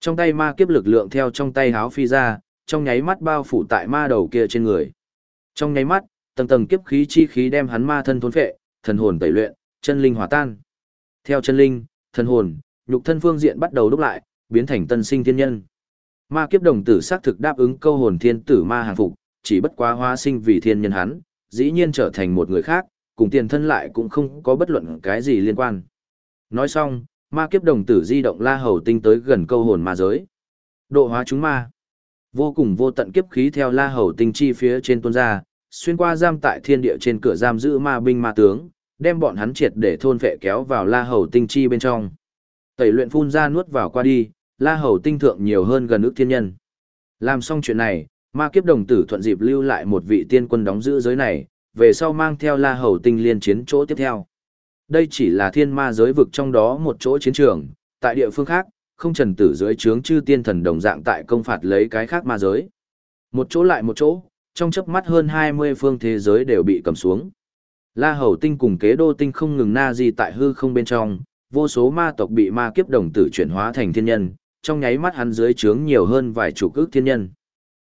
Trong tay ma kiếp lực lượng theo trong tay háo phi ra, trong nháy mắt bao phủ tại ma đầu kia trên người. Trong nháy mắt, tầng tầng kiếp khí chi khí đem hắn ma thân thôn phệ, thần hồn tẩy luyện, chân linh hòa tan. Theo chân linh, thần hồn, nhục thân phương diện bắt đầu đúc lại, biến thành tân sinh thiên nhân. Ma kiếp đồng tử xác thực đáp ứng câu hồn thiên tử ma hàng phục, chỉ bất quá hóa sinh vì thiên nhân hắn, dĩ nhiên trở thành một người khác, cùng tiền thân lại cũng không có bất luận cái gì liên quan. Nói xong, ma kiếp đồng tử di động la hầu tinh tới gần câu hồn ma giới. Độ hóa chúng ma. Vô cùng vô tận kiếp khí theo la hầu tinh chi phía trên tuôn ra, xuyên qua giam tại thiên địa trên cửa giam giữ ma binh ma tướng, đem bọn hắn triệt để thôn vệ kéo vào la hầu tinh chi bên trong. Tẩy luyện phun ra nuốt vào qua đi, la hầu tinh thượng nhiều hơn gần ước thiên nhân. Làm xong chuyện này, ma kiếp đồng tử thuận dịp lưu lại một vị tiên quân đóng giữ giới này, về sau mang theo la hầu tinh liên chiến chỗ tiếp theo. Đây chỉ là thiên ma giới vực trong đó một chỗ chiến trường, tại địa phương khác, không trần tử dưới trướng chư tiên thần đồng dạng tại công phạt lấy cái khác ma giới. Một chỗ lại một chỗ, trong chớp mắt hơn 20 phương thế giới đều bị cầm xuống. La Hầu Tinh cùng kế đô tinh không ngừng na di tại hư không bên trong, vô số ma tộc bị ma kiếp đồng tử chuyển hóa thành thiên nhân, trong nháy mắt hắn dưới trướng nhiều hơn vài chục ước thiên nhân.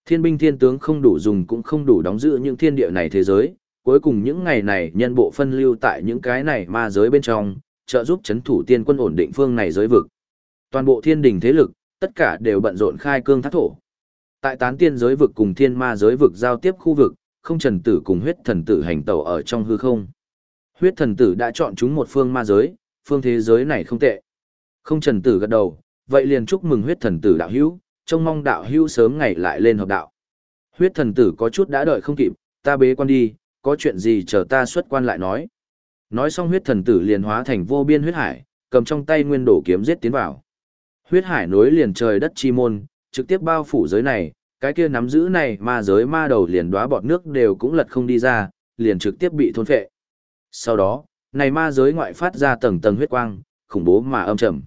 Thiên binh thiên tướng không đủ dùng cũng không đủ đóng giữ những thiên địa này thế giới, cuối cùng những ngày này nhân bộ phân lưu tại những cái này ma giới bên trong, trợ giúp chấn thủ tiên quân ổn định phương này giới vực. Toàn bộ thiên đình thế lực, tất cả đều bận rộn khai cương thác thổ. Tại tán tiên giới vực cùng thiên ma giới vực giao tiếp khu vực, không trần tử cùng huyết thần tử hành tẩu ở trong hư không. Huyết thần tử đã chọn chúng một phương ma giới, phương thế giới này không tệ. Không trần tử gật đầu, vậy liền chúc mừng huyết thần tử đạo hữu, trông mong đạo hữu sớm ngày lại lên hợp đạo. Huyết thần tử có chút đã đợi không kịp, ta bế quan đi, có chuyện gì chờ ta xuất quan lại nói. Nói xong huyết thần tử liền hóa thành vô biên huyết hải, cầm trong tay nguyên đổ kiếm giết tiến vào. Huyết hải nối liền trời đất chi môn, trực tiếp bao phủ giới này, cái kia nắm giữ này ma giới ma đầu liền đóa bọt nước đều cũng lật không đi ra, liền trực tiếp bị thôn phệ. Sau đó, này ma giới ngoại phát ra tầng tầng huyết quang, khủng bố mà âm trầm.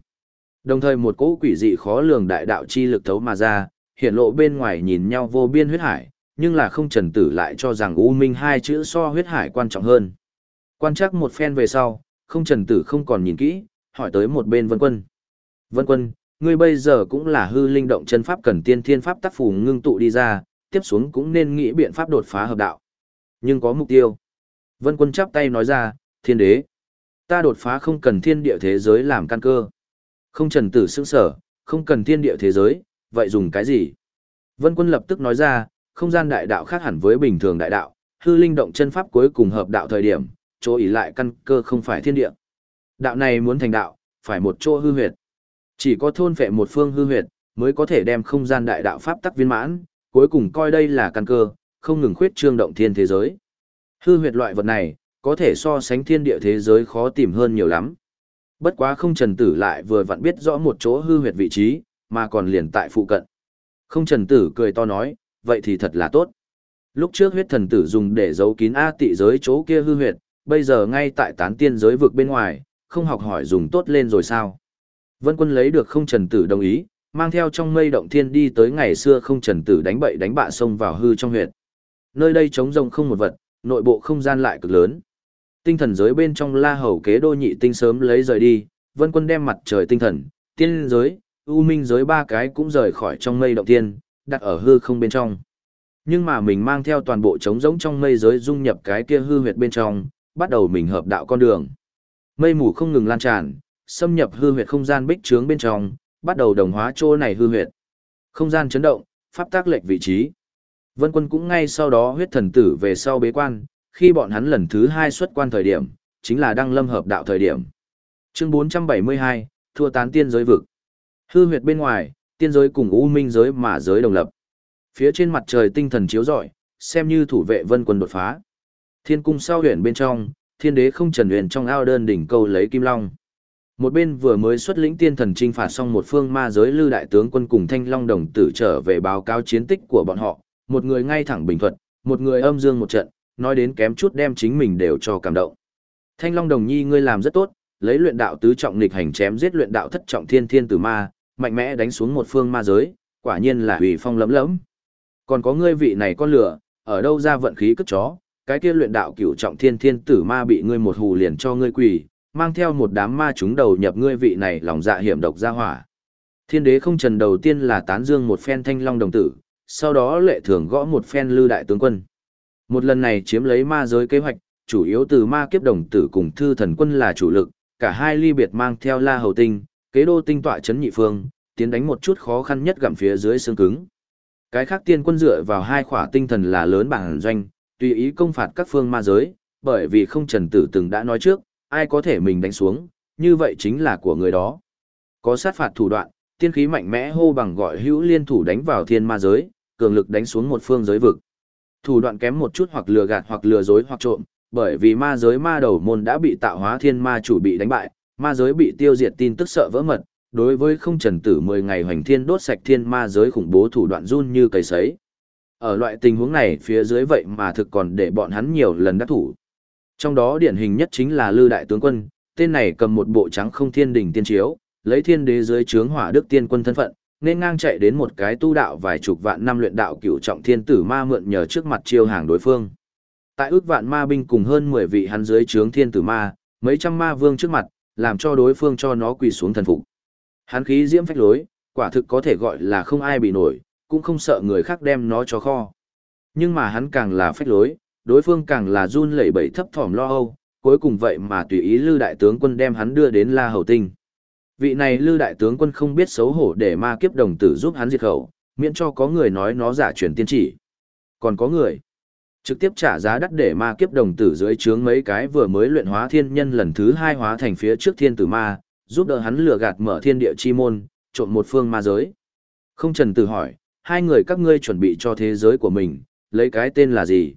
Đồng thời một cỗ quỷ dị khó lường đại đạo chi lực thấu mà ra, hiện lộ bên ngoài nhìn nhau vô biên huyết hải, nhưng là không trần tử lại cho rằng U Minh hai chữ so huyết hải quan trọng hơn. Quan chắc một phen về sau, không trần tử không còn nhìn kỹ, hỏi tới một bên vân quân. Vân quân, ngươi bây giờ cũng là hư linh động chân pháp cần tiên thiên pháp tác phù ngưng tụ đi ra, tiếp xuống cũng nên nghĩ biện pháp đột phá hợp đạo. Nhưng có mục tiêu. Vân quân chắp tay nói ra, thiên đế. Ta đột phá không cần thiên địa thế giới làm căn cơ. Không trần tử sững sở, không cần thiên địa thế giới, vậy dùng cái gì? Vân quân lập tức nói ra, không gian đại đạo khác hẳn với bình thường đại đạo, hư linh động chân pháp cuối cùng hợp đạo thời điểm, chỗ ỷ lại căn cơ không phải thiên địa. Đạo này muốn thành đạo, phải một chỗ hư huyệt. Chỉ có thôn phệ một phương hư huyệt, mới có thể đem không gian đại đạo pháp tắc viên mãn, cuối cùng coi đây là căn cơ, không ngừng khuyết trương động thiên thế giới. Hư huyệt loại vật này, có thể so sánh thiên địa thế giới khó tìm hơn nhiều lắm. Bất quá không trần tử lại vừa vặn biết rõ một chỗ hư huyệt vị trí, mà còn liền tại phụ cận. Không trần tử cười to nói, vậy thì thật là tốt. Lúc trước huyết thần tử dùng để giấu kín A tị giới chỗ kia hư huyệt, bây giờ ngay tại tán tiên giới vực bên ngoài, không học hỏi dùng tốt lên rồi sao. Vân quân lấy được không trần tử đồng ý, mang theo trong mây động thiên đi tới ngày xưa không trần tử đánh bậy đánh bạ sông vào hư trong huyệt. Nơi đây trống rông không một vật, nội bộ không gian lại cực lớn. Tinh thần giới bên trong la hầu kế đô nhị tinh sớm lấy rời đi, vân quân đem mặt trời tinh thần, tiên giới, u minh giới ba cái cũng rời khỏi trong mây động thiên, đặt ở hư không bên trong. Nhưng mà mình mang theo toàn bộ trống rỗng trong mây giới dung nhập cái kia hư huyệt bên trong, bắt đầu mình hợp đạo con đường. Mây mù không ngừng lan tràn, xâm nhập hư huyệt không gian bích trướng bên trong, bắt đầu đồng hóa chỗ này hư huyệt. Không gian chấn động, pháp tác lệch vị trí. Vân quân cũng ngay sau đó huyết thần tử về sau bế quan, khi bọn hắn lần thứ hai xuất quan thời điểm, chính là đăng lâm hợp đạo thời điểm. Chương 472, thua tán tiên giới vực. Hư huyệt bên ngoài, tiên giới cùng u minh giới mà giới đồng lập. Phía trên mặt trời tinh thần chiếu rọi, xem như thủ vệ vân quân đột phá. Thiên cung sau huyền bên trong, thiên đế không trần huyền trong ao đơn đỉnh câu lấy kim long. Một bên vừa mới xuất lĩnh tiên thần trinh phạt xong một phương ma giới lưu đại tướng quân cùng thanh long đồng tử trở về báo cáo chiến tích của bọn họ, một người ngay thẳng bình thuận, một người âm dương một trận, nói đến kém chút đem chính mình đều cho cảm động. Thanh long đồng nhi ngươi làm rất tốt, lấy luyện đạo tứ trọng nghịch hành chém giết luyện đạo thất trọng thiên thiên tử ma, mạnh mẽ đánh xuống một phương ma giới, quả nhiên là hủy phong lấm lấm. Còn có ngươi vị này con lửa, ở đâu ra vận khí cất chó, cái kia luyện đạo cửu trọng thiên thiên tử ma bị ngươi một hù liền cho ngươi quỳ, mang theo một đám ma chúng đầu nhập ngươi vị này lòng dạ hiểm độc ra hỏa. Thiên đế không trần đầu tiên là tán dương một phen thanh long đồng tử, sau đó lệ thường gõ một phen lư đại tướng quân. Một lần này chiếm lấy ma giới kế hoạch, chủ yếu từ ma kiếp đồng tử cùng thư thần quân là chủ lực, cả hai ly biệt mang theo la hầu tinh, kế đô tinh tọa chấn nhị phương, tiến đánh một chút khó khăn nhất gặm phía dưới xương cứng. Cái khác tiên quân dựa vào hai khỏa tinh thần là lớn bản doanh, tùy ý công phạt các phương ma giới, bởi vì không trần tử từng đã nói trước, ai có thể mình đánh xuống, như vậy chính là của người đó. Có sát phạt thủ đoạn, tiên khí mạnh mẽ hô bằng gọi hữu liên thủ đánh vào thiên ma giới, cường lực đánh xuống một phương giới vực. Thủ đoạn kém một chút hoặc lừa gạt hoặc lừa dối hoặc trộm, bởi vì ma giới ma đầu môn đã bị tạo hóa thiên ma chủ bị đánh bại, ma giới bị tiêu diệt tin tức sợ vỡ mật, đối với không trần tử 10 ngày hoành thiên đốt sạch thiên ma giới khủng bố thủ đoạn run như cầy sấy. Ở loại tình huống này phía dưới vậy mà thực còn để bọn hắn nhiều lần đắc thủ. Trong đó điển hình nhất chính là Lư Đại Tướng Quân, tên này cầm một bộ trắng không thiên đỉnh tiên chiếu, lấy thiên đế dưới trướng hỏa đức tiên quân thân phận, nên ngang chạy đến một cái tu đạo vài chục vạn năm luyện đạo cửu trọng thiên tử ma mượn nhờ trước mặt chiêu hàng đối phương. Tại ước vạn ma binh cùng hơn 10 vị hắn dưới trướng thiên tử ma, mấy trăm ma vương trước mặt, làm cho đối phương cho nó quỳ xuống thần phục. Hắn khí diễm phách lối, quả thực có thể gọi là không ai bị nổi, cũng không sợ người khác đem nó cho kho. Nhưng mà hắn càng là phách lối, đối phương càng là run lẩy bẩy thấp thỏm lo âu, cuối cùng vậy mà tùy ý Lư đại tướng quân đem hắn đưa đến La Hầu Tinh. Vị này Lư đại tướng quân không biết xấu hổ để ma kiếp đồng tử giúp hắn diệt khẩu, miễn cho có người nói nó giả truyền tiên chỉ. Còn có người trực tiếp trả giá đắt để ma kiếp đồng tử dưới trướng mấy cái vừa mới luyện hóa thiên nhân lần thứ hai hóa thành phía trước thiên tử ma, giúp đỡ hắn lừa gạt mở thiên địa chi môn, trộn một phương ma giới. Không trần tử hỏi, hai người các ngươi chuẩn bị cho thế giới của mình, lấy cái tên là gì?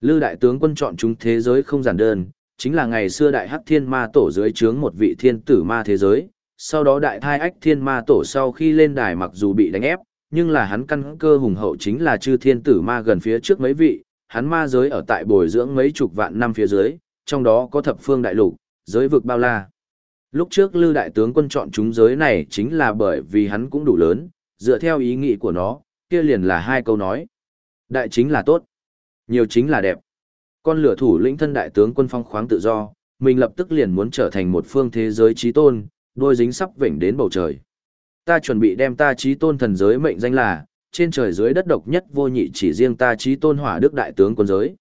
Lư đại tướng quân chọn chúng thế giới không giản đơn, chính là ngày xưa đại hắc thiên ma tổ dưới trướng một vị thiên tử ma thế giới, sau đó đại thai ách thiên ma tổ sau khi lên đài mặc dù bị đánh ép, nhưng là hắn căn cơ hùng hậu chính là chư thiên tử ma gần phía trước mấy vị, hắn ma giới ở tại bồi dưỡng mấy chục vạn năm phía dưới, trong đó có thập phương đại lục, giới vực bao la. Lúc trước Lư Đại Tướng quân chọn chúng giới này chính là bởi vì hắn cũng đủ lớn, dựa theo ý nghĩ của nó, kia liền là hai câu nói. Đại chính là tốt, nhiều chính là đẹp. Con lửa thủ lĩnh thân đại tướng quân phong khoáng tự do, mình lập tức liền muốn trở thành một phương thế giới trí tôn, đôi dính sắp vểnh đến bầu trời. Ta chuẩn bị đem ta trí tôn thần giới mệnh danh là, trên trời dưới đất độc nhất vô nhị chỉ riêng ta trí tôn hỏa đức đại tướng quân giới.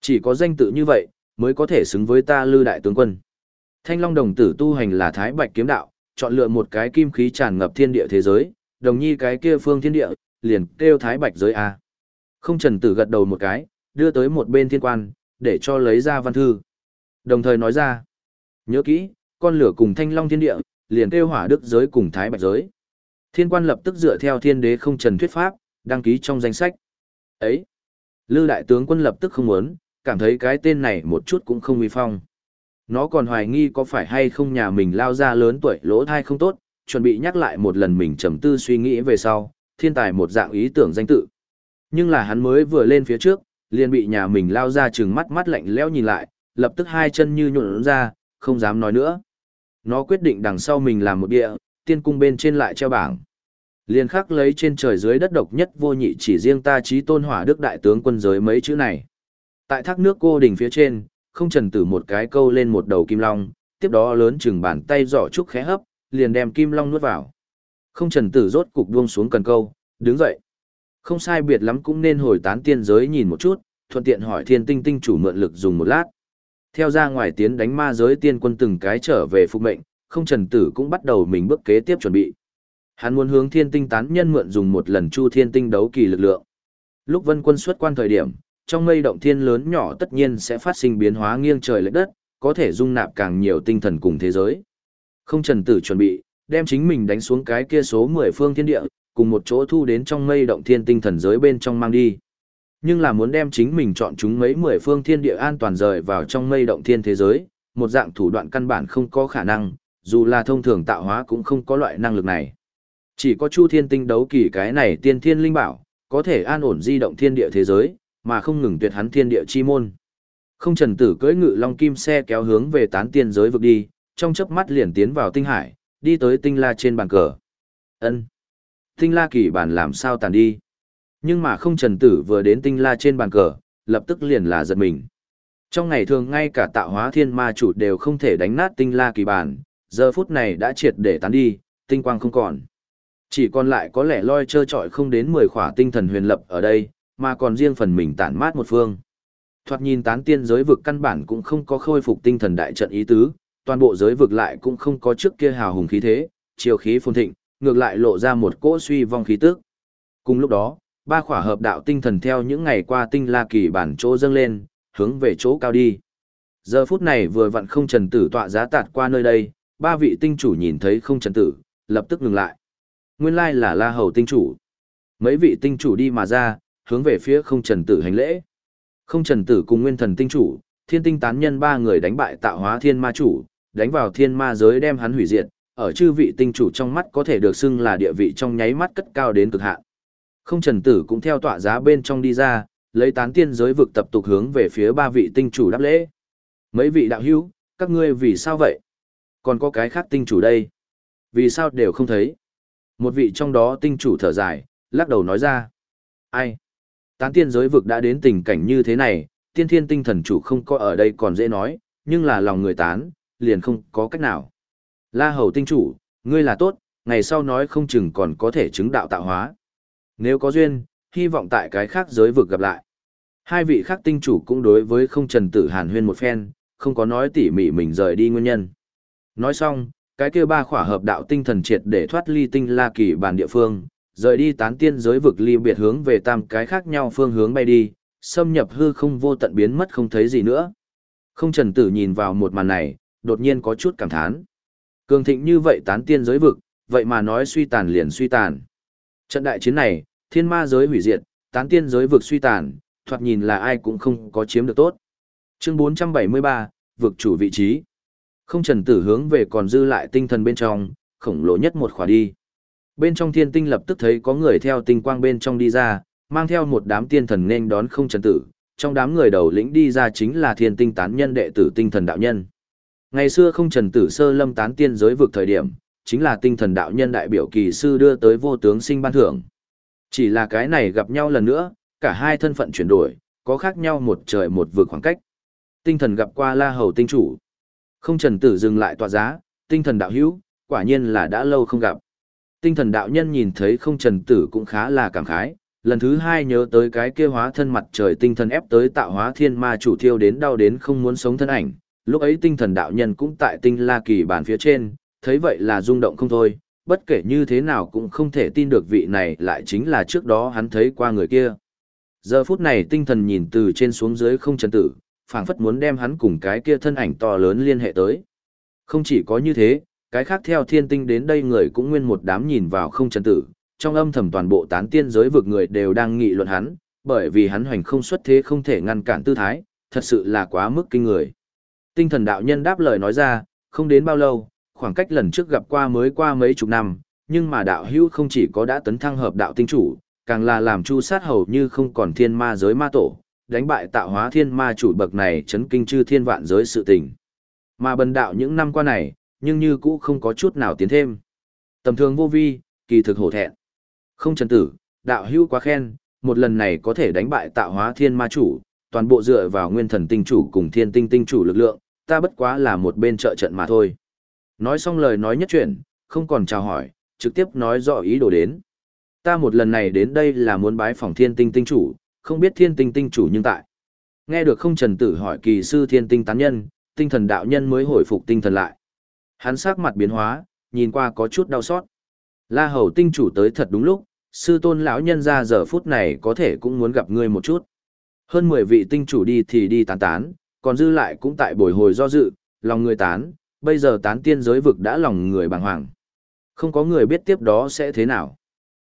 Chỉ có danh tự như vậy, mới có thể xứng với ta lư đại tướng quân. Thanh Long đồng tử tu hành là thái bạch kiếm đạo, chọn lựa một cái kim khí tràn ngập thiên địa thế giới, đồng nhi cái kia phương thiên địa, liền kêu thái bạch giới A. Không trần tử gật đầu một cái, đưa tới một bên thiên quan, để cho lấy ra văn thư. Đồng thời nói ra, nhớ kỹ, con lửa cùng thanh long thiên địa, liền kêu hỏa đức giới cùng thái bạch giới. Thiên quan lập tức dựa theo thiên đế không trần thuyết pháp, đăng ký trong danh sách. Ấy! Lư đại tướng quân lập tức không muốn, cảm thấy cái tên này một chút cũng không uy phong. Nó còn hoài nghi có phải hay không nhà mình lao ra lớn tuổi lỗ thai không tốt, chuẩn bị nhắc lại một lần mình trầm tư suy nghĩ về sau, thiên tài một dạng ý tưởng danh tự. Nhưng là hắn mới vừa lên phía trước, liền bị nhà mình lao ra chừng mắt mắt lạnh lẽo nhìn lại, lập tức hai chân như nhuộn ra, không dám nói nữa. Nó quyết định đằng sau mình làm một địa, tiên cung bên trên lại treo bảng. Liền khắc lấy trên trời dưới đất độc nhất vô nhị chỉ riêng ta trí tôn hỏa đức đại tướng quân giới mấy chữ này. Tại thác nước cô đỉnh phía trên, không trần tử một cái câu lên một đầu kim long, tiếp đó lớn chừng bàn tay giỏ trúc khẽ hấp, liền đem kim long nuốt vào. Không trần tử rốt cục buông xuống cần câu, đứng dậy. Không sai biệt lắm cũng nên hồi tán tiên giới nhìn một chút, thuận tiện hỏi thiên tinh tinh chủ mượn lực dùng một lát. Theo ra ngoài tiến đánh ma giới tiên quân từng cái trở về phục mệnh, không trần tử cũng bắt đầu mình bước kế tiếp chuẩn bị. Hắn muốn hướng thiên tinh tán nhân mượn dùng một lần chu thiên tinh đấu kỳ lực lượng. Lúc vân quân xuất quan thời điểm, trong mây động thiên lớn nhỏ tất nhiên sẽ phát sinh biến hóa nghiêng trời lệch đất, có thể dung nạp càng nhiều tinh thần cùng thế giới. Không trần tử chuẩn bị, đem chính mình đánh xuống cái kia số 10 phương thiên địa, cùng một chỗ thu đến trong mây động thiên tinh thần giới bên trong mang đi. Nhưng là muốn đem chính mình chọn chúng mấy 10 phương thiên địa an toàn rời vào trong mây động thiên thế giới, một dạng thủ đoạn căn bản không có khả năng, dù là thông thường tạo hóa cũng không có loại năng lực này. Chỉ có Chu Thiên Tinh đấu kỳ cái này tiên thiên linh bảo, có thể an ổn di động thiên địa thế giới, mà không ngừng tuyệt hắn thiên địa chi môn. Không trần tử cưỡi ngự long kim xe kéo hướng về tán tiên giới vực đi, trong chớp mắt liền tiến vào tinh hải, đi tới tinh la trên bàn cờ. Ân, Tinh la kỳ bản làm sao tàn đi. Nhưng mà không trần tử vừa đến tinh la trên bàn cờ, lập tức liền là giật mình. Trong ngày thường ngay cả tạo hóa thiên ma chủ đều không thể đánh nát tinh la kỳ bản, giờ phút này đã triệt để tán đi, tinh quang không còn. Chỉ còn lại có lẽ loi trơ trọi không đến 10 khỏa tinh thần huyền lập ở đây, mà còn riêng phần mình tản mát một phương. Thoạt nhìn tán tiên giới vực căn bản cũng không có khôi phục tinh thần đại trận ý tứ, toàn bộ giới vực lại cũng không có trước kia hào hùng khí thế, chiều khí phồn thịnh, ngược lại lộ ra một cỗ suy vong khí tức. Cùng lúc đó, ba khỏa hợp đạo tinh thần theo những ngày qua tinh la kỳ bản chỗ dâng lên, hướng về chỗ cao đi. Giờ phút này vừa vặn không trần tử tọa giá tạt qua nơi đây, ba vị tinh chủ nhìn thấy không trần tử, lập tức ngừng lại. Nguyên lai là la hầu tinh chủ. Mấy vị tinh chủ đi mà ra, hướng về phía không trần tử hành lễ. Không trần tử cùng nguyên thần tinh chủ, thiên tinh tán nhân ba người đánh bại tạo hóa thiên ma chủ, đánh vào thiên ma giới đem hắn hủy diệt, ở chư vị tinh chủ trong mắt có thể được xưng là địa vị trong nháy mắt cất cao đến cực hạn. Không trần tử cũng theo tọa giá bên trong đi ra, lấy tán tiên giới vực tập tục hướng về phía ba vị tinh chủ đáp lễ. Mấy vị đạo hữu, các ngươi vì sao vậy? Còn có cái khác tinh chủ đây? Vì sao đều không thấy? Một vị trong đó tinh chủ thở dài, lắc đầu nói ra. Ai? Tán tiên giới vực đã đến tình cảnh như thế này, tiên thiên tinh thần chủ không có ở đây còn dễ nói, nhưng là lòng người tán, liền không có cách nào. La hầu tinh chủ, ngươi là tốt, ngày sau nói không chừng còn có thể chứng đạo tạo hóa. Nếu có duyên, hy vọng tại cái khác giới vực gặp lại. Hai vị khác tinh chủ cũng đối với không trần tử hàn huyên một phen, không có nói tỉ mỉ mình rời đi nguyên nhân. Nói xong, cái kia ba khỏa hợp đạo tinh thần triệt để thoát ly tinh la kỳ bản địa phương, rời đi tán tiên giới vực ly biệt hướng về tam cái khác nhau phương hướng bay đi, xâm nhập hư không vô tận biến mất không thấy gì nữa. Không trần tử nhìn vào một màn này, đột nhiên có chút cảm thán. Cường thịnh như vậy tán tiên giới vực, vậy mà nói suy tàn liền suy tàn. Trận đại chiến này, thiên ma giới hủy diệt, tán tiên giới vực suy tàn, thoạt nhìn là ai cũng không có chiếm được tốt. Chương 473, vực chủ vị trí. Không trần tử hướng về còn dư lại tinh thần bên trong, khổng lồ nhất một khỏa đi. Bên trong thiên tinh lập tức thấy có người theo tinh quang bên trong đi ra, mang theo một đám tiên thần nên đón không trần tử. Trong đám người đầu lĩnh đi ra chính là thiên tinh tán nhân đệ tử tinh thần đạo nhân. Ngày xưa không trần tử sơ lâm tán tiên giới vực thời điểm, chính là tinh thần đạo nhân đại biểu kỳ sư đưa tới vô tướng sinh ban thưởng. Chỉ là cái này gặp nhau lần nữa, cả hai thân phận chuyển đổi, có khác nhau một trời một vực khoảng cách. Tinh thần gặp qua la hầu tinh chủ. Không trần tử dừng lại tọa giá, tinh thần đạo hữu, quả nhiên là đã lâu không gặp. Tinh thần đạo nhân nhìn thấy không trần tử cũng khá là cảm khái, lần thứ hai nhớ tới cái kia hóa thân mặt trời tinh thần ép tới tạo hóa thiên ma chủ thiêu đến đau đến không muốn sống thân ảnh, lúc ấy tinh thần đạo nhân cũng tại tinh la kỳ bản phía trên, thấy vậy là rung động không thôi, bất kể như thế nào cũng không thể tin được vị này lại chính là trước đó hắn thấy qua người kia. Giờ phút này tinh thần nhìn từ trên xuống dưới không trần tử, phảng phất muốn đem hắn cùng cái kia thân ảnh to lớn liên hệ tới. Không chỉ có như thế, cái khác theo thiên tinh đến đây người cũng nguyên một đám nhìn vào không chấn tử, trong âm thầm toàn bộ tán tiên giới vực người đều đang nghị luận hắn, bởi vì hắn hoành không xuất thế không thể ngăn cản tư thái, thật sự là quá mức kinh người. Tinh thần đạo nhân đáp lời nói ra, không đến bao lâu, khoảng cách lần trước gặp qua mới qua mấy chục năm, nhưng mà đạo hữu không chỉ có đã tấn thăng hợp đạo tinh chủ, càng là làm chu sát hầu như không còn thiên ma giới ma tổ, đánh bại tạo hóa thiên ma chủ bậc này chấn kinh chư thiên vạn giới sự tình. Mà bần đạo những năm qua này, nhưng như cũ không có chút nào tiến thêm. Tầm thường vô vi, kỳ thực hổ thẹn. Không trần tử, đạo hữu quá khen, một lần này có thể đánh bại tạo hóa thiên ma chủ, toàn bộ dựa vào nguyên thần tinh chủ cùng thiên tinh tinh chủ lực lượng, ta bất quá là một bên trợ trận mà thôi. Nói xong lời nói nhất chuyển, không còn chào hỏi, trực tiếp nói rõ ý đồ đến. Ta một lần này đến đây là muốn bái phòng thiên tinh tinh chủ, không biết thiên tinh tinh chủ nhưng tại. Nghe được không trần tử hỏi kỳ sư thiên tinh tán nhân, tinh thần đạo nhân mới hồi phục tinh thần lại. Hắn sắc mặt biến hóa, nhìn qua có chút đau xót. La hầu tinh chủ tới thật đúng lúc, sư tôn lão nhân ra giờ phút này có thể cũng muốn gặp ngươi một chút. Hơn 10 vị tinh chủ đi thì đi tán tán, còn dư lại cũng tại bồi hồi do dự, lòng người tán, bây giờ tán tiên giới vực đã lòng người bàng hoàng. Không có người biết tiếp đó sẽ thế nào.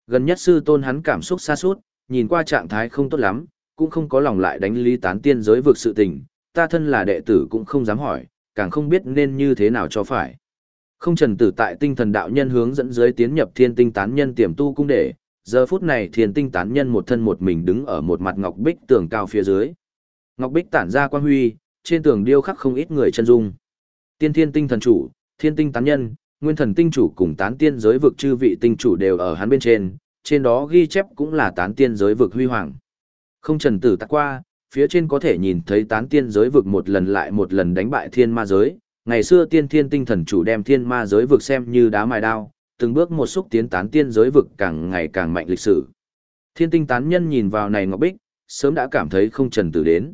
Gần nhất sư tôn hắn cảm xúc xa suốt, nhìn qua trạng thái không tốt lắm, cũng không có lòng lại đánh lý tán tiên giới vực sự tình, ta thân là đệ tử cũng không dám hỏi, càng không biết nên như thế nào cho phải. Không trần tử tại tinh thần đạo nhân hướng dẫn dưới tiến nhập thiên tinh tán nhân tiềm tu cung để, giờ phút này thiên tinh tán nhân một thân một mình đứng ở một mặt ngọc bích tường cao phía dưới. Ngọc bích tản ra quan huy, trên tường điêu khắc không ít người chân dung. Tiên thiên tinh thần chủ, thiên tinh tán nhân, nguyên thần tinh chủ cùng tán tiên giới vực chư vị tinh chủ đều ở hắn bên trên, trên đó ghi chép cũng là tán tiên giới vực huy hoàng. Không trần tử tạc qua, phía trên có thể nhìn thấy tán tiên giới vực một lần lại một lần đánh bại thiên ma giới. Ngày xưa tiên thiên tinh thần chủ đem thiên ma giới vực xem như đá mài đao, từng bước một xúc tiến tán tiên giới vực càng ngày càng mạnh lịch sử. Thiên tinh tán nhân nhìn vào này ngọc bích, sớm đã cảm thấy không trần tử đến.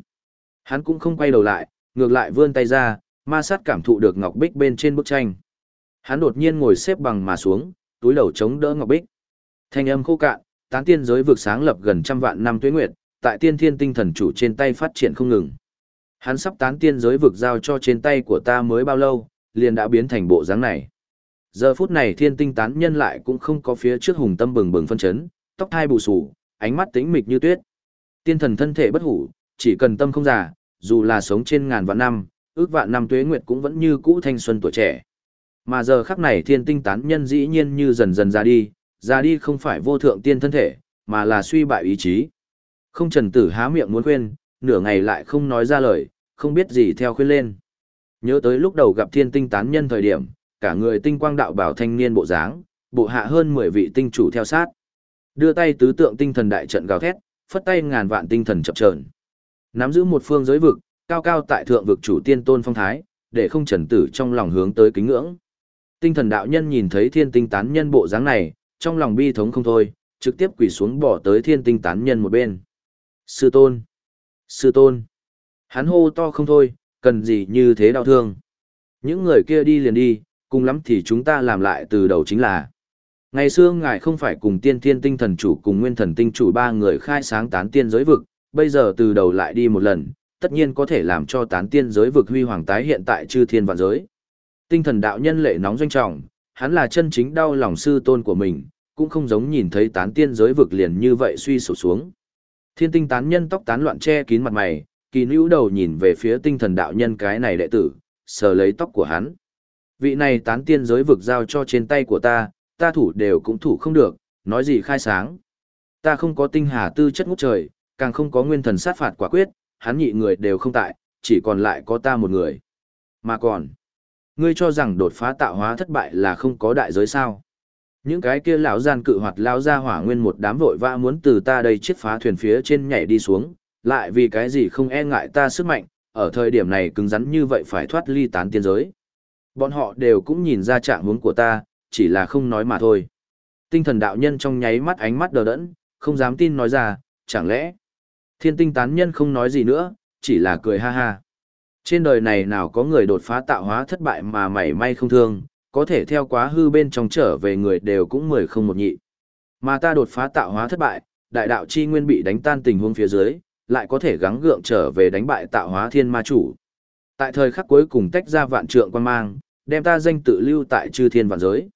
Hắn cũng không quay đầu lại, ngược lại vươn tay ra, ma sát cảm thụ được ngọc bích bên trên bức tranh. Hắn đột nhiên ngồi xếp bằng mà xuống, túi đầu chống đỡ ngọc bích. Thanh âm khô cạn, tán tiên giới vực sáng lập gần trăm vạn năm tuế nguyệt, tại tiên thiên tinh thần chủ trên tay phát triển không ngừng. Hắn sắp tán tiên giới vực giao cho trên tay của ta mới bao lâu, liền đã biến thành bộ dáng này. Giờ phút này thiên tinh tán nhân lại cũng không có phía trước hùng tâm bừng bừng phân chấn, tóc thai bù sù, ánh mắt tĩnh mịch như tuyết. Tiên thần thân thể bất hủ, chỉ cần tâm không già, dù là sống trên ngàn vạn năm, ước vạn năm tuế nguyệt cũng vẫn như cũ thanh xuân tuổi trẻ. Mà giờ khắc này thiên tinh tán nhân dĩ nhiên như dần dần ra đi, ra đi không phải vô thượng tiên thân thể, mà là suy bại ý chí. Không trần tử há miệng muốn khuyên, nửa ngày lại không nói ra lời, không biết gì theo khuyên lên. Nhớ tới lúc đầu gặp thiên tinh tán nhân thời điểm, cả người tinh quang đạo bảo thanh niên bộ dáng, bộ hạ hơn 10 vị tinh chủ theo sát. Đưa tay tứ tượng tinh thần đại trận gào thét, phất tay ngàn vạn tinh thần chập chờn. Nắm giữ một phương giới vực, cao cao tại thượng vực chủ tiên tôn phong thái, để không trần tử trong lòng hướng tới kính ngưỡng. Tinh thần đạo nhân nhìn thấy thiên tinh tán nhân bộ dáng này, trong lòng bi thống không thôi, trực tiếp quỳ xuống bỏ tới thiên tinh tán nhân một bên. Sư tôn! Sư tôn! Hắn hô to không thôi, cần gì như thế đau thương. Những người kia đi liền đi, cùng lắm thì chúng ta làm lại từ đầu chính là. Ngày xưa ngài không phải cùng tiên thiên tinh thần chủ cùng nguyên thần tinh chủ ba người khai sáng tán tiên giới vực, bây giờ từ đầu lại đi một lần, tất nhiên có thể làm cho tán tiên giới vực huy hoàng tái hiện tại chư thiên vạn giới. Tinh thần đạo nhân lệ nóng doanh trọng, hắn là chân chính đau lòng sư tôn của mình, cũng không giống nhìn thấy tán tiên giới vực liền như vậy suy sụp xuống. Thiên tinh tán nhân tóc tán loạn che kín mặt mày, kỳ nữ đầu nhìn về phía tinh thần đạo nhân cái này đệ tử, sờ lấy tóc của hắn. Vị này tán tiên giới vực giao cho trên tay của ta, ta thủ đều cũng thủ không được, nói gì khai sáng. Ta không có tinh hà tư chất ngút trời, càng không có nguyên thần sát phạt quả quyết, hắn nhị người đều không tại, chỉ còn lại có ta một người. Mà còn, ngươi cho rằng đột phá tạo hóa thất bại là không có đại giới sao? Những cái kia lão gian cự hoạt lao ra hỏa nguyên một đám vội vã muốn từ ta đây chiếc phá thuyền phía trên nhảy đi xuống, lại vì cái gì không e ngại ta sức mạnh, ở thời điểm này cứng rắn như vậy phải thoát ly tán tiên giới. Bọn họ đều cũng nhìn ra trạng huống của ta, chỉ là không nói mà thôi. Tinh thần đạo nhân trong nháy mắt ánh mắt đờ đẫn, không dám tin nói ra, chẳng lẽ thiên tinh tán nhân không nói gì nữa, chỉ là cười ha ha. Trên đời này nào có người đột phá tạo hóa thất bại mà mảy may không thương, có thể theo quá hư bên trong trở về người đều cũng mười không một nhị. Mà ta đột phá tạo hóa thất bại, đại đạo chi nguyên bị đánh tan tình huống phía dưới, lại có thể gắng gượng trở về đánh bại tạo hóa thiên ma chủ. Tại thời khắc cuối cùng tách ra vạn trượng quan mang, đem ta danh tự lưu tại chư thiên vạn giới.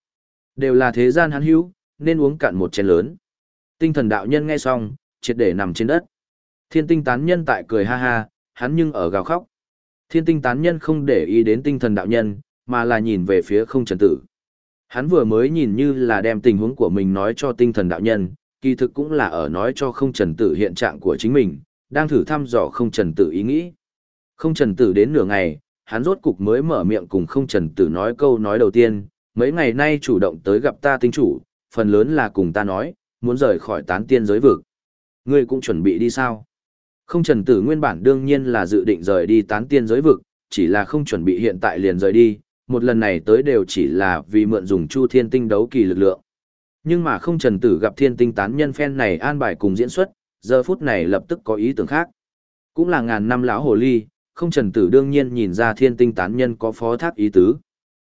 Đều là thế gian hắn hữu, nên uống cạn một chén lớn. Tinh thần đạo nhân nghe xong, triệt để nằm trên đất. Thiên tinh tán nhân tại cười ha ha, hắn nhưng ở gào khóc. Thiên tinh tán nhân không để ý đến tinh thần đạo nhân, mà là nhìn về phía không trần tử. Hắn vừa mới nhìn như là đem tình huống của mình nói cho tinh thần đạo nhân, kỳ thực cũng là ở nói cho không trần tử hiện trạng của chính mình, đang thử thăm dò không trần tử ý nghĩ. Không trần tử đến nửa ngày, hắn rốt cục mới mở miệng cùng không trần tử nói câu nói đầu tiên, mấy ngày nay chủ động tới gặp ta tinh chủ, phần lớn là cùng ta nói, muốn rời khỏi tán tiên giới vực. Ngươi cũng chuẩn bị đi sao? Không trần tử nguyên bản đương nhiên là dự định rời đi tán tiên giới vực, chỉ là không chuẩn bị hiện tại liền rời đi, một lần này tới đều chỉ là vì mượn dùng chu thiên tinh đấu kỳ lực lượng. Nhưng mà không trần tử gặp thiên tinh tán nhân phen này an bài cùng diễn xuất, giờ phút này lập tức có ý tưởng khác. Cũng là ngàn năm lão hồ ly, không trần tử đương nhiên nhìn ra thiên tinh tán nhân có phó thác ý tứ.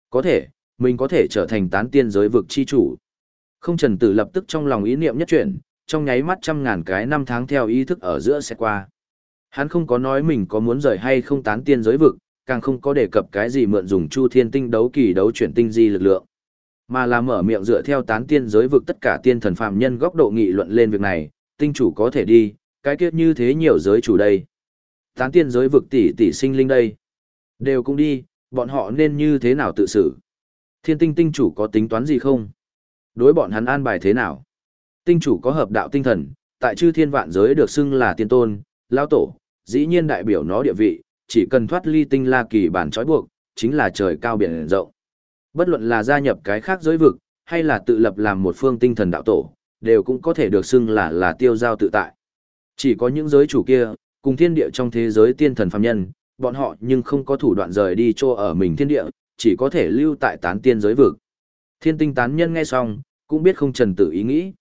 Có thể, mình có thể trở thành tán tiên giới vực chi chủ. Không trần tử lập tức trong lòng ý niệm nhất chuyển, trong nháy mắt trăm ngàn cái năm tháng theo ý thức ở giữa sẽ qua. Hắn không có nói mình có muốn rời hay không tán tiên giới vực, càng không có đề cập cái gì mượn dùng chu thiên tinh đấu kỳ đấu chuyển tinh di lực lượng. Mà là mở miệng dựa theo tán tiên giới vực tất cả tiên thần phàm nhân góc độ nghị luận lên việc này, tinh chủ có thể đi, cái kiếp như thế nhiều giới chủ đây. Tán tiên giới vực tỷ tỷ sinh linh đây. Đều cũng đi, bọn họ nên như thế nào tự xử. Thiên tinh tinh chủ có tính toán gì không? Đối bọn hắn an bài thế nào? Tinh chủ có hợp đạo tinh thần, tại chư thiên vạn giới được xưng là tiên tôn, lao tổ, dĩ nhiên đại biểu nó địa vị, chỉ cần thoát ly tinh la kỳ bản trói buộc, chính là trời cao biển rộng. Bất luận là gia nhập cái khác giới vực, hay là tự lập làm một phương tinh thần đạo tổ, đều cũng có thể được xưng là là tiêu giao tự tại. Chỉ có những giới chủ kia, cùng thiên địa trong thế giới tiên thần phàm nhân, bọn họ nhưng không có thủ đoạn rời đi cho ở mình thiên địa, chỉ có thể lưu tại tán tiên giới vực. Thiên tinh tán nhân nghe xong, cũng biết không trần tử ý nghĩ.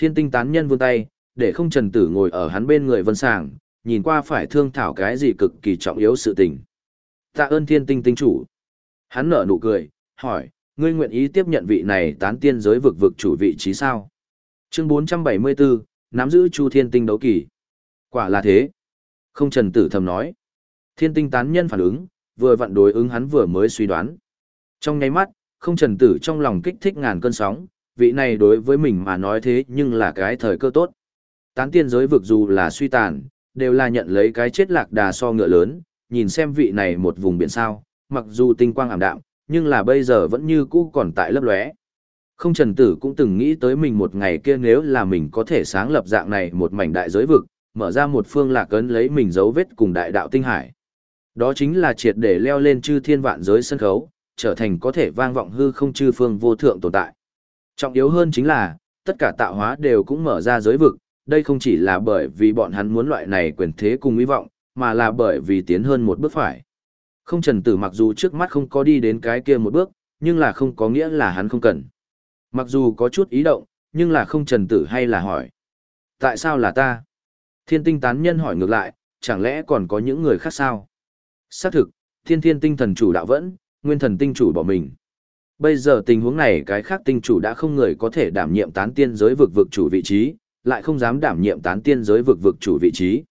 Thiên tinh tán nhân vươn tay, để không trần tử ngồi ở hắn bên người vân sàng, nhìn qua phải thương thảo cái gì cực kỳ trọng yếu sự tình. Tạ ơn thiên tinh tinh chủ. Hắn nở nụ cười, hỏi, ngươi nguyện ý tiếp nhận vị này tán tiên giới vực vực chủ vị trí sao? Chương 474, nắm giữ Chu Thiên Tinh đấu kỳ. Quả là thế. Không Trần Tử thầm nói. Thiên Tinh tán nhân phản ứng, vừa vặn đối ứng hắn vừa mới suy đoán. Trong nháy mắt, không Trần Tử trong lòng kích thích ngàn cơn sóng, vị này đối với mình mà nói thế nhưng là cái thời cơ tốt. Tán tiên giới vực dù là suy tàn, đều là nhận lấy cái chết lạc đà so ngựa lớn, nhìn xem vị này một vùng biển sao, mặc dù tinh quang ảm đạm, nhưng là bây giờ vẫn như cũ còn tại lấp lóe. Không Trần Tử cũng từng nghĩ tới mình một ngày kia nếu là mình có thể sáng lập dạng này một mảnh đại giới vực, mở ra một phương lạc ấn lấy mình dấu vết cùng đại đạo tinh hải. Đó chính là triệt để leo lên chư thiên vạn giới sân khấu, trở thành có thể vang vọng hư không chư phương vô thượng tồn tại. Trọng yếu hơn chính là, tất cả tạo hóa đều cũng mở ra giới vực, đây không chỉ là bởi vì bọn hắn muốn loại này quyền thế cùng hy vọng, mà là bởi vì tiến hơn một bước phải. Không trần tử mặc dù trước mắt không có đi đến cái kia một bước, nhưng là không có nghĩa là hắn không cần. Mặc dù có chút ý động, nhưng là không trần tử hay là hỏi. Tại sao là ta? Thiên tinh tán nhân hỏi ngược lại, chẳng lẽ còn có những người khác sao? Xác thực, thiên thiên tinh thần chủ đạo vẫn, nguyên thần tinh chủ bỏ mình. Bây giờ tình huống này cái khác tinh chủ đã không người có thể đảm nhiệm tán tiên giới vực vực chủ vị trí, lại không dám đảm nhiệm tán tiên giới vực vực chủ vị trí.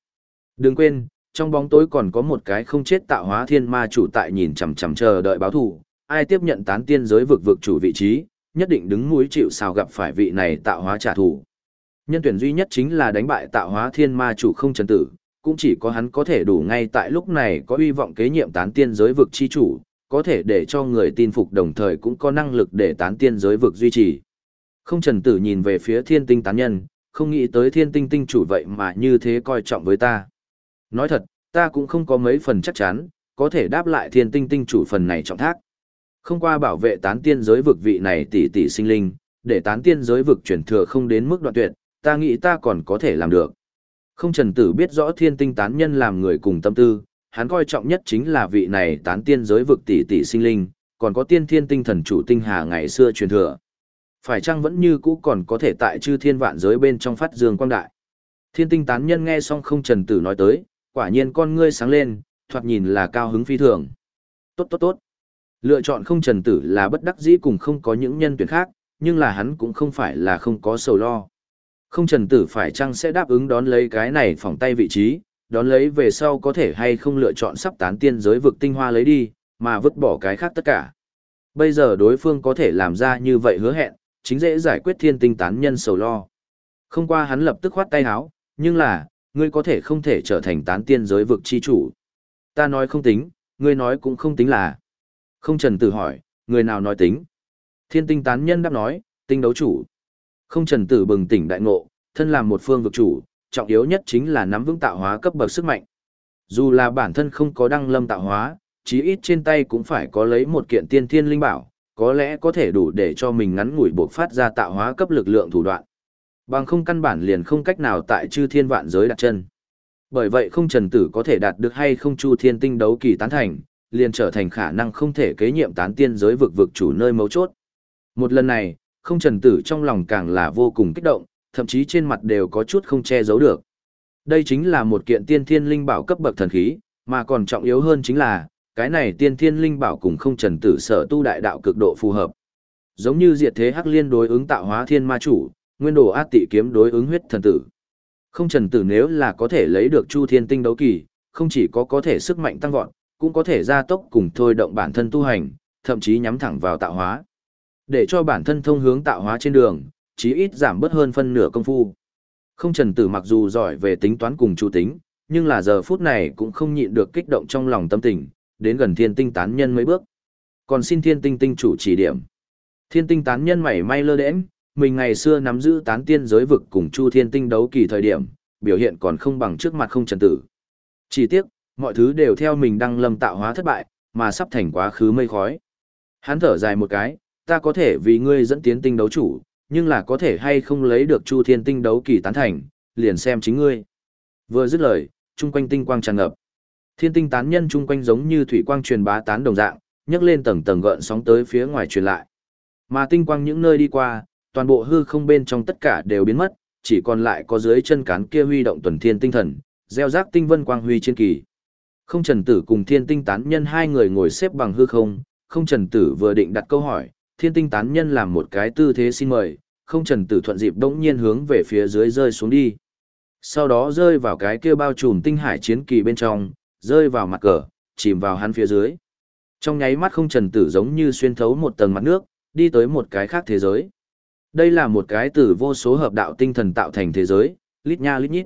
Đừng quên, trong bóng tối còn có một cái không chết tạo hóa thiên ma chủ tại nhìn chằm chằm chờ đợi báo thù, ai tiếp nhận tán tiên giới vực vực chủ vị trí, nhất định đứng mũi chịu sào gặp phải vị này tạo hóa trả thù. Nhân tuyển duy nhất chính là đánh bại tạo hóa thiên ma chủ không trần tử, cũng chỉ có hắn có thể đủ ngay tại lúc này có hy vọng kế nhiệm tán tiên giới vực chi chủ, có thể để cho người tin phục đồng thời cũng có năng lực để tán tiên giới vực duy trì. Không trần tử nhìn về phía thiên tinh tán nhân, không nghĩ tới thiên tinh tinh chủ vậy mà như thế coi trọng với ta. Nói thật, ta cũng không có mấy phần chắc chắn, có thể đáp lại thiên tinh tinh chủ phần này trọng thác. Không qua bảo vệ tán tiên giới vực vị này tỷ tỷ sinh linh, để tán tiên giới vực chuyển thừa không đến mức đoạn tuyệt, ta nghĩ ta còn có thể làm được. Không trần tử biết rõ thiên tinh tán nhân làm người cùng tâm tư, hắn coi trọng nhất chính là vị này tán tiên giới vực tỷ tỷ sinh linh, còn có tiên thiên tinh thần chủ tinh hà ngày xưa truyền thừa. Phải chăng vẫn như cũ còn có thể tại chư thiên vạn giới bên trong phát dương quang đại. Thiên tinh tán nhân nghe xong không trần tử nói tới, quả nhiên con ngươi sáng lên, thoạt nhìn là cao hứng phi thường. Tốt tốt tốt. Lựa chọn không trần tử là bất đắc dĩ cùng không có những nhân tuyển khác, nhưng là hắn cũng không phải là không có sầu lo. Không trần tử phải chăng sẽ đáp ứng đón lấy cái này phòng tay vị trí, đón lấy về sau có thể hay không lựa chọn sắp tán tiên giới vực tinh hoa lấy đi, mà vứt bỏ cái khác tất cả. Bây giờ đối phương có thể làm ra như vậy hứa hẹn, chính dễ giải quyết thiên tinh tán nhân sầu lo. Không qua hắn lập tức khoát tay áo, nhưng là, ngươi có thể không thể trở thành tán tiên giới vực chi chủ. Ta nói không tính, ngươi nói cũng không tính là. Không trần tử hỏi, người nào nói tính? Thiên tinh tán nhân đáp nói, tinh đấu chủ. Không trần tử bừng tỉnh đại ngộ, thân làm một phương vực chủ, trọng yếu nhất chính là nắm vững tạo hóa cấp bậc sức mạnh. Dù là bản thân không có đăng lâm tạo hóa, chí ít trên tay cũng phải có lấy một kiện tiên thiên linh bảo, có lẽ có thể đủ để cho mình ngắn ngủi buộc phát ra tạo hóa cấp lực lượng thủ đoạn. Bằng không căn bản liền không cách nào tại chư thiên vạn giới đặt chân. Bởi vậy không trần tử có thể đạt được hay không chu thiên tinh đấu kỳ tán thành, liền trở thành khả năng không thể kế nhiệm tán tiên giới vực vực chủ nơi mấu chốt. Một lần này, không trần tử trong lòng càng là vô cùng kích động, thậm chí trên mặt đều có chút không che giấu được. Đây chính là một kiện tiên thiên linh bảo cấp bậc thần khí, mà còn trọng yếu hơn chính là, cái này tiên thiên linh bảo cùng không trần tử sở tu đại đạo cực độ phù hợp. Giống như diệt thế hắc liên đối ứng tạo hóa thiên ma chủ, nguyên đồ ác tị kiếm đối ứng huyết thần tử. Không trần tử nếu là có thể lấy được chu thiên tinh đấu kỳ, không chỉ có có thể sức mạnh tăng vọt, cũng có thể gia tốc cùng thôi động bản thân tu hành, thậm chí nhắm thẳng vào tạo hóa. Để cho bản thân thông hướng tạo hóa trên đường, chí ít giảm bớt hơn phân nửa công phu. Không trần tử mặc dù giỏi về tính toán cùng chu tính, nhưng là giờ phút này cũng không nhịn được kích động trong lòng tâm tình, đến gần thiên tinh tán nhân mấy bước. Còn xin thiên tinh tinh chủ chỉ điểm. Thiên tinh tán nhân mảy may lơ đễnh, mình ngày xưa nắm giữ tán tiên giới vực cùng chu thiên tinh đấu kỳ thời điểm, biểu hiện còn không bằng trước mặt không trần tử. Chỉ tiếc, mọi thứ đều theo mình đang lâm tạo hóa thất bại, mà sắp thành quá khứ mây khói. Hắn thở dài một cái, ta có thể vì ngươi dẫn tiến tinh đấu chủ, nhưng là có thể hay không lấy được Chu Thiên tinh đấu kỳ tán thành, liền xem chính ngươi. Vừa dứt lời, chung quanh tinh quang tràn ngập. Thiên tinh tán nhân chung quanh giống như thủy quang truyền bá tán đồng dạng, nhấc lên tầng tầng gợn sóng tới phía ngoài truyền lại. Mà tinh quang những nơi đi qua, toàn bộ hư không bên trong tất cả đều biến mất, chỉ còn lại có dưới chân cán kia huy động tuần thiên tinh thần, gieo rác tinh vân quang huy trên kỳ. Không trần tử cùng thiên tinh tán nhân hai người ngồi xếp bằng hư không, không trần tử vừa định đặt câu hỏi, thiên tinh tán nhân làm một cái tư thế xin mời, không trần tử thuận dịp đống nhiên hướng về phía dưới rơi xuống đi. Sau đó rơi vào cái kia bao trùm tinh hải chiến kỳ bên trong, rơi vào mặt cờ, chìm vào hắn phía dưới. Trong nháy mắt không trần tử giống như xuyên thấu một tầng mặt nước, đi tới một cái khác thế giới. Đây là một cái từ vô số hợp đạo tinh thần tạo thành thế giới, lít nha lít nhít.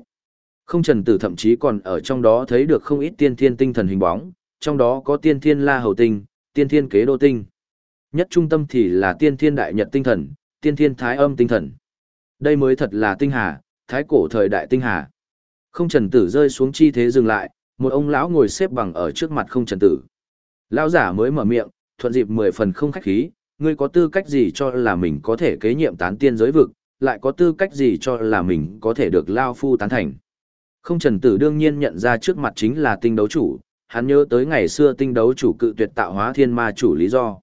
Không trần tử thậm chí còn ở trong đó thấy được không ít tiên thiên tinh thần hình bóng, trong đó có tiên thiên la hầu tinh, tiên thiên kế đô tinh. Nhất trung tâm thì là tiên thiên đại nhật tinh thần, tiên thiên thái âm tinh thần. Đây mới thật là tinh hà, thái cổ thời đại tinh hà. Không trần tử rơi xuống chi thế dừng lại, một ông lão ngồi xếp bằng ở trước mặt không trần tử. Lão giả mới mở miệng, thuận dịp mười phần không khách khí, ngươi có tư cách gì cho là mình có thể kế nhiệm tán tiên giới vực, lại có tư cách gì cho là mình có thể được lao phu tán thành. Không trần tử đương nhiên nhận ra trước mặt chính là tinh đấu chủ, hắn nhớ tới ngày xưa tinh đấu chủ cự tuyệt tạo hóa thiên ma chủ lý do.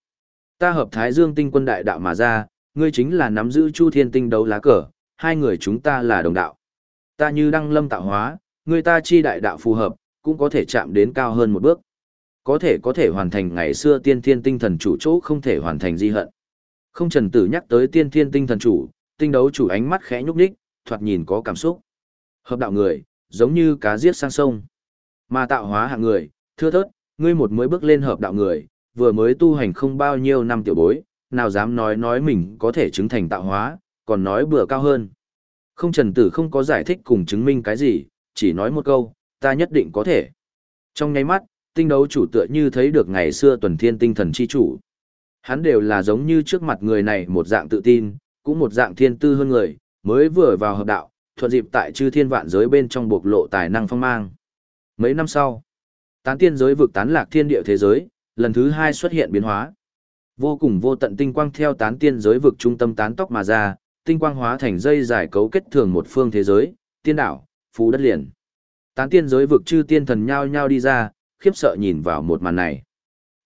Ta hợp thái dương tinh quân đại đạo mà ra, ngươi chính là nắm giữ chu thiên tinh đấu lá cờ, hai người chúng ta là đồng đạo. Ta như đăng lâm tạo hóa, ngươi ta chi đại đạo phù hợp, cũng có thể chạm đến cao hơn một bước. Có thể có thể hoàn thành ngày xưa tiên thiên tinh thần chủ chỗ không thể hoàn thành di hận. Không trần tử nhắc tới tiên thiên tinh thần chủ, tinh đấu chủ ánh mắt khẽ nhúc nhích, thoạt nhìn có cảm xúc. Hợp đạo người, giống như cá giết sang sông. Mà tạo hóa hạng người, thưa thớt, ngươi một mới bước lên hợp đạo người, vừa mới tu hành không bao nhiêu năm tiểu bối, nào dám nói nói mình có thể chứng thành tạo hóa, còn nói bừa cao hơn. Không trần tử không có giải thích cùng chứng minh cái gì, chỉ nói một câu, ta nhất định có thể. Trong nháy mắt, tinh đấu chủ tựa như thấy được ngày xưa tuần thiên tinh thần chi chủ. Hắn đều là giống như trước mặt người này một dạng tự tin, cũng một dạng thiên tư hơn người, mới vừa vào hợp đạo, thuận dịp tại chư thiên vạn giới bên trong bộc lộ tài năng phong mang. Mấy năm sau, tán tiên giới vực tán lạc thiên địa thế giới, lần thứ hai xuất hiện biến hóa. Vô cùng vô tận tinh quang theo tán tiên giới vực trung tâm tán tóc mà ra, tinh quang hóa thành dây giải cấu kết thường một phương thế giới, tiên đảo, phú đất liền. Tán tiên giới vực chư tiên thần nhao nhao đi ra, khiếp sợ nhìn vào một màn này.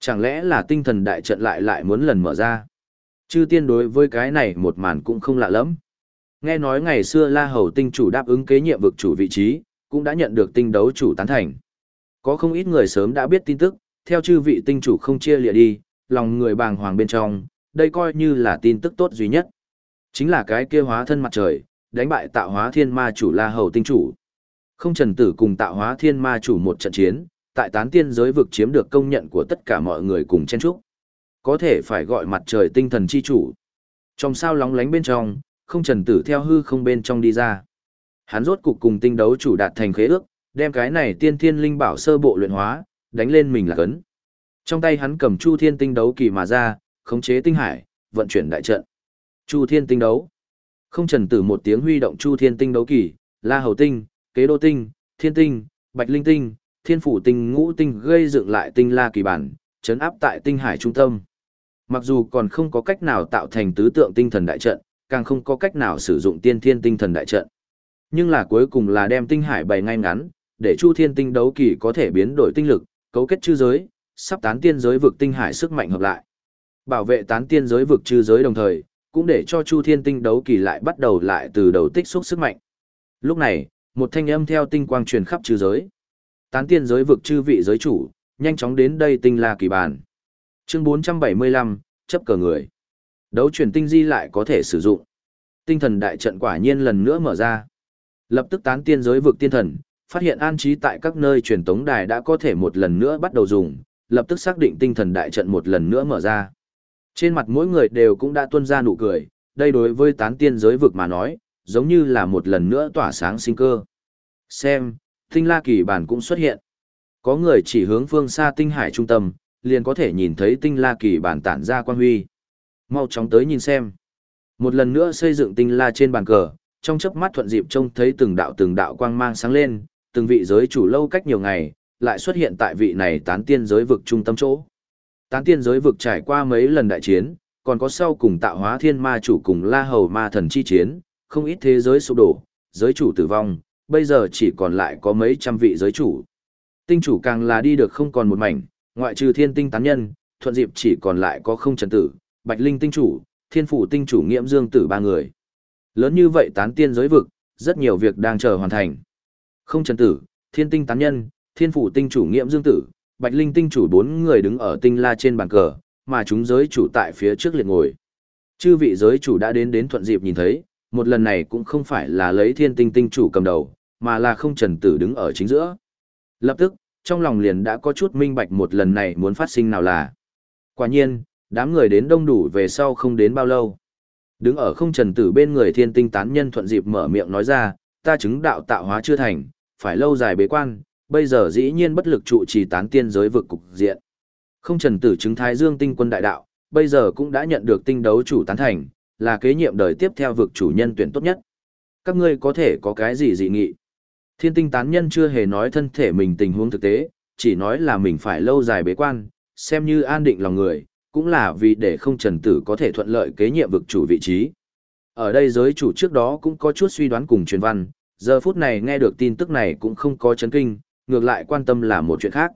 Chẳng lẽ là tinh thần đại trận lại lại muốn lần mở ra? Chư tiên đối với cái này một màn cũng không lạ lắm. Nghe nói ngày xưa La Hầu tinh chủ đáp ứng kế nhiệm vực chủ vị trí, cũng đã nhận được tinh đấu chủ tán thành. Có không ít người sớm đã biết tin tức, theo chư vị tinh chủ không chia lìa đi, lòng người bàng hoàng bên trong, đây coi như là tin tức tốt duy nhất. Chính là cái kia hóa thân mặt trời, đánh bại tạo hóa thiên ma chủ La Hầu tinh chủ. Không trần tử cùng tạo hóa thiên ma chủ một trận chiến, tại tán tiên giới vực chiếm được công nhận của tất cả mọi người cùng chen chúc. Có thể phải gọi mặt trời tinh thần chi chủ. Trong sao lóng lánh bên trong, không trần tử theo hư không bên trong đi ra. Hắn rốt cục cùng tinh đấu chủ đạt thành khế ước, đem cái này tiên thiên linh bảo sơ bộ luyện hóa, đánh lên mình là cấn. Trong tay hắn cầm Chu Thiên tinh đấu kỳ mà ra, khống chế tinh hải, vận chuyển đại trận. Chu Thiên tinh đấu. Không trần tử một tiếng huy động Chu Thiên tinh đấu kỳ, La Hầu tinh, Kế Đô tinh, Thiên tinh, Bạch Linh tinh, Thiên phủ tinh ngũ tinh gây dựng lại tinh la kỳ bản, chấn áp tại tinh hải trung tâm. Mặc dù còn không có cách nào tạo thành tứ tượng tinh thần đại trận, càng không có cách nào sử dụng tiên thiên tinh thần đại trận. Nhưng là cuối cùng là đem tinh hải bày ngay ngắn, để Chu Thiên tinh đấu kỳ có thể biến đổi tinh lực, cấu kết chư giới, sắp tán tiên giới vực tinh hải sức mạnh hợp lại. Bảo vệ tán tiên giới vực chư giới đồng thời, cũng để cho Chu Thiên tinh đấu kỳ lại bắt đầu lại từ đầu tích xúc sức mạnh. Lúc này, một thanh âm theo tinh quang truyền khắp chư giới. Tán tiên giới vực chư vị giới chủ, nhanh chóng đến đây tinh la kỳ bàn. Chương 475, chấp cờ người. Đấu chuyển tinh di lại có thể sử dụng. Tinh thần đại trận quả nhiên lần nữa mở ra. Lập tức tán tiên giới vực tiên thần, phát hiện an trí tại các nơi truyền tống đài đã có thể một lần nữa bắt đầu dùng, lập tức xác định tinh thần đại trận một lần nữa mở ra. Trên mặt mỗi người đều cũng đã tuôn ra nụ cười, đây đối với tán tiên giới vực mà nói, giống như là một lần nữa tỏa sáng sinh cơ. Xem, tinh la kỳ bản cũng xuất hiện. Có người chỉ hướng phương xa tinh hải trung tâm, liền có thể nhìn thấy tinh la kỳ bản tản ra quan huy. Mau chóng tới nhìn xem. Một lần nữa xây dựng tinh la trên bàn cờ, trong chớp mắt thuận dịp trông thấy từng đạo từng đạo quang mang sáng lên, từng vị giới chủ lâu cách nhiều ngày, lại xuất hiện tại vị này tán tiên giới vực trung tâm chỗ. Tán tiên giới vực trải qua mấy lần đại chiến, còn có sau cùng tạo hóa thiên ma chủ cùng la hầu ma thần chi chiến, không ít thế giới sụp đổ, giới chủ tử vong, bây giờ chỉ còn lại có mấy trăm vị giới chủ. Tinh chủ càng là đi được không còn một mảnh, ngoại trừ thiên tinh tán nhân, thuận dịp chỉ còn lại có không trần tử, bạch linh tinh chủ, thiên phủ tinh chủ nghiễm dương tử ba người. Lớn như vậy tán tiên giới vực, rất nhiều việc đang chờ hoàn thành. Không trần tử, thiên tinh tán nhân, thiên phủ tinh chủ nghiễm dương tử, bạch linh tinh chủ bốn người đứng ở tinh la trên bàn cờ, mà chúng giới chủ tại phía trước liệt ngồi. Chư vị giới chủ đã đến đến thuận dịp nhìn thấy, một lần này cũng không phải là lấy thiên tinh tinh chủ cầm đầu, mà là không trần tử đứng ở chính giữa. Lập tức, trong lòng liền đã có chút minh bạch một lần này muốn phát sinh nào là. Quả nhiên, đám người đến đông đủ về sau không đến bao lâu. Đứng ở không trần tử bên người thiên tinh tán nhân thuận dịp mở miệng nói ra, ta chứng đạo tạo hóa chưa thành, phải lâu dài bế quan, bây giờ dĩ nhiên bất lực trụ trì tán tiên giới vực cục diện. Không trần tử chứng thái dương tinh quân đại đạo, bây giờ cũng đã nhận được tinh đấu chủ tán thành, là kế nhiệm đời tiếp theo vực chủ nhân tuyển tốt nhất. Các ngươi có thể có cái gì dị nghị? Thiên tinh tán nhân chưa hề nói thân thể mình tình huống thực tế, chỉ nói là mình phải lâu dài bế quan, xem như an định lòng người, cũng là vì để không trần tử có thể thuận lợi kế nhiệm vực chủ vị trí. Ở đây giới chủ trước đó cũng có chút suy đoán cùng truyền văn, giờ phút này nghe được tin tức này cũng không có chấn kinh, ngược lại quan tâm là một chuyện khác.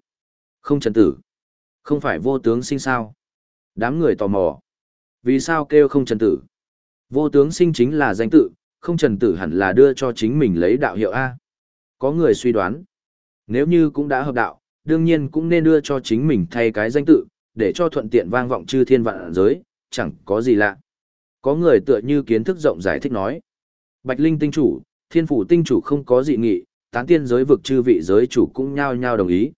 Không trần tử. Không phải vô tướng sinh sao. Đám người tò mò. Vì sao kêu không trần tử? Vô tướng sinh chính là danh tự, không trần tử hẳn là đưa cho chính mình lấy đạo hiệu A. Có người suy đoán. Nếu như cũng đã hợp đạo, đương nhiên cũng nên đưa cho chính mình thay cái danh tự, để cho thuận tiện vang vọng chư thiên vạn giới, chẳng có gì lạ. Có người tựa như kiến thức rộng giải thích nói. Bạch Linh tinh chủ, thiên phủ tinh chủ không có dị nghị, tán tiên giới vực chư vị giới chủ cũng nhao nhao đồng ý.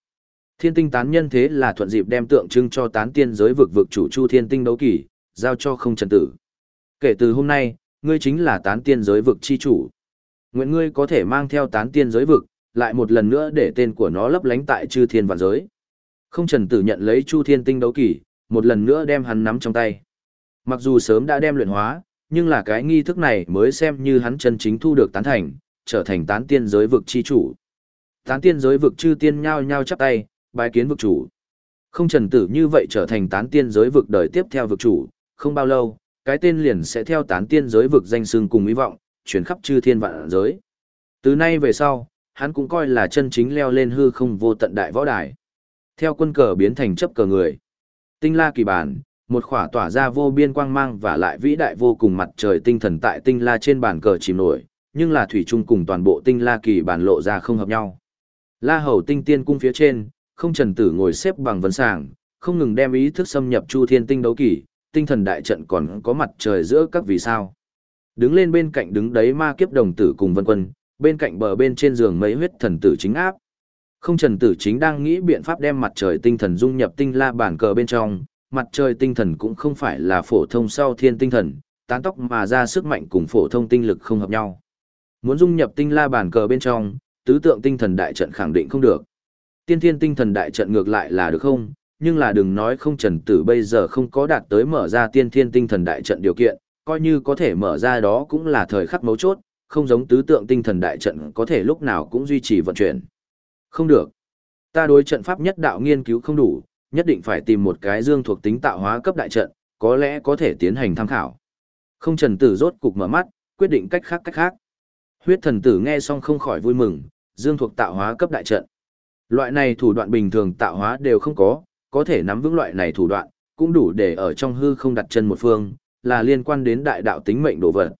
Thiên tinh tán nhân thế là thuận dịp đem tượng trưng cho tán tiên giới vực vực chủ chu thiên tinh đấu kỷ giao cho không trần tử. Kể từ hôm nay, ngươi chính là tán tiên giới vực chi chủ. Nguyện ngươi có thể mang theo tán tiên giới vực, lại một lần nữa để tên của nó lấp lánh tại chư thiên vạn giới. Không trần tử nhận lấy chu thiên tinh đấu kỷ, một lần nữa đem hắn nắm trong tay. Mặc dù sớm đã đem luyện hóa, nhưng là cái nghi thức này mới xem như hắn chân chính thu được tán thành, trở thành tán tiên giới vực chi chủ. Tán tiên giới vực chư tiên nhao nhao chắp tay, bái kiến vực chủ. Không trần tử như vậy trở thành tán tiên giới vực đời tiếp theo vực chủ, không bao lâu, cái tên liền sẽ theo tán tiên giới vực danh xưng cùng hy vọng, chuyển khắp chư thiên vạn giới. Từ nay về sau, hắn cũng coi là chân chính leo lên hư không vô tận đại võ đài. Theo quân cờ biến thành chấp cờ người. Tinh la kỳ bản, một khỏa tỏa ra vô biên quang mang và lại vĩ đại vô cùng mặt trời tinh thần tại tinh la trên bàn cờ chìm nổi, nhưng là thủy chung cùng toàn bộ tinh la kỳ bản lộ ra không hợp nhau. La hầu tinh tiên cung phía trên, không trần tử ngồi xếp bằng vấn sàng, không ngừng đem ý thức xâm nhập chu thiên tinh đấu kỳ, tinh thần đại trận còn có mặt trời giữa các vì sao. Đứng lên bên cạnh đứng đấy ma kiếp đồng tử cùng vân quân, bên cạnh bờ bên trên giường mấy huyết thần tử chính áp. Không trần tử chính đang nghĩ biện pháp đem mặt trời tinh thần dung nhập tinh la bản cờ bên trong, mặt trời tinh thần cũng không phải là phổ thông sau thiên tinh thần, tán tóc mà ra sức mạnh cùng phổ thông tinh lực không hợp nhau. Muốn dung nhập tinh la bàn cờ bên trong, tứ tượng tinh thần đại trận khẳng định không được. Tiên thiên tinh thần đại trận ngược lại là được không, nhưng là đừng nói không trần tử bây giờ không có đạt tới mở ra tiên thiên tinh thần đại trận điều kiện, coi như có thể mở ra đó cũng là thời khắc mấu chốt, không giống tứ tượng tinh thần đại trận có thể lúc nào cũng duy trì vận chuyển. Không được. Ta đối trận pháp nhất đạo nghiên cứu không đủ, nhất định phải tìm một cái dương thuộc tính tạo hóa cấp đại trận, có lẽ có thể tiến hành tham khảo. Không trần tử rốt cục mở mắt, quyết định cách khác cách khác. Huyết thần tử nghe xong không khỏi vui mừng, dương thuộc tạo hóa cấp đại trận. Loại này thủ đoạn bình thường tạo hóa đều không có, có thể nắm vững loại này thủ đoạn, cũng đủ để ở trong hư không đặt chân một phương, là liên quan đến đại đạo tính mệnh đồ vật.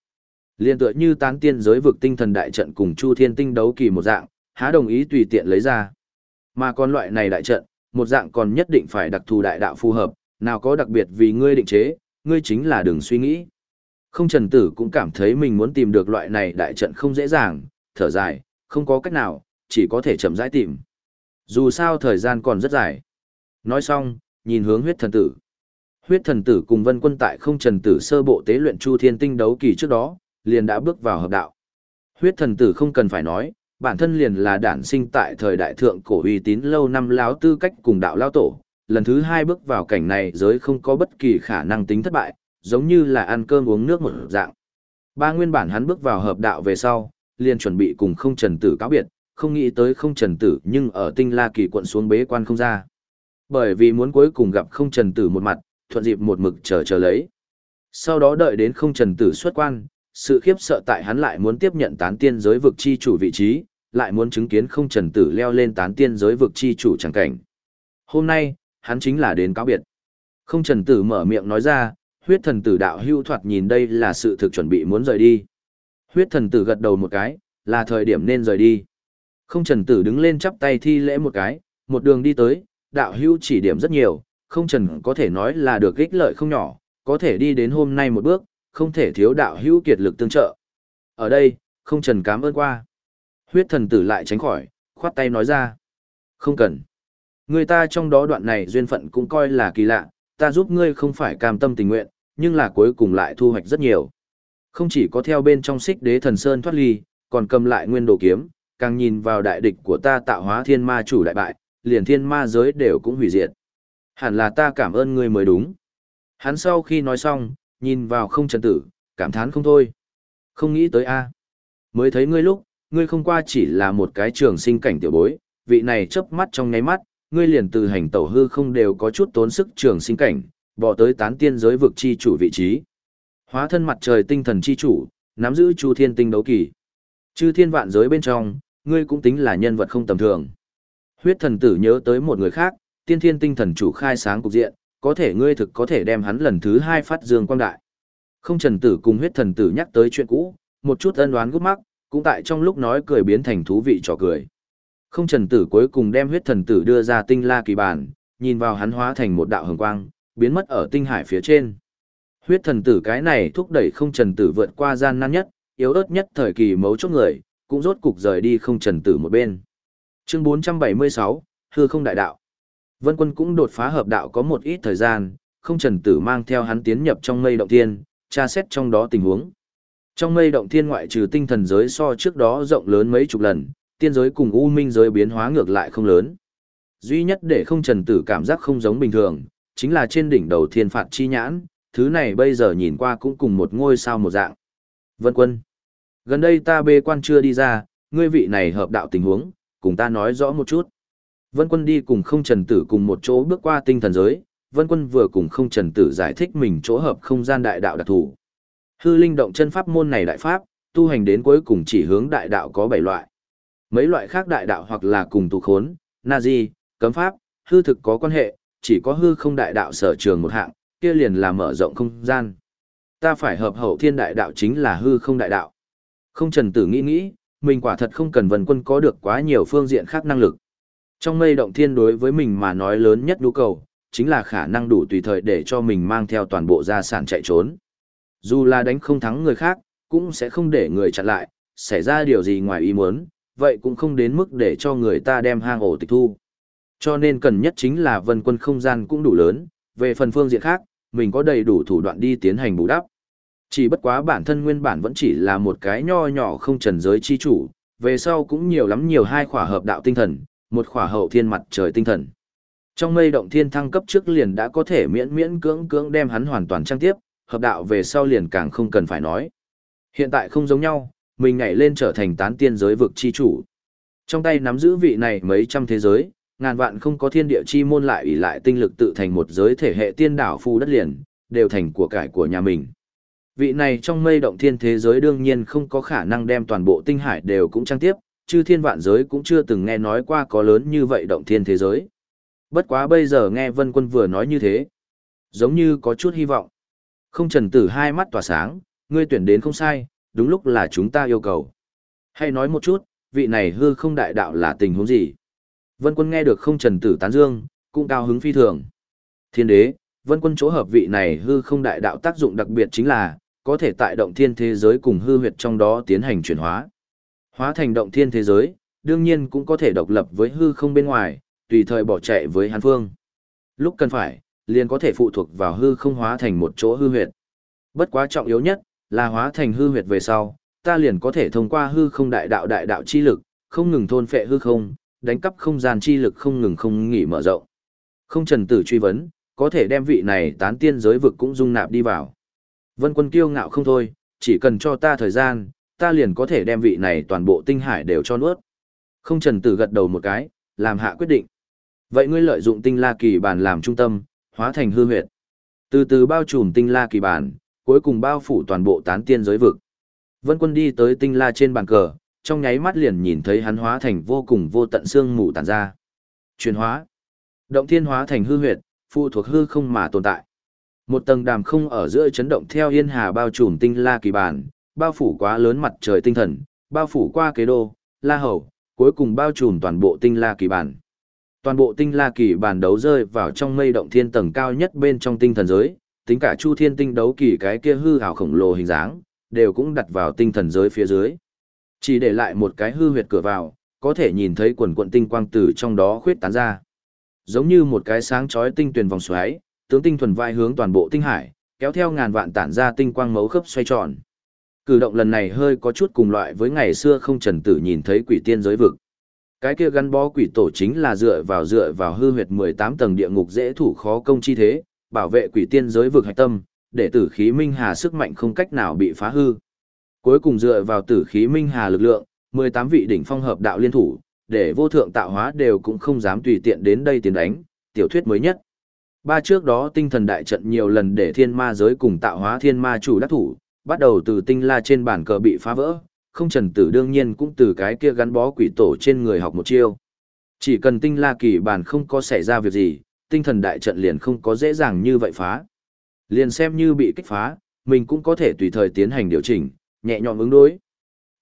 Liên tựa như tán tiên giới vực tinh thần đại trận cùng Chu Thiên Tinh đấu kỳ một dạng, há đồng ý tùy tiện lấy ra. Mà còn loại này đại trận, một dạng còn nhất định phải đặc thù đại đạo phù hợp, nào có đặc biệt vì ngươi định chế, ngươi chính là đừng suy nghĩ. Không trần tử cũng cảm thấy mình muốn tìm được loại này đại trận không dễ dàng, thở dài, không có cách nào, chỉ có thể chậm rãi tìm. Dù sao thời gian còn rất dài. Nói xong, nhìn hướng huyết thần tử. Huyết thần tử cùng vân quân tại không trần tử sơ bộ tế luyện chu thiên tinh đấu kỳ trước đó, liền đã bước vào hợp đạo. Huyết thần tử không cần phải nói, bản thân liền là đản sinh tại thời đại thượng cổ uy tín lâu năm láo tư cách cùng đạo lao tổ, lần thứ hai bước vào cảnh này giới không có bất kỳ khả năng tính thất bại, giống như là ăn cơm uống nước một dạng. Ba nguyên bản hắn bước vào hợp đạo về sau, liền chuẩn bị cùng không trần tử cáo biệt, không nghĩ tới không trần tử nhưng ở tinh la kỳ quận xuống bế quan không ra. Bởi vì muốn cuối cùng gặp không trần tử một mặt, thuận dịp một mực chờ chờ lấy. Sau đó đợi đến không trần tử xuất quan, sự khiếp sợ tại hắn lại muốn tiếp nhận tán tiên giới vực chi chủ vị trí, lại muốn chứng kiến không trần tử leo lên tán tiên giới vực chi chủ chẳng cảnh. Hôm nay, hắn chính là đến cáo biệt. Không trần tử mở miệng nói ra, huyết thần tử đạo hưu thoạt nhìn đây là sự thực chuẩn bị muốn rời đi. Huyết thần tử gật đầu một cái, là thời điểm nên rời đi. Không trần tử đứng lên chắp tay thi lễ một cái, một đường đi tới, đạo hưu chỉ điểm rất nhiều, không trần có thể nói là được ích lợi không nhỏ, có thể đi đến hôm nay một bước, không thể thiếu đạo hữu kiệt lực tương trợ. Ở đây, không trần cảm ơn qua. Huyết thần tử lại tránh khỏi, khoát tay nói ra. Không cần. Người ta trong đó đoạn này duyên phận cũng coi là kỳ lạ, ta giúp ngươi không phải cam tâm tình nguyện, nhưng là cuối cùng lại thu hoạch rất nhiều. Không chỉ có theo bên trong xích đế thần sơn thoát ly, còn cầm lại nguyên đồ kiếm, càng nhìn vào đại địch của ta tạo hóa thiên ma chủ đại bại, liền thiên ma giới đều cũng hủy diệt. Hẳn là ta cảm ơn ngươi mới đúng. Hắn sau khi nói xong, nhìn vào không trần tử, cảm thán không thôi. Không nghĩ tới a Mới thấy ngươi lúc, ngươi không qua chỉ là một cái trường sinh cảnh tiểu bối, vị này chớp mắt trong ngáy mắt, ngươi liền từ hành tẩu hư không đều có chút tốn sức trường sinh cảnh, bỏ tới tán tiên giới vực chi chủ vị trí. Hóa thân mặt trời tinh thần chi chủ, nắm giữ chu thiên tinh đấu kỳ. Chư thiên vạn giới bên trong, ngươi cũng tính là nhân vật không tầm thường. Huyết thần tử nhớ tới một người khác, tiên thiên tinh thần chủ khai sáng cục diện, có thể ngươi thực có thể đem hắn lần thứ hai phát dương quang đại. Không trần tử cùng huyết thần tử nhắc tới chuyện cũ, một chút ân đoán gút mắc, cũng tại trong lúc nói cười biến thành thú vị trò cười. Không trần tử cuối cùng đem huyết thần tử đưa ra tinh la kỳ bản, nhìn vào hắn hóa thành một đạo hồng quang, biến mất ở tinh hải phía trên. Huyết thần tử cái này thúc đẩy không trần tử vượt qua gian nan nhất, yếu ớt nhất thời kỳ mấu chốt người, cũng rốt cục rời đi không trần tử một bên. Chương 476, Hư không đại đạo. Vân quân cũng đột phá hợp đạo có một ít thời gian, không trần tử mang theo hắn tiến nhập trong mây động thiên, tra xét trong đó tình huống. Trong mây động thiên ngoại trừ tinh thần giới so trước đó rộng lớn mấy chục lần, tiên giới cùng u minh giới biến hóa ngược lại không lớn. Duy nhất để không trần tử cảm giác không giống bình thường, chính là trên đỉnh đầu thiên phạt chi nhãn, thứ này bây giờ nhìn qua cũng cùng một ngôi sao một dạng. Vân quân, gần đây ta bê quan chưa đi ra, ngươi vị này hợp đạo tình huống, cùng ta nói rõ một chút. Vân quân đi cùng không trần tử cùng một chỗ bước qua tinh thần giới, Vân quân vừa cùng không trần tử giải thích mình chỗ hợp không gian đại đạo đặc thù. Hư linh động chân pháp môn này đại pháp, tu hành đến cuối cùng chỉ hướng đại đạo có bảy loại. Mấy loại khác đại đạo hoặc là cùng tù khốn, na di, cấm pháp, hư thực có quan hệ, chỉ có hư không đại đạo sở trường một hạng, kia liền là mở rộng không gian. Ta phải hợp hậu thiên đại đạo chính là hư không đại đạo. Không trần tử nghĩ nghĩ, mình quả thật không cần vần quân có được quá nhiều phương diện khác năng lực. Trong mây động thiên đối với mình mà nói lớn nhất nhu cầu, chính là khả năng đủ tùy thời để cho mình mang theo toàn bộ gia sản chạy trốn. Dù là đánh không thắng người khác, cũng sẽ không để người chặn lại, xảy ra điều gì ngoài ý muốn, vậy cũng không đến mức để cho người ta đem hang ổ tịch thu. Cho nên cần nhất chính là vân quân không gian cũng đủ lớn, về phần phương diện khác, mình có đầy đủ thủ đoạn đi tiến hành bù đắp. Chỉ bất quá bản thân nguyên bản vẫn chỉ là một cái nho nhỏ không trần giới chi chủ, về sau cũng nhiều lắm nhiều hai khỏa hợp đạo tinh thần, một khỏa hậu thiên mặt trời tinh thần. Trong mây động thiên thăng cấp trước liền đã có thể miễn miễn cưỡng cưỡng đem hắn hoàn toàn trang tiếp, hợp đạo về sau liền càng không cần phải nói. Hiện tại không giống nhau, mình nhảy lên trở thành tán tiên giới vực chi chủ. Trong tay nắm giữ vị này mấy trăm thế giới, ngàn vạn không có thiên địa chi môn lại ủy lại tinh lực tự thành một giới thể hệ tiên đảo phu đất liền, đều thành của cải của nhà mình. Vị này trong mây động thiên thế giới đương nhiên không có khả năng đem toàn bộ tinh hải đều cũng trang tiếp, chư thiên vạn giới cũng chưa từng nghe nói qua có lớn như vậy động thiên thế giới. Bất quá bây giờ nghe vân quân vừa nói như thế, giống như có chút hy vọng. Không trần tử hai mắt tỏa sáng, ngươi tuyển đến không sai, đúng lúc là chúng ta yêu cầu. Hay nói một chút, vị này hư không đại đạo là tình huống gì? Vân quân nghe được không trần tử tán dương, cũng cao hứng phi thường. Thiên đế, vân quân chỗ hợp vị này hư không đại đạo tác dụng đặc biệt chính là, có thể tại động thiên thế giới cùng hư huyệt trong đó tiến hành chuyển hóa. Hóa thành động thiên thế giới, đương nhiên cũng có thể độc lập với hư không bên ngoài, tùy thời bỏ chạy với hàn phương. Lúc cần phải, liền có thể phụ thuộc vào hư không hóa thành một chỗ hư huyệt. Bất quá trọng yếu nhất, là hóa thành hư huyệt về sau, ta liền có thể thông qua hư không đại đạo đại đạo chi lực, không ngừng thôn phệ hư không, đánh cắp không gian chi lực không ngừng không nghỉ mở rộng. Không trần tử truy vấn, có thể đem vị này tán tiên giới vực cũng dung nạp đi vào. Vân quân kiêu ngạo không thôi, chỉ cần cho ta thời gian, ta liền có thể đem vị này toàn bộ tinh hải đều cho nuốt. Không trần tử gật đầu một cái, làm hạ quyết định. Vậy ngươi lợi dụng tinh la kỳ bản làm trung tâm, hóa thành hư huyệt. Từ từ bao trùm tinh la kỳ bản, cuối cùng bao phủ toàn bộ tán tiên giới vực. Vân quân đi tới tinh la trên bàn cờ, trong nháy mắt liền nhìn thấy hắn hóa thành vô cùng vô tận xương mù tản ra. Chuyển hóa. Động thiên hóa thành hư huyệt, phụ thuộc hư không mà tồn tại. Một tầng đàm không ở giữa chấn động theo yên hà bao trùm tinh la kỳ bản, bao phủ quá lớn mặt trời tinh thần, bao phủ qua kế đô, la hầu, cuối cùng bao trùm toàn bộ tinh la kỳ bản. Toàn bộ tinh la kỳ bản đấu rơi vào trong mây động thiên tầng cao nhất bên trong tinh thần giới, tính cả chu thiên tinh đấu kỳ cái kia hư hào khổng lồ hình dáng, đều cũng đặt vào tinh thần giới phía dưới. Chỉ để lại một cái hư huyệt cửa vào, có thể nhìn thấy quần quận tinh quang từ trong đó khuyết tán ra. Giống như một cái sáng chói tinh tuyền vòng xoáy, tướng tinh thuần vai hướng toàn bộ tinh hải, kéo theo ngàn vạn tản ra tinh quang mấu khớp xoay tròn. Cử động lần này hơi có chút cùng loại với ngày xưa không trần tử nhìn thấy quỷ tiên giới vực. Cái kia gắn bó quỷ tổ chính là dựa vào dựa vào hư huyệt 18 tầng địa ngục dễ thủ khó công chi thế, bảo vệ quỷ tiên giới vực hạch tâm, để tử khí minh hà sức mạnh không cách nào bị phá hư. Cuối cùng dựa vào tử khí minh hà lực lượng, 18 vị đỉnh phong hợp đạo liên thủ, để vô thượng tạo hóa đều cũng không dám tùy tiện đến đây tiến đánh, tiểu thuyết mới nhất. Ba trước đó tinh thần đại trận nhiều lần để thiên ma giới cùng tạo hóa thiên ma chủ đắc thủ, bắt đầu từ tinh la trên bản cờ bị phá vỡ, không trần tử đương nhiên cũng từ cái kia gắn bó quỷ tổ trên người học một chiêu. Chỉ cần tinh la kỳ bản không có xảy ra việc gì, tinh thần đại trận liền không có dễ dàng như vậy phá. Liền xem như bị kích phá, mình cũng có thể tùy thời tiến hành điều chỉnh, nhẹ nhõm ứng đối.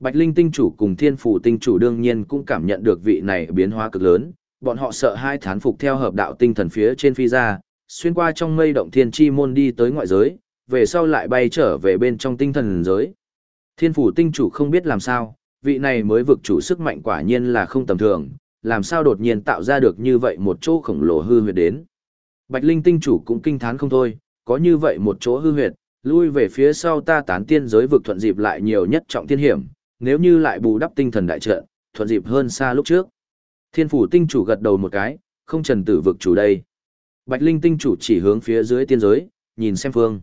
Bạch Linh tinh chủ cùng Thiên Phủ tinh chủ đương nhiên cũng cảm nhận được vị này biến hóa cực lớn, bọn họ sợ hai thán phục theo hợp đạo tinh thần phía trên phi ra, xuyên qua trong mây động thiên chi môn đi tới ngoại giới, về sau lại bay trở về bên trong tinh thần giới. Thiên Phủ tinh chủ không biết làm sao, vị này mới vực chủ sức mạnh quả nhiên là không tầm thường, làm sao đột nhiên tạo ra được như vậy một chỗ khổng lồ hư huyệt đến. Bạch Linh tinh chủ cũng kinh thán không thôi, có như vậy một chỗ hư huyệt, lui về phía sau ta tán tiên giới vực thuận dịp lại nhiều nhất trọng thiên hiểm, nếu như lại bù đắp tinh thần đại trận, thuận dịp hơn xa lúc trước. Thiên phủ tinh chủ gật đầu một cái, không trần tử vực chủ đây. Bạch Linh tinh chủ chỉ hướng phía dưới tiên giới, nhìn xem phương.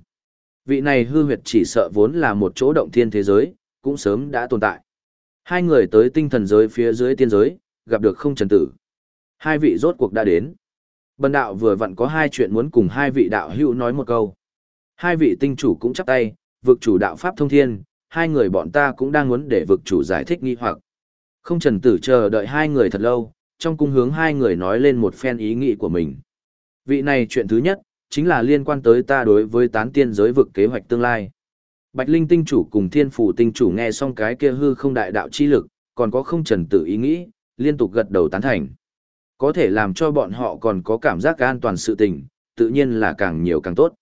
Vị này hư huyệt chỉ sợ vốn là một chỗ động thiên thế giới, cũng sớm đã tồn tại. Hai người tới tinh thần giới phía dưới tiên giới, gặp được không trần tử. Hai vị rốt cuộc đã đến. Bần đạo vừa vặn có hai chuyện muốn cùng hai vị đạo hữu nói một câu. Hai vị tinh chủ cũng chắp tay, vực chủ đạo pháp thông thiên, hai người bọn ta cũng đang muốn để vực chủ giải thích nghi hoặc. Không trần tử chờ đợi hai người thật lâu, trong cung hướng hai người nói lên một phen ý nghĩ của mình. Vị này chuyện thứ nhất, chính là liên quan tới ta đối với tán tiên giới vực kế hoạch tương lai. Bạch Linh tinh chủ cùng thiên phủ tinh chủ nghe xong cái kia hư không đại đạo chi lực, còn có không trần tử ý nghĩ, liên tục gật đầu tán thành. Có thể làm cho bọn họ còn có cảm giác an toàn sự tình, tự nhiên là càng nhiều càng tốt.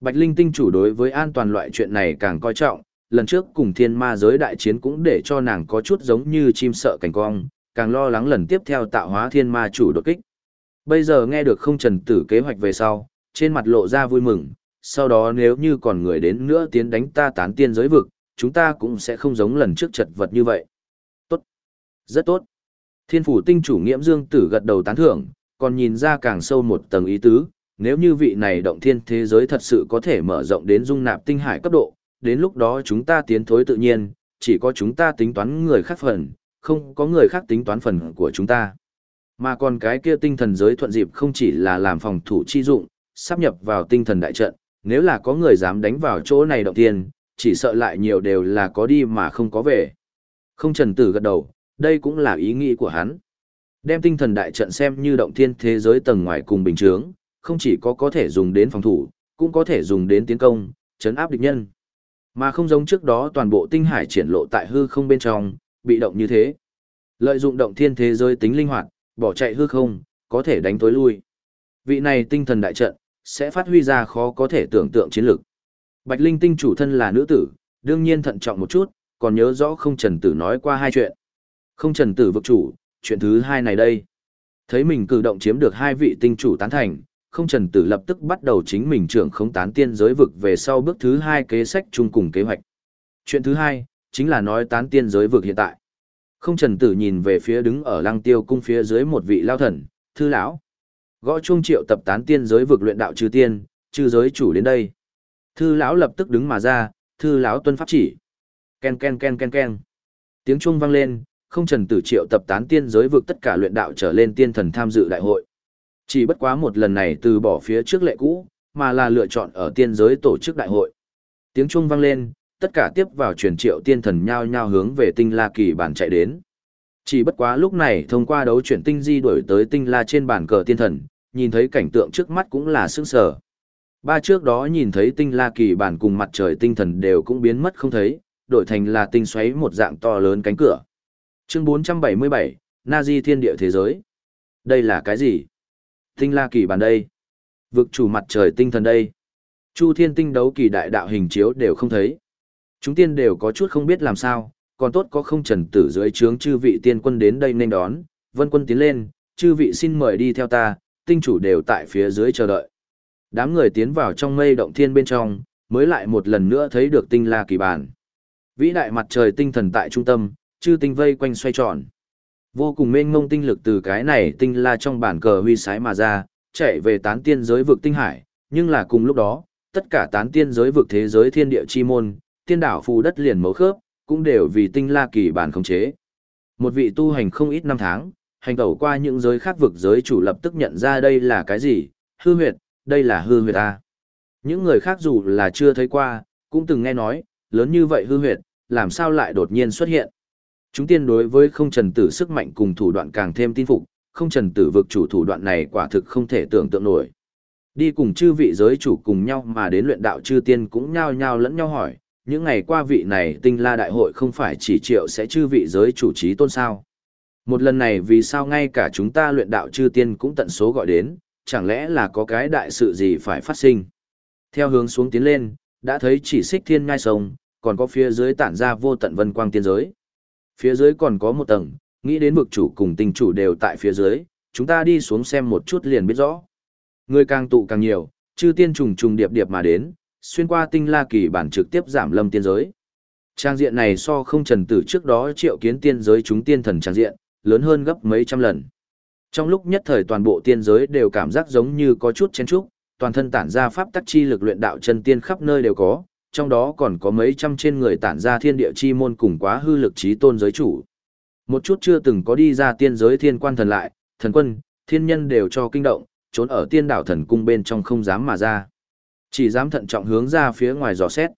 Bạch Linh tinh chủ đối với an toàn loại chuyện này càng coi trọng, lần trước cùng thiên ma giới đại chiến cũng để cho nàng có chút giống như chim sợ cảnh cong, càng lo lắng lần tiếp theo tạo hóa thiên ma chủ đột kích. Bây giờ nghe được không trần tử kế hoạch về sau, trên mặt lộ ra vui mừng, sau đó nếu như còn người đến nữa tiến đánh ta tán tiên giới vực, chúng ta cũng sẽ không giống lần trước chật vật như vậy. Tốt. Rất tốt. Thiên phủ tinh chủ nghiễm dương tử gật đầu tán thưởng, còn nhìn ra càng sâu một tầng ý tứ, nếu như vị này động thiên thế giới thật sự có thể mở rộng đến dung nạp tinh hải cấp độ, đến lúc đó chúng ta tiến thối tự nhiên, chỉ có chúng ta tính toán người khác phần, không có người khác tính toán phần của chúng ta. Mà còn cái kia tinh thần giới thuận dịp không chỉ là làm phòng thủ chi dụng, sắp nhập vào tinh thần đại trận, nếu là có người dám đánh vào chỗ này động tiên, chỉ sợ lại nhiều đều là có đi mà không có về. Không trần tử gật đầu, đây cũng là ý nghĩ của hắn. Đem tinh thần đại trận xem như động thiên thế giới tầng ngoài cùng bình chướng, không chỉ có có thể dùng đến phòng thủ, cũng có thể dùng đến tiến công, chấn áp địch nhân. Mà không giống trước đó toàn bộ tinh hải triển lộ tại hư không bên trong, bị động như thế. Lợi dụng động thiên thế giới tính linh hoạt, bỏ chạy hư không, có thể đánh tối lui. Vị này tinh thần đại trận, sẽ phát huy ra khó có thể tưởng tượng chiến lược. Bạch Linh tinh chủ thân là nữ tử, đương nhiên thận trọng một chút, còn nhớ rõ không trần tử nói qua hai chuyện. Không trần tử vực chủ, chuyện thứ hai này đây. Thấy mình cử động chiếm được hai vị tinh chủ tán thành, không trần tử lập tức bắt đầu chính mình trưởng không tán tiên giới vực về sau bước thứ hai kế sách chung cùng kế hoạch. Chuyện thứ hai, chính là nói tán tiên giới vực hiện tại. Không trần tử nhìn về phía đứng ở lăng tiêu cung phía dưới một vị lao thần, thư lão Gõ chuông triệu tập tán tiên giới vực luyện đạo trừ tiên, trừ giới chủ đến đây. Thư lão lập tức đứng mà ra, thư lão tuân pháp chỉ. Ken ken ken ken ken. Tiếng chuông vang lên, không trần tử triệu tập tán tiên giới vực tất cả luyện đạo trở lên tiên thần tham dự đại hội. Chỉ bất quá một lần này từ bỏ phía trước lệ cũ, mà là lựa chọn ở tiên giới tổ chức đại hội. Tiếng chuông vang lên, tất cả tiếp vào truyền triệu tiên thần nhao nhao hướng về tinh la kỳ bản chạy đến. Chỉ bất quá lúc này thông qua đấu chuyển tinh di đổi tới tinh la trên bản cờ tiên thần, nhìn thấy cảnh tượng trước mắt cũng là sững sờ. Ba trước đó nhìn thấy tinh la kỳ bản cùng mặt trời tinh thần đều cũng biến mất không thấy, đổi thành là tinh xoáy một dạng to lớn cánh cửa. Chương 477, Nazi thiên địa thế giới. Đây là cái gì? Tinh la kỳ bản đây. Vực chủ mặt trời tinh thần đây. Chu thiên tinh đấu kỳ đại đạo hình chiếu đều không thấy. Chúng tiên đều có chút không biết làm sao, còn tốt có không trần tử dưới trướng chư vị tiên quân đến đây nên đón, vân quân tiến lên, chư vị xin mời đi theo ta, tinh chủ đều tại phía dưới chờ đợi. Đám người tiến vào trong mây động thiên bên trong, mới lại một lần nữa thấy được tinh la kỳ bản. Vĩ đại mặt trời tinh thần tại trung tâm, chư tinh vây quanh xoay tròn. Vô cùng mênh mông tinh lực từ cái này tinh la trong bản cờ huy sái mà ra, chạy về tán tiên giới vực tinh hải, nhưng là cùng lúc đó, tất cả tán tiên giới vực thế giới thiên địa chi môn, tiên đảo phù đất liền mấu khớp, cũng đều vì tinh la kỳ bản khống chế. Một vị tu hành không ít năm tháng, hành tẩu qua những giới khác vực giới chủ lập tức nhận ra đây là cái gì, hư huyệt, đây là hư huyệt ta. Những người khác dù là chưa thấy qua, cũng từng nghe nói, lớn như vậy hư huyệt, làm sao lại đột nhiên xuất hiện. Chúng tiên đối với không trần tử sức mạnh cùng thủ đoạn càng thêm tin phục, không trần tử vực chủ thủ đoạn này quả thực không thể tưởng tượng nổi. Đi cùng chư vị giới chủ cùng nhau mà đến luyện đạo chư tiên cũng nhao nhao lẫn nhau hỏi, những ngày qua vị này tinh la đại hội không phải chỉ triệu sẽ chư vị giới chủ trí tôn sao. Một lần này vì sao ngay cả chúng ta luyện đạo chư tiên cũng tận số gọi đến, chẳng lẽ là có cái đại sự gì phải phát sinh. Theo hướng xuống tiến lên, đã thấy chỉ xích thiên ngai sông, còn có phía dưới tản ra vô tận vân quang tiên giới. Phía dưới còn có một tầng, nghĩ đến vực chủ cùng tinh chủ đều tại phía dưới, chúng ta đi xuống xem một chút liền biết rõ. Người càng tụ càng nhiều, chư tiên trùng trùng điệp điệp mà đến, xuyên qua tinh la kỳ bản trực tiếp giảm lâm tiên giới. Trang diện này so không trần tử trước đó triệu kiến tiên giới chúng tiên thần trang diện, lớn hơn gấp mấy trăm lần. Trong lúc nhất thời toàn bộ tiên giới đều cảm giác giống như có chút chén trúc, toàn thân tản ra pháp tắc chi lực luyện đạo chân tiên khắp nơi đều có, trong đó còn có mấy trăm trên người tản ra thiên địa chi môn cùng quá hư lực trí tôn giới chủ. Một chút chưa từng có đi ra tiên giới thiên quan thần lại, thần quân, thiên nhân đều cho kinh động, trốn ở tiên đảo thần cung bên trong không dám mà ra. Chỉ dám thận trọng hướng ra phía ngoài dò xét.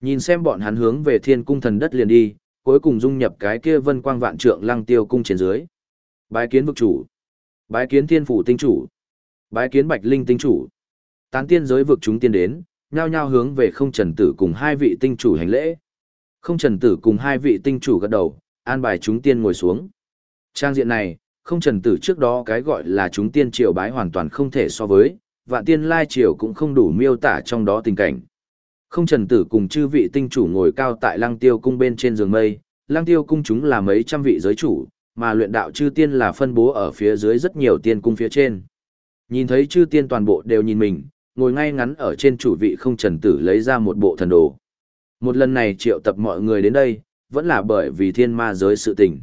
Nhìn xem bọn hắn hướng về thiên cung thần đất liền đi, cuối cùng dung nhập cái kia vân quang vạn trượng lăng tiêu cung trên dưới. Bái kiến vực chủ. Bái kiến thiên phủ tinh chủ. Bái kiến bạch linh tinh chủ. Tán tiên giới vực chúng tiên đến, nhao nhao hướng về không trần tử cùng hai vị tinh chủ hành lễ. Không trần tử cùng hai vị tinh chủ gật đầu, an bài chúng tiên ngồi xuống. Trang diện này, không trần tử trước đó cái gọi là chúng tiên triều bái hoàn toàn không thể so với, vạn tiên lai triều cũng không đủ miêu tả trong đó tình cảnh. Không trần tử cùng chư vị tinh chủ ngồi cao tại lăng tiêu cung bên trên giường mây, lăng tiêu cung chúng là mấy trăm vị giới chủ, mà luyện đạo chư tiên là phân bố ở phía dưới rất nhiều tiên cung phía trên. Nhìn thấy chư tiên toàn bộ đều nhìn mình, ngồi ngay ngắn ở trên chủ vị không trần tử lấy ra một bộ thần đồ. Một lần này triệu tập mọi người đến đây, vẫn là bởi vì thiên ma giới sự tình.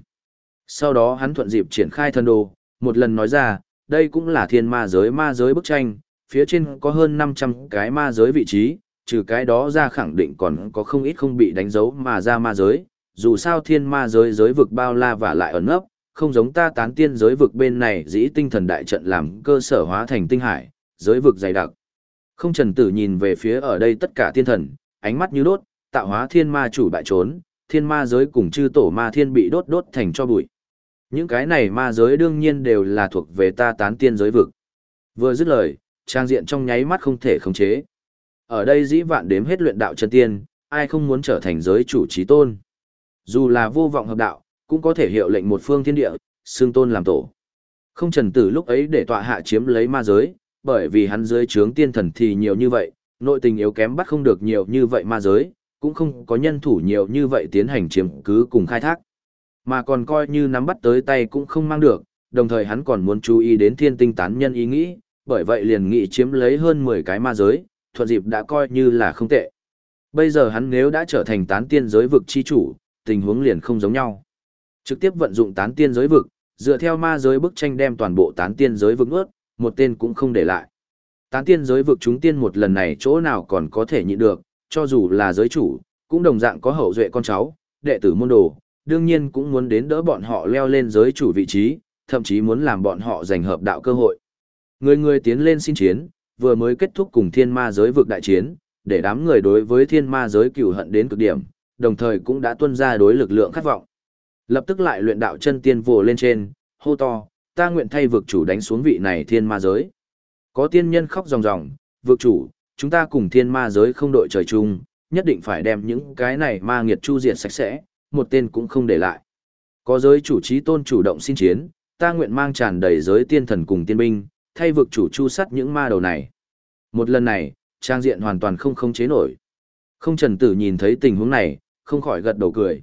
Sau đó hắn thuận dịp triển khai thần đồ, một lần nói ra, đây cũng là thiên ma giới ma giới bức tranh, phía trên có hơn 500 cái ma giới vị trí, trừ cái đó ra khẳng định còn có không ít không bị đánh dấu mà ra ma giới, dù sao thiên ma giới giới vực bao la và lại ẩn ấp, không giống ta tán tiên giới vực bên này dĩ tinh thần đại trận làm cơ sở hóa thành tinh hải, giới vực dày đặc. Không trần tử nhìn về phía ở đây tất cả tiên thần, ánh mắt như đốt, tạo hóa thiên ma chủ bại trốn, thiên ma giới cùng chư tổ ma thiên bị đốt đốt thành cho bụi. Những cái này ma giới đương nhiên đều là thuộc về ta tán tiên giới vực. Vừa dứt lời, trang diện trong nháy mắt không thể khống chế. Ở đây dĩ vạn đếm hết luyện đạo chân tiên, ai không muốn trở thành giới chủ trí tôn. Dù là vô vọng hợp đạo, cũng có thể hiệu lệnh một phương thiên địa, xương tôn làm tổ. Không trần tử lúc ấy để tọa hạ chiếm lấy ma giới, bởi vì hắn dưới trướng tiên thần thì nhiều như vậy, nội tình yếu kém bắt không được nhiều như vậy ma giới, cũng không có nhân thủ nhiều như vậy tiến hành chiếm cứ cùng khai thác. Mà còn coi như nắm bắt tới tay cũng không mang được, đồng thời hắn còn muốn chú ý đến thiên tinh tán nhân ý nghĩ, bởi vậy liền nghị chiếm lấy hơn 10 cái ma giới, thuận dịp đã coi như là không tệ. Bây giờ hắn nếu đã trở thành tán tiên giới vực chi chủ, tình huống liền không giống nhau. Trực tiếp vận dụng tán tiên giới vực, dựa theo ma giới bức tranh đem toàn bộ tán tiên giới vực ướt, một tên cũng không để lại. Tán tiên giới vực chúng tiên một lần này chỗ nào còn có thể nhịn được, cho dù là giới chủ, cũng đồng dạng có hậu duệ con cháu, đệ tử môn đồ, đương nhiên cũng muốn đến đỡ bọn họ leo lên giới chủ vị trí, thậm chí muốn làm bọn họ giành hợp đạo cơ hội. Người người tiến lên xin chiến, vừa mới kết thúc cùng thiên ma giới vực đại chiến, để đám người đối với thiên ma giới cửu hận đến cực điểm, đồng thời cũng đã tuân ra đối lực lượng khát vọng. Lập tức lại luyện đạo chân tiên vồ lên trên, hô to, ta nguyện thay vực chủ đánh xuống vị này thiên ma giới. Có tiên nhân khóc ròng ròng, vực chủ, chúng ta cùng thiên ma giới không đội trời chung, nhất định phải đem những cái này ma nghiệt chu diệt sạch sẽ, một tên cũng không để lại. Có giới chủ trí tôn chủ động xin chiến, ta nguyện mang tràn đầy giới tiên thần cùng tiên binh, thay vực chủ chu sắt những ma đầu này. Một lần này, trang diện hoàn toàn không khống chế nổi. Không trần tử nhìn thấy tình huống này, không khỏi gật đầu cười.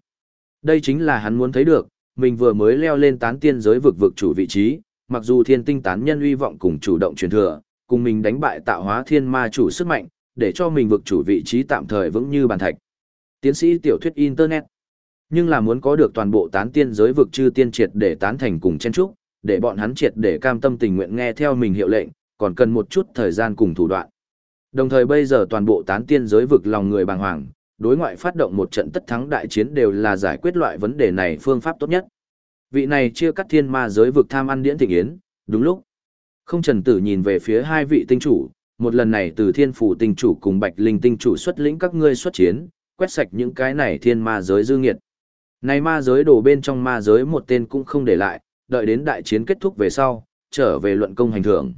Đây chính là hắn muốn thấy được, mình vừa mới leo lên tán tiên giới vực vực chủ vị trí, mặc dù thiên tinh tán nhân uy vọng cùng chủ động truyền thừa, cùng mình đánh bại tạo hóa thiên ma chủ sức mạnh, để cho mình vực chủ vị trí tạm thời vững như bàn thạch. Tiến sĩ tiểu thuyết Internet. Nhưng là muốn có được toàn bộ tán tiên giới vực chư tiên triệt để tán thành cùng chen trúc, để bọn hắn triệt để cam tâm tình nguyện nghe theo mình hiệu lệnh, còn cần một chút thời gian cùng thủ đoạn. Đồng thời bây giờ toàn bộ tán tiên giới vực lòng người bàng hoàng, đối ngoại phát động một trận tất thắng đại chiến đều là giải quyết loại vấn đề này phương pháp tốt nhất. Vị này chia cắt thiên ma giới vực tham ăn điển thịnh yến, đúng lúc. Không trần tử nhìn về phía hai vị tinh chủ, một lần này từ thiên phủ tinh chủ cùng bạch linh tinh chủ xuất lĩnh các ngươi xuất chiến, quét sạch những cái này thiên ma giới dư nghiệt. Này ma giới đổ bên trong ma giới một tên cũng không để lại, đợi đến đại chiến kết thúc về sau, trở về luận công hành thưởng.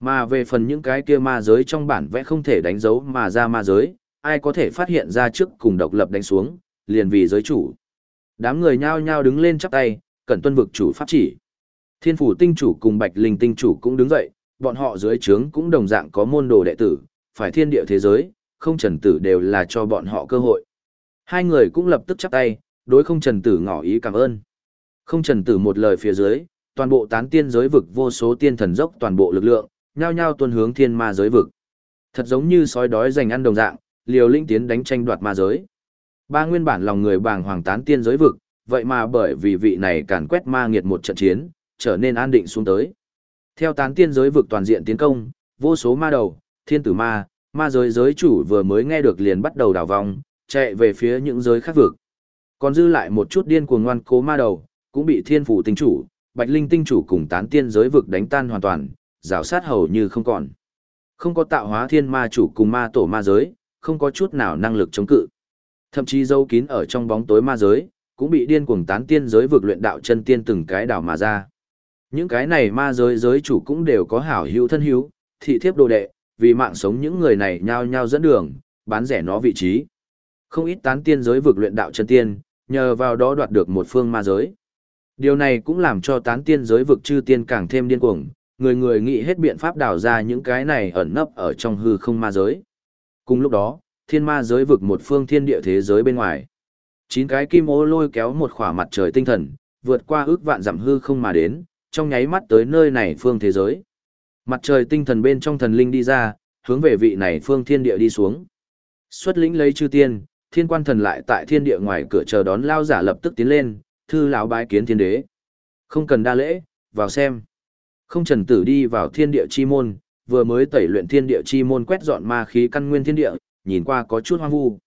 Mà về phần những cái kia ma giới trong bản vẽ không thể đánh dấu mà ra ma giới, ai có thể phát hiện ra trước cùng độc lập đánh xuống, liền vì giới chủ. Đám người nhao nhao đứng lên chắp tay, cẩn tuân vực chủ pháp chỉ. Thiên phủ tinh chủ cùng bạch linh tinh chủ cũng đứng dậy, bọn họ dưới trướng cũng đồng dạng có môn đồ đệ tử, phải thiên địa thế giới, không trần tử đều là cho bọn họ cơ hội. Hai người cũng lập tức chắp tay, đối không trần tử ngỏ ý cảm ơn. Không trần tử một lời phía dưới, toàn bộ tán tiên giới vực vô số tiên thần dốc toàn bộ lực lượng, nhao nhao tuân hướng thiên ma giới vực. Thật giống như sói đói giành ăn đồng dạng, liều linh tiến đánh tranh đoạt ma giới. Ba nguyên bản lòng người bàng hoàng tán tiên giới vực, vậy mà bởi vì vị này càn quét ma nghiệt một trận chiến, trở nên an định xuống tới. Theo tán tiên giới vực toàn diện tiến công, vô số ma đầu, thiên tử ma, ma giới giới chủ vừa mới nghe được liền bắt đầu đảo vòng, chạy về phía những giới khác vực. Còn dư lại một chút điên cuồng ngoan cố ma đầu, cũng bị thiên phủ tinh chủ, bạch linh tinh chủ cùng tán tiên giới vực đánh tan hoàn toàn, rào sát hầu như không còn. Không có tạo hóa thiên ma chủ cùng ma tổ ma giới, không có chút nào năng lực chống cự. Thậm chí dâu kín ở trong bóng tối ma giới, cũng bị điên cuồng tán tiên giới vực luyện đạo chân tiên từng cái đảo mà ra. Những cái này ma giới giới chủ cũng đều có hảo hữu thân hữu, thị thiếp đồ đệ, vì mạng sống những người này nhao nhao dẫn đường, bán rẻ nó vị trí. Không ít tán tiên giới vực luyện đạo chân tiên, nhờ vào đó đoạt được một phương ma giới. Điều này cũng làm cho tán tiên giới vực chư tiên càng thêm điên cuồng, người người nghĩ hết biện pháp đào ra những cái này ẩn nấp ở trong hư không ma giới. Cùng lúc đó, thiên ma giới vực một phương thiên địa thế giới bên ngoài. Chín cái kim ô lôi kéo một khỏa mặt trời tinh thần, vượt qua ước vạn dặm hư không mà đến, trong nháy mắt tới nơi này phương thế giới. Mặt trời tinh thần bên trong thần linh đi ra, hướng về vị này phương thiên địa đi xuống. Xuất lĩnh lấy chư tiên, thiên quan thần lại tại thiên địa ngoài cửa chờ đón lao giả lập tức tiến lên, thư lão bái kiến thiên đế. Không cần đa lễ, vào xem. Không trần tử đi vào thiên địa chi môn, vừa mới tẩy luyện thiên địa chi môn quét dọn ma khí căn nguyên thiên địa, nhìn qua có chút hoang vu.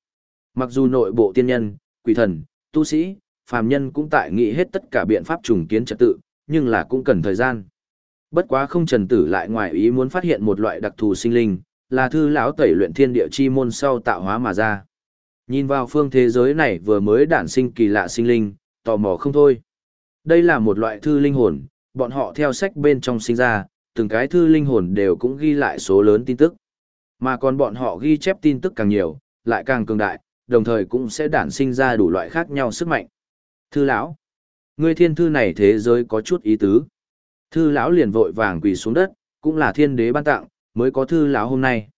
Mặc dù nội bộ tiên nhân, quỷ thần, tu sĩ, phàm nhân cũng tại nghĩ hết tất cả biện pháp trùng kiến trật tự, nhưng là cũng cần thời gian. Bất quá không trần tử lại ngoài ý muốn phát hiện một loại đặc thù sinh linh, là thư lão tẩy luyện thiên địa chi môn sau tạo hóa mà ra. Nhìn vào phương thế giới này vừa mới đản sinh kỳ lạ sinh linh, tò mò không thôi. Đây là một loại thư linh hồn, bọn họ theo sách bên trong sinh ra, từng cái thư linh hồn đều cũng ghi lại số lớn tin tức. Mà còn bọn họ ghi chép tin tức càng nhiều, lại càng cường đại, đồng thời cũng sẽ đản sinh ra đủ loại khác nhau sức mạnh. Thư lão, ngươi thiên thư này thế giới có chút ý tứ. Thư lão liền vội vàng quỳ xuống đất, cũng là thiên đế ban tặng, mới có thư lão hôm nay.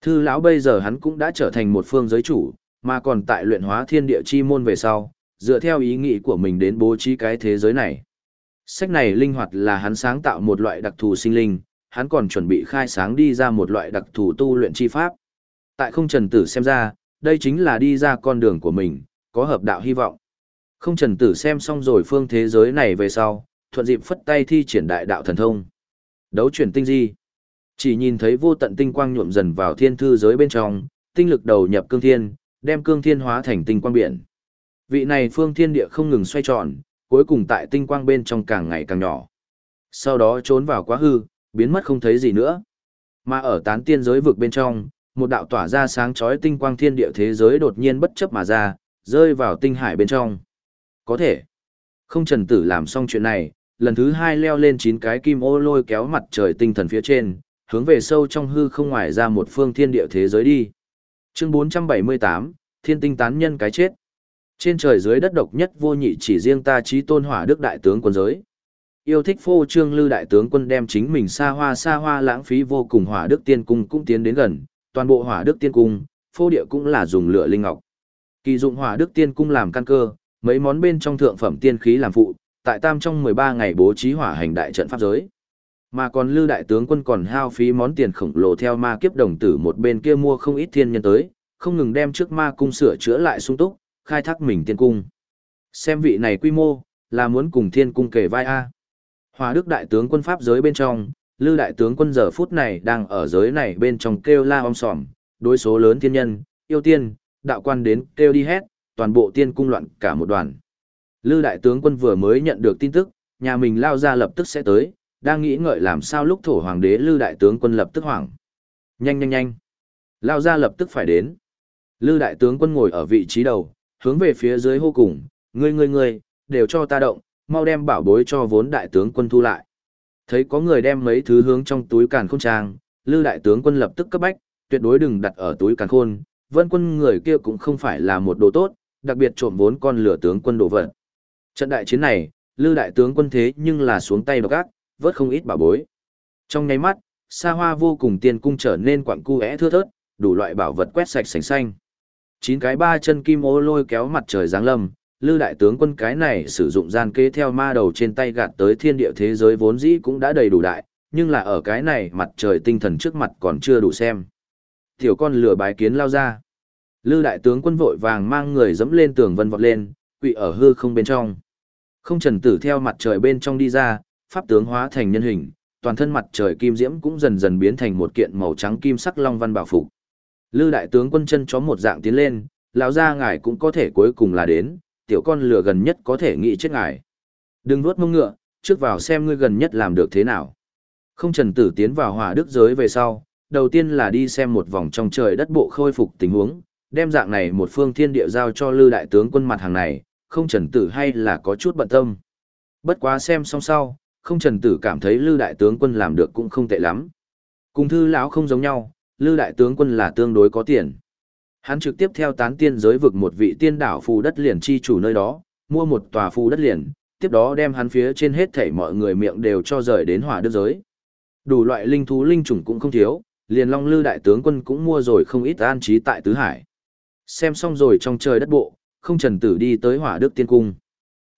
Thư lão bây giờ hắn cũng đã trở thành một phương giới chủ, mà còn tại luyện hóa thiên địa chi môn về sau, dựa theo ý nghĩ của mình đến bố trí cái thế giới này. Sách này linh hoạt là hắn sáng tạo một loại đặc thù sinh linh, hắn còn chuẩn bị khai sáng đi ra một loại đặc thù tu luyện chi pháp. Tại không trần tử xem ra, đây chính là đi ra con đường của mình, có hợp đạo hy vọng. Không trần tử xem xong rồi phương thế giới này về sau, thuận dịp phất tay thi triển đại đạo thần thông. Đấu chuyển tinh di. Chỉ nhìn thấy vô tận tinh quang nhuộm dần vào thiên thư giới bên trong, tinh lực đầu nhập cương thiên, đem cương thiên hóa thành tinh quang biển. Vị này phương thiên địa không ngừng xoay tròn, cuối cùng tại tinh quang bên trong càng ngày càng nhỏ. Sau đó trốn vào quá hư, biến mất không thấy gì nữa. Mà ở tán tiên giới vực bên trong, một đạo tỏa ra sáng chói tinh quang thiên địa thế giới đột nhiên bất chấp mà ra, rơi vào tinh hải bên trong. Có thể. Không trần tử làm xong chuyện này, lần thứ hai leo lên chín cái kim ô lôi kéo mặt trời tinh thần phía trên, hướng về sâu trong hư không ngoài ra một phương thiên địa thế giới đi. Chương 478, Thiên tinh tán nhân cái chết. Trên trời dưới đất độc nhất vô nhị chỉ riêng ta chí tôn hỏa đức đại tướng quân giới. Yêu thích phô trương lư đại tướng quân đem chính mình xa hoa xa hoa lãng phí vô cùng hỏa đức tiên cung cũng tiến đến gần, toàn bộ hỏa đức tiên cung, phô địa cũng là dùng lửa linh ngọc. Kỳ dụng hỏa đức tiên cung làm căn cơ, mấy món bên trong thượng phẩm tiên khí làm phụ, tại tam trong 13 ngày bố trí hỏa hành đại trận pháp giới. Mà còn Lư đại tướng quân còn hao phí món tiền khổng lồ theo ma kiếp đồng tử một bên kia mua không ít thiên nhân tới, không ngừng đem trước ma cung sửa chữa lại sung túc, khai thác mình tiên cung. Xem vị này quy mô, là muốn cùng thiên cung kể vai A. Hòa đức đại tướng quân pháp giới bên trong, Lư đại tướng quân giờ phút này đang ở giới này bên trong kêu la om sòm, đối số lớn thiên nhân, yêu tiên, đạo quan đến kêu đi hết, toàn bộ tiên cung loạn cả một đoàn. Lư đại tướng quân vừa mới nhận được tin tức, nhà mình lao ra lập tức sẽ tới, đang nghĩ ngợi làm sao lúc thổ hoàng đế Lư đại tướng quân lập tức hoảng. Nhanh nhanh nhanh. Lao ra lập tức phải đến. Lư đại tướng quân ngồi ở vị trí đầu, hướng về phía dưới hô cùng, ngươi ngươi ngươi, đều cho ta động, mau đem bảo bối cho vốn đại tướng quân thu lại. Thấy có người đem mấy thứ hướng trong túi càn khôn trang, Lư đại tướng quân lập tức cấp bách, tuyệt đối đừng đặt ở túi càn khôn, vân quân người kia cũng không phải là một đồ tốt, đặc biệt trộm vốn con lửa tướng quân đồ vật. Trận đại chiến này, Lư đại tướng quân thế nhưng là xuống tay độc ác, vớt không ít bảo bối. Trong nháy mắt, xa hoa vô cùng tiên cung trở nên quặng cu é thưa thớt, đủ loại bảo vật quét sạch sành xanh. Chín cái ba chân kim ô lôi kéo mặt trời giáng lâm, Lư đại tướng quân cái này sử dụng gian kế theo ma đầu trên tay gạt tới thiên địa thế giới vốn dĩ cũng đã đầy đủ đại, nhưng là ở cái này mặt trời tinh thần trước mặt còn chưa đủ xem. Tiểu con lửa bái kiến lao ra. Lư đại tướng quân vội vàng mang người dẫm lên tường vân vọt lên, quỵ ở hư không bên trong. Không trần tử theo mặt trời bên trong đi ra, pháp tướng hóa thành nhân hình, toàn thân mặt trời kim diễm cũng dần dần biến thành một kiện màu trắng kim sắc long văn bảo phục. Lư đại tướng quân chân chó một dạng tiến lên, lão gia ngài cũng có thể cuối cùng là đến, tiểu con lừa gần nhất có thể nghĩ chết ngài. Đừng nuốt mông ngựa, trước vào xem ngươi gần nhất làm được thế nào. Không trần tử tiến vào hỏa đức giới về sau, đầu tiên là đi xem một vòng trong trời đất bộ khôi phục tình huống, đem dạng này một phương thiên địa giao cho lư đại tướng quân mặt hàng này, không trần tử hay là có chút bận tâm. Bất quá xem xong sau, không trần tử cảm thấy lư đại tướng quân làm được cũng không tệ lắm. Cùng thư lão không giống nhau, lư đại tướng quân là tương đối có tiền. Hắn trực tiếp theo tán tiên giới vực một vị tiên đảo phù đất liền chi chủ nơi đó, mua một tòa phù đất liền, tiếp đó đem hắn phía trên hết thảy mọi người miệng đều cho rời đến hỏa đức giới. Đủ loại linh thú linh chủng cũng không thiếu, liền long lư đại tướng quân cũng mua rồi không ít an trí tại tứ hải. Xem xong rồi trong trời đất bộ, không trần tử đi tới hỏa đức tiên cung.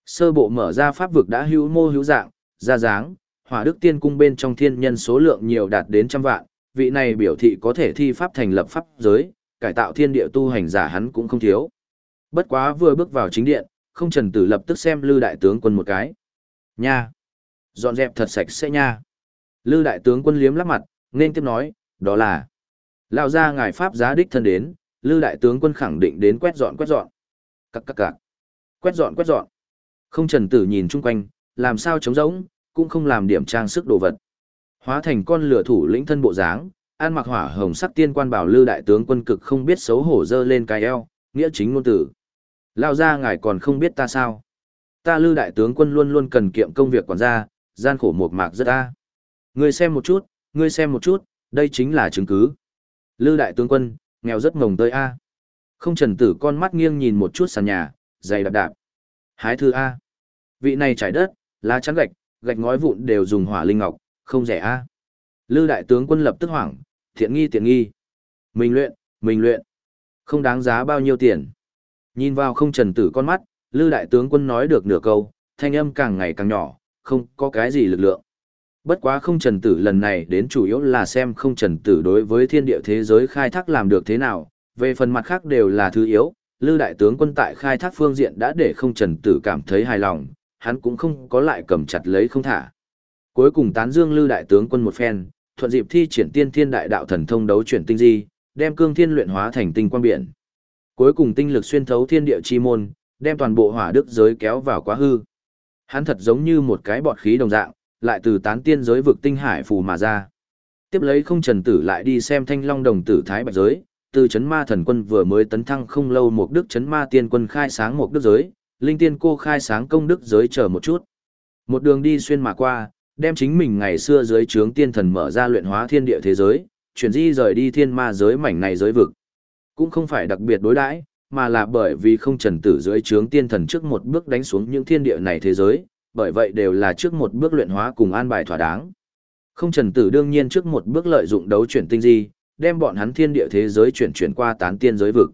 Sơ bộ mở ra pháp vực đã hữu mô hữu dạng, ra dáng, hỏa đức tiên cung bên trong thiên nhân số lượng nhiều đạt đến trăm vạn, vị này biểu thị có thể thi pháp thành lập pháp giới, cải tạo thiên địa tu hành giả hắn cũng không thiếu. Bất quá vừa bước vào chính điện, không trần tử lập tức xem lư đại tướng quân một cái. Nha! Dọn dẹp thật sạch sẽ nha. Lư đại tướng quân liếm lắc mặt, nên tiếp nói, đó là lao ra ngài pháp giá đích thân đến, lư đại tướng quân khẳng định đến quét dọn quét dọn. Cắc cắc cạc. Quét dọn quét dọn. Không trần tử nhìn chung quanh, làm sao trống rỗng, cũng không làm điểm trang sức đồ vật. Hóa thành con lửa thủ lĩnh thân bộ dáng, an mặc hỏa hồng sắc tiên quan bảo lư đại tướng quân cực không biết xấu hổ dơ lên cái eo, nghĩa chính ngôn tử. Lao ra ngài còn không biết ta sao. Ta lư đại tướng quân luôn luôn cần kiệm công việc quản gia, gian khổ một mạc rất ta. Ngươi xem một chút, ngươi xem một chút, đây chính là chứng cứ. Lư đại tướng quân, nghèo rất ngồng tới A. Không trần tử con mắt nghiêng nhìn một chút sàn nhà, dày đạp đạp. Hái thư A. Vị này trải đất, lá chắn gạch, gạch ngói vụn đều dùng hỏa linh ngọc, không rẻ A. Lư đại tướng quân lập tức hoảng, thiện nghi tiện nghi. Mình luyện, mình luyện. Không đáng giá bao nhiêu tiền. Nhìn vào không trần tử con mắt, Lư đại tướng quân nói được nửa câu, thanh âm càng ngày càng nhỏ, không có cái gì lực lượng. Bất quá không trần tử lần này đến chủ yếu là xem không trần tử đối với thiên địa thế giới khai thác làm được thế nào, về phần mặt khác đều là thứ yếu, Lư đại tướng quân tại khai thác phương diện đã để không trần tử cảm thấy hài lòng, hắn cũng không có lại cầm chặt lấy không thả. Cuối cùng tán dương Lư đại tướng quân một phen, thuận dịp thi triển tiên thiên đại đạo thần thông đấu chuyển tinh di, đem cương thiên luyện hóa thành tinh quang biển. Cuối cùng tinh lực xuyên thấu thiên địa chi môn, đem toàn bộ hỏa đức giới kéo vào quá hư. Hắn thật giống như một cái bọt khí đồng dạng, lại từ tán tiên giới vực tinh hải phù mà ra. Tiếp lấy không trần tử lại đi xem thanh long đồng tử thái bạch giới, từ chấn ma thần quân vừa mới tấn thăng không lâu một đức chấn ma tiên quân khai sáng một đức giới, linh tiên cô khai sáng công đức giới chờ một chút. Một đường đi xuyên mà qua, đem chính mình ngày xưa dưới trướng tiên thần mở ra luyện hóa thiên địa thế giới, chuyển di rời đi thiên ma giới mảnh này giới vực. Cũng không phải đặc biệt đối đãi, mà là bởi vì không trần tử dưới trướng tiên thần trước một bước đánh xuống những thiên địa này thế giới, bởi vậy đều là trước một bước luyện hóa cùng an bài thỏa đáng. Không trần tử đương nhiên trước một bước lợi dụng đấu chuyển tinh di, đem bọn hắn thiên địa thế giới chuyển chuyển qua tán tiên giới vực.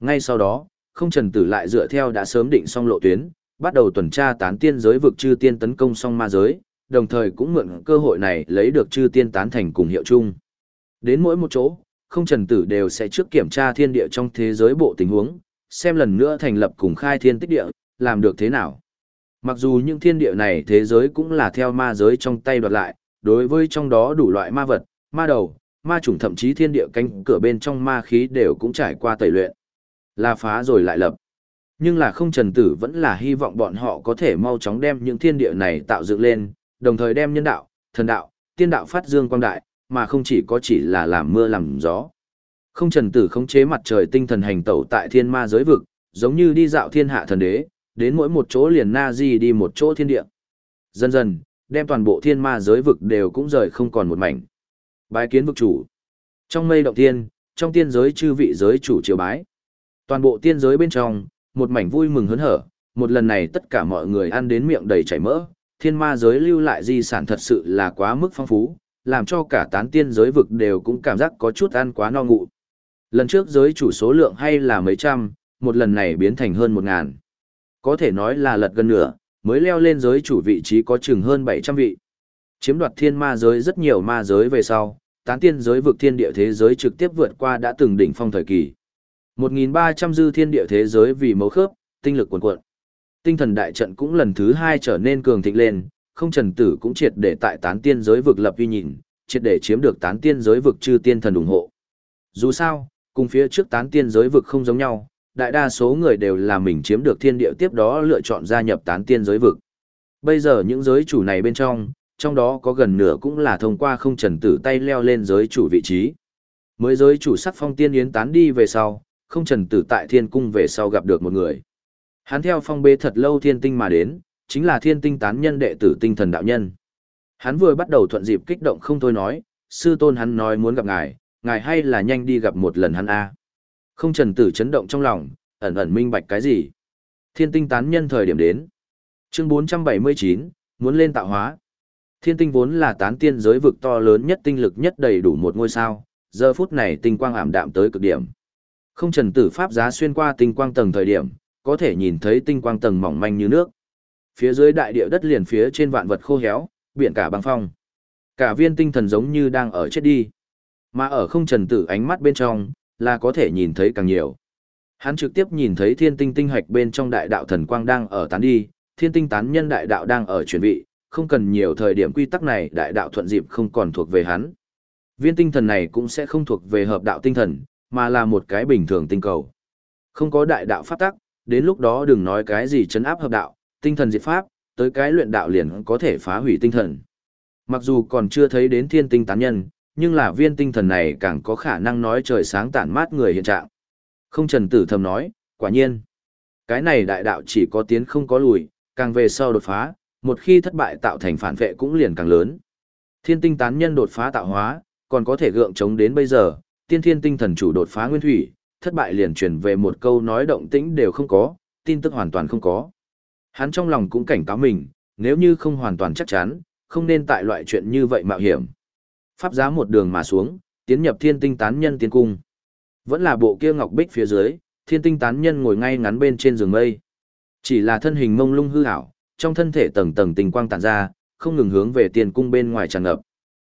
Ngay sau đó, không trần tử lại dựa theo đã sớm định xong lộ tuyến, bắt đầu tuần tra tán tiên giới vực chư tiên tấn công xong ma giới, đồng thời cũng mượn cơ hội này lấy được chư tiên tán thành cùng hiệu chung. Đến mỗi một chỗ, không trần tử đều sẽ trước kiểm tra thiên địa trong thế giới bộ tình huống, xem lần nữa thành lập cùng khai thiên tích địa, làm được thế nào. Mặc dù những thiên địa này thế giới cũng là theo ma giới trong tay đoạt lại, đối với trong đó đủ loại ma vật, ma đầu, ma chủng thậm chí thiên địa cánh cửa bên trong ma khí đều cũng trải qua tẩy luyện. Là phá rồi lại lập. Nhưng là không trần tử vẫn là hy vọng bọn họ có thể mau chóng đem những thiên địa này tạo dựng lên, đồng thời đem nhân đạo, thần đạo, tiên đạo phát dương quang đại, mà không chỉ có chỉ là làm mưa làm gió. Không trần tử khống chế mặt trời tinh thần hành tẩu tại thiên ma giới vực, giống như đi dạo thiên hạ thần đế, đến mỗi một chỗ liền na di đi một chỗ thiên địa. Dần dần, đem toàn bộ thiên ma giới vực đều cũng rời không còn một mảnh. Bái kiến vực chủ. Trong mây động tiên, trong tiên giới chư vị giới chủ triều bái. Toàn bộ tiên giới bên trong, một mảnh vui mừng hớn hở, một lần này tất cả mọi người ăn đến miệng đầy chảy mỡ, thiên ma giới lưu lại di sản thật sự là quá mức phong phú, làm cho cả tán tiên giới vực đều cũng cảm giác có chút ăn quá no ngụ. Lần trước giới chủ số lượng hay là mấy trăm, một lần này biến thành hơn một ngàn. Có thể nói là lật gần nửa, mới leo lên giới chủ vị trí có chừng hơn 700 vị. Chiếm đoạt thiên ma giới rất nhiều ma giới về sau, tán tiên giới vực thiên địa thế giới trực tiếp vượt qua đã từng đỉnh phong thời kỳ. 1.300 dư thiên địa thế giới vì mấu khớp, tinh lực cuồn cuộn. Tinh thần đại trận cũng lần thứ hai trở nên cường thịnh lên, không trần tử cũng triệt để tại tán tiên giới vực lập uy nhìn, triệt để chiếm được tán tiên giới vực chư tiên thần ủng hộ. Dù sao, cùng phía trước tán tiên giới vực không giống nhau, đại đa số người đều là mình chiếm được thiên địa tiếp đó lựa chọn gia nhập tán tiên giới vực. Bây giờ những giới chủ này bên trong, trong đó có gần nửa cũng là thông qua không trần tử tay leo lên giới chủ vị trí. Mới giới chủ sắc phong tiên yến tán đi về sau, không trần tử tại thiên cung về sau gặp được một người. Hắn theo phong bế thật lâu thiên tinh mà đến, chính là thiên tinh tán nhân đệ tử tinh thần đạo nhân. Hắn vừa bắt đầu thuận dịp kích động không thôi nói, sư tôn hắn nói muốn gặp ngài, ngài hay là nhanh đi gặp một lần hắn a. Không trần tử chấn động trong lòng, ẩn ẩn minh bạch cái gì. Thiên tinh tán nhân thời điểm đến. Chương 479, muốn lên tạo hóa. Thiên tinh vốn là tán tiên giới vực to lớn nhất tinh lực nhất đầy đủ một ngôi sao, giờ phút này tinh quang ảm đạm tới cực điểm. Không trần tử pháp giá xuyên qua tinh quang tầng thời điểm, có thể nhìn thấy tinh quang tầng mỏng manh như nước. Phía dưới đại địa đất liền phía trên vạn vật khô héo, biển cả băng phong. Cả viên tinh thần giống như đang ở chết đi. Mà ở không trần tử ánh mắt bên trong, là có thể nhìn thấy càng nhiều. Hắn trực tiếp nhìn thấy thiên tinh tinh hạch bên trong đại đạo thần quang đang ở tán đi, thiên tinh tán nhân đại đạo đang ở chuyển vị, không cần nhiều thời điểm quy tắc này đại đạo thuận dịp không còn thuộc về hắn. Viên tinh thần này cũng sẽ không thuộc về hợp đạo tinh thần, mà là một cái bình thường tinh cầu. Không có đại đạo pháp tắc, đến lúc đó đừng nói cái gì chấn áp hợp đạo, tinh thần diệt pháp, tới cái luyện đạo liền có thể phá hủy tinh thần. Mặc dù còn chưa thấy đến thiên tinh tán nhân, nhưng là viên tinh thần này càng có khả năng nói trời sáng tản mát người hiện trạng. Không trần tử thầm nói, quả nhiên. Cái này đại đạo chỉ có tiến không có lùi, càng về sau đột phá, một khi thất bại tạo thành phản vệ cũng liền càng lớn. Thiên tinh tán nhân đột phá tạo hóa, còn có thể gượng chống đến bây giờ, tiên thiên tinh thần chủ đột phá nguyên thủy, thất bại liền truyền về một câu nói động tĩnh đều không có, tin tức hoàn toàn không có. Hắn trong lòng cũng cảnh cáo mình, nếu như không hoàn toàn chắc chắn, không nên tại loại chuyện như vậy mạo hiểm. Pháp giá một đường mà xuống, tiến nhập thiên tinh tán nhân tiên cung. Vẫn là bộ kia ngọc bích phía dưới, thiên tinh tán nhân ngồi ngay ngắn bên trên giường mây. Chỉ là thân hình mông lung hư ảo, trong thân thể tầng tầng tình quang tản ra, không ngừng hướng về tiên cung bên ngoài tràn ngập.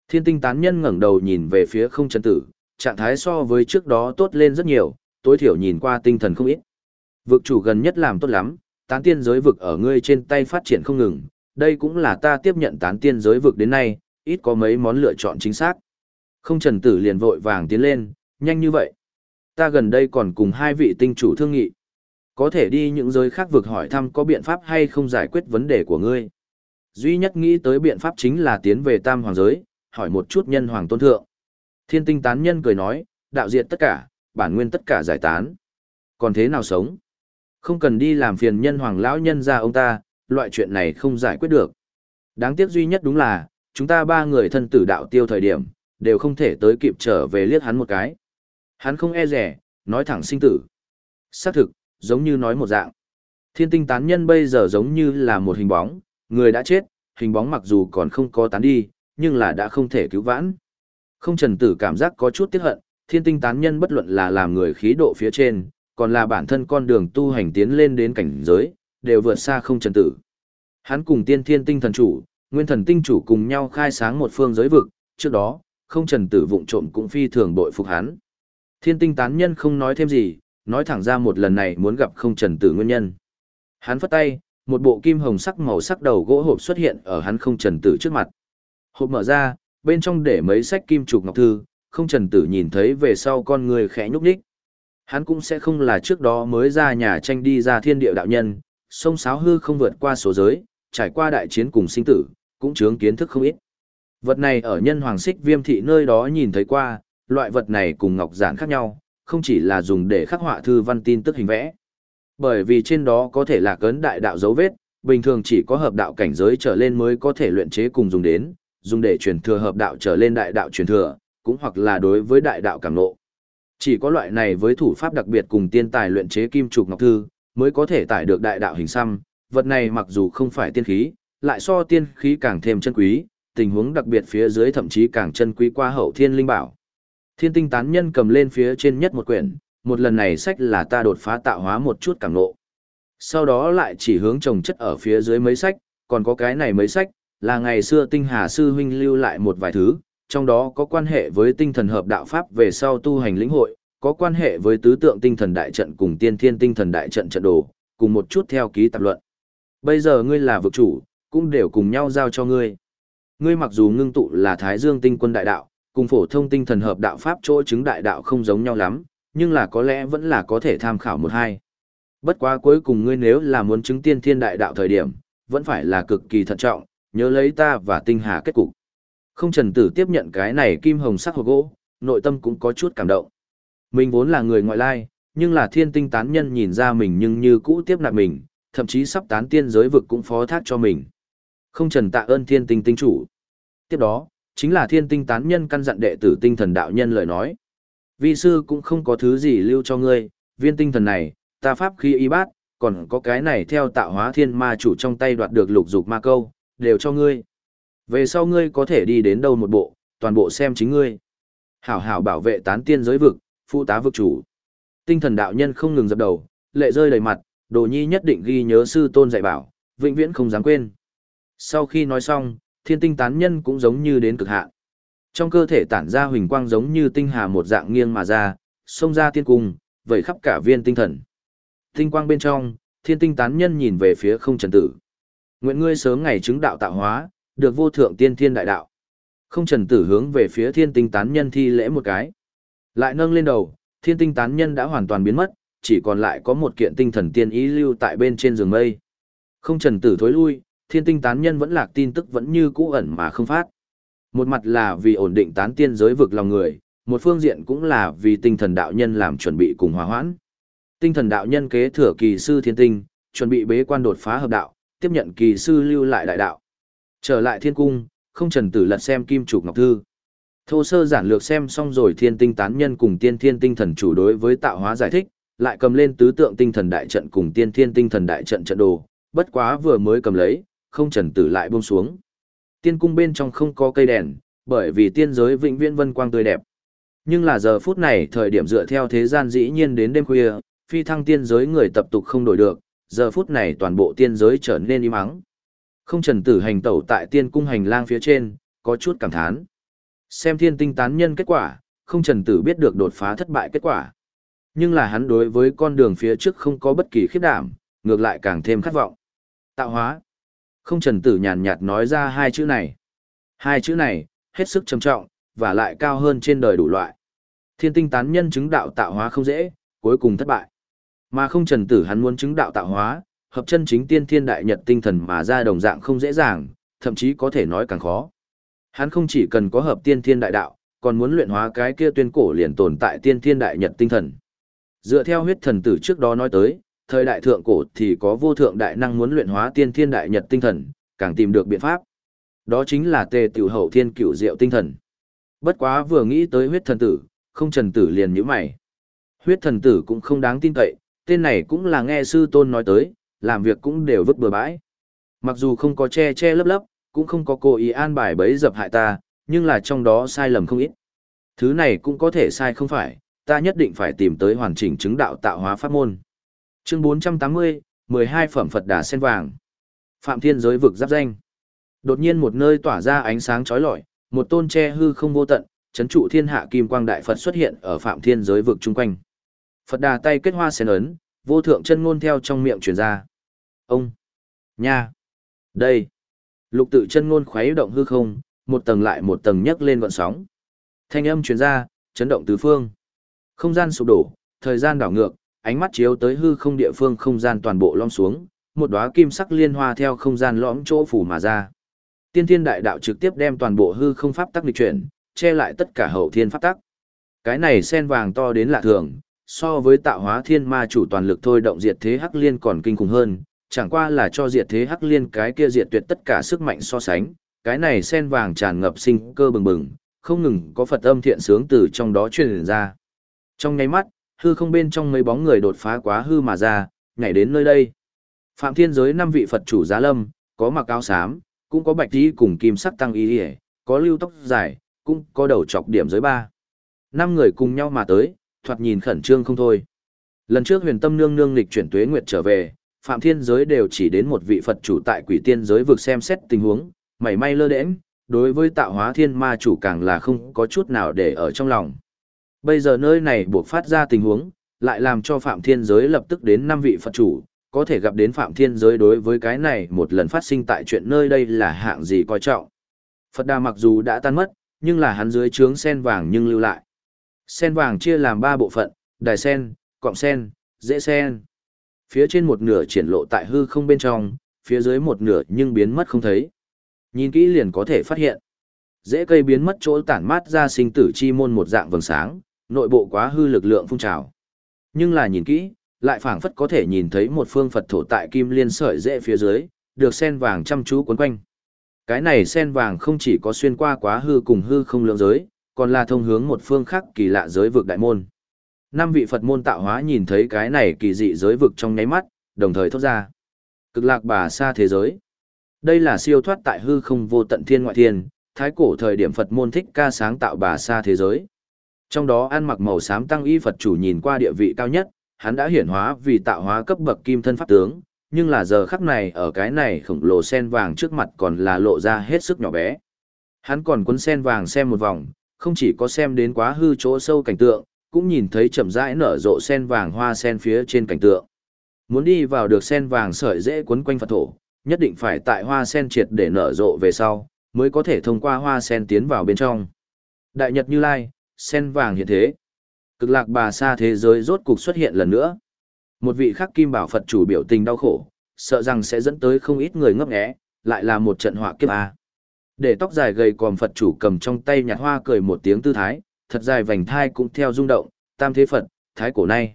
Thiên tinh tán nhân ngẩng đầu nhìn về phía không chân tử, trạng thái so với trước đó tốt lên rất nhiều, tối thiểu nhìn qua tinh thần không ít. Vực chủ gần nhất làm tốt lắm, tán tiên giới vực ở ngươi trên tay phát triển không ngừng, đây cũng là ta tiếp nhận tán tiên giới vực đến nay, ít có mấy món lựa chọn chính xác. Không trần tử liền vội vàng tiến lên, nhanh như vậy. Ta gần đây còn cùng hai vị tinh chủ thương nghị. Có thể đi những giới khác vực hỏi thăm có biện pháp hay không giải quyết vấn đề của ngươi. Duy nhất nghĩ tới biện pháp chính là tiến về tam hoàng giới, hỏi một chút nhân hoàng tôn thượng. Thiên tinh tán nhân cười nói, đạo diệt tất cả, bản nguyên tất cả giải tán. Còn thế nào sống? Không cần đi làm phiền nhân hoàng lão nhân ra ông ta, loại chuyện này không giải quyết được. Đáng tiếc duy nhất đúng là, chúng ta ba người thân tử đạo tiêu thời điểm, đều không thể tới kịp trở về liếc hắn một cái. Hắn không e rẻ, nói thẳng sinh tử. Xác thực, giống như nói một dạng. Thiên tinh tán nhân bây giờ giống như là một hình bóng, người đã chết, hình bóng mặc dù còn không có tán đi, nhưng là đã không thể cứu vãn. Không trần tử cảm giác có chút tiếc hận, thiên tinh tán nhân bất luận là làm người khí độ phía trên, còn là bản thân con đường tu hành tiến lên đến cảnh giới, đều vượt xa không trần tử. Hắn cùng tiên thiên tinh thần chủ, nguyên thần tinh chủ cùng nhau khai sáng một phương giới vực, trước đó, không trần tử vụng trộm cũng phi thường bội phục hắn. Thiên tinh tán nhân không nói thêm gì, nói thẳng ra một lần này muốn gặp không trần tử nguyên nhân. Hắn phất tay, một bộ kim hồng sắc màu sắc đầu gỗ hộp xuất hiện ở hắn không trần tử trước mặt. Hộp mở ra, bên trong để mấy sách kim trục ngọc thư, không trần tử nhìn thấy về sau con người khẽ nhúc nhích. Hắn cũng sẽ không là trước đó mới ra nhà tranh đi ra thiên địa đạo nhân, sông sáo hư không vượt qua số giới, trải qua đại chiến cùng sinh tử, cũng chướng kiến thức không ít. Vật này ở nhân hoàng xích viêm thị nơi đó nhìn thấy qua, loại vật này cùng ngọc giản khác nhau, không chỉ là dùng để khắc họa thư văn tin tức hình vẽ. Bởi vì trên đó có thể là cấn đại đạo dấu vết, bình thường chỉ có hợp đạo cảnh giới trở lên mới có thể luyện chế cùng dùng đến, dùng để truyền thừa hợp đạo trở lên đại đạo truyền thừa, cũng hoặc là đối với đại đạo cảm nộ. Chỉ có loại này với thủ pháp đặc biệt cùng tiên tài luyện chế kim trục ngọc thư, mới có thể tải được đại đạo hình xăm, vật này mặc dù không phải tiên khí, lại so tiên khí càng thêm chân quý, tình huống đặc biệt phía dưới thậm chí càng chân quý qua hậu thiên linh bảo. Thiên tinh tán nhân cầm lên phía trên nhất một quyển, một lần này sách là ta đột phá tạo hóa một chút cảm nộ. Sau đó lại chỉ hướng trồng chất ở phía dưới mấy sách, còn có cái này mấy sách, là ngày xưa tinh hà sư huynh lưu lại một vài thứ, trong đó có quan hệ với tinh thần hợp đạo pháp về sau tu hành lĩnh hội, có quan hệ với tứ tượng tinh thần đại trận cùng tiên thiên tinh thần đại trận trận đồ, cùng một chút theo ký tạp luận. Bây giờ ngươi là vực chủ, cũng đều cùng nhau giao cho ngươi. Ngươi mặc dù ngưng tụ là Thái Dương tinh quân đại đạo, cùng phổ thông tinh thần hợp đạo pháp chỗ chứng đại đạo không giống nhau lắm, nhưng là có lẽ vẫn là có thể tham khảo một hai. Bất quá cuối cùng ngươi nếu là muốn chứng tiên thiên đại đạo thời điểm, vẫn phải là cực kỳ thận trọng, nhớ lấy ta và tinh hà kết cục. Không trần tử tiếp nhận cái này kim hồng sắc hộp gỗ, nội tâm cũng có chút cảm động. Mình vốn là người ngoại lai, nhưng là thiên tinh tán nhân nhìn ra mình nhưng như cũ tiếp nạp mình, thậm chí sắp tán tiên giới vực cũng phó thác cho mình. Không trần tạ ơn thiên tinh tinh chủ. Tiếp đó, chính là thiên tinh tán nhân căn dặn đệ tử tinh thần đạo nhân lời nói. Vi sư cũng không có thứ gì lưu cho ngươi, viên tinh thần này, ta pháp khí y bát, còn có cái này theo tạo hóa thiên ma chủ trong tay đoạt được lục dục ma câu, đều cho ngươi. Về sau ngươi có thể đi đến đâu một bộ, toàn bộ xem chính ngươi. Hảo hảo bảo vệ tán tiên giới vực, phụ tá vực chủ. Tinh thần đạo nhân không ngừng dập đầu, lệ rơi đầy mặt, đồ nhi nhất định ghi nhớ sư tôn dạy bảo, vĩnh viễn không dám quên. Sau khi nói xong, thiên tinh tán nhân cũng giống như đến cực hạn. Trong cơ thể tản ra huỳnh quang giống như tinh hà một dạng nghiêng mà ra, xông ra tiên cung, vẩy khắp cả viên tinh thần. Tinh quang bên trong, thiên tinh tán nhân nhìn về phía không trần tử. Nguyện ngươi sớm ngày chứng đạo tạo hóa, được vô thượng tiên thiên đại đạo. Không trần tử hướng về phía thiên tinh tán nhân thi lễ một cái. Lại nâng lên đầu, thiên tinh tán nhân đã hoàn toàn biến mất, chỉ còn lại có một kiện tinh thần tiên ý lưu tại bên trên giường mây. Không trần tử thối lui, thiên tinh tán nhân vẫn lạc tin tức vẫn như cũ ẩn mà không phát. Một mặt là vì ổn định tán tiên giới vực lòng người, một phương diện cũng là vì tinh thần đạo nhân làm chuẩn bị cùng hòa hoãn. Tinh thần đạo nhân kế thừa kỳ sư thiên tinh, chuẩn bị bế quan đột phá hợp đạo, tiếp nhận kỳ sư lưu lại đại đạo. Trở lại thiên cung, không trần tử lật xem kim trục ngọc thư. Thô sơ giản lược xem xong rồi thiên tinh tán nhân cùng tiên thiên tinh thần chủ đối với tạo hóa giải thích, lại cầm lên tứ tượng tinh thần đại trận cùng tiên thiên tinh thần đại trận trận đồ, bất quá vừa mới cầm lấy, không trần tử lại buông xuống. Tiên cung bên trong không có cây đèn, bởi vì tiên giới vĩnh viễn vân quang tươi đẹp. Nhưng là giờ phút này thời điểm dựa theo thế gian dĩ nhiên đến đêm khuya, phi thăng tiên giới người tập tục không đổi được, giờ phút này toàn bộ tiên giới trở nên im ắng. Không trần tử hành tẩu tại tiên cung hành lang phía trên, có chút cảm thán. Xem thiên tinh tán nhân kết quả, không trần tử biết được đột phá thất bại kết quả. Nhưng là hắn đối với con đường phía trước không có bất kỳ khiếp đảm, ngược lại càng thêm khát vọng. Tạo hóa. Không trần tử nhàn nhạt nói ra hai chữ này. Hai chữ này, hết sức trầm trọng, và lại cao hơn trên đời đủ loại. Thiên tinh tán nhân chứng đạo tạo hóa không dễ, cuối cùng thất bại. Mà không trần tử hắn muốn chứng đạo tạo hóa, hợp chân chính tiên thiên đại nhật tinh thần mà ra đồng dạng không dễ dàng, thậm chí có thể nói càng khó. Hắn không chỉ cần có hợp tiên thiên đại đạo, còn muốn luyện hóa cái kia tuyên cổ liền tồn tại tiên thiên đại nhật tinh thần. Dựa theo huyết thần tử trước đó nói tới, thời đại thượng cổ thì có vô thượng đại năng muốn luyện hóa tiên thiên đại nhật tinh thần, càng tìm được biện pháp. Đó chính là tề tiểu hậu thiên cửu diệu tinh thần. Bất quá vừa nghĩ tới huyết thần tử, không trần tử liền nhíu mày. Huyết thần tử cũng không đáng tin cậy, tên này cũng là nghe sư tôn nói tới, làm việc cũng đều vứt bừa bãi. Mặc dù không có che che lấp lấp, cũng không có cố ý an bài bấy dập hại ta, nhưng là trong đó sai lầm không ít. Thứ này cũng có thể sai không phải, ta nhất định phải tìm tới hoàn chỉnh chứng đạo tạo hóa pháp môn. Chương 480, 12 phẩm Phật Đà sen vàng. Phạm Thiên giới vực giáp danh. Đột nhiên một nơi tỏa ra ánh sáng chói lọi, một tôn che hư không vô tận, chấn trụ thiên hạ kim quang đại Phật xuất hiện ở Phạm Thiên giới vực chung quanh. Phật Đà tay kết hoa sen ấn, vô thượng chân ngôn theo trong miệng truyền ra. Ông, nha, đây. Lục tự chân ngôn khuấy động hư không, một tầng lại một tầng nhấc lên gọn sóng. Thanh âm truyền ra, chấn động tứ phương. Không gian sụp đổ, thời gian đảo ngược, ánh mắt chiếu tới hư không địa phương không gian toàn bộ lom xuống, một đóa kim sắc liên hoa theo không gian lõm chỗ phủ mà ra. Tiên thiên đại đạo trực tiếp đem toàn bộ hư không pháp tắc lịch chuyển, che lại tất cả hậu thiên pháp tắc. Cái này sen vàng to đến lạ thường, so với tạo hóa thiên ma chủ toàn lực thôi động diệt thế hắc liên còn kinh khủng hơn, chẳng qua là cho diệt thế hắc liên cái kia diệt tuyệt tất cả sức mạnh so sánh, cái này sen vàng tràn ngập sinh cơ bừng bừng, không ngừng có Phật âm thiện sướng từ trong đó truyền ra. Trong nháy mắt, hư không bên trong mấy bóng người đột phá quá hư mà ra, nhảy đến nơi đây. Phạm thiên giới năm vị Phật chủ giá lâm, có mặc áo xám, cũng có bạch tí cùng kim sắc tăng y hề, có lưu tóc dài, cũng có đầu trọc điểm giới ba. Năm người cùng nhau mà tới, thoạt nhìn khẩn trương không thôi. Lần trước huyền tâm nương nương lịch chuyển tuế nguyệt trở về, Phạm Thiên giới đều chỉ đến một vị Phật chủ tại quỷ tiên giới vực xem xét tình huống, mảy may lơ đễnh, đối với tạo hóa thiên ma chủ càng là không có chút nào để ở trong lòng. Bây giờ nơi này buộc phát ra tình huống, lại làm cho Phạm Thiên giới lập tức đến năm vị Phật chủ, có thể gặp đến Phạm Thiên giới đối với cái này một lần phát sinh tại chuyện nơi đây là hạng gì coi trọng. Phật Đà mặc dù đã tan mất, nhưng là hắn dưới trướng sen vàng nhưng lưu lại. Sen vàng chia làm ba bộ phận, đài sen, cọng sen, dễ sen. Phía trên một nửa triển lộ tại hư không bên trong, phía dưới một nửa nhưng biến mất không thấy. Nhìn kỹ liền có thể phát hiện. Dễ cây biến mất chỗ tản mát ra sinh tử chi môn một dạng vầng sáng, nội bộ quá hư lực lượng phun trào. Nhưng là nhìn kỹ, lại phảng phất có thể nhìn thấy một phương Phật thổ tại kim liên sợi dễ phía dưới, được sen vàng chăm chú quấn quanh. Cái này sen vàng không chỉ có xuyên qua quá hư cùng hư không lượng giới, còn là thông hướng một phương khác kỳ lạ giới vực đại môn. Năm vị Phật môn tạo hóa nhìn thấy cái này kỳ dị giới vực trong nháy mắt, đồng thời thốt ra. Cực lạc bà xa thế giới. Đây là siêu thoát tại hư không vô tận thiên ngoại thiên, thái cổ thời điểm Phật môn thích ca sáng tạo bà xa thế giới. Trong đó ăn mặc màu xám tăng y Phật chủ nhìn qua địa vị cao nhất, hắn đã hiển hóa vì tạo hóa cấp bậc kim thân pháp tướng, nhưng là giờ khắc này ở cái này khổng lồ sen vàng trước mặt còn là lộ ra hết sức nhỏ bé. Hắn còn cuốn sen vàng xem một vòng, không chỉ có xem đến quá hư chỗ sâu cảnh tượng, cũng nhìn thấy chậm rãi nở rộ sen vàng hoa sen phía trên cảnh tượng. Muốn đi vào được sen vàng sợi dễ quấn quanh Phật thổ, nhất định phải tại hoa sen triệt để nở rộ về sau, mới có thể thông qua hoa sen tiến vào bên trong. Đại Nhật Như Lai, sen vàng hiện thế. Cực lạc bà sa thế giới rốt cục xuất hiện lần nữa. Một vị khắc kim bảo Phật chủ biểu tình đau khổ, sợ rằng sẽ dẫn tới không ít người ngấp nghé, lại là một trận họa kiếp a. Để tóc dài gầy còm Phật chủ cầm trong tay nhạt hoa cười một tiếng tư thái, thật dài vành thai cũng theo rung động, tam thế Phật, thái cổ nay.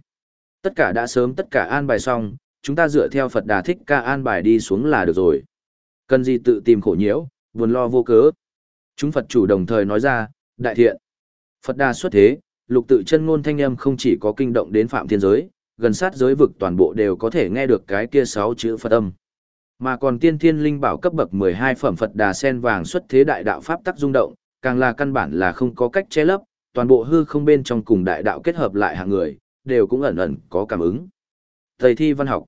Tất cả đã sớm tất cả an bài xong, chúng ta dựa theo Phật đà thích ca an bài đi xuống là được rồi. Cần gì tự tìm khổ nhiễu, buồn lo vô cớ. Chúng Phật chủ đồng thời nói ra, đại thiện. Phật đà xuất thế, lục tự chân ngôn thanh âm không chỉ có kinh động đến phạm thiên giới, gần sát giới vực toàn bộ đều có thể nghe được cái kia sáu chữ Phật âm. Mà còn tiên thiên linh bảo cấp bậc 12 phẩm Phật đà sen vàng xuất thế đại đạo pháp tắc rung động, càng là căn bản là không có cách che lấp, toàn bộ hư không bên trong cùng đại đạo kết hợp lại hạng người, đều cũng ẩn ẩn có cảm ứng. Thầy thi văn học,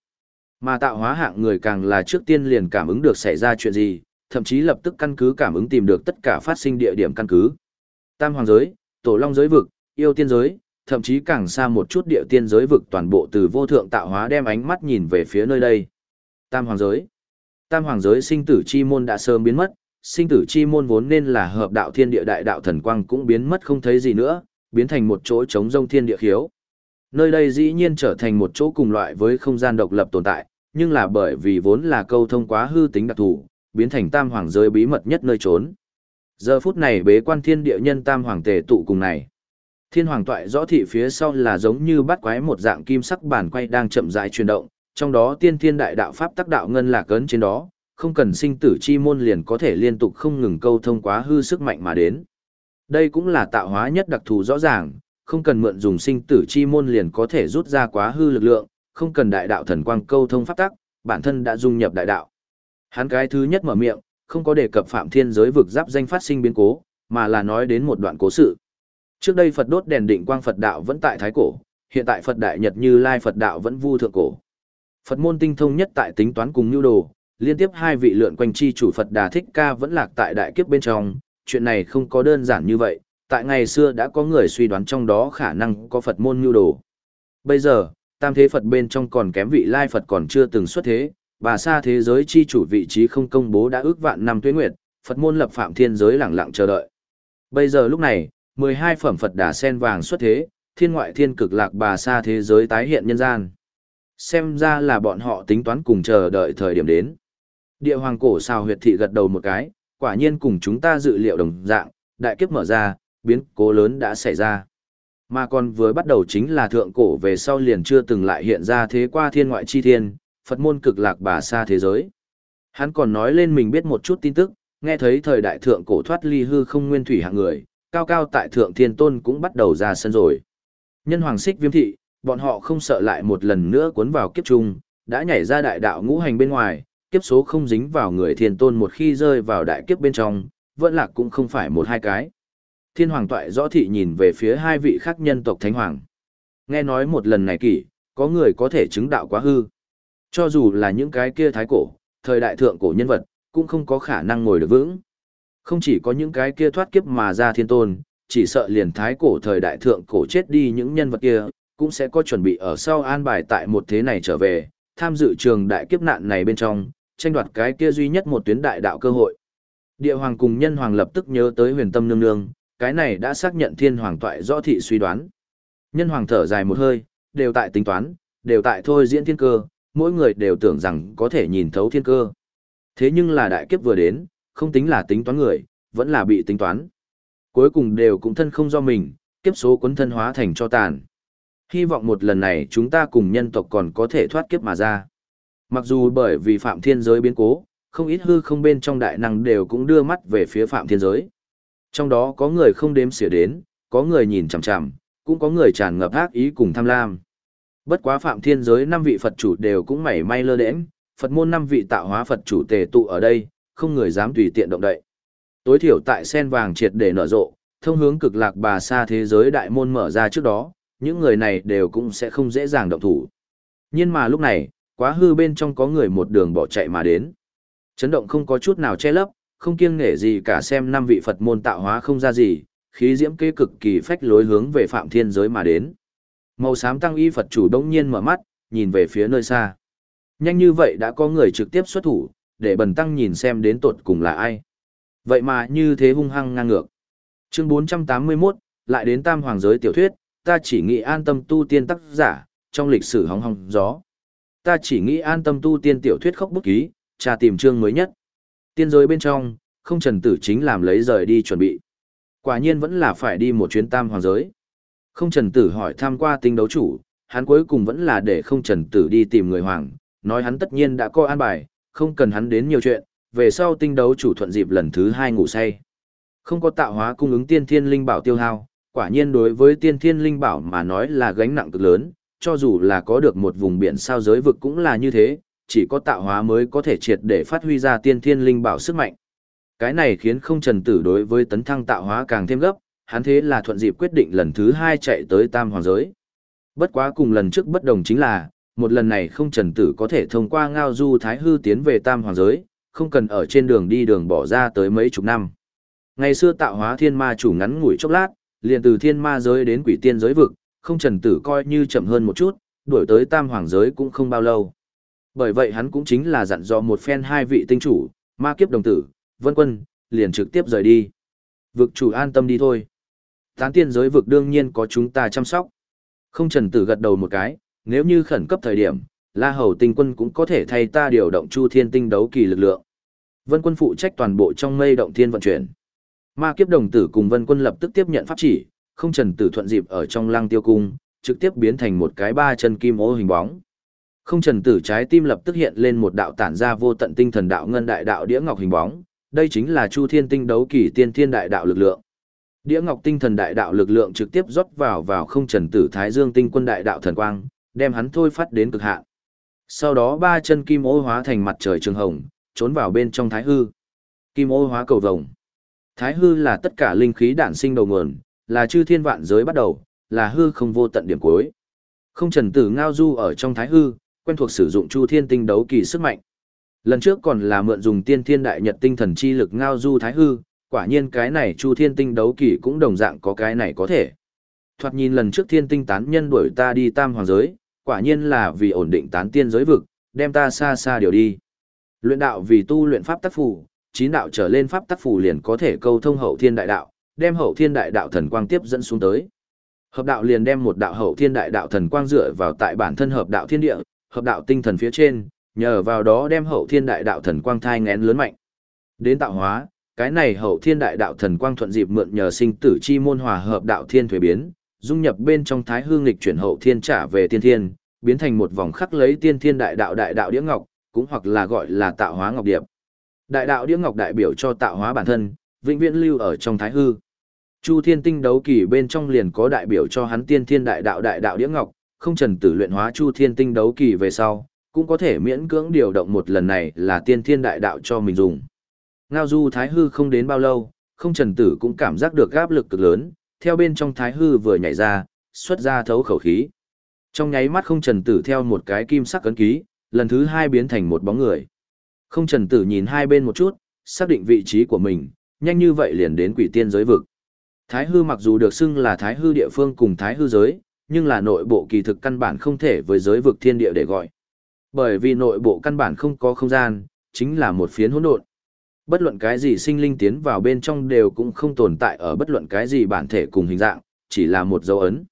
mà tạo hóa hạng người càng là trước tiên liền cảm ứng được xảy ra chuyện gì, thậm chí lập tức căn cứ cảm ứng tìm được tất cả phát sinh địa điểm căn cứ. Tam hoàng giới, tổ long giới vực, yêu tiên giới, thậm chí càng xa một chút địa tiên giới vực toàn bộ từ vô thượng tạo hóa đem ánh mắt nhìn về phía nơi đây. Tam hoàng giới. Tam hoàng giới sinh tử chi môn đã sớm biến mất, sinh tử chi môn vốn nên là hợp đạo thiên địa đại đạo thần quang cũng biến mất không thấy gì nữa, biến thành một chỗ trống rông thiên địa khiếu. Nơi đây dĩ nhiên trở thành một chỗ cùng loại với không gian độc lập tồn tại, nhưng là bởi vì vốn là câu thông quá hư tính đặc thù, biến thành tam hoàng giới bí mật nhất nơi trốn. Giờ phút này bế quan thiên địa nhân tam hoàng tề tụ cùng này. Thiên hoàng toại rõ thị phía sau là giống như bắt quái một dạng kim sắc bản quay đang chậm rãi chuyển động, trong đó tiên thiên đại đạo pháp tác đạo ngân lạc cấn trên đó, không cần sinh tử chi môn liền có thể liên tục không ngừng câu thông quá hư sức mạnh mà đến. Đây cũng là tạo hóa nhất đặc thù rõ ràng, không cần mượn dùng sinh tử chi môn liền có thể rút ra quá hư lực lượng, không cần đại đạo thần quang câu thông pháp tắc, bản thân đã dung nhập đại đạo. Hắn cái thứ nhất mở miệng, không có đề cập phạm thiên giới vực giáp danh phát sinh biến cố, mà là nói đến một đoạn cố sự. Trước đây Phật đốt đèn định quang Phật đạo vẫn tại thái cổ, hiện tại Phật đại nhật như lai Phật đạo vẫn vu thượng cổ. Phật môn tinh thông nhất tại tính toán cùng nhu đồ, liên tiếp hai vị lượn quanh chi chủ Phật Đà Thích Ca vẫn lạc tại đại kiếp bên trong, chuyện này không có đơn giản như vậy, tại ngày xưa đã có người suy đoán trong đó khả năng có Phật môn nhu đồ. Bây giờ, tam thế Phật bên trong còn kém vị lai Phật còn chưa từng xuất thế, bà xa thế giới chi chủ vị trí không công bố đã ước vạn năm tuế nguyệt, Phật môn lập phạm thiên giới lẳng lặng chờ đợi. Bây giờ lúc này, 12 phẩm Phật đà sen vàng xuất thế, thiên ngoại thiên cực lạc bà xa thế giới tái hiện nhân gian. Xem ra là bọn họ tính toán cùng chờ đợi thời điểm đến. Địa hoàng cổ xào huyệt thị gật đầu một cái, quả nhiên cùng chúng ta dự liệu đồng dạng, đại kiếp mở ra, biến cố lớn đã xảy ra. Mà còn vừa bắt đầu chính là thượng cổ về sau liền chưa từng lại hiện ra thế qua thiên ngoại chi thiên, Phật môn cực lạc bà xa thế giới. Hắn còn nói lên mình biết một chút tin tức, nghe thấy thời đại thượng cổ thoát ly hư không nguyên thủy hạng người, cao cao tại thượng thiên tôn cũng bắt đầu ra sân rồi. Nhân hoàng xích viêm thị, bọn họ không sợ lại một lần nữa cuốn vào kiếp trung, đã nhảy ra đại đạo ngũ hành bên ngoài, kiếp số không dính vào người thiên tôn một khi rơi vào đại kiếp bên trong, vẫn lạc cũng không phải một hai cái. Thiên hoàng toại rõ thị nhìn về phía hai vị khác nhân tộc thánh hoàng. Nghe nói một lần này kỷ, có người có thể chứng đạo quá hư. Cho dù là những cái kia thái cổ, thời đại thượng cổ nhân vật, cũng không có khả năng ngồi được vững. Không chỉ có những cái kia thoát kiếp mà ra thiên tôn, chỉ sợ liền thái cổ thời đại thượng cổ chết đi những nhân vật kia, cũng sẽ có chuẩn bị ở sau an bài tại một thế này trở về, tham dự trường đại kiếp nạn này bên trong, tranh đoạt cái kia duy nhất một tuyến đại đạo cơ hội. Địa hoàng cùng nhân hoàng lập tức nhớ tới huyền tâm nương nương, cái này đã xác nhận thiên hoàng toại do thị suy đoán. Nhân hoàng thở dài một hơi, đều tại tính toán, đều tại thôi diễn thiên cơ, mỗi người đều tưởng rằng có thể nhìn thấu thiên cơ. Thế nhưng là đại kiếp vừa đến, không tính là tính toán người, vẫn là bị tính toán. Cuối cùng đều cũng thân không do mình, kiếp số cuốn thân hóa thành cho tàn. Hy vọng một lần này chúng ta cùng nhân tộc còn có thể thoát kiếp mà ra. Mặc dù bởi vì phạm thiên giới biến cố, không ít hư không bên trong đại năng đều cũng đưa mắt về phía phạm thiên giới. Trong đó có người không đếm xỉa đến, có người nhìn chằm chằm, cũng có người tràn ngập ác ý cùng tham lam. Bất quá phạm thiên giới năm vị Phật chủ đều cũng mảy may lơ đễnh, Phật môn năm vị tạo hóa Phật chủ tề tụ ở đây, không người dám tùy tiện động đậy. Tối thiểu tại sen vàng triệt để nở rộ, thông hướng cực lạc bà xa thế giới đại môn mở ra trước đó, những người này đều cũng sẽ không dễ dàng động thủ. Nhưng mà lúc này, quá hư bên trong có người một đường bỏ chạy mà đến. Chấn động không có chút nào che lấp, không kiêng nể gì cả xem năm vị Phật môn tạo hóa không ra gì, khí diễm kế cực kỳ phách lối hướng về phạm thiên giới mà đến. Màu xám tăng y Phật chủ đông nhiên mở mắt, nhìn về phía nơi xa. Nhanh như vậy đã có người trực tiếp xuất thủ, để bần tăng nhìn xem đến tột cùng là ai. Vậy mà như thế hung hăng ngang ngược. Chương 481, lại đến tam hoàng giới tiểu thuyết, ta chỉ nghĩ an tâm tu tiên tác giả, trong lịch sử hóng hóng gió. Ta chỉ nghĩ an tâm tu tiên tiểu thuyết khóc bút ký, trà tìm chương mới nhất. Tiên giới bên trong, không trần tử chính làm lấy rời đi chuẩn bị. Quả nhiên vẫn là phải đi một chuyến tam hoàng giới. Không trần tử hỏi tham qua tinh đấu chủ, hắn cuối cùng vẫn là để không trần tử đi tìm người hoàng, nói hắn tất nhiên đã coi an bài, không cần hắn đến nhiều chuyện, về sau tinh đấu chủ thuận dịp lần thứ hai ngủ say. Không có tạo hóa cung ứng tiên thiên linh bảo tiêu hao, quả nhiên đối với tiên thiên linh bảo mà nói là gánh nặng cực lớn, cho dù là có được một vùng biển sao giới vực cũng là như thế, chỉ có tạo hóa mới có thể triệt để phát huy ra tiên thiên linh bảo sức mạnh. Cái này khiến không trần tử đối với tấn thăng tạo hóa càng thêm gấp, hắn thế là thuận dịp quyết định lần thứ hai chạy tới tam hoàng giới. Bất quá cùng lần trước bất đồng chính là, một lần này không trần tử có thể thông qua ngao du thái hư tiến về tam hoàng giới, không cần ở trên đường đi đường bỏ ra tới mấy chục năm. Ngày xưa tạo hóa thiên ma chủ ngắn ngủi chốc lát, liền từ thiên ma giới đến quỷ tiên giới vực, không trần tử coi như chậm hơn một chút, đuổi tới tam hoàng giới cũng không bao lâu. Bởi vậy hắn cũng chính là dặn dò một phen hai vị tinh chủ, ma kiếp đồng tử, vân quân, liền trực tiếp rời đi. Vực chủ an tâm đi thôi. Tán tiên giới vực đương nhiên có chúng ta chăm sóc. Không trần tử gật đầu một cái, nếu như khẩn cấp thời điểm, La Hầu tinh quân cũng có thể thay ta điều động Chu Thiên tinh đấu kỳ lực lượng. Vân quân phụ trách toàn bộ trong mây động thiên vận chuyển. Ma kiếp đồng tử cùng Vân quân lập tức tiếp nhận pháp chỉ, không trần tử thuận dịp ở trong lăng tiêu cung, trực tiếp biến thành một cái ba chân kim ô hình bóng. Không trần tử trái tim lập tức hiện lên một đạo tản ra vô tận tinh thần đạo ngân đại đạo đĩa ngọc hình bóng, đây chính là Chu Thiên Tinh đấu kỳ tiên thiên đại đạo lực lượng. Đĩa ngọc tinh thần đại đạo lực lượng trực tiếp rót vào vào không trần tử Thái Dương tinh quân đại đạo thần quang, đem hắn thôi phát đến cực hạn. Sau đó ba chân kim ô hóa thành mặt trời trường hồng, trốn vào bên trong thái hư. Kim ô hóa cầu vồng. Thái hư là tất cả linh khí đản sinh đầu nguồn, là chư thiên vạn giới bắt đầu, là hư không vô tận điểm cuối. Không trần tử ngao du ở trong thái hư, quen thuộc sử dụng chu thiên tinh đấu kỳ sức mạnh. Lần trước còn là mượn dùng tiên thiên đại nhật tinh thần chi lực ngao du thái hư, quả nhiên cái này chu thiên tinh đấu kỳ cũng đồng dạng có cái này có thể. Thoạt nhìn lần trước thiên tinh tán nhân đuổi ta đi tam hoàng giới, quả nhiên là vì ổn định tán tiên giới vực, đem ta xa xa điều đi. Luyện đạo vì tu luyện pháp tác phù, chín đạo trở lên pháp tác phù liền có thể câu thông hậu thiên đại đạo, đem hậu thiên đại đạo thần quang tiếp dẫn xuống tới. Hợp đạo liền đem một đạo hậu thiên đại đạo thần quang dựa vào tại bản thân hợp đạo thiên địa, hợp đạo tinh thần phía trên, nhờ vào đó đem hậu thiên đại đạo thần quang thai ngén lớn mạnh. Đến tạo hóa, cái này hậu thiên đại đạo thần quang thuận dịp mượn nhờ sinh tử chi môn hòa hợp đạo thiên thuế biến, dung nhập bên trong thái hương lịch chuyển hậu thiên trả về tiên thiên, biến thành một vòng khắc lấy tiên thiên đại đạo đại đạo đĩa ngọc, cũng hoặc là gọi là tạo hóa ngọc điệp. Đại đạo đĩa ngọc đại biểu cho tạo hóa bản thân, vĩnh viễn lưu ở trong thái hư. Chu Thiên Tinh đấu kỳ bên trong liền có đại biểu cho hắn tiên thiên đại đạo đại đạo đĩa ngọc, không trần tử luyện hóa Chu Thiên Tinh đấu kỳ về sau, cũng có thể miễn cưỡng điều động một lần này là tiên thiên đại đạo cho mình dùng. Ngao du thái hư không đến bao lâu, không trần tử cũng cảm giác được áp lực cực lớn, theo bên trong thái hư vừa nhảy ra, xuất ra thấu khẩu khí. Trong nháy mắt không trần tử theo một cái kim sắc cấn ký, lần thứ hai biến thành một bóng người. Không trần tử nhìn hai bên một chút, xác định vị trí của mình, nhanh như vậy liền đến quỷ tiên giới vực. Thái hư mặc dù được xưng là thái hư địa phương cùng thái hư giới, nhưng là nội bộ kỳ thực căn bản không thể với giới vực thiên địa để gọi. Bởi vì nội bộ căn bản không có không gian, chính là một phiến hỗn độn. Bất luận cái gì sinh linh tiến vào bên trong đều cũng không tồn tại ở bất luận cái gì bản thể cùng hình dạng, chỉ là một dấu ấn.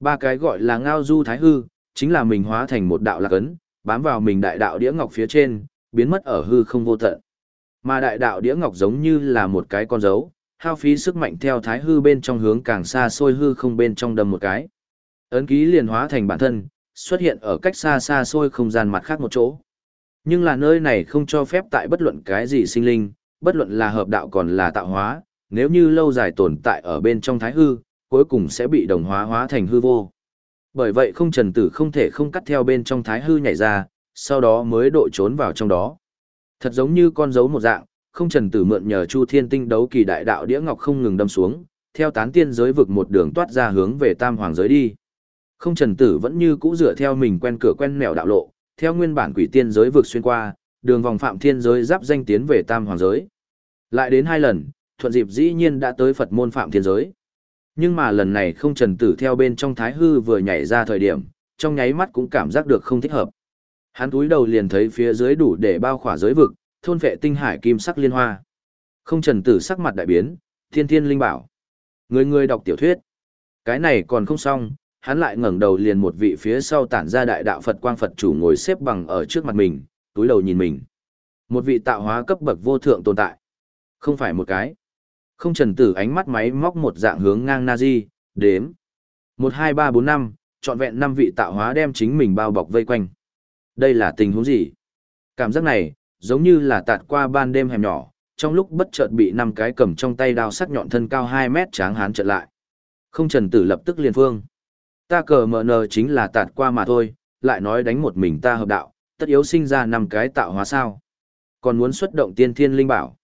Ba cái gọi là ngao du thái hư, chính là mình hóa thành một đạo lạc ấn, bám vào mình đại đạo đĩa ngọc phía trên, biến mất ở hư không vô tận. Mà đại đạo đĩa ngọc giống như là một cái con dấu, hao phí sức mạnh theo thái hư bên trong hướng càng xa xôi hư không bên trong đâm một cái. Ấn ký liền hóa thành bản thân, xuất hiện ở cách xa xa xôi không gian mặt khác một chỗ. Nhưng là nơi này không cho phép tại bất luận cái gì sinh linh, bất luận là hợp đạo còn là tạo hóa, nếu như lâu dài tồn tại ở bên trong thái hư, cuối cùng sẽ bị đồng hóa hóa thành hư vô. Bởi vậy không trần tử không thể không cắt theo bên trong thái hư nhảy ra, sau đó mới độ trốn vào trong đó. Thật giống như con dấu một dạng, không trần tử mượn nhờ chu thiên tinh đấu kỳ đại đạo đĩa ngọc không ngừng đâm xuống, theo tán tiên giới vực một đường toát ra hướng về tam hoàng giới đi. Không trần tử vẫn như cũ dựa theo mình quen cửa quen mèo đạo lộ, theo nguyên bản quỷ tiên giới vực xuyên qua, đường vòng phạm thiên giới giáp danh tiến về tam hoàng giới. Lại đến hai lần, thuận dịp dĩ nhiên đã tới Phật môn phạm thiên giới. Nhưng mà lần này không trần tử theo bên trong thái hư vừa nhảy ra thời điểm, trong nháy mắt cũng cảm giác được không thích hợp. Hắn túi đầu liền thấy phía dưới đủ để bao khỏa giới vực, thôn vệ tinh hải kim sắc liên hoa. Không trần tử sắc mặt đại biến, thiên thiên linh bảo. Người người đọc tiểu thuyết. Cái này còn không xong, hắn lại ngẩng đầu liền một vị phía sau tản ra đại đạo Phật quang Phật chủ ngồi xếp bằng ở trước mặt mình, túi đầu nhìn mình. Một vị tạo hóa cấp bậc vô thượng tồn tại. Không phải một cái. Không trần tử ánh mắt máy móc một dạng hướng ngang Nazi, đếm. một hai ba bốn năm trọn vẹn năm vị tạo hóa đem chính mình bao bọc vây quanh. Đây là tình huống gì? Cảm giác này, giống như là tạt qua ban đêm hẻm nhỏ, trong lúc bất chợt bị năm cái cầm trong tay đao sắc nhọn thân cao 2 mét tráng hán chợt lại. Không trần tử lập tức liền phương. Ta cờ mở nờ chính là tạt qua mà thôi, lại nói đánh một mình ta hợp đạo, tất yếu sinh ra năm cái tạo hóa sao. Còn muốn xuất động tiên thiên linh bảo.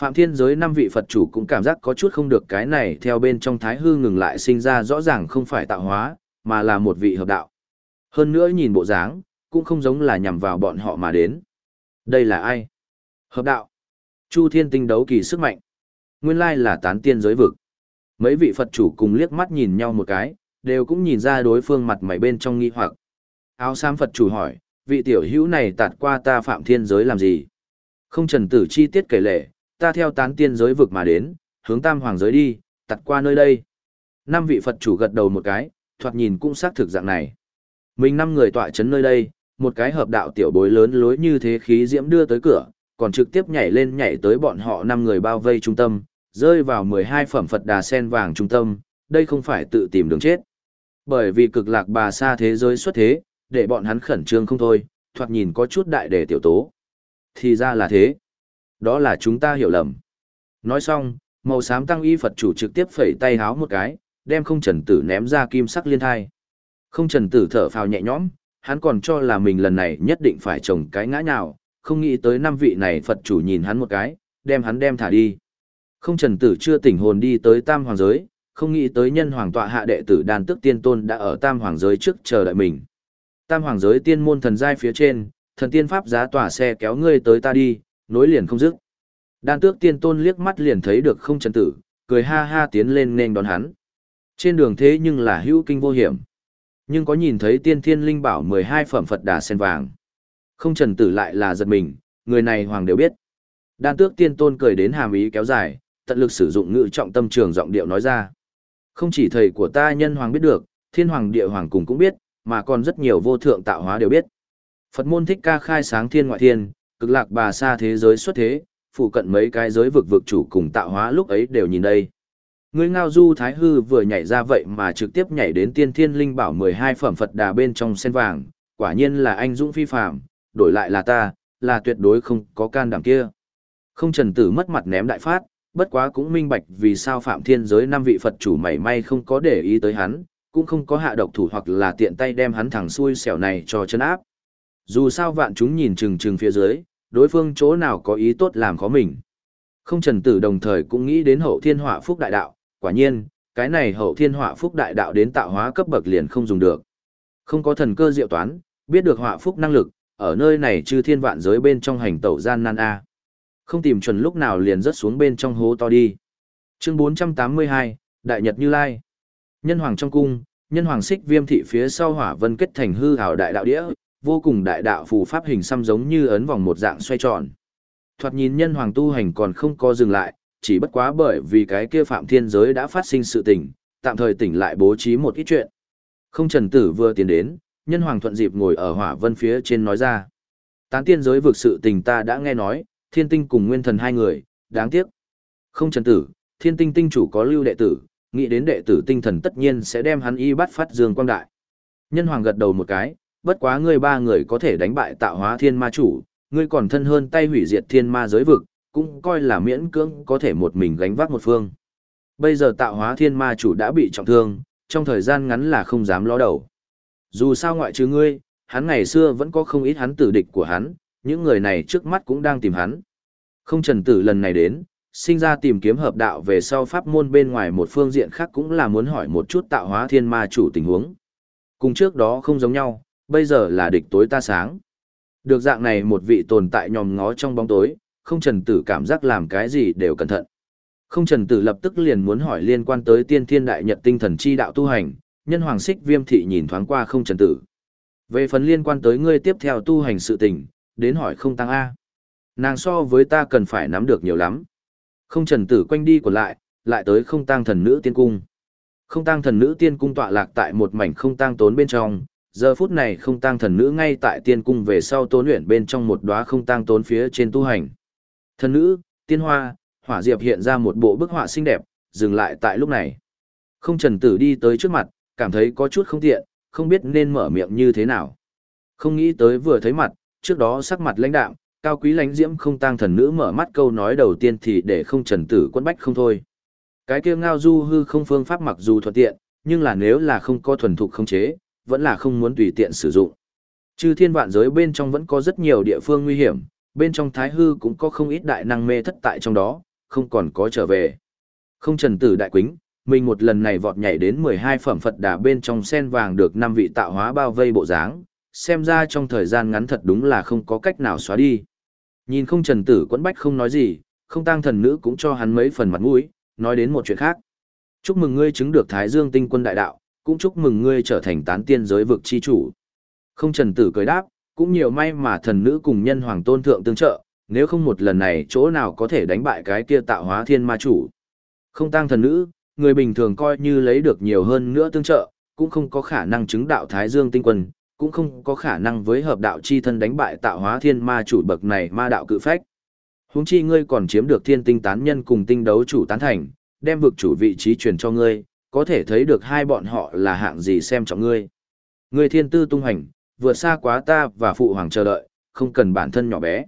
Phạm thiên giới năm vị Phật chủ cũng cảm giác có chút không được cái này theo bên trong thái hư ngừng lại sinh ra rõ ràng không phải tạo hóa, mà là một vị hợp đạo. Hơn nữa nhìn bộ dáng, cũng không giống là nhằm vào bọn họ mà đến. Đây là ai? Hợp đạo. Chu thiên tinh đấu kỳ sức mạnh. Nguyên lai là tán tiên giới vực. Mấy vị Phật chủ cùng liếc mắt nhìn nhau một cái, đều cũng nhìn ra đối phương mặt mày bên trong nghi hoặc. Áo xám Phật chủ hỏi, vị tiểu hữu này tạt qua ta phạm thiên giới làm gì? Không trần tử chi tiết kể lệ, ta theo tán tiên giới vực mà đến, hướng tam hoàng giới đi, tạt qua nơi đây. Năm vị Phật chủ gật đầu một cái, thoạt nhìn cũng xác thực dạng này. Mình năm người tọa chấn nơi đây, một cái hợp đạo tiểu bối lớn lối như thế khí diễm đưa tới cửa, còn trực tiếp nhảy lên nhảy tới bọn họ năm người bao vây trung tâm, rơi vào 12 phẩm Phật đà sen vàng trung tâm, đây không phải tự tìm đường chết. Bởi vì cực lạc bà xa thế giới xuất thế, để bọn hắn khẩn trương không thôi, thoạt nhìn có chút đại đề tiểu tố. Thì ra là thế. Đó là chúng ta hiểu lầm. Nói xong, màu xám tăng y Phật chủ trực tiếp phẩy tay háo một cái, đem không trần tử ném ra kim sắc liên thai. Không trần tử thở phào nhẹ nhõm, hắn còn cho là mình lần này nhất định phải trồng cái ngã nhào, không nghĩ tới năm vị này Phật chủ nhìn hắn một cái, đem hắn đem thả đi. Không trần tử chưa tỉnh hồn đi tới tam hoàng giới, không nghĩ tới nhân hoàng tọa hạ đệ tử đàn tức tiên tôn đã ở tam hoàng giới trước chờ đợi mình. Tam hoàng giới tiên môn thần giai phía trên, thần tiên pháp giá tỏa xe kéo ngươi tới ta đi, nối liền không dứt. Đan tước tiên tôn liếc mắt liền thấy được không trần tử, cười ha ha tiến lên nên đón hắn. Trên đường thế nhưng là hữu kinh vô hiểm. Nhưng có nhìn thấy tiên thiên linh bảo 12 phẩm Phật đà sen vàng. Không trần tử lại là giật mình, người này hoàng đều biết. Đan tước tiên tôn cười đến hàm ý kéo dài, tận lực sử dụng ngữ trọng tâm trường giọng điệu nói ra. Không chỉ thầy của ta nhân hoàng biết được, thiên hoàng địa hoàng cùng cũng biết, mà còn rất nhiều vô thượng tạo hóa đều biết. Phật môn thích ca khai sáng thiên ngoại thiên, cực lạc bà xa thế giới xuất thế, phụ cận mấy cái giới vực vực chủ cùng tạo hóa lúc ấy đều nhìn đây. Ngươi ngao du thái hư vừa nhảy ra vậy mà trực tiếp nhảy đến tiên thiên linh bảo 12 phẩm Phật đà bên trong sen vàng, quả nhiên là anh dũng phi phạm, đổi lại là ta, là tuyệt đối không có can đảm kia. Không trần tử mất mặt ném đại phát, bất quá cũng minh bạch vì sao phạm thiên giới năm vị Phật chủ mảy may không có để ý tới hắn, cũng không có hạ độc thủ hoặc là tiện tay đem hắn thẳng xuôi xẻo này cho chân áp. Dù sao vạn chúng nhìn chừng chừng phía dưới, đối phương chỗ nào có ý tốt làm khó mình. Không trần tử đồng thời cũng nghĩ đến hậu thiên hỏa phúc đại đạo, quả nhiên, cái này hậu thiên họa phúc đại đạo đến tạo hóa cấp bậc liền không dùng được. Không có thần cơ diệu toán, biết được họa phúc năng lực, ở nơi này chư thiên vạn giới bên trong hành tẩu gian nan A. Không tìm chuẩn lúc nào liền rớt xuống bên trong hố to đi. Chương 482, Đại Nhật Như Lai. Nhân hoàng trong cung, nhân hoàng xích viêm thị phía sau hỏa vân kết thành hư hảo đại đạo đĩa, vô cùng đại đạo phù pháp hình xăm giống như ấn vòng một dạng xoay tròn. Thoạt nhìn nhân hoàng tu hành còn không có dừng lại, chỉ bất quá bởi vì cái kia phạm thiên giới đã phát sinh sự tình, tạm thời tỉnh lại bố trí một ít chuyện. Không trần tử vừa tiến đến, nhân hoàng thuận dịp ngồi ở hỏa vân phía trên nói ra. Tán tiên giới vực sự tình ta đã nghe nói, thiên tinh cùng nguyên thần hai người, đáng tiếc. Không trần tử, thiên tinh tinh chủ có lưu đệ tử, nghĩ đến đệ tử tinh thần tất nhiên sẽ đem hắn y bắt phát dương quang đại. Nhân hoàng gật đầu một cái, bất quá ngươi ba người có thể đánh bại tạo hóa thiên ma chủ, ngươi còn thân hơn tay hủy diệt thiên ma giới vực, cũng coi là miễn cưỡng có thể một mình gánh vác một phương. Bây giờ tạo hóa thiên ma chủ đã bị trọng thương, trong thời gian ngắn là không dám ló đầu. Dù sao ngoại trừ ngươi, hắn ngày xưa vẫn có không ít hắn tử địch của hắn, những người này trước mắt cũng đang tìm hắn. Không trần tử lần này đến, sinh ra tìm kiếm hợp đạo về sau pháp môn bên ngoài một phương diện khác cũng là muốn hỏi một chút tạo hóa thiên ma chủ tình huống. Cùng trước đó không giống nhau, bây giờ là địch tối ta sáng. Được dạng này một vị tồn tại nhòm ngó trong bóng tối, không trần tử cảm giác làm cái gì đều cẩn thận. Không trần tử lập tức liền muốn hỏi liên quan tới tiên thiên đại nhật tinh thần chi đạo tu hành, nhân hoàng xích viêm thị nhìn thoáng qua không trần tử. Về phần liên quan tới ngươi tiếp theo tu hành sự tình, đến hỏi không tăng A. Nàng so với ta cần phải nắm được nhiều lắm. Không trần tử quanh đi còn lại, lại tới không tăng thần nữ tiên cung. Không tăng thần nữ tiên cung tọa lạc tại một mảnh không tăng tốn bên trong, giờ phút này không tăng thần nữ ngay tại tiên cung về sau tốn luyện bên trong một đóa không tăng tốn phía trên tu hành. Thần nữ, tiên hoa, hỏa diệp hiện ra một bộ bức họa xinh đẹp, dừng lại tại lúc này. Không trần tử đi tới trước mặt, cảm thấy có chút không tiện, không biết nên mở miệng như thế nào. Không nghĩ tới vừa thấy mặt, trước đó sắc mặt lãnh đạm, cao quý lãnh diễm không tăng thần nữ mở mắt câu nói đầu tiên thì để không trần tử quân bách không thôi. Cái kia ngao du hư không phương pháp mặc dù thuận tiện, nhưng là nếu là không có thuần thục không chế, vẫn là không muốn tùy tiện sử dụng. Chư thiên vạn giới bên trong vẫn có rất nhiều địa phương nguy hiểm, bên trong thái hư cũng có không ít đại năng mê thất tại trong đó, không còn có trở về. Không trần tử đại quính, mình một lần này vọt nhảy đến 12 phẩm Phật đà bên trong sen vàng được năm vị tạo hóa bao vây bộ dáng, xem ra trong thời gian ngắn thật đúng là không có cách nào xóa đi. Nhìn không trần tử quẫn bách không nói gì, không tăng thần nữ cũng cho hắn mấy phần mặt mũi, nói đến một chuyện khác. Chúc mừng ngươi chứng được Thái Dương tinh quân đại đạo, cũng chúc mừng ngươi trở thành tán tiên giới vực chi chủ. Không trần tử cười đáp, cũng nhiều may mà thần nữ cùng nhân hoàng tôn thượng tương trợ, nếu không một lần này chỗ nào có thể đánh bại cái kia tạo hóa thiên ma chủ. Không tăng thần nữ, người bình thường coi như lấy được nhiều hơn nữa tương trợ, cũng không có khả năng chứng đạo Thái Dương tinh quân, cũng không có khả năng với hợp đạo chi thân đánh bại tạo hóa thiên ma chủ bậc này ma đạo cự phách. Huống chi ngươi còn chiếm được thiên tinh tán nhân cùng tinh đấu chủ tán thành, đem vực chủ vị trí truyền cho ngươi, có thể thấy được hai bọn họ là hạng gì xem trọng ngươi. Ngươi thiên tư tung hành, vượt xa quá ta và phụ hoàng chờ đợi, không cần bản thân nhỏ bé.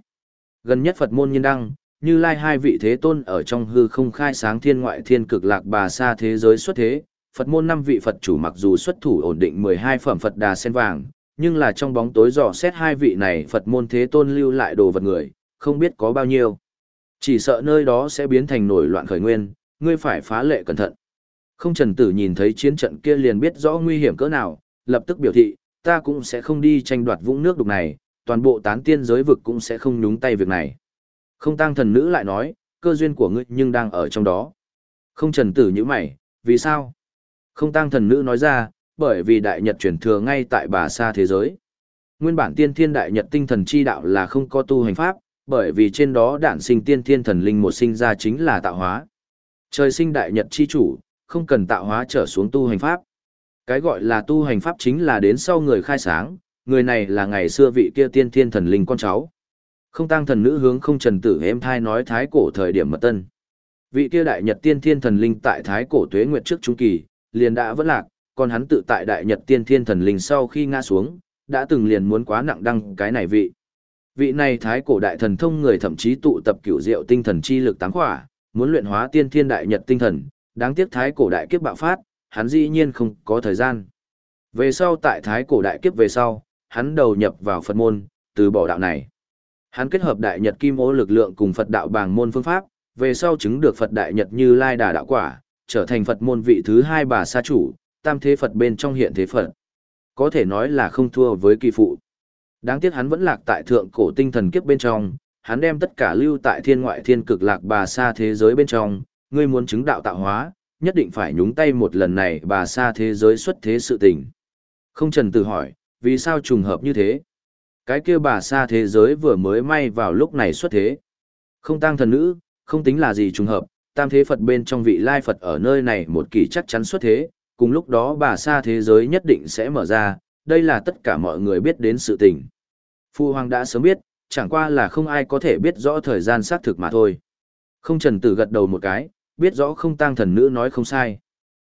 Gần nhất Phật môn nhân đăng, như lai hai vị thế tôn ở trong hư không khai sáng thiên ngoại thiên cực lạc bà xa thế giới xuất thế, Phật môn năm vị Phật chủ mặc dù xuất thủ ổn định 12 phẩm Phật đà sen vàng, nhưng là trong bóng tối dò xét hai vị này Phật môn thế tôn lưu lại đồ vật người, không biết có bao nhiêu. Chỉ sợ nơi đó sẽ biến thành nổi loạn khởi nguyên, ngươi phải phá lệ cẩn thận. Không trần tử nhìn thấy chiến trận kia liền biết rõ nguy hiểm cỡ nào, lập tức biểu thị, ta cũng sẽ không đi tranh đoạt vũng nước đục này, toàn bộ tán tiên giới vực cũng sẽ không nhúng tay việc này. Không tăng thần nữ lại nói, cơ duyên của ngươi nhưng đang ở trong đó. Không trần tử như mày, vì sao? Không tăng thần nữ nói ra, bởi vì đại nhật chuyển thừa ngay tại bà xa thế giới. Nguyên bản tiên thiên đại nhật tinh thần chi đạo là không có tu hành pháp, bởi vì trên đó đản sinh tiên thiên thần linh một sinh ra chính là tạo hóa. Trời sinh đại nhật chi chủ, không cần tạo hóa trở xuống tu hành pháp. Cái gọi là tu hành pháp chính là đến sau người khai sáng, người này là ngày xưa vị kia tiên thiên thần linh con cháu. Không tăng thần nữ hướng không trần tử em thai nói thái cổ thời điểm mật tân. Vị kia đại nhật tiên thiên thần linh tại thái cổ tuế nguyệt trước trung kỳ, liền đã vẫn lạc, còn hắn tự tại đại nhật tiên thiên thần linh sau khi ngã xuống, đã từng liền muốn quá nặng đăng cái này vị. Vị này thái cổ đại thần thông người thậm chí tụ tập cửu diệu tinh thần chi lực táng khỏa, muốn luyện hóa tiên thiên đại nhật tinh thần, đáng tiếc thái cổ đại kiếp bạo phát, hắn dĩ nhiên không có thời gian. Về sau tại thái cổ đại kiếp về sau, hắn đầu nhập vào Phật môn, từ bỏ đạo này. Hắn kết hợp đại nhật kim ô lực lượng cùng Phật đạo bàng môn phương pháp, về sau chứng được Phật đại nhật như lai đà đạo quả, trở thành Phật môn vị thứ hai bà sa chủ, tam thế Phật bên trong hiện thế Phật. Có thể nói là không thua với kỳ phụ. Đáng tiếc hắn vẫn lạc tại thượng cổ tinh thần kiếp bên trong, hắn đem tất cả lưu tại thiên ngoại thiên cực lạc bà sa thế giới bên trong, ngươi muốn chứng đạo tạo hóa, nhất định phải nhúng tay một lần này bà sa thế giới xuất thế sự tình. Không trần tự hỏi, vì sao trùng hợp như thế? Cái kia bà sa thế giới vừa mới may vào lúc này xuất thế. Không tăng thần nữ, không tính là gì trùng hợp, tam thế Phật bên trong vị lai Phật ở nơi này một kỳ chắc chắn xuất thế, cùng lúc đó bà sa thế giới nhất định sẽ mở ra, đây là tất cả mọi người biết đến sự tình. Phu Hoàng đã sớm biết, chẳng qua là không ai có thể biết rõ thời gian xác thực mà thôi. Không trần tử gật đầu một cái, biết rõ không tăng thần nữ nói không sai.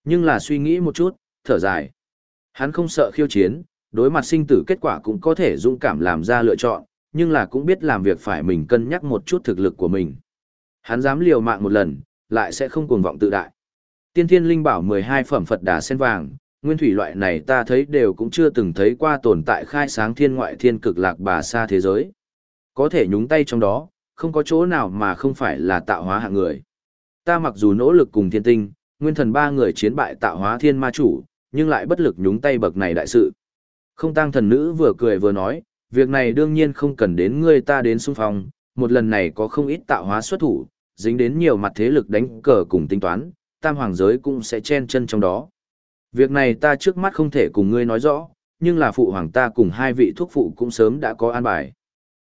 Nhưng là suy nghĩ một chút, thở dài. Hắn không sợ khiêu chiến, đối mặt sinh tử kết quả cũng có thể dũng cảm làm ra lựa chọn, nhưng là cũng biết làm việc phải mình cân nhắc một chút thực lực của mình. Hắn dám liều mạng một lần, lại sẽ không cuồng vọng tự đại. Tiên thiên linh bảo 12 phẩm Phật đà sen vàng, nguyên thủy loại này ta thấy đều cũng chưa từng thấy qua tồn tại khai sáng thiên ngoại thiên cực lạc bà xa thế giới. Có thể nhúng tay trong đó, không có chỗ nào mà không phải là tạo hóa hạng người. Ta mặc dù nỗ lực cùng thiên tinh, nguyên thần ba người chiến bại tạo hóa thiên ma chủ, nhưng lại bất lực nhúng tay bậc này đại sự. Không tăng thần nữ vừa cười vừa nói, việc này đương nhiên không cần đến ngươi ta đến xung phong, một lần này có không ít tạo hóa xuất thủ, dính đến nhiều mặt thế lực đánh cờ cùng tính toán, tam hoàng giới cũng sẽ chen chân trong đó. Việc này ta trước mắt không thể cùng ngươi nói rõ, nhưng là phụ hoàng ta cùng hai vị thuốc phụ cũng sớm đã có an bài.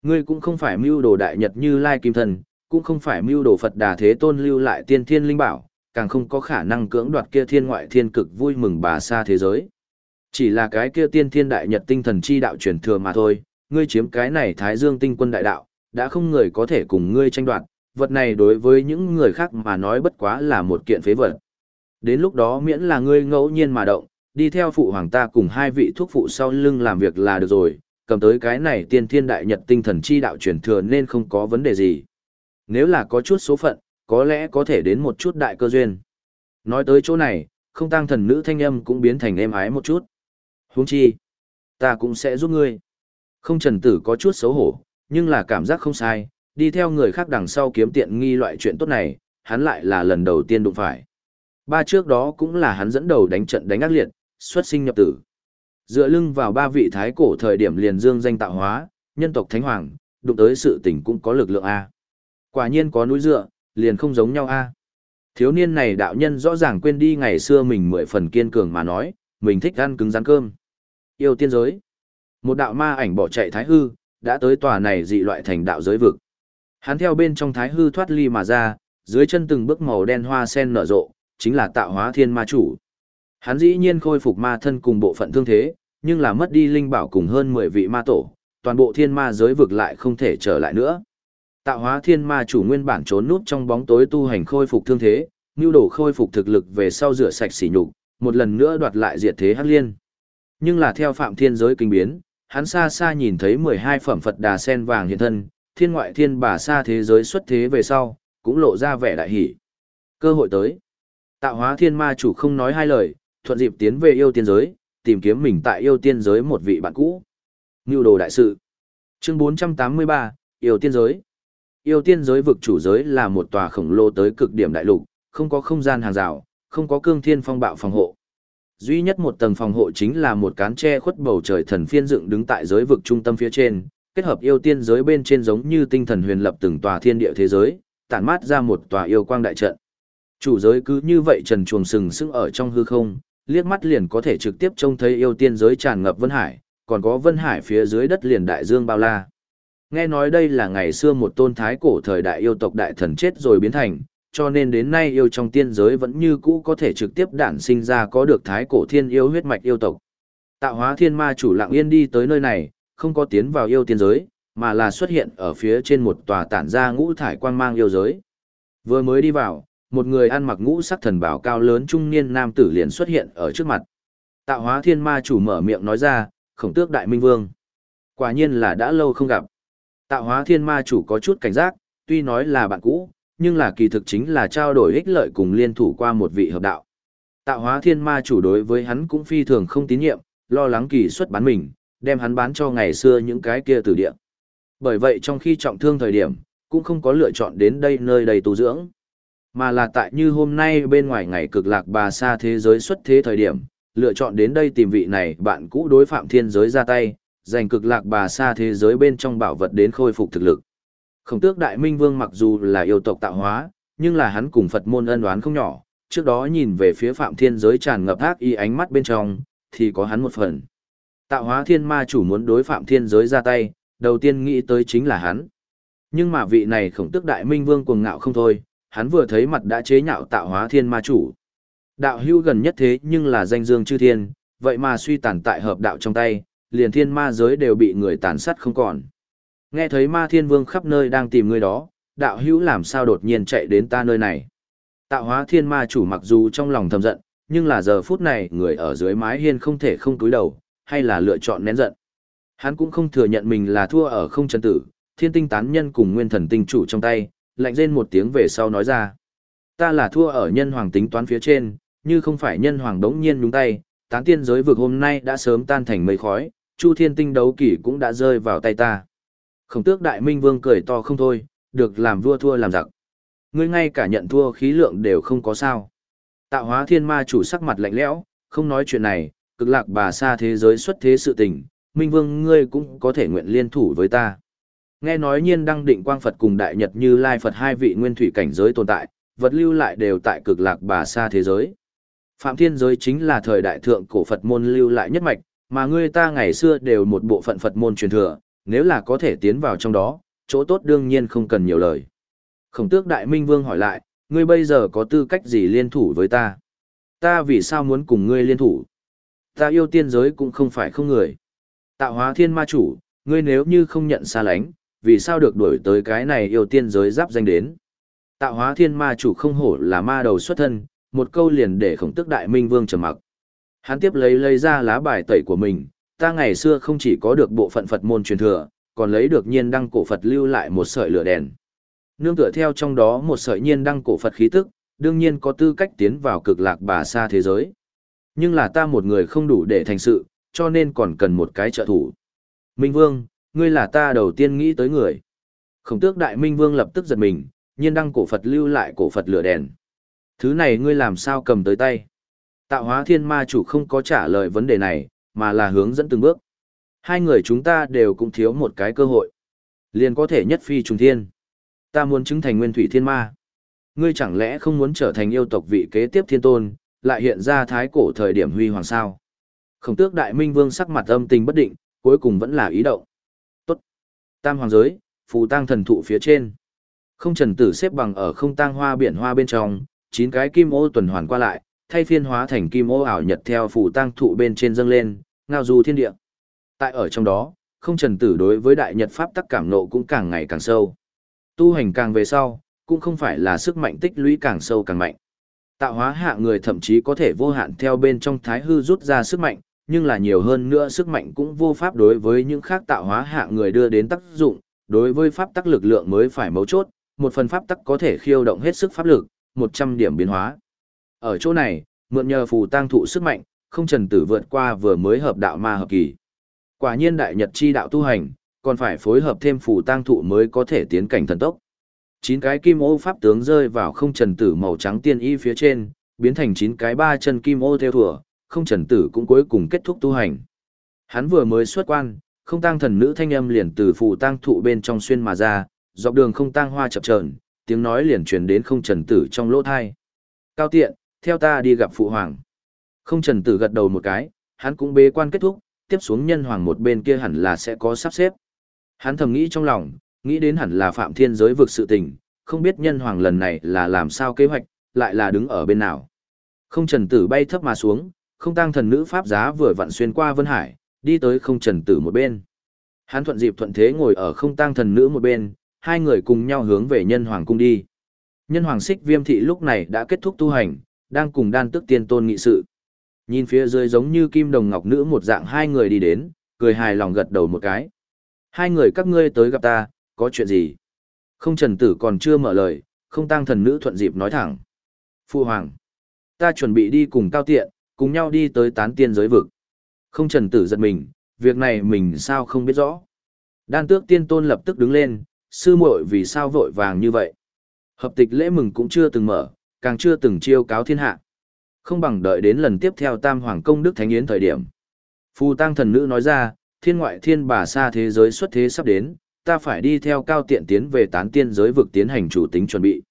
Ngươi cũng không phải mưu đồ đại nhật như Lai Kim Thần, cũng không phải mưu đồ Phật Đà Thế Tôn lưu lại tiên thiên linh bảo, càng không có khả năng cưỡng đoạt kia thiên ngoại thiên cực vui mừng bà xa thế giới. Chỉ là cái kia tiên thiên đại nhật tinh thần chi đạo truyền thừa mà thôi, ngươi chiếm cái này Thái Dương tinh quân đại đạo, đã không người có thể cùng ngươi tranh đoạt, vật này đối với những người khác mà nói bất quá là một kiện phế vật. Đến lúc đó miễn là ngươi ngẫu nhiên mà động, đi theo phụ hoàng ta cùng hai vị thuốc phụ sau lưng làm việc là được rồi, cầm tới cái này tiên thiên đại nhật tinh thần chi đạo truyền thừa nên không có vấn đề gì. Nếu là có chút số phận, có lẽ có thể đến một chút đại cơ duyên. Nói tới chỗ này, không tăng thần nữ thanh âm cũng biến thành êm ái một chút. Huống chi, ta cũng sẽ giúp ngươi. Không trần tử có chút xấu hổ, nhưng là cảm giác không sai, đi theo người khác đằng sau kiếm tiện nghi loại chuyện tốt này, hắn lại là lần đầu tiên đụng phải. Ba trước đó cũng là hắn dẫn đầu đánh trận đánh ác liệt, xuất sinh nhập tử. Dựa lưng vào ba vị thái cổ thời điểm liền dương danh tạo hóa, nhân tộc thánh hoàng, đụng tới sự tình cũng có lực lượng A. Quả nhiên có núi dựa, liền không giống nhau A. Thiếu niên này đạo nhân rõ ràng quên đi ngày xưa mình mười phần kiên cường mà nói, mình thích ăn cứng rắn cơm. Yêu tiên giới. Một đạo ma ảnh bỏ chạy thái hư, đã tới tòa này dị loại thành đạo giới vực. Hắn theo bên trong thái hư thoát ly mà ra, dưới chân từng bước màu đen hoa sen nở rộ, chính là tạo hóa thiên ma chủ. Hắn dĩ nhiên khôi phục ma thân cùng bộ phận thương thế, nhưng là mất đi linh bảo cùng hơn 10 vị ma tổ, toàn bộ thiên ma giới vực lại không thể trở lại nữa. Tạo hóa thiên ma chủ nguyên bản trốn núp trong bóng tối tu hành khôi phục thương thế, nưu đổ khôi phục thực lực về sau rửa sạch sỉ nhục, một lần nữa đoạt lại diệt thế hắc liên. Nhưng là theo phạm thiên giới kinh biến, hắn xa xa nhìn thấy 12 phẩm Phật đà sen vàng hiện thân, thiên ngoại thiên bà xa thế giới xuất thế về sau, cũng lộ ra vẻ đại hỷ. Cơ hội tới. Tạo hóa thiên ma chủ không nói hai lời, thuận dịp tiến về yêu tiên giới, tìm kiếm mình tại yêu tiên giới một vị bạn cũ. Ngưu đồ đại sự. Chương 483, yêu tiên giới. Yêu tiên giới vực chủ giới là một tòa khổng lồ tới cực điểm đại lục, không có không gian hàng rào, không có cương thiên phong bạo phòng hộ. Duy nhất một tầng phòng hộ chính là một cán tre khuất bầu trời thần phiên dựng đứng tại giới vực trung tâm phía trên, kết hợp yêu tiên giới bên trên giống như tinh thần huyền lập từng tòa thiên địa thế giới, tản mát ra một tòa yêu quang đại trận. Chủ giới cứ như vậy trần chuồng sừng sững ở trong hư không, liếc mắt liền có thể trực tiếp trông thấy yêu tiên giới tràn ngập vân hải, còn có vân hải phía dưới đất liền đại dương bao la. Nghe nói đây là ngày xưa một tôn thái cổ thời đại yêu tộc đại thần chết rồi biến thành, cho nên đến nay yêu trong tiên giới vẫn như cũ có thể trực tiếp đản sinh ra có được thái cổ thiên yêu huyết mạch yêu tộc. Tạo hóa thiên ma chủ lặng yên đi tới nơi này, không có tiến vào yêu tiên giới, mà là xuất hiện ở phía trên một tòa tản ra ngũ thải quang mang yêu giới. Vừa mới đi vào, một người ăn mặc ngũ sắc thần bảo cao lớn trung niên nam tử liền xuất hiện ở trước mặt. Tạo hóa thiên ma chủ mở miệng nói ra, khổng tước đại minh vương. Quả nhiên là đã lâu không gặp. Tạo hóa thiên ma chủ có chút cảnh giác, tuy nói là bạn cũ, nhưng là kỳ thực chính là trao đổi ích lợi cùng liên thủ qua một vị hợp đạo. Tạo hóa thiên ma chủ đối với hắn cũng phi thường không tín nhiệm, lo lắng kỳ xuất bán mình, đem hắn bán cho ngày xưa những cái kia từ địa. Bởi vậy trong khi trọng thương thời điểm, cũng không có lựa chọn đến đây nơi đầy tu dưỡng. Mà là tại như hôm nay bên ngoài ngày cực lạc bà xa thế giới xuất thế thời điểm, lựa chọn đến đây tìm vị này bạn cũ đối phạm thiên giới ra tay, dành cực lạc bà xa thế giới bên trong bảo vật đến khôi phục thực lực. Khổng tước đại minh vương mặc dù là yêu tộc tạo hóa, nhưng là hắn cùng Phật môn ân đoán không nhỏ, trước đó nhìn về phía phạm thiên giới tràn ngập ác y ánh mắt bên trong, thì có hắn một phần. Tạo hóa thiên ma chủ muốn đối phạm thiên giới ra tay, đầu tiên nghĩ tới chính là hắn. Nhưng mà vị này khổng tước đại minh vương cuồng ngạo không thôi, hắn vừa thấy mặt đã chế nhạo tạo hóa thiên ma chủ. Đạo hưu gần nhất thế nhưng là danh dương chư thiên, vậy mà suy tàn tại hợp đạo trong tay, liền thiên ma giới đều bị người tàn sát không còn. Nghe thấy ma thiên vương khắp nơi đang tìm người đó, đạo hữu làm sao đột nhiên chạy đến ta nơi này. Tạo hóa thiên ma chủ mặc dù trong lòng thầm giận, nhưng là giờ phút này người ở dưới mái hiên không thể không túi đầu, hay là lựa chọn nén giận. Hắn cũng không thừa nhận mình là thua ở không chân tử, thiên tinh tán nhân cùng nguyên thần tinh chủ trong tay, lạnh rên một tiếng về sau nói ra. Ta là thua ở nhân hoàng tính toán phía trên, như không phải nhân hoàng đống nhiên nhúng tay, tán tiên giới vực hôm nay đã sớm tan thành mây khói, chu thiên tinh đấu kỷ cũng đã rơi vào tay ta. Khổng tước đại minh vương cười to không thôi, được làm vua thua làm giặc. Ngươi ngay cả nhận thua khí lượng đều không có sao. Tạo hóa thiên ma chủ sắc mặt lạnh lẽo, không nói chuyện này, cực lạc bà xa thế giới xuất thế sự tình, minh vương ngươi cũng có thể nguyện liên thủ với ta. Nghe nói nhiên đăng định quang Phật cùng đại nhật như lai Phật hai vị nguyên thủy cảnh giới tồn tại, vật lưu lại đều tại cực lạc bà xa thế giới. Phạm thiên giới chính là thời đại thượng cổ Phật môn lưu lại nhất mạch, mà ngươi ta ngày xưa đều một bộ phận Phật môn truyền thừa, nếu là có thể tiến vào trong đó, chỗ tốt đương nhiên không cần nhiều lời. Khổng tước đại minh vương hỏi lại, ngươi bây giờ có tư cách gì liên thủ với ta? Ta vì sao muốn cùng ngươi liên thủ? Ta yêu tiên giới cũng không phải không người. Tạo hóa thiên ma chủ, ngươi nếu như không nhận xa lánh, vì sao được đuổi tới cái này yêu tiên giới giáp danh đến? Tạo hóa thiên ma chủ không hổ là ma đầu xuất thân, một câu liền để khổng tước đại minh vương trầm mặc. Hắn tiếp lấy lấy ra lá bài tẩy của mình, ta ngày xưa không chỉ có được bộ phận Phật môn truyền thừa, còn lấy được nhiên đăng cổ Phật lưu lại một sợi lửa đèn. Nương tựa theo trong đó một sợi nhiên đăng cổ Phật khí tức, đương nhiên có tư cách tiến vào cực lạc bà xa thế giới. Nhưng là ta một người không đủ để thành sự, cho nên còn cần một cái trợ thủ. Minh Vương, ngươi là ta đầu tiên nghĩ tới người. Khổng tước đại Minh Vương lập tức giật mình, nhiên đăng cổ Phật lưu lại cổ Phật lửa đèn. Thứ này ngươi làm sao cầm tới tay? Tạo hóa thiên ma chủ không có trả lời vấn đề này, mà là hướng dẫn từng bước. Hai người chúng ta đều cũng thiếu một cái cơ hội. Liền có thể nhất phi trùng thiên. Ta muốn chứng thành nguyên thủy thiên ma. Ngươi chẳng lẽ không muốn trở thành yêu tộc vị kế tiếp thiên tôn, lại hiện ra thái cổ thời điểm huy hoàng sao? Khổng tước đại minh vương sắc mặt âm tình bất định, cuối cùng vẫn là ý động. Tốt. Tam hoàng giới, phù tăng thần thụ phía trên. Không trần tử xếp bằng ở không tang hoa biển hoa bên trong, chín cái kim ô tuần hoàn qua lại, thay phiên hóa thành kim ô ảo nhật theo phù tăng thụ bên trên dâng lên, ngao du thiên địa. Tại ở trong đó, không trần tử đối với đại nhật pháp tắc cảm nộ cũng càng ngày càng sâu. Tu hành càng về sau, cũng không phải là sức mạnh tích lũy càng sâu càng mạnh. Tạo hóa hạ người thậm chí có thể vô hạn theo bên trong thái hư rút ra sức mạnh, nhưng là nhiều hơn nữa sức mạnh cũng vô pháp đối với những khác tạo hóa hạ người đưa đến tác dụng, đối với pháp tắc lực lượng mới phải mấu chốt, một phần pháp tắc có thể khiêu động hết sức pháp lực, 100 điểm biến hóa. Ở chỗ này, mượn nhờ phù tăng thụ sức mạnh, không trần tử vượt qua vừa mới hợp đạo ma hợp kỳ. Quả nhiên đại nhật chi đạo tu hành, còn phải phối hợp thêm phù tăng thụ mới có thể tiến cảnh thần tốc. Chín cái kim ô pháp tướng rơi vào không trần tử màu trắng tiên y phía trên, biến thành chín cái ba chân kim ô theo thùa, không trần tử cũng cuối cùng kết thúc tu hành. Hắn vừa mới xuất quan, không tăng thần nữ thanh âm liền từ phù tăng thụ bên trong xuyên mà ra, dọc đường không tăng hoa chập chờn, tiếng nói liền truyền đến không trần tử trong lỗ thai. Cao tiện, theo ta đi gặp phụ hoàng. Không trần tử gật đầu một cái, hắn cũng bế quan kết thúc, tiếp xuống nhân hoàng một bên kia hẳn là sẽ có sắp xếp. Hắn thầm nghĩ trong lòng, nghĩ đến hẳn là phạm thiên giới vực sự tình, không biết nhân hoàng lần này là làm sao kế hoạch, lại là đứng ở bên nào. Không trần tử bay thấp mà xuống, không tăng thần nữ pháp giá vừa vặn xuyên qua Vân Hải, đi tới không trần tử một bên. Hắn thuận dịp thuận thế ngồi ở không tăng thần nữ một bên, hai người cùng nhau hướng về nhân hoàng cung đi. Nhân hoàng xích viêm thị lúc này đã kết thúc tu hành, đang cùng đan tức tiên tôn nghị sự. Nhìn phía dưới giống như kim đồng ngọc nữ một dạng hai người đi đến, cười hài lòng gật đầu một cái. Hai người các ngươi tới gặp ta, có chuyện gì? Không trần tử còn chưa mở lời, không tăng thần nữ thuận dịp nói thẳng. Phu hoàng, ta chuẩn bị đi cùng cao tiện, cùng nhau đi tới tán tiên giới vực. Không trần tử giật mình, việc này mình sao không biết rõ. Đan tước tiên tôn lập tức đứng lên, sư muội vì sao vội vàng như vậy. Hợp tịch lễ mừng cũng chưa từng mở, càng chưa từng chiêu cáo thiên hạ. Không bằng đợi đến lần tiếp theo tam hoàng công đức thánh yến thời điểm. Phù tăng thần nữ nói ra, thiên ngoại thiên bà xa thế giới xuất thế sắp đến, ta phải đi theo cao tiện tiến về tán tiên giới vực tiến hành chủ tính chuẩn bị.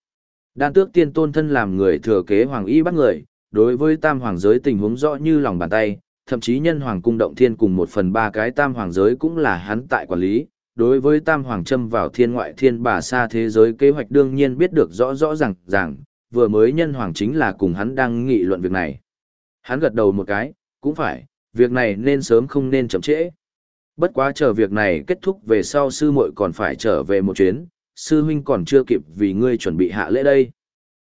Đan tước tiên tôn thân làm người thừa kế hoàng y bắt người, đối với tam hoàng giới tình huống rõ như lòng bàn tay, thậm chí nhân hoàng cung động thiên cùng một phần ba cái tam hoàng giới cũng là hắn tại quản lý. Đối với tam hoàng châm vào thiên ngoại thiên bà xa thế giới kế hoạch đương nhiên biết được rõ rõ ràng ràng, vừa mới nhân hoàng chính là cùng hắn đang nghị luận việc này. Hắn gật đầu một cái, cũng phải, việc này nên sớm không nên chậm trễ. Bất quá chờ việc này kết thúc về sau sư muội còn phải trở về một chuyến, sư huynh còn chưa kịp vì ngươi chuẩn bị hạ lễ đây.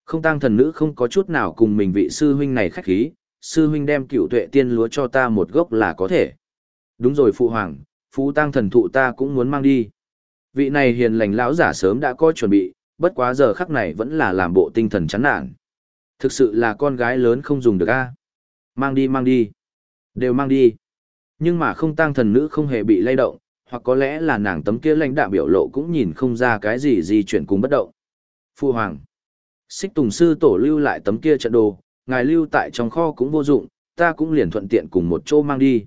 Không tăng thần nữ không có chút nào cùng mình vị sư huynh này khách khí, sư huynh đem cựu tuệ tiên lúa cho ta một gốc là có thể. Đúng rồi phụ hoàng, phú tăng thần thụ ta cũng muốn mang đi. Vị này hiền lành lão giả sớm đã có chuẩn bị, bất quá giờ khắc này vẫn là làm bộ tinh thần chán nản. Thực sự là con gái lớn không dùng được a. Mang đi mang đi. Đều mang đi. Nhưng mà không tăng thần nữ không hề bị lay động, hoặc có lẽ là nàng tấm kia lãnh đạm biểu lộ cũng nhìn không ra cái gì di chuyển cùng bất động. Phu hoàng. Xích Tùng sư tổ lưu lại tấm kia trận đồ, ngài lưu tại trong kho cũng vô dụng, ta cũng liền thuận tiện cùng một chỗ mang đi.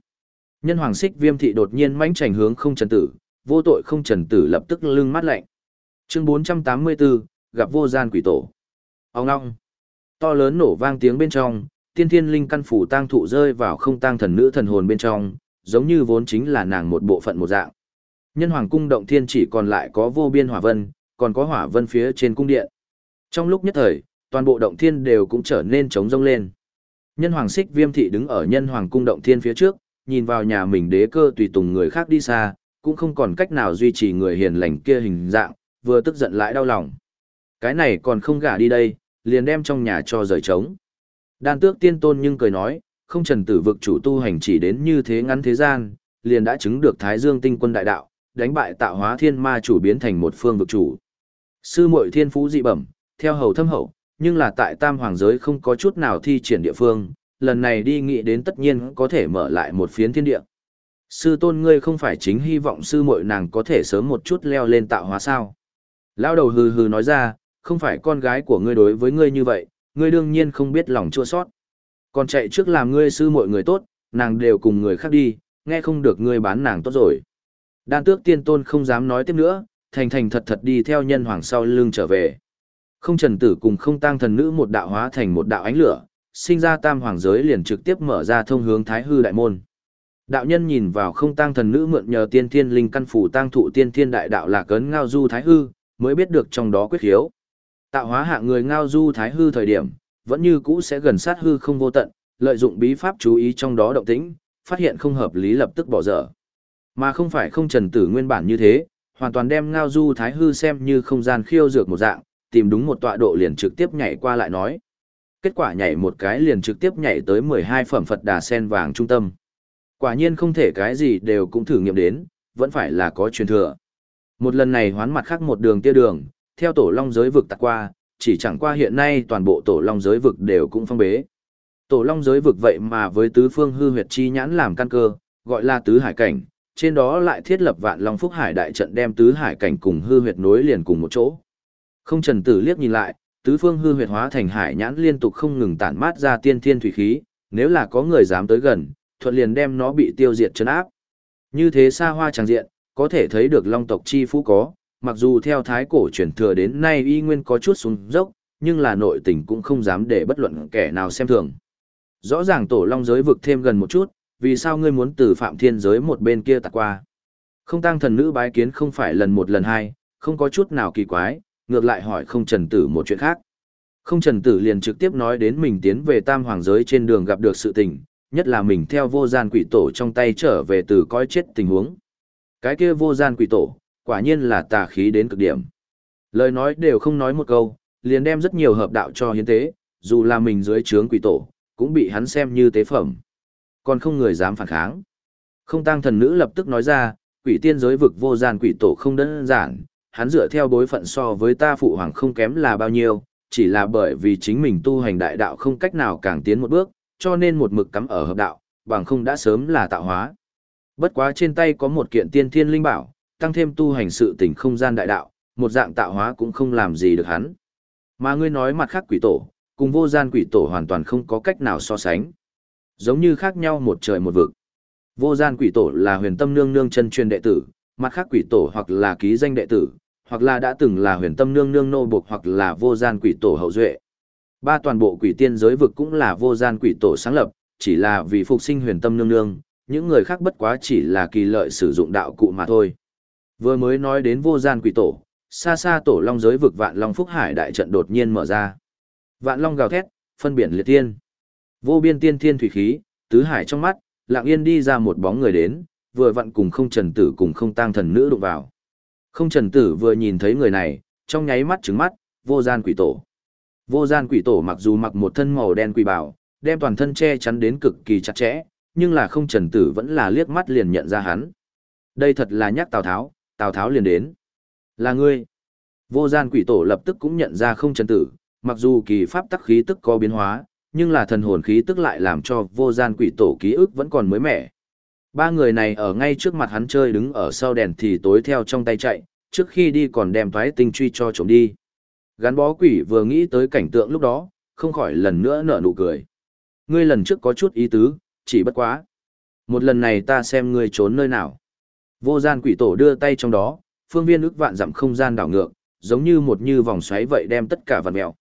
Nhân hoàng xích viêm thị đột nhiên mãnh trành hướng không trần tử, vô tội không trần tử lập tức lưng mắt lạnh. Chương 484, gặp vô gian quỷ tổ. Ông ngong. To lớn nổ vang tiếng bên trong, tiên thiên linh căn phủ tang thụ rơi vào không tang thần nữ thần hồn bên trong, giống như vốn chính là nàng một bộ phận một dạng. Nhân hoàng cung động thiên chỉ còn lại có vô biên hỏa vân, còn có hỏa vân phía trên cung điện. Trong lúc nhất thời, toàn bộ động thiên đều cũng trở nên trống rông lên. Nhân hoàng xích viêm thị đứng ở nhân hoàng cung động thiên phía trước, nhìn vào nhà mình đế cơ tùy tùng người khác đi xa, cũng không còn cách nào duy trì người hiền lành kia hình dạng, vừa tức giận lại đau lòng. Cái này còn không gả đi đây, liền đem trong nhà cho rời trống. Đan tước tiên tôn nhưng cười nói, không trần tử vực chủ tu hành chỉ đến như thế ngắn thế gian, liền đã chứng được Thái Dương tinh quân đại đạo, đánh bại tạo hóa thiên ma chủ biến thành một phương vực chủ. Sư muội thiên phú dị bẩm, theo hầu thâm hậu, nhưng là tại tam hoàng giới không có chút nào thi triển địa phương, lần này đi nghĩ đến tất nhiên có thể mở lại một phiến thiên địa. Sư tôn ngươi không phải chính hy vọng sư muội nàng có thể sớm một chút leo lên tạo hóa sao. Lao đầu hừ hừ nói ra, không phải con gái của ngươi đối với ngươi như vậy, ngươi đương nhiên không biết lòng chua sót. Còn chạy trước làm ngươi sư muội người tốt, nàng đều cùng người khác đi, nghe không được ngươi bán nàng tốt rồi. Đan tước tiên tôn không dám nói tiếp nữa, thành thành thật thật đi theo nhân hoàng sau lưng trở về. Không trần tử cùng không tăng thần nữ một đạo hóa thành một đạo ánh lửa, sinh ra tam hoàng giới liền trực tiếp mở ra thông hướng thái hư đại môn. Đạo nhân nhìn vào không tăng thần nữ mượn nhờ tiên thiên linh căn phủ tăng thụ tiên thiên đại đạo là cấn ngao du thái hư, mới biết được trong đó quyết khiếu. Tạo hóa hạ người ngao du thái hư thời điểm, vẫn như cũ sẽ gần sát hư không vô tận, lợi dụng bí pháp chú ý trong đó động tĩnh, phát hiện không hợp lý lập tức bỏ dở. Mà không phải không trần tử nguyên bản như thế, hoàn toàn đem ngao du thái hư xem như không gian khiêu dược một dạng, tìm đúng một tọa độ liền trực tiếp nhảy qua lại nói. Kết quả nhảy một cái liền trực tiếp nhảy tới 12 phẩm Phật đà sen vàng trung tâm. Quả nhiên không thể cái gì đều cũng thử nghiệm đến, vẫn phải là có truyền thừa. Một lần này hoán mặt khác một đường tia đường, theo tổ long giới vực tạc qua, chỉ chẳng qua hiện nay toàn bộ tổ long giới vực đều cũng phong bế. Tổ long giới vực vậy mà với tứ phương hư huyệt chi nhãn làm căn cơ, gọi là tứ hải cảnh, trên đó lại thiết lập vạn long phúc hải đại trận đem tứ hải cảnh cùng hư huyệt nối liền cùng một chỗ. Không trần tử liếc nhìn lại, tứ phương hư huyệt hóa thành hải nhãn liên tục không ngừng tản mát ra tiên thiên thủy khí, nếu là có người dám tới gần, thuận liền đem nó bị tiêu diệt chấn áp. Như thế xa hoa tràng diện, có thể thấy được long tộc chi phú có, mặc dù theo thái cổ truyền thừa đến nay y nguyên có chút xuống dốc, nhưng là nội tình cũng không dám để bất luận kẻ nào xem thường. Rõ ràng tổ long giới vực thêm gần một chút, vì sao ngươi muốn từ phạm thiên giới một bên kia tạc qua. Không tăng thần nữ bái kiến không phải lần một lần hai, không có chút nào kỳ quái, ngược lại hỏi không trần tử một chuyện khác. Không trần tử liền trực tiếp nói đến mình tiến về tam hoàng giới trên đường gặp được sự tình, nhất là mình theo vô gian quỷ tổ trong tay trở về từ coi chết tình huống. Cái kia vô gian quỷ tổ, quả nhiên là tà khí đến cực điểm. Lời nói đều không nói một câu, liền đem rất nhiều hợp đạo cho hiến tế, dù là mình dưới trướng quỷ tổ, cũng bị hắn xem như tế phẩm. Còn không người dám phản kháng. Không tăng thần nữ lập tức nói ra, quỷ tiên giới vực vô gian quỷ tổ không đơn giản, hắn dựa theo bối phận so với ta phụ hoàng không kém là bao nhiêu, chỉ là bởi vì chính mình tu hành đại đạo không cách nào càng tiến một bước, cho nên một mực cắm ở hợp đạo, bằng không đã sớm là tạo hóa. Bất quá trên tay có một kiện tiên thiên linh bảo, tăng thêm tu hành sự tỉnh không gian đại đạo, một dạng tạo hóa cũng không làm gì được hắn. Mà ngươi nói mặt khác quỷ tổ, cùng vô gian quỷ tổ hoàn toàn không có cách nào so sánh. Giống như khác nhau một trời một vực. Vô gian quỷ tổ là huyền tâm nương nương chân truyền đệ tử, mặt khác quỷ tổ hoặc là ký danh đệ tử, hoặc là đã từng là huyền tâm nương nương nô buộc hoặc là vô gian quỷ tổ hậu duệ. Ba toàn bộ quỷ tiên giới vực cũng là vô gian quỷ tổ sáng lập, chỉ là vì phục sinh huyền tâm nương nương, những người khác bất quá chỉ là kỳ lợi sử dụng đạo cụ mà thôi. Vừa mới nói đến vô gian quỷ tổ, xa xa tổ long giới vực vạn long phúc hải đại trận đột nhiên mở ra. Vạn long gào thét, phân biển liệt tiên. Vô biên tiên thiên thủy khí, tứ hải trong mắt, lặng yên đi ra một bóng người đến, vừa vặn cùng không trần tử cùng không tang thần nữ đụng vào. Không trần tử vừa nhìn thấy người này, trong nháy mắt trứng mắt, vô gian quỷ tổ. Vô gian quỷ tổ mặc dù mặc một thân màu đen quỷ bảo, đem toàn thân che chắn đến cực kỳ chặt chẽ, nhưng là không trần tử vẫn là liếc mắt liền nhận ra hắn. Đây thật là nhắc Tào Tháo, Tào Tháo liền đến. Là ngươi. Vô gian quỷ tổ lập tức cũng nhận ra không trần tử, mặc dù kỳ pháp tắc khí tức có biến hóa, nhưng là thần hồn khí tức lại làm cho vô gian quỷ tổ ký ức vẫn còn mới mẻ. Ba người này ở ngay trước mặt hắn chơi đứng ở sau đèn thì tối theo trong tay chạy, trước khi đi còn đem thoái tinh truy cho trộm đi. Gắn bó quỷ vừa nghĩ tới cảnh tượng lúc đó, không khỏi lần nữa nở nụ cười. Ngươi lần trước có chút ý tứ, chỉ bất quá. Một lần này ta xem ngươi trốn nơi nào. Vô gian quỷ tổ đưa tay trong đó, phương viên ức vạn dặm không gian đảo ngược, giống như một như vòng xoáy vậy đem tất cả vật mèo.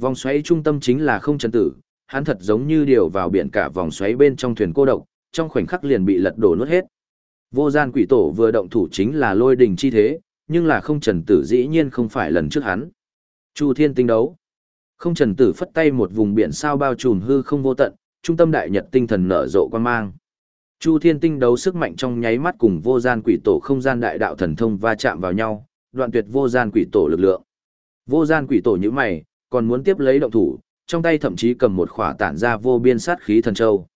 Vòng xoáy trung tâm chính là không chân tử, hắn thật giống như điều vào biển cả vòng xoáy bên trong thuyền cô độc, trong khoảnh khắc liền bị lật đổ nuốt hết. Vô gian quỷ tổ vừa động thủ chính là lôi đình chi thế, nhưng là không trần tử dĩ nhiên không phải lần trước hắn. Chu thiên tinh đấu. Không trần tử phất tay một vùng biển sao bao trùm hư không vô tận, trung tâm đại nhật tinh thần nở rộ quan mang. Chu thiên tinh đấu sức mạnh trong nháy mắt cùng vô gian quỷ tổ không gian đại đạo thần thông va chạm vào nhau, đoạn tuyệt vô gian quỷ tổ lực lượng. Vô gian quỷ tổ như mày, còn muốn tiếp lấy động thủ, trong tay thậm chí cầm một khỏa tản ra vô biên sát khí thần châu.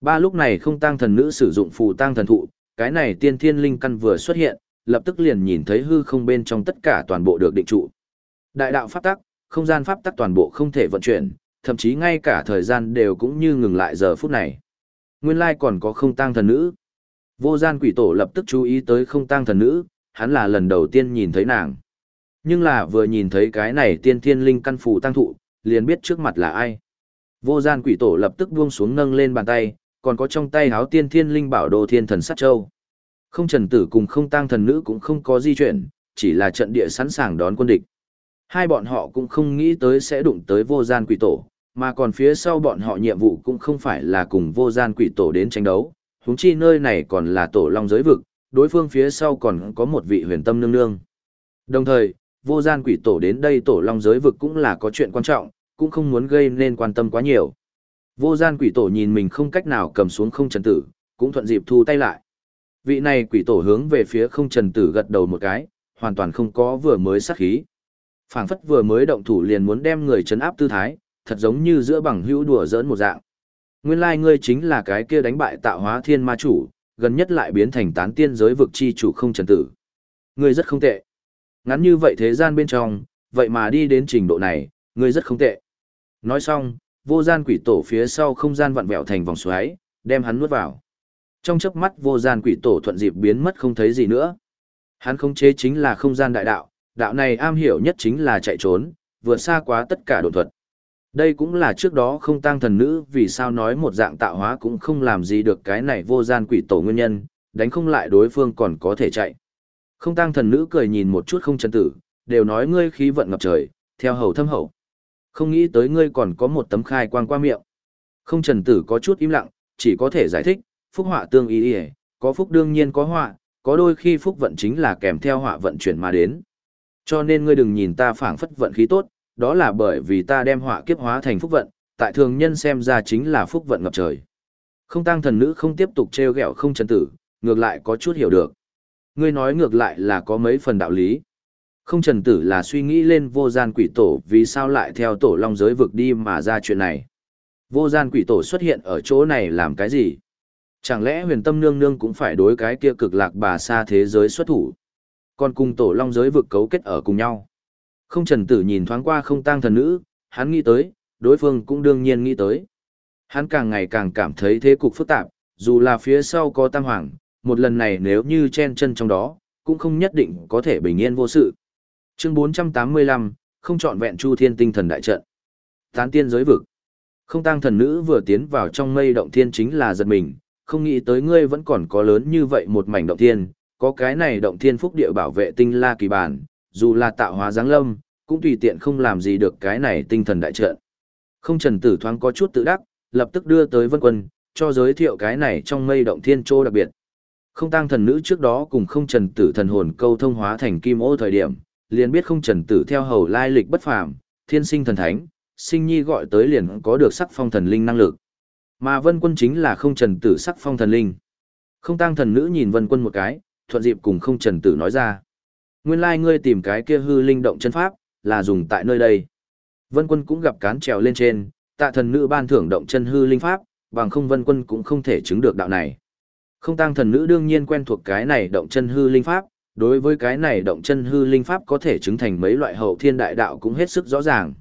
Ba lúc này không tăng thần nữ sử dụng phù tăng thần thụ, cái này tiên thiên linh căn vừa xuất hiện, lập tức liền nhìn thấy hư không bên trong tất cả toàn bộ được định trụ. Đại đạo pháp tắc, không gian pháp tắc toàn bộ không thể vận chuyển, thậm chí ngay cả thời gian đều cũng như ngừng lại giờ phút này. Nguyên lai còn có không tăng thần nữ. Vô gian quỷ tổ lập tức chú ý tới không tăng thần nữ, hắn là lần đầu tiên nhìn thấy nàng. Nhưng là vừa nhìn thấy cái này tiên thiên linh căn phù tăng thụ, liền biết trước mặt là ai. Vô gian quỷ tổ lập tức buông xuống nâng lên bàn tay, còn có trong tay háo tiên thiên linh bảo đồ thiên thần sát châu. Không trần tử cùng không tăng thần nữ cũng không có di chuyển, chỉ là trận địa sẵn sàng đón quân địch. Hai bọn họ cũng không nghĩ tới sẽ đụng tới vô gian quỷ tổ, mà còn phía sau bọn họ nhiệm vụ cũng không phải là cùng vô gian quỷ tổ đến tranh đấu, huống chi nơi này còn là tổ long giới vực, đối phương phía sau còn có một vị huyền tâm nương nương. Đồng thời, vô gian quỷ tổ đến đây tổ long giới vực cũng là có chuyện quan trọng, cũng không muốn gây nên quan tâm quá nhiều. Vô gian quỷ tổ nhìn mình không cách nào cầm xuống không trần tử, cũng thuận dịp thu tay lại. Vị này quỷ tổ hướng về phía không trần tử gật đầu một cái, hoàn toàn không có vừa mới sát khí phảng phất vừa mới động thủ liền muốn đem người chấn áp tư thái, thật giống như giữa bằng hữu đùa giỡn một dạng. Nguyên lai ngươi chính là cái kia đánh bại tạo hóa thiên ma chủ, gần nhất lại biến thành tán tiên giới vực chi chủ không trần tử. Ngươi rất không tệ. Ngắn như vậy thế gian bên trong, vậy mà đi đến trình độ này, ngươi rất không tệ. Nói xong, vô gian quỷ tổ phía sau không gian vặn vẹo thành vòng xoáy, đem hắn nuốt vào. Trong chớp mắt vô gian quỷ tổ thuận dịp biến mất không thấy gì nữa. Hắn không chế chính là không gian đại đạo, đạo này am hiểu nhất chính là chạy trốn, vượt xa quá tất cả độn thuật. Đây cũng là trước đó không tăng thần nữ vì sao nói một dạng tạo hóa cũng không làm gì được cái này vô gian quỷ tổ nguyên nhân, đánh không lại đối phương còn có thể chạy. Không tăng thần nữ cười nhìn một chút không chân tử, đều nói ngươi khí vận ngập trời, theo hầu thâm hậu. Không nghĩ tới ngươi còn có một tấm khai quang qua miệng. Không trần tử có chút im lặng, chỉ có thể giải thích, phúc họa tương ý ý, có phúc đương nhiên có họa, có đôi khi phúc vận chính là kèm theo họa vận chuyển mà đến. Cho nên ngươi đừng nhìn ta phảng phất vận khí tốt, đó là bởi vì ta đem họa kiếp hóa thành phúc vận, tại thường nhân xem ra chính là phúc vận ngập trời. Không tăng thần nữ không tiếp tục treo gẹo không trần tử, ngược lại có chút hiểu được. Ngươi nói ngược lại là có mấy phần đạo lý. Không trần tử là suy nghĩ lên vô gian quỷ tổ vì sao lại theo tổ long giới vực đi mà ra chuyện này. Vô gian quỷ tổ xuất hiện ở chỗ này làm cái gì? Chẳng lẽ huyền tâm nương nương cũng phải đối cái kia cực lạc bà xa thế giới xuất thủ? Còn cùng tổ long giới vực cấu kết ở cùng nhau. Không trần tử nhìn thoáng qua không tang thần nữ, hắn nghĩ tới, đối phương cũng đương nhiên nghĩ tới. Hắn càng ngày càng cảm thấy thế cục phức tạp, dù là phía sau có tam hoàng, một lần này nếu như chen chân trong đó, cũng không nhất định có thể bình yên vô sự. Chương 485, không chọn vẹn chu thiên tinh thần đại trận. Tán tiên giới vực. Không tang thần nữ vừa tiến vào trong mây động thiên chính là giật mình, không nghĩ tới ngươi vẫn còn có lớn như vậy một mảnh động thiên, có cái này động thiên phúc địa bảo vệ tinh la kỳ bản, dù là tạo hóa giáng lâm, cũng tùy tiện không làm gì được cái này tinh thần đại trận. Không trần tử thoáng có chút tự đắc, lập tức đưa tới vân quân, cho giới thiệu cái này trong mây động thiên trô đặc biệt. Không tăng thần nữ trước đó cùng không trần tử thần hồn câu thông hóa thành kim ô thời điểm, liền biết không trần tử theo hầu lai lịch bất phàm, thiên sinh thần thánh, sinh nhi gọi tới liền có được sắc phong thần linh năng lực. Mà vân quân chính là không trần tử sắc phong thần linh. Không tăng thần nữ nhìn vân quân một cái, thuận dịp cùng không trần tử nói ra. Nguyên lai ngươi tìm cái kia hư linh động chân pháp, là dùng tại nơi đây. Vân quân cũng gặp cán trèo lên trên, tạ thần nữ ban thưởng động chân hư linh pháp, bằng không vân quân cũng không thể chứng được đạo này. Không tăng thần nữ đương nhiên quen thuộc cái này động chân hư linh pháp, đối với cái này động chân hư linh pháp có thể chứng thành mấy loại hậu thiên đại đạo cũng hết sức rõ ràng.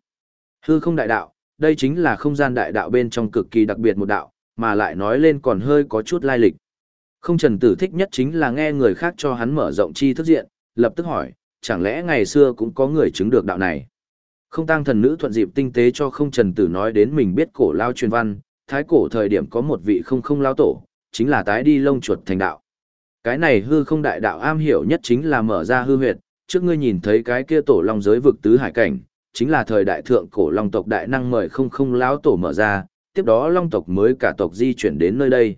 Hư không đại đạo, đây chính là không gian đại đạo bên trong cực kỳ đặc biệt một đạo, mà lại nói lên còn hơi có chút lai lịch. Không trần tử thích nhất chính là nghe người khác cho hắn mở rộng chi thức diện, lập tức hỏi, chẳng lẽ ngày xưa cũng có người chứng được đạo này? Không tăng thần nữ thuận dịp tinh tế cho không trần tử nói đến mình biết cổ lao truyền văn, thái cổ thời điểm có một vị không không lao tổ, chính là tái đi lông chuột thành đạo. Cái này hư không đại đạo am hiểu nhất chính là mở ra hư huyệt, trước ngươi nhìn thấy cái kia tổ long giới vực tứ hải cảnh, chính là thời đại thượng cổ long tộc đại năng mời không không lão tổ mở ra, tiếp đó long tộc mới cả tộc di chuyển đến nơi đây.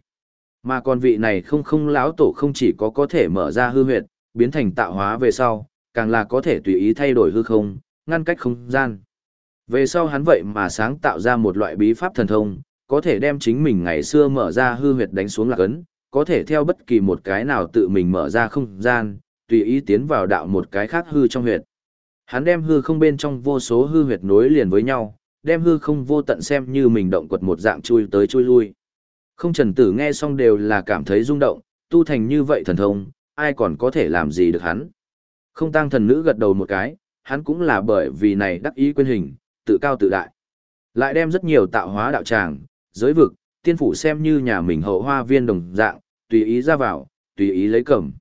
Mà còn vị này không không lão tổ không chỉ có có thể mở ra hư huyệt, biến thành tạo hóa về sau, càng là có thể tùy ý thay đổi hư không, ngăn cách không gian. Về sau hắn vậy mà sáng tạo ra một loại bí pháp thần thông, có thể đem chính mình ngày xưa mở ra hư huyệt đánh xuống lạc ấn, có thể theo bất kỳ một cái nào tự mình mở ra không gian, tùy ý tiến vào đạo một cái khác hư trong huyệt. Hắn đem hư không bên trong vô số hư huyệt nối liền với nhau, đem hư không vô tận xem như mình động quật một dạng chui tới chui lui. Không trần tử nghe xong đều là cảm thấy rung động, tu thành như vậy thần thông, ai còn có thể làm gì được hắn. Không tăng thần nữ gật đầu một cái, hắn cũng là bởi vì này đắc ý quên hình, tự cao tự đại. Lại đem rất nhiều tạo hóa đạo tràng, giới vực, tiên phủ xem như nhà mình hậu hoa viên đồng dạng, tùy ý ra vào, tùy ý lấy cầm.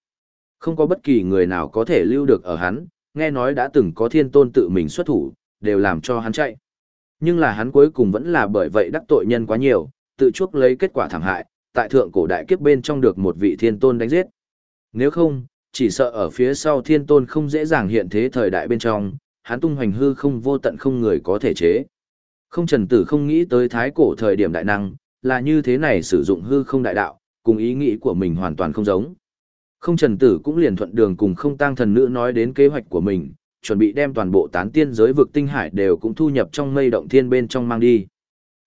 Không có bất kỳ người nào có thể lưu được ở hắn, nghe nói đã từng có thiên tôn tự mình xuất thủ, đều làm cho hắn chạy. Nhưng là hắn cuối cùng vẫn là bởi vậy đắc tội nhân quá nhiều, tự chuốc lấy kết quả thảm hại, tại thượng cổ đại kiếp bên trong được một vị thiên tôn đánh giết. Nếu không, chỉ sợ ở phía sau thiên tôn không dễ dàng hiện thế thời đại bên trong, hắn tung hoành hư không vô tận không người có thể chế. Không trần tử không nghĩ tới thái cổ thời điểm đại năng, là như thế này sử dụng hư không đại đạo, cùng ý nghĩ của mình hoàn toàn không giống. Không trần tử cũng liền thuận đường cùng không tăng thần nữ nói đến kế hoạch của mình, chuẩn bị đem toàn bộ tán tiên giới vực tinh hải đều cũng thu nhập trong mây động thiên bên trong mang đi.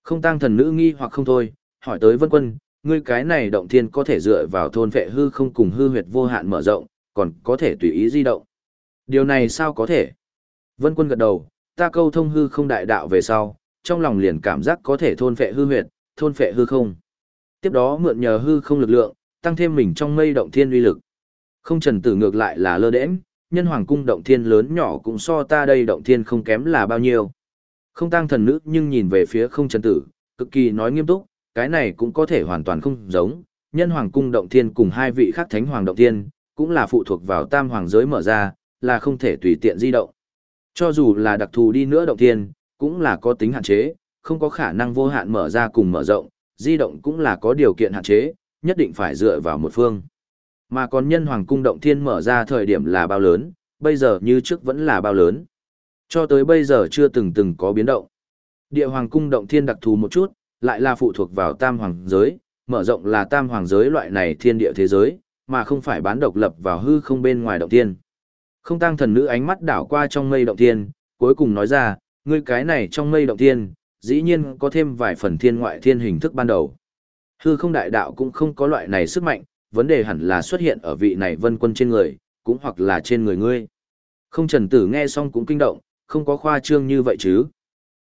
Không tăng thần nữ nghi hoặc không thôi, hỏi tới vân quân, ngươi cái này động thiên có thể dựa vào thôn vệ hư không cùng hư huyệt vô hạn mở rộng, còn có thể tùy ý di động. Điều này sao có thể? Vân quân gật đầu, ta câu thông hư không đại đạo về sau, trong lòng liền cảm giác có thể thôn vệ hư huyệt, thôn vệ hư không. Tiếp đó mượn nhờ hư không lực lượng, tăng thêm mình trong mây động thiên uy lực. Không trần tử ngược lại là lơ đễnh, nhân hoàng cung động thiên lớn nhỏ cũng so ta đây động thiên không kém là bao nhiêu. Không tăng thần nữ nhưng nhìn về phía không trần tử, cực kỳ nói nghiêm túc, cái này cũng có thể hoàn toàn không giống, nhân hoàng cung động thiên cùng hai vị khác thánh hoàng động thiên, cũng là phụ thuộc vào tam hoàng giới mở ra, là không thể tùy tiện di động. Cho dù là đặc thù đi nữa động thiên, cũng là có tính hạn chế, không có khả năng vô hạn mở ra cùng mở rộng, di động cũng là có điều kiện hạn chế, nhất định phải dựa vào một phương. Mà còn nhân hoàng cung động thiên mở ra thời điểm là bao lớn, bây giờ như trước vẫn là bao lớn. Cho tới bây giờ chưa từng từng có biến động. Địa hoàng cung động thiên đặc thù một chút, lại là phụ thuộc vào tam hoàng giới, mở rộng là tam hoàng giới loại này thiên địa thế giới, mà không phải bán độc lập vào hư không bên ngoài động thiên. Không tăng thần nữ ánh mắt đảo qua trong mây động thiên, cuối cùng nói ra, ngươi cái này trong mây động thiên, dĩ nhiên có thêm vài phần thiên ngoại thiên hình thức ban đầu. Hư không đại đạo cũng không có loại này sức mạnh, vấn đề hẳn là xuất hiện ở vị này vân quân trên người, cũng hoặc là trên người ngươi. Không trần tử nghe xong cũng kinh động, không có khoa trương như vậy chứ.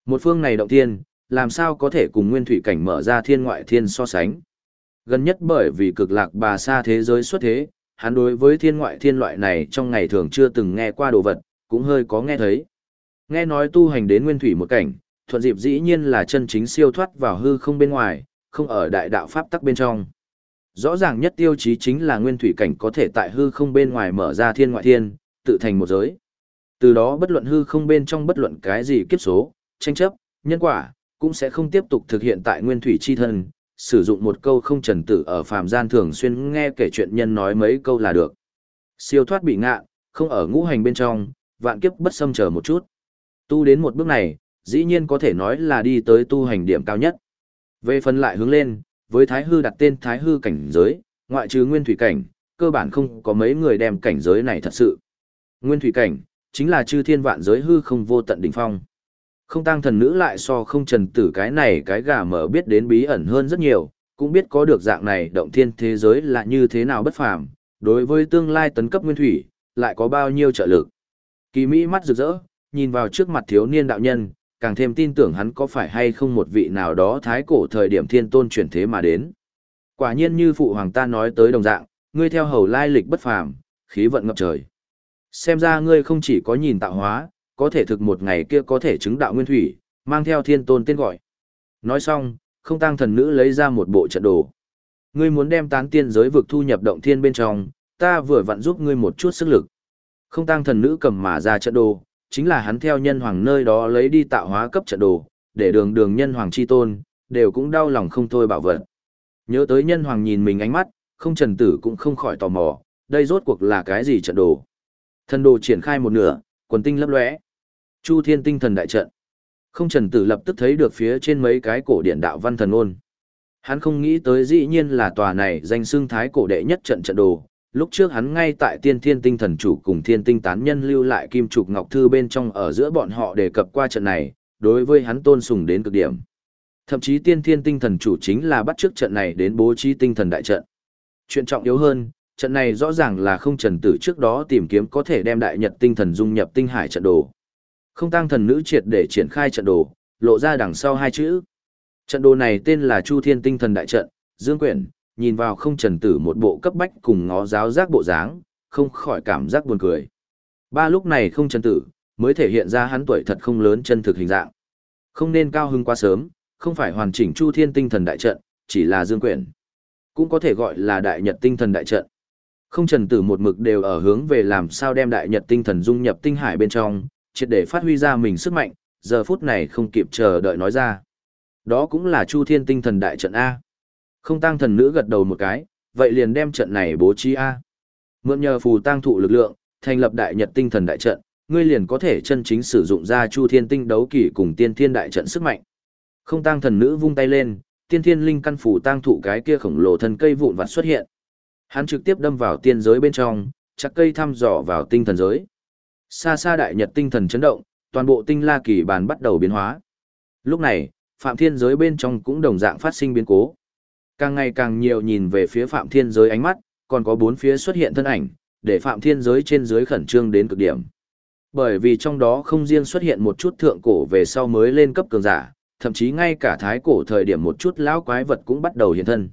Một phương này động thiên, làm sao có thể cùng nguyên thủy cảnh mở ra thiên ngoại thiên so sánh. Gần nhất bởi vì cực lạc bà xa thế giới xuất thế, hắn đối với thiên ngoại thiên loại này trong ngày thường chưa từng nghe qua đồ vật, cũng hơi có nghe thấy. Nghe nói tu hành đến nguyên thủy một cảnh, thuận dịp dĩ nhiên là chân chính siêu thoát vào hư không bên ngoài, không ở đại đạo pháp tắc bên trong. Rõ ràng nhất tiêu chí chính là nguyên thủy cảnh có thể tại hư không bên ngoài mở ra thiên ngoại thiên, tự thành một giới. Từ đó bất luận hư không bên trong bất luận cái gì kiếp số, tranh chấp, nhân quả, cũng sẽ không tiếp tục thực hiện tại nguyên thủy chi thân, sử dụng một câu không trần tử ở phàm gian thường xuyên nghe kể chuyện nhân nói mấy câu là được. Siêu thoát bị ngạ, không ở ngũ hành bên trong, vạn kiếp bất xâm chờ một chút. Tu đến một bước này, dĩ nhiên có thể nói là đi tới tu hành điểm cao nhất. Về phần lại hướng lên, với thái hư đặt tên thái hư cảnh giới, ngoại trừ nguyên thủy cảnh, cơ bản không có mấy người đem cảnh giới này thật sự. Nguyên thủy cảnh, chính là chư thiên vạn giới hư không vô tận đỉnh phong. Không tăng thần nữ lại so không trần tử cái này cái gà mở biết đến bí ẩn hơn rất nhiều, cũng biết có được dạng này động thiên thế giới là như thế nào bất phàm, đối với tương lai tấn cấp nguyên thủy, lại có bao nhiêu trợ lực. Kỳ Mỹ mắt rực rỡ, nhìn vào trước mặt thiếu niên đạo nhân, càng thêm tin tưởng hắn có phải hay không một vị nào đó thái cổ thời điểm thiên tôn chuyển thế mà đến. Quả nhiên như phụ hoàng ta nói tới đồng dạng, ngươi theo hầu lai lịch bất phàm, khí vận ngập trời. Xem ra ngươi không chỉ có nhìn tạo hóa, có thể thực một ngày kia có thể chứng đạo nguyên thủy, mang theo thiên tôn tên gọi. Nói xong, không tăng thần nữ lấy ra một bộ trận đồ. Ngươi muốn đem tán tiên giới vực thu nhập động thiên bên trong, ta vừa vặn giúp ngươi một chút sức lực. Không tăng thần nữ cầm mà ra trận đồ, chính là hắn theo nhân hoàng nơi đó lấy đi tạo hóa cấp trận đồ, để đường đường nhân hoàng chi tôn, đều cũng đau lòng không thôi bảo vật. Nhớ tới nhân hoàng nhìn mình ánh mắt, không trần tử cũng không khỏi tò mò, đây rốt cuộc là cái gì trận đồ. Thần đồ triển khai một nửa, quần tinh lấp lóe. Chu Thiên Tinh Thần đại trận. Không Trần Tử lập tức thấy được phía trên mấy cái cổ điển đạo văn thần ôn. Hắn không nghĩ tới dĩ nhiên là tòa này danh xưng thái cổ đệ nhất trận trận đồ. Lúc trước hắn ngay tại Tiên Thiên Tinh Thần chủ cùng Thiên Tinh tán nhân lưu lại kim trục ngọc thư bên trong ở giữa bọn họ đề cập qua trận này, đối với hắn tôn sùng đến cực điểm. Thậm chí Tiên Thiên Tinh Thần chủ chính là bắt trước trận này đến bố trí tinh thần đại trận. Chuyện trọng yếu hơn, trận này rõ ràng là không trần tử trước đó tìm kiếm có thể đem đại nhật tinh thần dung nhập tinh hải trận đồ. Không tăng thần nữ triệt để triển khai trận đồ, lộ ra đằng sau hai chữ. Trận đồ này tên là Chu Thiên Tinh Thần Đại Trận, Dương Quyển, nhìn vào không trần tử một bộ cấp bách cùng ngó giáo giác bộ dáng, không khỏi cảm giác buồn cười. Ba lúc này không trần tử, mới thể hiện ra hắn tuổi thật không lớn chân thực hình dạng. Không nên cao hưng quá sớm, không phải hoàn chỉnh Chu Thiên Tinh Thần Đại Trận, chỉ là Dương Quyển. Cũng có thể gọi là Đại Nhật Tinh Thần Đại Trận. Không trần tử một mực đều ở hướng về làm sao đem Đại Nhật Tinh Thần dung nhập tinh hải bên trong, triệt để phát huy ra mình sức mạnh, giờ phút này không kịp chờ đợi nói ra. Đó cũng là Chu Thiên tinh thần đại trận A. Không tăng thần nữ gật đầu một cái, vậy liền đem trận này bố trí A. Mượn nhờ phù tăng thụ lực lượng, thành lập đại nhật tinh thần đại trận, ngươi liền có thể chân chính sử dụng ra Chu Thiên tinh đấu kỳ cùng tiên thiên đại trận sức mạnh. Không tăng thần nữ vung tay lên, tiên thiên linh căn phù tăng thụ cái kia khổng lồ thân cây vụn vặt xuất hiện. Hắn trực tiếp đâm vào tiên giới bên trong, chắc cây thăm dò vào tinh thần giới. Xa xa đại nhật tinh thần chấn động, toàn bộ tinh la kỳ bàn bắt đầu biến hóa. Lúc này, phạm thiên giới bên trong cũng đồng dạng phát sinh biến cố. Càng ngày càng nhiều nhìn về phía phạm thiên giới ánh mắt, còn có bốn phía xuất hiện thân ảnh, để phạm thiên giới trên dưới khẩn trương đến cực điểm. Bởi vì trong đó không riêng xuất hiện một chút thượng cổ về sau mới lên cấp cường giả, thậm chí ngay cả thái cổ thời điểm một chút lão quái vật cũng bắt đầu hiện thân.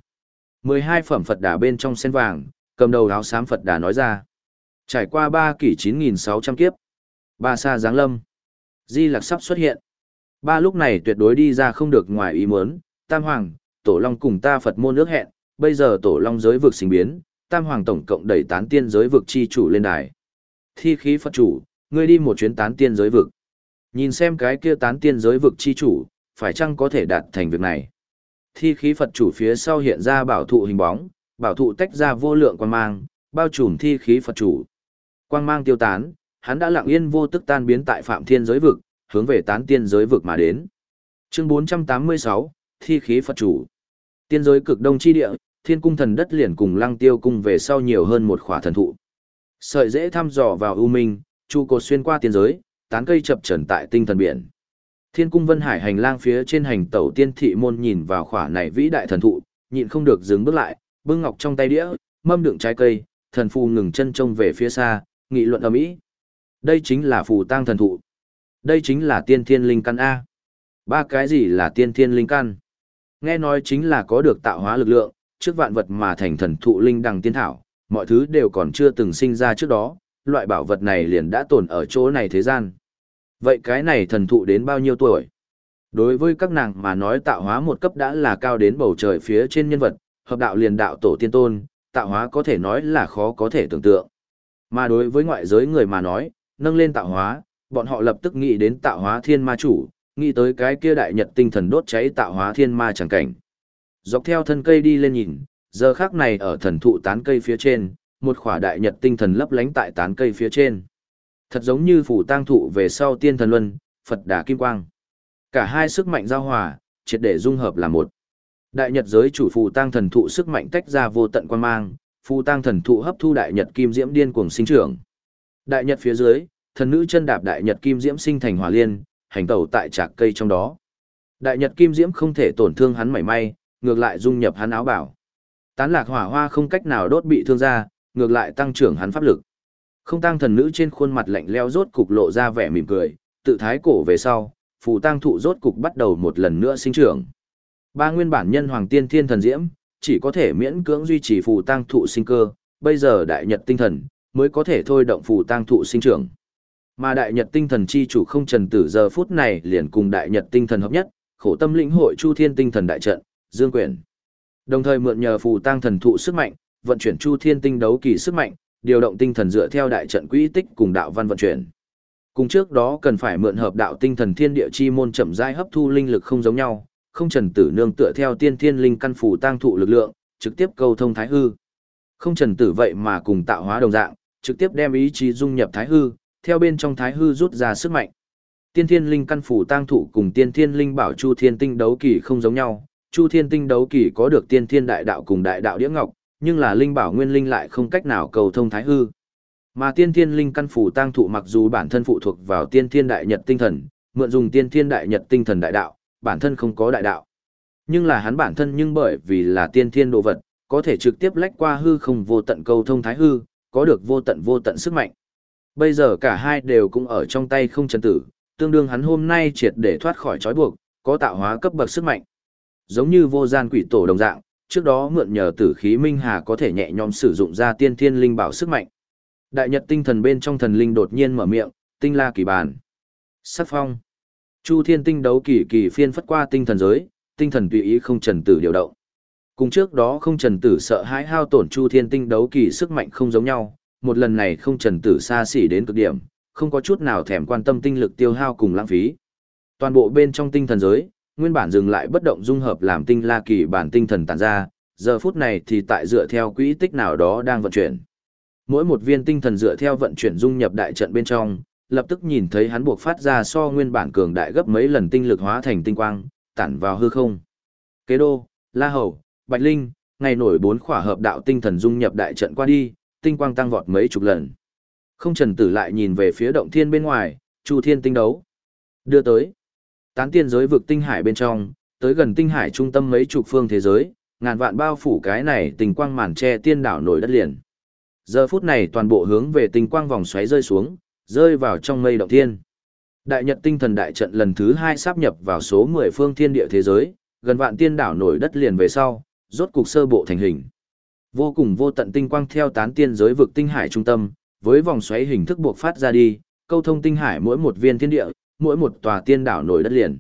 12 phẩm Phật đà bên trong sen vàng, cầm đầu áo xám Phật đà nói ra. Trải qua 3 kỷ 9.600 kiếp, ba sa giáng lâm, di lạc sắp xuất hiện. Ba lúc này tuyệt đối đi ra không được ngoài ý muốn, Tam Hoàng, Tổ Long cùng ta Phật môn nước hẹn, bây giờ Tổ Long giới vực sinh biến, Tam Hoàng tổng cộng đẩy tán tiên giới vực chi chủ lên đài. Thi khí Phật chủ, ngươi đi một chuyến tán tiên giới vực. Nhìn xem cái kia tán tiên giới vực chi chủ, phải chăng có thể đạt thành việc này. Thi khí Phật chủ phía sau hiện ra bảo thụ hình bóng, bảo thụ tách ra vô lượng quang mang, bao trùm thi khí Phật chủ. Quang mang tiêu tán, hắn đã lặng yên vô tức tan biến tại phạm thiên giới vực, hướng về tán tiên giới vực mà đến. Chương 486, thi khí Phật chủ. Tiên giới cực đông chi địa, thiên cung thần đất liền cùng lăng tiêu cung về sau nhiều hơn một khỏa thần thụ. Sợi dễ thăm dò vào ưu minh, chu cột xuyên qua tiên giới, tán cây chập trần tại tinh thần biển. Thiên cung vân hải hành lang phía trên hành tẩu tiên thị môn nhìn vào khỏa này vĩ đại thần thụ, nhịn không được dừng bước lại, bưng ngọc trong tay đĩa, mâm đựng trái cây, thần phù ngừng chân trông về phía xa, nghị luận ầm ĩ. Đây chính là phù tang thần thụ. Đây chính là tiên thiên linh căn A. Ba cái gì là tiên thiên linh căn? Nghe nói chính là có được tạo hóa lực lượng, trước vạn vật mà thành thần thụ linh đằng tiên thảo, mọi thứ đều còn chưa từng sinh ra trước đó, loại bảo vật này liền đã tồn ở chỗ này thế gian. Vậy cái này thần thụ đến bao nhiêu tuổi? Đối với các nàng mà nói tạo hóa một cấp đã là cao đến bầu trời phía trên nhân vật, hợp đạo liền đạo tổ tiên tôn, tạo hóa có thể nói là khó có thể tưởng tượng. Mà đối với ngoại giới người mà nói, nâng lên tạo hóa, bọn họ lập tức nghĩ đến tạo hóa thiên ma chủ, nghĩ tới cái kia đại nhật tinh thần đốt cháy tạo hóa thiên ma chẳng cảnh. Dọc theo thân cây đi lên nhìn, giờ khác này ở thần thụ tán cây phía trên, một khỏa đại nhật tinh thần lấp lánh tại tán cây phía trên. Thật giống như phủ tang thụ về sau tiên thần luân, Phật đà kim quang. Cả hai sức mạnh giao hòa, triệt để dung hợp là một. Đại nhật giới chủ phù tang thần thụ sức mạnh tách ra vô tận quan mang, phù tang thần thụ hấp thu đại nhật kim diễm điên cuồng sinh trưởng. Đại nhật phía dưới, thần nữ chân đạp đại nhật kim diễm sinh thành hỏa liên, hành tẩu tại trạc cây trong đó. Đại nhật kim diễm không thể tổn thương hắn mảy may, ngược lại dung nhập hắn áo bảo. Tán lạc hỏa hoa không cách nào đốt bị thương ra, ngược lại tăng trưởng hắn pháp lực. Không tăng thần nữ trên khuôn mặt lạnh leo rốt cục lộ ra vẻ mỉm cười, tự thái cổ về sau, phù tăng thụ rốt cục bắt đầu một lần nữa sinh trưởng. Ba nguyên bản nhân hoàng tiên thiên thần diễm, chỉ có thể miễn cưỡng duy trì phù tăng thụ sinh cơ, bây giờ đại nhật tinh thần mới có thể thôi động phù tăng thụ sinh trưởng. Mà đại nhật tinh thần chi chủ không trần tử giờ phút này liền cùng đại nhật tinh thần hợp nhất, khổ tâm lĩnh hội chu thiên tinh thần đại trận, dương quyển. Đồng thời mượn nhờ phù tăng thần thụ sức mạnh, vận chuyển chu thiên tinh đấu kỳ sức mạnh, điều động tinh thần dựa theo đại trận quỹ tích cùng đạo văn vận chuyển. Cùng trước đó cần phải mượn hợp đạo tinh thần thiên địa chi môn chậm rãi hấp thu linh lực không giống nhau, không trần tử nương tựa theo tiên thiên linh căn phủ tăng thụ lực lượng, trực tiếp câu thông thái hư. Không trần tử vậy mà cùng tạo hóa đồng dạng, trực tiếp đem ý chí dung nhập thái hư, theo bên trong thái hư rút ra sức mạnh. Tiên thiên linh căn phủ tăng thụ cùng tiên thiên linh bảo chu thiên tinh đấu kỳ không giống nhau, chu thiên tinh đấu kỳ có được tiên thiên đại đạo cùng đại đạo đĩa ngọc, nhưng là linh bảo nguyên linh lại không cách nào cầu thông thái hư. Mà tiên thiên linh căn phủ tăng thụ mặc dù bản thân phụ thuộc vào tiên thiên đại nhật tinh thần, mượn dùng tiên thiên đại nhật tinh thần đại đạo, bản thân không có đại đạo. Nhưng là hắn bản thân nhưng bởi vì là tiên thiên đồ vật, có thể trực tiếp lách qua hư không vô tận cầu thông thái hư, có được vô tận vô tận sức mạnh. Bây giờ cả hai đều cũng ở trong tay không chân tử, tương đương hắn hôm nay triệt để thoát khỏi trói buộc, có tạo hóa cấp bậc sức mạnh. Giống như vô gian quỷ tổ đồng dạng, trước đó mượn nhờ tử khí minh hà có thể nhẹ nhõm sử dụng ra tiên thiên linh bảo sức mạnh. Đại nhật tinh thần bên trong thần linh đột nhiên mở miệng, tinh la kỳ bàn. Sắc phong. Chu thiên tinh đấu kỳ kỳ phiên phất qua tinh thần giới, tinh thần tùy ý không trần tử điều động. Cùng trước đó không trần tử sợ hãi hao tổn chu thiên tinh đấu kỳ sức mạnh không giống nhau, một lần này không trần tử xa xỉ đến cực điểm, không có chút nào thèm quan tâm tinh lực tiêu hao cùng lãng phí. Toàn bộ bên trong tinh thần giới, nguyên bản dừng lại bất động dung hợp làm tinh la kỳ bản tinh thần tản ra, giờ phút này thì tại dựa theo quỹ tích nào đó đang vận chuyển. Mỗi một viên tinh thần dựa theo vận chuyển dung nhập đại trận bên trong, lập tức nhìn thấy hắn buộc phát ra so nguyên bản cường đại gấp mấy lần tinh lực hóa thành tinh quang, tản vào hư không. Kế đô, La Hầu, Bạch Linh, ngày nổi bốn khỏa hợp đạo tinh thần dung nhập đại trận qua đi, tinh quang tăng vọt mấy chục lần. Không trần tử lại nhìn về phía động thiên bên ngoài, chu thiên tinh đấu. Đưa tới. Tán tiên giới vực tinh hải bên trong, tới gần tinh hải trung tâm mấy chục phương thế giới, ngàn vạn bao phủ cái này tình quang màn che tiên đảo nổi đất liền. Giờ phút này toàn bộ hướng về tinh quang vòng xoáy rơi xuống, rơi vào trong mây động thiên. Đại Nhật tinh thần đại trận lần thứ hai sáp nhập vào số 10 phương thiên địa thế giới, gần vạn tiên đảo nổi đất liền về sau, rốt cục sơ bộ thành hình. Vô cùng vô tận tinh quang theo tán tiên giới vực tinh hải trung tâm, với vòng xoáy hình thức buộc phát ra đi, câu thông tinh hải mỗi một viên thiên địa, mỗi một tòa tiên đảo nổi đất liền.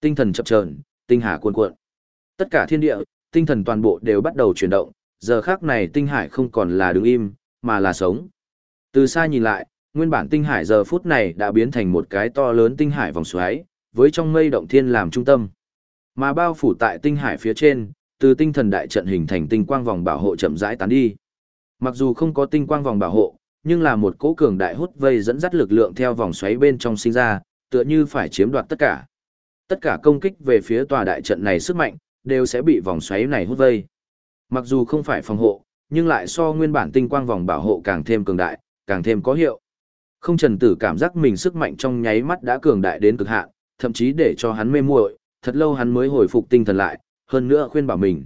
Tinh thần chập chờn, tinh hà cuồn cuộn. Tất cả thiên địa, tinh thần toàn bộ đều bắt đầu chuyển động, giờ khác này tinh hải không còn là đứng im, mà là sống. Từ xa nhìn lại, nguyên bản tinh hải giờ phút này đã biến thành một cái to lớn tinh hải vòng xoáy, với trong mây động thiên làm trung tâm. Mà bao phủ tại tinh hải phía trên, từ tinh thần đại trận hình thành tinh quang vòng bảo hộ chậm rãi tán đi. Mặc dù không có tinh quang vòng bảo hộ, nhưng là một cỗ cường đại hút vây dẫn dắt lực lượng theo vòng xoáy bên trong sinh ra, tựa như phải chiếm đoạt tất cả. Tất cả công kích về phía tòa đại trận này sức mạnh, đều sẽ bị vòng xoáy này hút vây. Mặc dù không phải phòng hộ, nhưng lại so nguyên bản tinh quang vòng bảo hộ càng thêm cường đại, càng thêm có hiệu. Không trần tử cảm giác mình sức mạnh trong nháy mắt đã cường đại đến cực hạn, thậm chí để cho hắn mê muội, thật lâu hắn mới hồi phục tinh thần lại, hơn nữa khuyên bảo mình.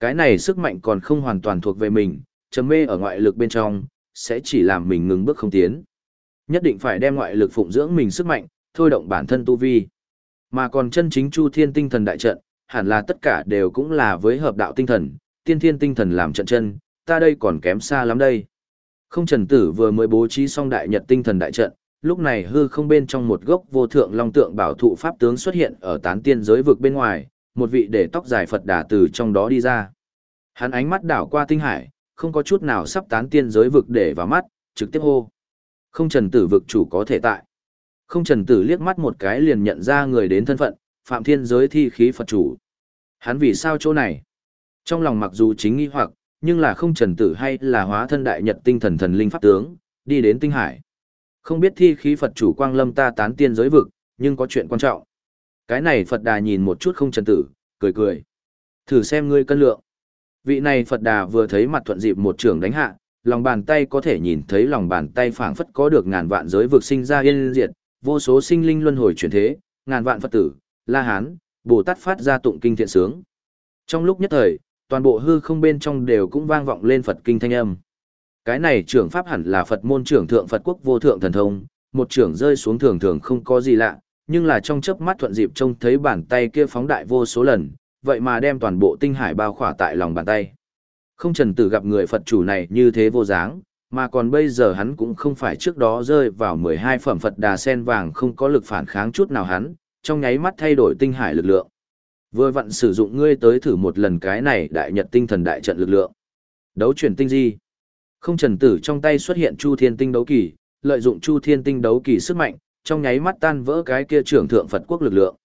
Cái này sức mạnh còn không hoàn toàn thuộc về mình, chấm mê ở ngoại lực bên trong, sẽ chỉ làm mình ngừng bước không tiến. Nhất định phải đem ngoại lực phụng dưỡng mình sức mạnh, thôi động bản thân tu vi. Mà còn chân chính Chu Thiên tinh thần đại trận, hẳn là tất cả đều cũng là với hợp đạo tinh thần, tiên thiên tinh thần làm trận chân, ta đây còn kém xa lắm đây. Không trần tử vừa mới bố trí xong đại nhật tinh thần đại trận, lúc này hư không bên trong một gốc vô thượng long tượng bảo thụ pháp tướng xuất hiện ở tán tiên giới vực bên ngoài, một vị để tóc dài Phật đà từ trong đó đi ra. Hắn ánh mắt đảo qua tinh hải, không có chút nào sắp tán tiên giới vực để vào mắt, trực tiếp hô. Không trần tử vực chủ có thể tại. Không trần tử liếc mắt một cái liền nhận ra người đến thân phận, phạm thiên giới thi khí Phật chủ. Hắn vì sao chỗ này? Trong lòng mặc dù chính nghi hoặc, nhưng là không trần tử hay là hóa thân đại nhật tinh thần thần linh pháp tướng, đi đến tinh hải. Không biết thi khí Phật chủ quang lâm ta tán tiên giới vực, nhưng có chuyện quan trọng. Cái này Phật đà nhìn một chút không trần tử, cười cười. Thử xem ngươi cân lượng. Vị này Phật đà vừa thấy mặt thuận dịp một trường đánh hạ, lòng bàn tay có thể nhìn thấy lòng bàn tay phảng phất có được ngàn vạn giới vực sinh ra yên diệt, vô số sinh linh luân hồi chuyển thế, ngàn vạn Phật tử, La Hán, Bồ Tát phát ra tụng kinh thiện sướng. Trong lúc nhất thời, toàn bộ hư không bên trong đều cũng vang vọng lên Phật kinh thanh âm. Cái này trưởng pháp hẳn là Phật môn trưởng thượng Phật quốc vô thượng thần thông, một trưởng rơi xuống thường thường không có gì lạ, nhưng là trong chớp mắt thuận dịp trông thấy bàn tay kia phóng đại vô số lần, vậy mà đem toàn bộ tinh hải bao khỏa tại lòng bàn tay. Không trần tử gặp người Phật chủ này như thế vô dáng, mà còn bây giờ hắn cũng không phải trước đó rơi vào 12 phẩm Phật đà sen vàng không có lực phản kháng chút nào hắn, trong nháy mắt thay đổi tinh hải lực lượng. Vừa vặn sử dụng ngươi tới thử một lần cái này đại nhật tinh thần đại trận lực lượng. Đấu chuyển tinh di. Không trần tử trong tay xuất hiện Chu Thiên Tinh đấu kỳ, lợi dụng Chu Thiên Tinh đấu kỳ sức mạnh, trong nháy mắt tan vỡ cái kia trưởng thượng Phật quốc lực lượng.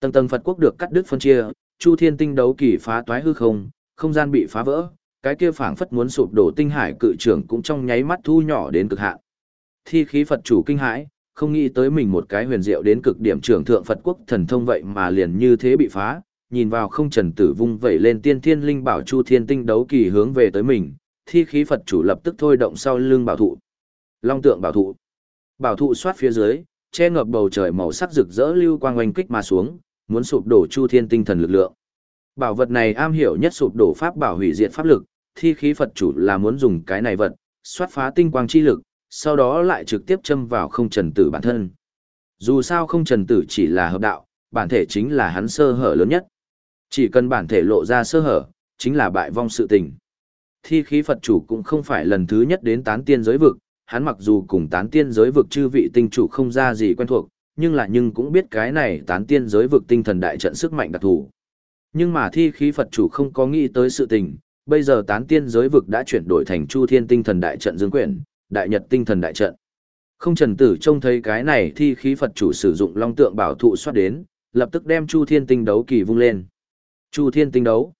Tầng tầng Phật quốc được cắt đứt phân chia, Chu Thiên Tinh đấu kỳ phá toái hư không, không gian bị phá vỡ, cái kia phảng phất muốn sụp đổ tinh hải cự trưởng cũng trong nháy mắt thu nhỏ đến cực hạn. Thi khí Phật chủ kinh hãi, không nghĩ tới mình một cái huyền diệu đến cực điểm trưởng thượng Phật quốc thần thông vậy mà liền như thế bị phá, nhìn vào không trần tử vung vẩy lên tiên thiên linh bảo chu thiên tinh đấu kỳ hướng về tới mình, thi khí Phật chủ lập tức thôi động sau lưng bảo thụ. Long tượng bảo thụ. Bảo thụ xoát phía dưới, che ngập bầu trời màu sắc rực rỡ lưu quang oanh kích mà xuống, muốn sụp đổ chu thiên tinh thần lực lượng. Bảo vật này am hiểu nhất sụp đổ pháp bảo hủy diệt pháp lực, thi khí Phật chủ là muốn dùng cái này vật, xoát phá tinh quang chi lực, sau đó lại trực tiếp châm vào không trần tử bản thân. Dù sao không trần tử chỉ là hợp đạo, bản thể chính là hắn sơ hở lớn nhất. Chỉ cần bản thể lộ ra sơ hở, chính là bại vong sự tình. Thi khí Phật chủ cũng không phải lần thứ nhất đến tán tiên giới vực, hắn mặc dù cùng tán tiên giới vực chư vị tinh chủ không ra gì quen thuộc, nhưng là nhưng cũng biết cái này tán tiên giới vực tinh thần đại trận sức mạnh đặc thù. Nhưng mà thi khí Phật chủ không có nghĩ tới sự tình, bây giờ tán tiên giới vực đã chuyển đổi thành chu thiên tinh thần đại trận dương quyển, đại nhật tinh thần đại trận. Không trần tử trông thấy cái này thi khí Phật chủ sử dụng long tượng bảo thụ xoát đến, lập tức đem chu thiên tinh đấu kỳ vung lên. Chu thiên tinh đấu.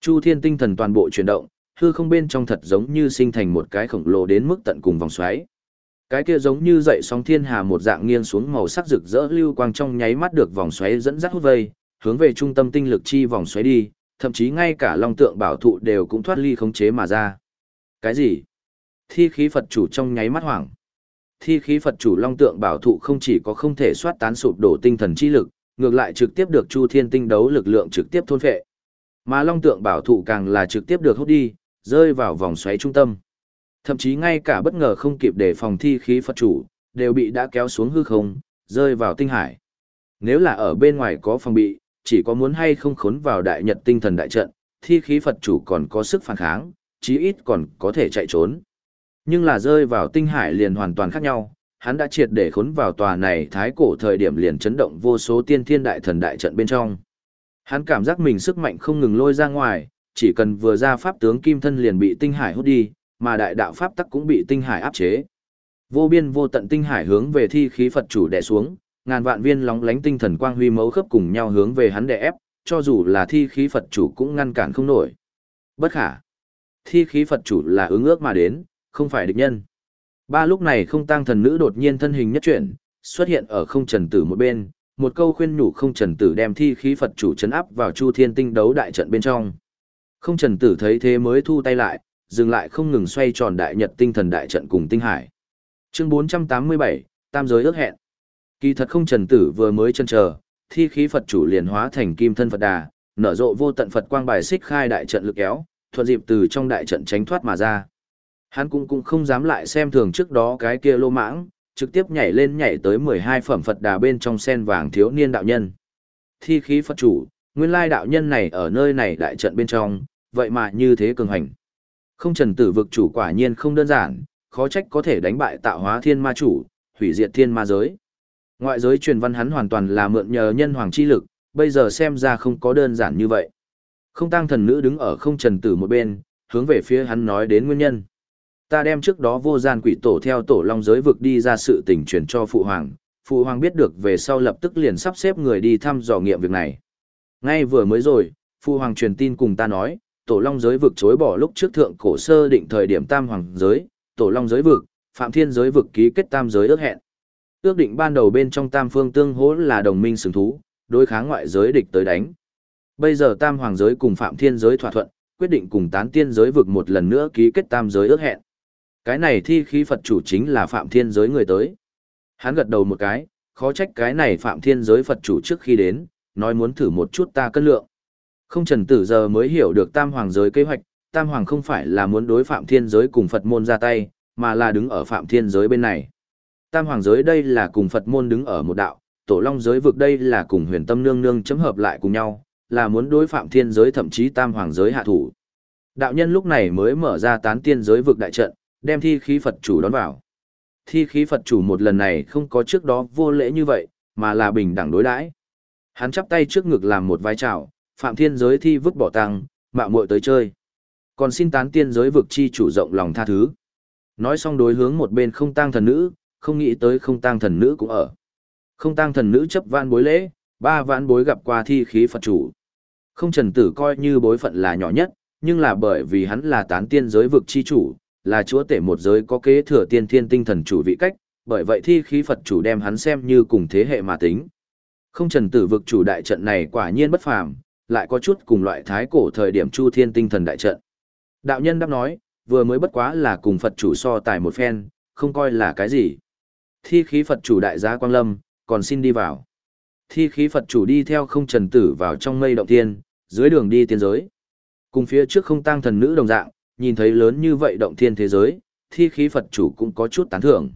Chu thiên tinh thần toàn bộ chuyển động, hư không bên trong thật giống như sinh thành một cái khổng lồ đến mức tận cùng vòng xoáy. Cái kia giống như dậy sóng thiên hà một dạng nghiêng xuống màu sắc rực rỡ lưu quang trong nháy mắt được vòng xoáy dẫn dắt hút vây, hướng về trung tâm tinh lực chi vòng xoáy đi, thậm chí ngay cả long tượng bảo thụ đều cũng thoát ly khống chế mà ra. Cái gì? Thi khí Phật chủ trong nháy mắt hoảng. Thi khí Phật chủ long tượng bảo thụ không chỉ có không thể soát tán sụp đổ tinh thần chi lực, ngược lại trực tiếp được Chu Thiên tinh đấu lực lượng trực tiếp thôn phệ. Mà long tượng bảo thụ càng là trực tiếp được hút đi, rơi vào vòng xoáy trung tâm. Thậm chí ngay cả bất ngờ không kịp để phòng thi khí Phật chủ, đều bị đã kéo xuống hư không, rơi vào tinh hải. Nếu là ở bên ngoài có phòng bị, chỉ có muốn hay không khốn vào đại nhật tinh thần đại trận, thi khí Phật chủ còn có sức phản kháng, chí ít còn có thể chạy trốn. Nhưng là rơi vào tinh hải liền hoàn toàn khác nhau, hắn đã triệt để khốn vào tòa này thái cổ thời điểm liền chấn động vô số tiên thiên đại thần đại trận bên trong. Hắn cảm giác mình sức mạnh không ngừng lôi ra ngoài, chỉ cần vừa ra pháp tướng kim thân liền bị tinh hải hút đi, mà đại đạo pháp tắc cũng bị tinh hải áp chế. Vô biên vô tận tinh hải hướng về thi khí Phật chủ đè xuống, ngàn vạn viên lóng lánh tinh thần quang huy mấu khớp cùng nhau hướng về hắn đè ép, cho dù là thi khí Phật chủ cũng ngăn cản không nổi. Bất khả. Thi khí Phật chủ là ứng ước mà đến, không phải địch nhân. Ba lúc này không tăng thần nữ đột nhiên thân hình nhất chuyển, xuất hiện ở không trần tử một bên, một câu khuyên nhủ không trần tử đem thi khí Phật chủ chấn áp vào chu thiên tinh đấu đại trận bên trong. Không trần tử thấy thế mới thu tay lại, dừng lại không ngừng xoay tròn đại nhật tinh thần đại trận cùng tinh hải. Chương 487, Tam giới ước hẹn. Kỳ thật không trần tử vừa mới chân chờ, thi khí Phật chủ liền hóa thành kim thân Phật đà, nở rộ vô tận Phật quang bài xích khai đại trận lực kéo, thuận dịp từ trong đại trận tránh thoát mà ra. Hắn cũng cũng không dám lại xem thường trước đó cái kia lô mãng, trực tiếp nhảy lên nhảy tới 12 phẩm Phật đà bên trong sen vàng thiếu niên đạo nhân. Thi khí Phật chủ, nguyên lai đạo nhân này ở nơi này đại trận bên trong, vậy mà như thế cường hành. Không trần tử vực chủ quả nhiên không đơn giản, khó trách có thể đánh bại tạo hóa thiên ma chủ, hủy diệt thiên ma giới. Ngoại giới truyền văn hắn hoàn toàn là mượn nhờ nhân hoàng chi lực, bây giờ xem ra không có đơn giản như vậy. Không tăng thần nữ đứng ở không trần tử một bên, hướng về phía hắn nói đến nguyên nhân. Ta đem trước đó vô gian quỷ tổ theo tổ long giới vực đi ra sự tình truyền cho phụ hoàng, phụ hoàng biết được về sau lập tức liền sắp xếp người đi thăm dò nghiệm việc này. Ngay vừa mới rồi, phụ hoàng truyền tin cùng ta nói, tổ long giới vực chối bỏ lúc trước thượng cổ sơ định thời điểm tam hoàng giới, tổ long giới vực, phạm thiên giới vực ký kết tam giới ước hẹn. Ước định ban đầu bên trong tam phương tương hỗ là đồng minh sừng thú, đối kháng ngoại giới địch tới đánh. Bây giờ tam hoàng giới cùng phạm thiên giới thỏa thuận, quyết định cùng tán tiên giới vực một lần nữa ký kết tam giới ước hẹn. Cái này thi khí Phật chủ chính là phạm thiên giới người tới. Hắn gật đầu một cái, khó trách cái này phạm thiên giới Phật chủ trước khi đến, nói muốn thử một chút ta cân lượng. Không trần tử giờ mới hiểu được tam hoàng giới kế hoạch, tam hoàng không phải là muốn đối phạm thiên giới cùng Phật môn ra tay, mà là đứng ở phạm thiên giới bên này. Tam hoàng giới đây là cùng Phật môn đứng ở một đạo, tổ long giới vực đây là cùng huyền tâm nương nương chấm hợp lại cùng nhau, là muốn đối phạm thiên giới thậm chí tam hoàng giới hạ thủ. Đạo nhân lúc này mới mở ra tán tiên giới vực đại trận, đem thi khí Phật chủ đón vào. Thi khí Phật chủ một lần này không có trước đó vô lễ như vậy, mà là bình đẳng đối đãi. Hắn chắp tay trước ngực làm một vai trào, phạm thiên giới thi vứt bỏ tăng, mạo muội tới chơi. Còn xin tán tiên giới vực chi chủ rộng lòng tha thứ. Nói xong đối hướng một bên không tang thần nữ, không nghĩ tới không tang thần nữ cũng ở. Không tang thần nữ chấp vãn bối lễ, ba vãn bối gặp qua thi khí Phật chủ. Không trần tử coi như bối phận là nhỏ nhất, nhưng là bởi vì hắn là tán tiên giới vực chi chủ, là chúa tể một giới có kế thừa tiên thiên tinh thần chủ vị cách, bởi vậy thi khí Phật chủ đem hắn xem như cùng thế hệ mà tính. Không trần tử vực chủ đại trận này quả nhiên bất phàm, lại có chút cùng loại thái cổ thời điểm chu thiên tinh thần đại trận. Đạo nhân đáp nói, vừa mới bất quá là cùng Phật chủ so tài một phen, không coi là cái gì. Thi khí Phật chủ đại gia Quang Lâm, còn xin đi vào. Thi khí Phật chủ đi theo không trần tử vào trong mây động tiên, dưới đường đi tiên giới. Cùng phía trước không tăng thần nữ đồng dạng, nhìn thấy lớn như vậy động thiên thế giới, thi khí Phật chủ cũng có chút tán thưởng.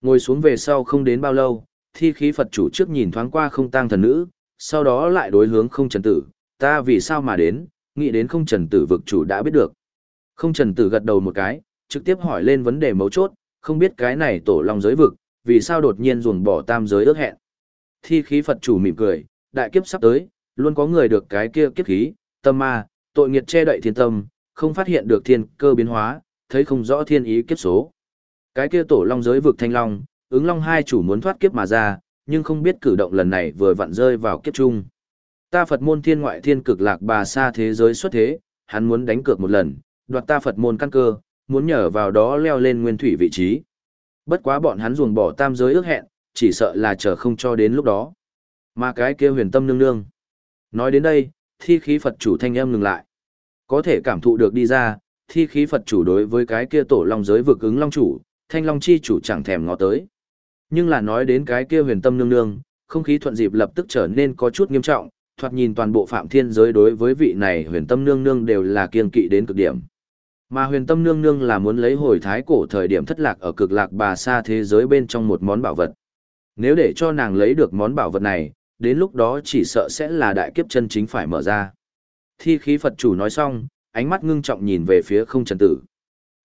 Ngồi xuống về sau không đến bao lâu, thi khí Phật chủ trước nhìn thoáng qua không tăng thần nữ, sau đó lại đối hướng không trần tử, ta vì sao mà đến, nghĩ đến không trần tử vực chủ đã biết được. Không trần tử gật đầu một cái, trực tiếp hỏi lên vấn đề mấu chốt, không biết cái này tổ long giới vực, vì sao đột nhiên ruồng bỏ tam giới ước hẹn. Thi khí Phật chủ mỉm cười, đại kiếp sắp tới, luôn có người được cái kia kiếp khí, tâm ma, tội nghiệt che đậy thiên tâm, không phát hiện được thiên cơ biến hóa, thấy không rõ thiên ý kiếp số. Cái kia tổ long giới vực thanh long, ứng long hai chủ muốn thoát kiếp mà ra, nhưng không biết cử động lần này vừa vặn rơi vào kiếp chung. Ta Phật môn thiên ngoại thiên cực lạc bà xa thế giới xuất thế, hắn muốn đánh cược một lần, đoạt ta Phật môn căn cơ, muốn nhờ vào đó leo lên nguyên thủy vị trí. Bất quá bọn hắn ruồng bỏ tam giới ước hẹn, chỉ sợ là chờ không cho đến lúc đó. Mà cái kia huyền tâm nương nương. Nói đến đây, thi khí Phật chủ thanh âm ngừng lại. Có thể cảm thụ được đi ra, thi khí Phật chủ đối với cái kia tổ long giới vực ứng long chủ, thanh long chi chủ chẳng thèm ngó tới. Nhưng là nói đến cái kia huyền tâm nương nương, không khí thuận dịp lập tức trở nên có chút nghiêm trọng, thoạt nhìn toàn bộ phạm thiên giới đối với vị này huyền tâm nương nương đều là kiên kỵ đến cực điểm. Mà huyền tâm nương nương là muốn lấy hồi thái cổ thời điểm thất lạc ở cực lạc bà xa thế giới bên trong một món bảo vật. Nếu để cho nàng lấy được món bảo vật này, đến lúc đó chỉ sợ sẽ là đại kiếp chân chính phải mở ra. Thi khí Phật chủ nói xong, ánh mắt ngưng trọng nhìn về phía không trần tử.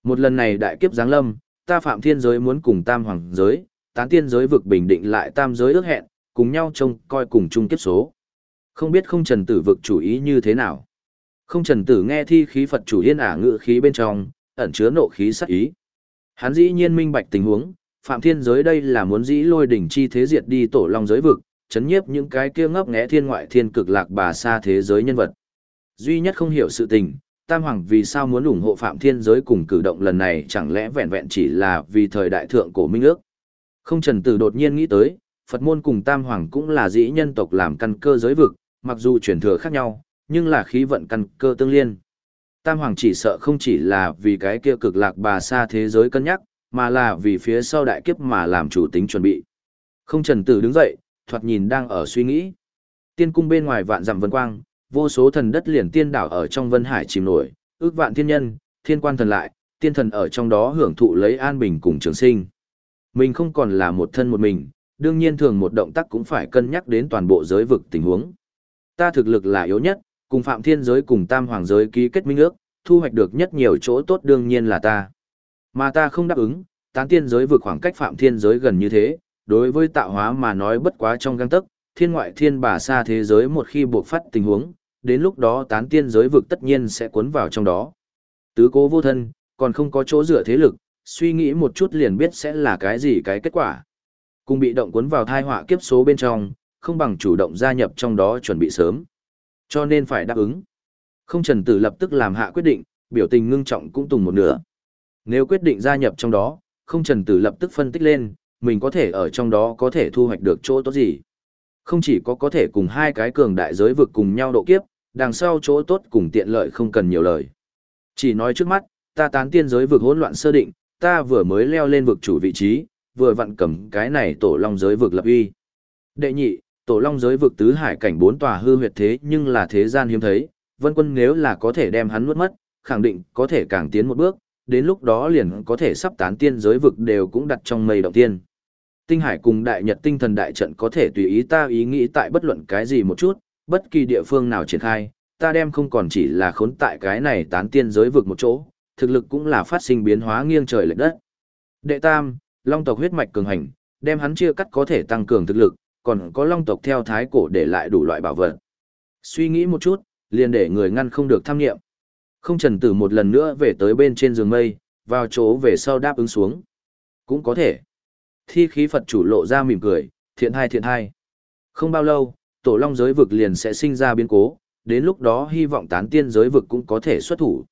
Một lần này đại kiếp giáng lâm, ta phạm thiên giới muốn cùng tam hoàng giới, tán tiên giới vực bình định lại tam giới ước hẹn, cùng nhau trông coi cùng chung kiếp số. Không biết không trần tử vực chủ ý như thế nào. Không trần tử nghe thi khí Phật chủ yên ả ngự khí bên trong, ẩn chứa nộ khí sắc ý. Hắn dĩ nhiên minh bạch tình huống, phạm thiên giới đây là muốn dĩ lôi đỉnh chi thế diệt đi tổ long giới vực, chấn nhiếp những cái kia ngấp nghé thiên ngoại thiên cực lạc bà xa thế giới nhân vật. Duy nhất không hiểu sự tình, Tam Hoàng vì sao muốn ủng hộ Phạm Thiên Giới cùng cử động lần này chẳng lẽ vẹn vẹn chỉ là vì thời đại thượng cổ minh ước. Không trần tử đột nhiên nghĩ tới, Phật môn cùng Tam Hoàng cũng là dĩ nhân tộc làm căn cơ giới vực, mặc dù truyền thừa khác nhau, nhưng là khí vận căn cơ tương liên. Tam Hoàng chỉ sợ không chỉ là vì cái kia cực lạc bà xa thế giới cân nhắc, mà là vì phía sau đại kiếp mà làm chủ tính chuẩn bị. Không trần tử đứng dậy, thoạt nhìn đang ở suy nghĩ. Tiên cung bên ngoài vạn dặm vân quang, vô số thần đất liền tiên đảo ở trong vân hải chìm nổi, ước vạn thiên nhân, thiên quan thần lại, tiên thần ở trong đó hưởng thụ lấy an bình cùng trường sinh. Mình không còn là một thân một mình, đương nhiên thường một động tác cũng phải cân nhắc đến toàn bộ giới vực tình huống. Ta thực lực là yếu nhất, cùng phạm thiên giới cùng tam hoàng giới ký kết minh ước, thu hoạch được nhất nhiều chỗ tốt đương nhiên là ta. Mà ta không đáp ứng, tán tiên giới vượt khoảng cách phạm thiên giới gần như thế, đối với tạo hóa mà nói bất quá trong găng tấc, thiên ngoại thiên bà xa thế giới một khi buộc phát tình huống, đến lúc đó tán tiên giới vực tất nhiên sẽ cuốn vào trong đó. Tứ cố vô thân, còn không có chỗ dựa thế lực, suy nghĩ một chút liền biết sẽ là cái gì cái kết quả. Cùng bị động cuốn vào thai họa kiếp số bên trong, không bằng chủ động gia nhập trong đó chuẩn bị sớm. Cho nên phải đáp ứng. Không trần tử lập tức làm hạ quyết định, biểu tình ngưng trọng cũng tùng một nửa. Nếu quyết định gia nhập trong đó, không trần tử lập tức phân tích lên, mình có thể ở trong đó có thể thu hoạch được chỗ tốt gì. Không chỉ có có thể cùng hai cái cường đại giới vực cùng nhau độ kiếp, đằng sau chỗ tốt cùng tiện lợi không cần nhiều lời. Chỉ nói trước mắt, ta tán tiên giới vực hỗn loạn sơ định, ta vừa mới leo lên vực chủ vị trí, vừa vặn cầm cái này tổ long giới vực lập uy. Đệ nhị, tổ long giới vực tứ hải cảnh bốn tòa hư huyệt thế nhưng là thế gian hiếm thấy, vân quân nếu là có thể đem hắn nuốt mất, khẳng định có thể càng tiến một bước, đến lúc đó liền có thể sắp tán tiên giới vực đều cũng đặt trong mây động tiên. Tinh hải cùng đại nhật tinh thần đại trận có thể tùy ý ta ý nghĩ tại bất luận cái gì một chút, bất kỳ địa phương nào triển khai, ta đem không còn chỉ là khốn tại cái này tán tiên giới vực một chỗ, thực lực cũng là phát sinh biến hóa nghiêng trời lệch đất. Đệ tam, long tộc huyết mạch cường hành, đem hắn chia cắt có thể tăng cường thực lực, còn có long tộc theo thái cổ để lại đủ loại bảo vật. Suy nghĩ một chút, liền để người ngăn không được tham nghiệm. Không trần tử một lần nữa về tới bên trên giường mây, vào chỗ về sau đáp ứng xuống. Cũng có thể. Thi khí Phật chủ lộ ra mỉm cười, thiện hai thiện hai. Không bao lâu, tổ long giới vực liền sẽ sinh ra biến cố, đến lúc đó hy vọng tán tiên giới vực cũng có thể xuất thủ.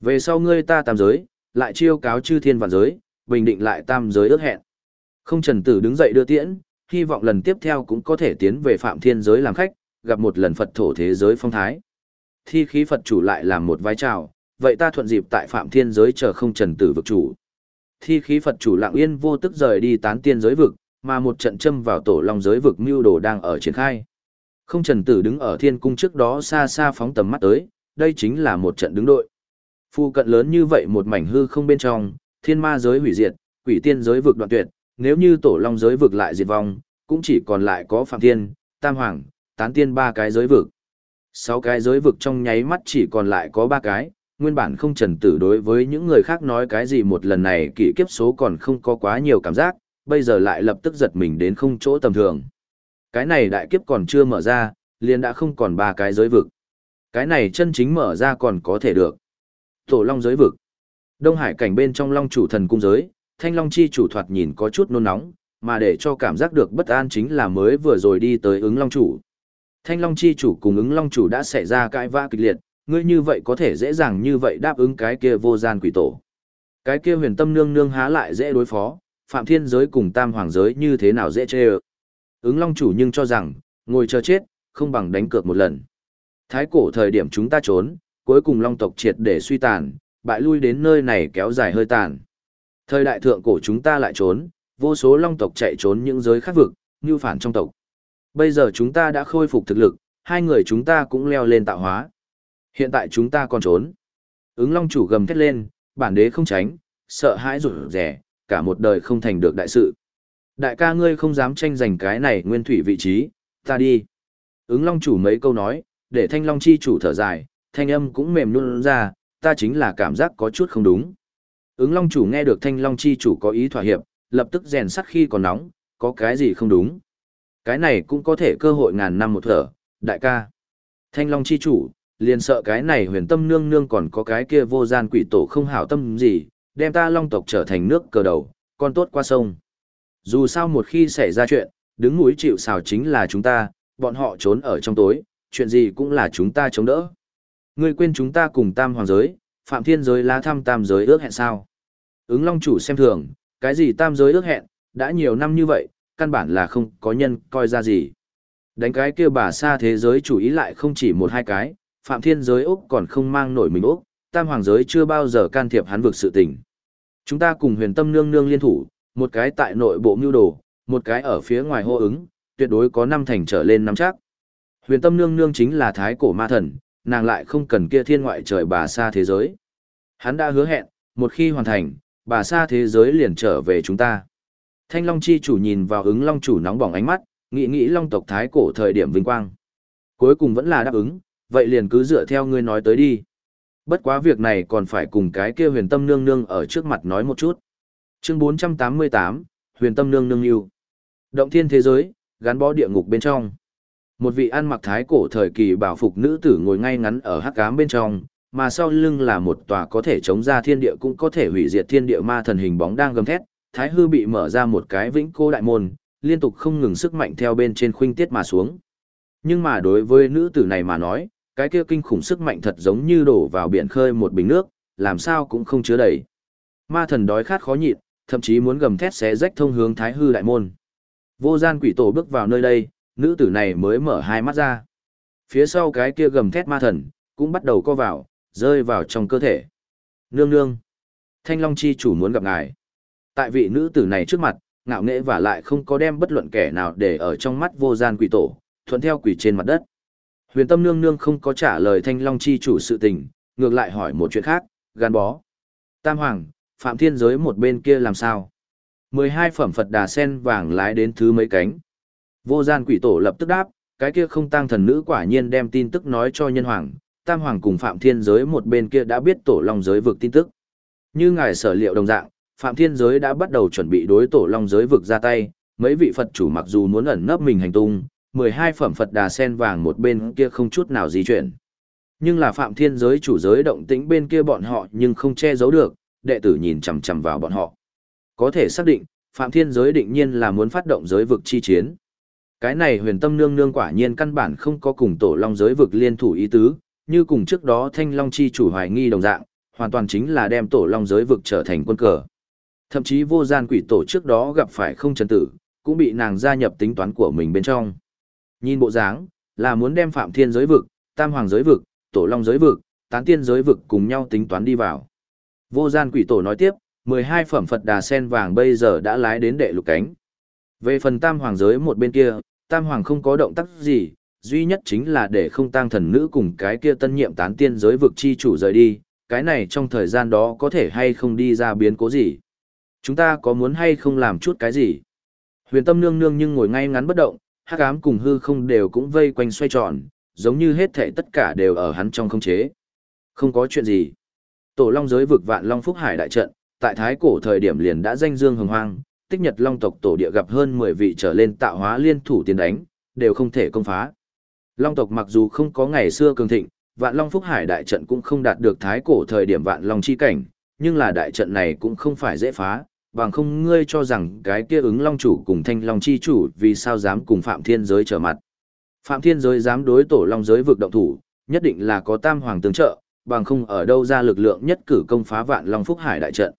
Về sau ngươi ta tam giới, lại chiêu cáo chư thiên vạn giới, bình định lại tam giới ước hẹn. Không trần tử đứng dậy đưa tiễn, hy vọng lần tiếp theo cũng có thể tiến về phạm thiên giới làm khách, gặp một lần Phật thổ thế giới phong thái. Thi khí Phật chủ lại làm một vai trào, vậy ta thuận dịp tại phạm thiên giới chờ không trần tử vực chủ. Thi khí Phật chủ lặng yên vô tức rời đi tán tiên giới vực, mà một trận châm vào tổ long giới vực mưu đồ đang ở triển khai. Không trần tử đứng ở thiên cung trước đó xa xa phóng tầm mắt tới, đây chính là một trận đứng đội. Phu cận lớn như vậy một mảnh hư không bên trong, thiên ma giới hủy diệt, quỷ tiên giới vực đoạn tuyệt, nếu như tổ long giới vực lại diệt vong, cũng chỉ còn lại có phạm thiên, tam hoàng, tán tiên ba cái giới vực. Sáu cái giới vực trong nháy mắt chỉ còn lại có ba cái, nguyên bản không trần tử đối với những người khác nói cái gì một lần này kỷ kiếp số còn không có quá nhiều cảm giác, bây giờ lại lập tức giật mình đến không chỗ tầm thường. Cái này đại kiếp còn chưa mở ra, liền đã không còn ba cái giới vực. Cái này chân chính mở ra còn có thể được. Tổ Long giới vực. Đông Hải cảnh bên trong Long chủ thần cung giới, Thanh Long chi chủ thoạt nhìn có chút nôn nóng, mà để cho cảm giác được bất an chính là mới vừa rồi đi tới ứng Long chủ. Thanh Long chi chủ cùng ứng Long chủ đã xảy ra cãi vã kịch liệt, ngươi như vậy có thể dễ dàng như vậy đáp ứng cái kia vô gian quỷ tổ. Cái kia huyền tâm nương nương há lại dễ đối phó, phạm thiên giới cùng tam hoàng giới như thế nào dễ chê ơ. Ứng long chủ nhưng cho rằng, ngồi chờ chết, không bằng đánh cược một lần. Thái cổ thời điểm chúng ta trốn, cuối cùng long tộc triệt để suy tàn, bại lui đến nơi này kéo dài hơi tàn. Thời đại thượng cổ chúng ta lại trốn, vô số long tộc chạy trốn những giới khác vực, như phản trong tộc. Bây giờ chúng ta đã khôi phục thực lực, hai người chúng ta cũng leo lên tạo hóa. Hiện tại chúng ta còn trốn. Ứng long chủ gầm thét lên, bản đế không tránh, sợ hãi rủi rẻ, cả một đời không thành được đại sự. Đại ca ngươi không dám tranh giành cái này nguyên thủy vị trí, ta đi. Ứng long chủ mấy câu nói, để thanh long chi chủ thở dài, thanh âm cũng mềm luôn ra, ta chính là cảm giác có chút không đúng. Ứng long chủ nghe được thanh long chi chủ có ý thỏa hiệp, lập tức rèn sắt khi còn nóng, có cái gì không đúng. Cái này cũng có thể cơ hội ngàn năm một thở, đại ca. Thanh long chi chủ, liền sợ cái này huyền tâm nương nương còn có cái kia vô gian quỷ tổ không hảo tâm gì, đem ta long tộc trở thành nước cờ đầu, con tốt qua sông. Dù sao một khi xảy ra chuyện, đứng núi chịu xào chính là chúng ta, bọn họ trốn ở trong tối, chuyện gì cũng là chúng ta chống đỡ. Ngươi quên chúng ta cùng tam hoàng giới, phạm thiên giới lá thăm tam giới ước hẹn sao. Ứng long chủ xem thường, cái gì tam giới ước hẹn, đã nhiều năm như vậy, căn bản là không có nhân coi ra gì. Đánh cái kia bà xa thế giới chủ ý lại không chỉ một hai cái, phạm thiên giới Úc còn không mang nổi mình Úc, tam hoàng giới chưa bao giờ can thiệp hắn vực sự tình. Chúng ta cùng huyền tâm nương nương liên thủ, một cái tại nội bộ mưu đồ, một cái ở phía ngoài hô ứng, tuyệt đối có năm thành trở lên năm chắc. Huyền tâm nương nương chính là thái cổ ma thần, nàng lại không cần kia thiên ngoại trời bà xa thế giới. Hắn đã hứa hẹn, một khi hoàn thành, bà xa thế giới liền trở về chúng ta. Thanh Long chi chủ nhìn vào ứng Long chủ nóng bỏng ánh mắt, nghĩ nghĩ Long tộc thái cổ thời điểm vinh quang. Cuối cùng vẫn là đáp ứng, vậy liền cứ dựa theo ngươi nói tới đi. Bất quá việc này còn phải cùng cái kia huyền tâm nương nương ở trước mặt nói một chút. Chương 488, huyền tâm nương nương yêu. Động thiên thế giới, gắn bó địa ngục bên trong. Một vị ăn mặc thái cổ thời kỳ bảo phục nữ tử ngồi ngay ngắn ở hắc ám bên trong, mà sau lưng là một tòa có thể chống ra thiên địa cũng có thể hủy diệt thiên địa ma thần hình bóng đang gầm thét, thái hư bị mở ra một cái vĩnh cô đại môn, liên tục không ngừng sức mạnh theo bên trên khuynh tiết mà xuống. Nhưng mà đối với nữ tử này mà nói, cái kia kinh khủng sức mạnh thật giống như đổ vào biển khơi một bình nước, làm sao cũng không chứa đầy. Ma thần đói khát khó nhịn, thậm chí muốn gầm thét xé rách thông hướng thái hư đại môn. Vô gian quỷ tổ bước vào nơi đây, nữ tử này mới mở hai mắt ra. Phía sau cái kia gầm thét ma thần, cũng bắt đầu co vào, rơi vào trong cơ thể. Nương nương. Thanh Long chi chủ muốn gặp ngài. Tại vị nữ tử này trước mặt, ngạo nghễ và lại không có đem bất luận kẻ nào để ở trong mắt vô gian quỷ tổ, thuận theo quỷ trên mặt đất. Huyền tâm nương nương không có trả lời thanh long chi chủ sự tình, ngược lại hỏi một chuyện khác, gắn bó. Tam hoàng, phạm thiên giới một bên kia làm sao? 12 phẩm Phật đà sen vàng lái đến thứ mấy cánh. Vô gian quỷ tổ lập tức đáp, cái kia không tăng thần nữ quả nhiên đem tin tức nói cho nhân hoàng, tam hoàng cùng phạm thiên giới một bên kia đã biết tổ long giới vực tin tức. Như ngài sở liệu đồng dạng, phạm thiên giới đã bắt đầu chuẩn bị đối tổ long giới vực ra tay, mấy vị Phật chủ mặc dù muốn ẩn nấp mình hành tung, 12 phẩm Phật đà sen vàng một bên kia không chút nào di chuyển. Nhưng là phạm thiên giới chủ giới động tĩnh bên kia bọn họ nhưng không che giấu được, đệ tử nhìn chằm chằm vào bọn họ. Có thể xác định, phạm thiên giới định nhiên là muốn phát động giới vực chi chiến. Cái này huyền tâm nương nương quả nhiên căn bản không có cùng tổ long giới vực liên thủ ý tứ, như cùng trước đó thanh long chi chủ hoài nghi đồng dạng, hoàn toàn chính là đem tổ long giới vực trở thành quân cờ. Thậm chí vô gian quỷ tổ trước đó gặp phải không trần tử, cũng bị nàng gia nhập tính toán của mình bên trong. Nhìn bộ dáng, là muốn đem phạm thiên giới vực, tam hoàng giới vực, tổ long giới vực, tán tiên giới vực cùng nhau tính toán đi vào. Vô gian quỷ tổ nói tiếp, 12 phẩm Phật đà sen vàng bây giờ đã lái đến đệ lục cánh. Về phần tam hoàng giới một bên kia, tam hoàng không có động tác gì, duy nhất chính là để không tang thần nữ cùng cái kia tân nhiệm tán tiên giới vực chi chủ rời đi, cái này trong thời gian đó có thể hay không đi ra biến cố gì. Chúng ta có muốn hay không làm chút cái gì? Huyền tâm nương nương nhưng ngồi ngay ngắn bất động, hắc ám cùng hư không đều cũng vây quanh xoay tròn, giống như hết thảy tất cả đều ở hắn trong không chế. Không có chuyện gì. Tổ Long giới vực vạn Long Phúc Hải đại trận, tại thái cổ thời điểm liền đã danh dương hồng hoang, tích nhật Long tộc tổ địa gặp hơn 10 vị trở lên tạo hóa liên thủ tiến đánh, đều không thể công phá. Long tộc mặc dù không có ngày xưa cường thịnh, vạn Long Phúc Hải đại trận cũng không đạt được thái cổ thời điểm vạn Long chi cảnh, nhưng là đại trận này cũng không phải dễ phá, bằng không ngươi cho rằng cái kia ứng long chủ cùng thanh long chi chủ vì sao dám cùng phạm thiên giới trở mặt. Phạm thiên giới dám đối tổ long giới vực động thủ, nhất định là có tam hoàng tương trợ, bằng không ở đâu ra lực lượng nhất cử công phá vạn long phúc hải đại trận.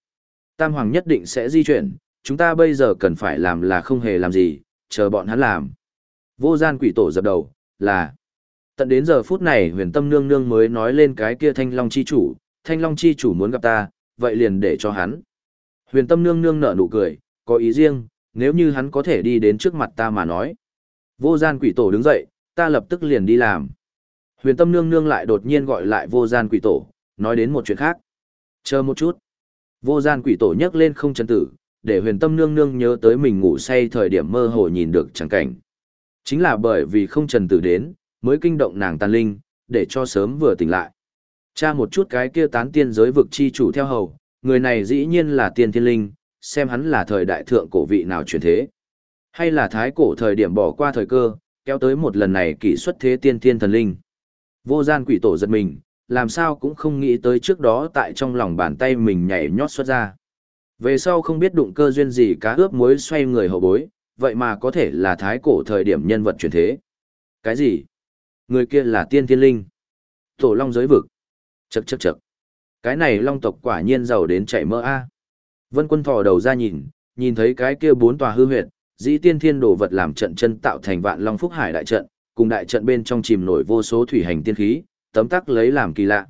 Tam hoàng nhất định sẽ di chuyển, chúng ta bây giờ cần phải làm là không hề làm gì, chờ bọn hắn làm. Vô gian quỷ tổ dập đầu, là. Tận đến giờ phút này huyền tâm nương nương mới nói lên cái kia thanh long chi chủ, thanh long chi chủ muốn gặp ta, vậy liền để cho hắn. Huyền tâm nương nương nở nụ cười, có ý riêng, nếu như hắn có thể đi đến trước mặt ta mà nói. Vô gian quỷ tổ đứng dậy, ta lập tức liền đi làm. Huyền tâm nương nương lại đột nhiên gọi lại vô gian quỷ tổ, nói đến một chuyện khác. Chờ một chút. Vô gian quỷ tổ nhấc lên không chân tử, để huyền tâm nương nương nhớ tới mình ngủ say thời điểm mơ hồ nhìn được chẳng cảnh. Chính là bởi vì không trần tử đến, mới kinh động nàng tàn linh, để cho sớm vừa tỉnh lại. Cha một chút cái kia tán tiên giới vực chi chủ theo hầu, người này dĩ nhiên là tiên thiên linh, xem hắn là thời đại thượng cổ vị nào truyền thế. Hay là thái cổ thời điểm bỏ qua thời cơ, kéo tới một lần này kỷ xuất thế tiên thiên thần linh. Vô gian quỷ tổ giật mình, làm sao cũng không nghĩ tới trước đó tại trong lòng bàn tay mình nhảy nhót xuất ra. Về sau không biết đụng cơ duyên gì cá ướp muối xoay người hậu bối, vậy mà có thể là thái cổ thời điểm nhân vật truyền thế. Cái gì? Người kia là tiên thiên linh. Tổ long giới vực. Chậc chậc chậc. Cái này long tộc quả nhiên giàu đến chảy mỡ a. Vân quân thò đầu ra nhìn, nhìn thấy cái kia bốn tòa hư huyệt, dĩ tiên thiên đồ vật làm trận chân tạo thành vạn long phúc hải đại trận, cùng đại trận bên trong chìm nổi vô số thủy hành tiên khí, tấm tắc lấy làm kỳ lạ.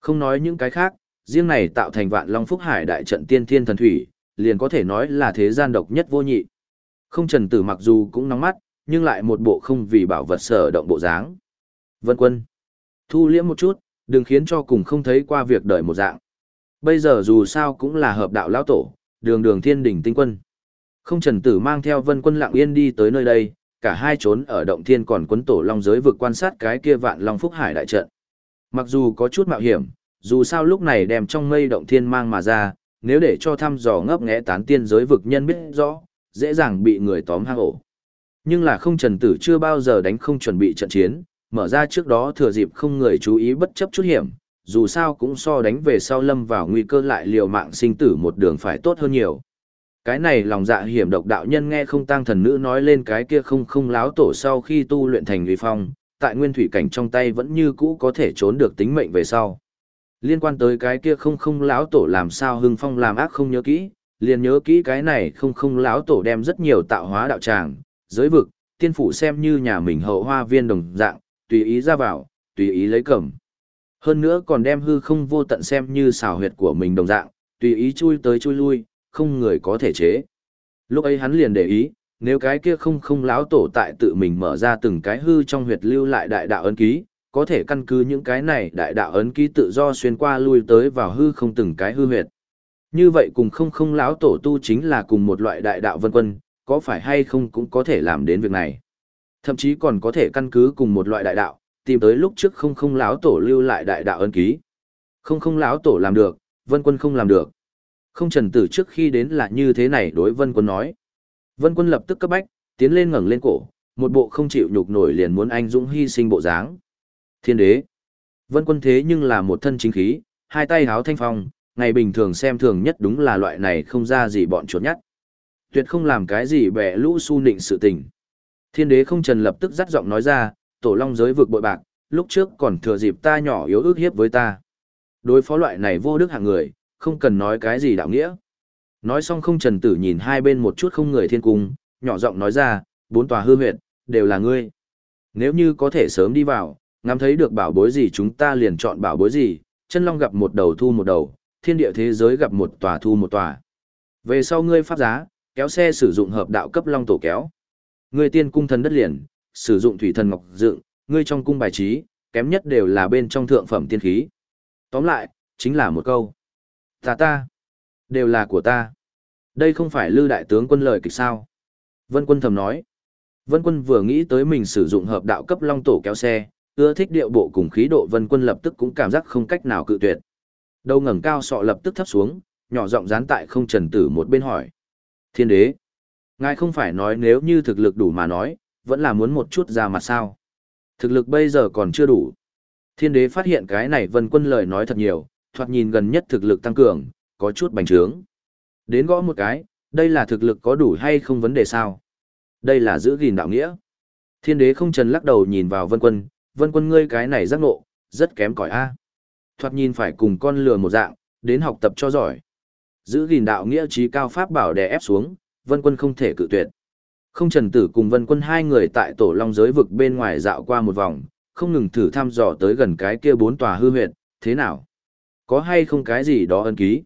Không nói những cái khác, riêng này tạo thành vạn long phúc hải đại trận tiên thiên thần thủy, liền có thể nói là thế gian độc nhất vô nhị. Không trần tử mặc dù cũng nóng mắt, nhưng lại một bộ không vì bảo vật sở động bộ dáng. Vân quân, thu liễm một chút, đừng khiến cho cùng không thấy qua việc đợi một dạng. Bây giờ dù sao cũng là hợp đạo lão tổ, đường đường thiên đỉnh tinh quân. Không trần tử mang theo vân quân lặng yên đi tới nơi đây, cả hai trốn ở động thiên còn quấn tổ long giới vực quan sát cái kia vạn long phúc hải đại trận. Mặc dù có chút mạo hiểm, dù sao lúc này đem trong mây động thiên mang mà ra, nếu để cho thăm dò ngấp nghé tán tiên giới vực nhân biết rõ, dễ dàng bị người tóm hang ổ. Nhưng là không trần tử chưa bao giờ đánh không chuẩn bị trận chiến, mở ra trước đó thừa dịp không người chú ý bất chấp chút hiểm, dù sao cũng so đánh về sau lâm vào nguy cơ lại liều mạng sinh tử một đường phải tốt hơn nhiều. Cái này lòng dạ hiểm độc đạo nhân nghe không tăng thần nữ nói lên cái kia không không láo tổ sau khi tu luyện thành uy phong, tại nguyên thủy cảnh trong tay vẫn như cũ có thể trốn được tính mệnh về sau. Liên quan tới cái kia không không láo tổ làm sao hưng phong làm ác không nhớ kỹ, liền nhớ kỹ cái này không không lão tổ đem rất nhiều tạo hóa đạo tràng, giới vực, tiên phủ xem như nhà mình hậu hoa viên đồng dạng, tùy ý ra vào, tùy ý lấy cầm. Hơn nữa còn đem hư không vô tận xem như xào huyệt của mình đồng dạng, tùy ý chui tới chui lui, không người có thể chế. Lúc ấy hắn liền để ý, nếu cái kia không không lão tổ tại tự mình mở ra từng cái hư trong huyệt lưu lại đại đạo ấn ký, có thể căn cứ những cái này đại đạo ấn ký tự do xuyên qua lui tới vào hư không từng cái hư huyệt. Như vậy cùng không không lão tổ tu chính là cùng một loại đại đạo vân quân, có phải hay không cũng có thể làm đến việc này. Thậm chí còn có thể căn cứ cùng một loại đại đạo, tìm tới lúc trước không không lão tổ lưu lại đại đạo ân ký. Không không lão tổ làm được, vân quân không làm được. Không trần tử trước khi đến là như thế này đối vân quân nói. Vân quân lập tức cấp bách, tiến lên ngẩng lên cổ, một bộ không chịu nhục nổi liền muốn anh dũng hy sinh bộ dáng. Thiên đế. Vân quân thế nhưng là một thân chính khí, hai tay háo thanh phong, ngày bình thường xem thường nhất đúng là loại này không ra gì bọn chuột nhất. Tuyệt không làm cái gì bẻ lũ su nịnh sự tình. Thiên đế không trần lập tức dắt giọng nói ra, tổ long giới vực bội bạc, lúc trước còn thừa dịp ta nhỏ yếu ước hiếp với ta. Đối phó loại này vô đức hạng người, không cần nói cái gì đạo nghĩa. Nói xong không trần tử nhìn hai bên một chút không người thiên cung, nhỏ giọng nói ra, bốn tòa hư huyện, đều là ngươi. Nếu như có thể sớm đi vào, ngắm thấy được bảo bối gì chúng ta liền chọn bảo bối gì, chân long gặp một đầu thu một đầu, thiên địa thế giới gặp một tòa thu một tòa. Về sau ngươi pháp giá, kéo xe sử dụng hợp đạo cấp long tổ kéo. Ngươi tiên cung thần đất liền, sử dụng thủy thần ngọc dựng, ngươi trong cung bài trí, kém nhất đều là bên trong thượng phẩm tiên khí. Tóm lại, chính là một câu. Ta ta, đều là của ta. Đây không phải lư đại tướng quân lời kịch sao. Vân quân thầm nói. Vân quân vừa nghĩ tới mình sử dụng hợp đạo cấp long tổ kéo xe, ưa thích điệu bộ cùng khí độ vân quân lập tức cũng cảm giác không cách nào cự tuyệt. Đầu ngẩng cao sọ lập tức thấp xuống, nhỏ giọng dán tại không trần tử một bên hỏi. Thiên đế, ngài không phải nói nếu như thực lực đủ mà nói, vẫn là muốn một chút ra mặt sao. Thực lực bây giờ còn chưa đủ. Thiên đế phát hiện cái này vân quân lời nói thật nhiều, thoạt nhìn gần nhất thực lực tăng cường, có chút bành trướng. Đến gõ một cái, đây là thực lực có đủ hay không vấn đề sao? Đây là giữ gìn đạo nghĩa. Thiên đế không trần lắc đầu nhìn vào vân quân, vân quân ngươi cái này giác ngộ, rất kém cỏi a. Thoạt nhìn phải cùng con lừa một dạng, đến học tập cho giỏi. Giữ gìn đạo nghĩa trí cao pháp bảo đè ép xuống, vân quân không thể cự tuyệt. Không trần tử cùng vân quân hai người tại tổ long giới vực bên ngoài dạo qua một vòng, không ngừng thử thăm dò tới gần cái kia bốn tòa hư huyệt, thế nào? Có hay không cái gì đó ân ký?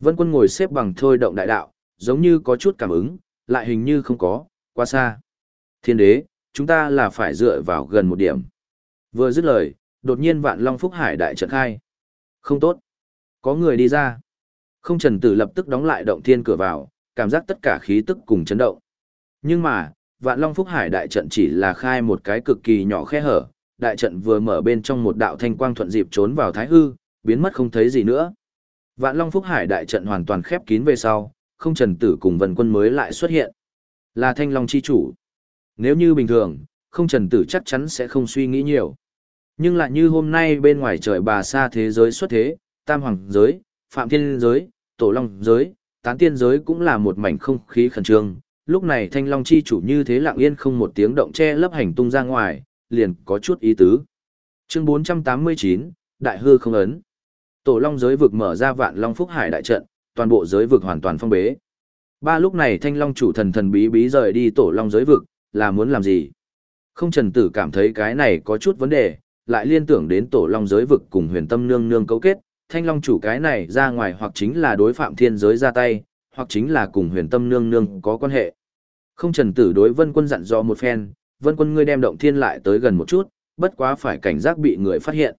Vân quân ngồi xếp bằng thôi động đại đạo, giống như có chút cảm ứng, lại hình như không có, quá xa. Thiên đế, chúng ta là phải dựa vào gần một điểm. Vừa dứt lời, đột nhiên vạn long phúc hải đại trận khai. Không tốt. Có người đi ra. Không trần tử lập tức đóng lại động thiên cửa vào, cảm giác tất cả khí tức cùng chấn động. Nhưng mà, Vạn Long Phúc Hải đại trận chỉ là khai một cái cực kỳ nhỏ khe hở, đại trận vừa mở bên trong một đạo thanh quang thuận dịp trốn vào thái hư, biến mất không thấy gì nữa. Vạn Long Phúc Hải đại trận hoàn toàn khép kín về sau, không trần tử cùng vân quân mới lại xuất hiện. Là thanh long chi chủ. Nếu như bình thường, không trần tử chắc chắn sẽ không suy nghĩ nhiều. Nhưng lại như hôm nay bên ngoài trời bà xa thế giới xuất thế, tam hoàng giới, phạm thiên giới, tổ long giới, tán tiên giới cũng là một mảnh không khí khẩn trương. Lúc này thanh long chi chủ như thế lặng yên không một tiếng động che lấp hành tung ra ngoài, liền có chút ý tứ. Chương 489, Đại hư không ấn. Tổ long giới vực mở ra vạn long phúc hải đại trận, toàn bộ giới vực hoàn toàn phong bế. Ba lúc này thanh long chủ thần thần bí bí rời đi tổ long giới vực, là muốn làm gì? Không trần tử cảm thấy cái này có chút vấn đề, lại liên tưởng đến tổ long giới vực cùng huyền tâm nương nương cấu kết, thanh long chủ cái này ra ngoài hoặc chính là đối phạm thiên giới ra tay, hoặc chính là cùng huyền tâm nương nương có quan hệ. Không trần tử đối vân quân dặn dò một phen, vân quân ngươi đem động thiên lại tới gần một chút, bất quá phải cảnh giác bị người phát hiện.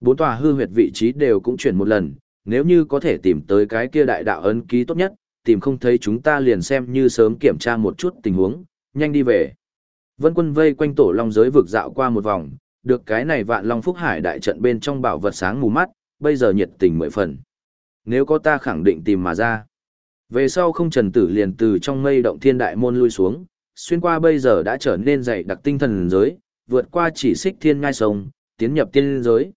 Bốn tòa hư huyệt vị trí đều cũng chuyển một lần, nếu như có thể tìm tới cái kia đại đạo ấn ký tốt nhất, tìm không thấy chúng ta liền xem như sớm kiểm tra một chút tình huống, nhanh đi về. Vân quân vây quanh tổ long giới vực dạo qua một vòng, được cái này vạn long phúc hải đại trận bên trong bảo vật sáng mù mắt, bây giờ nhiệt tình mười phần. Nếu có ta khẳng định tìm mà ra. Về sau không trần tử liền từ trong mây động thiên đại môn lui xuống, xuyên qua bây giờ đã trở nên dày đặc tinh thần giới, vượt qua chỉ xích thiên ngai sông, tiến nhập tiên giới.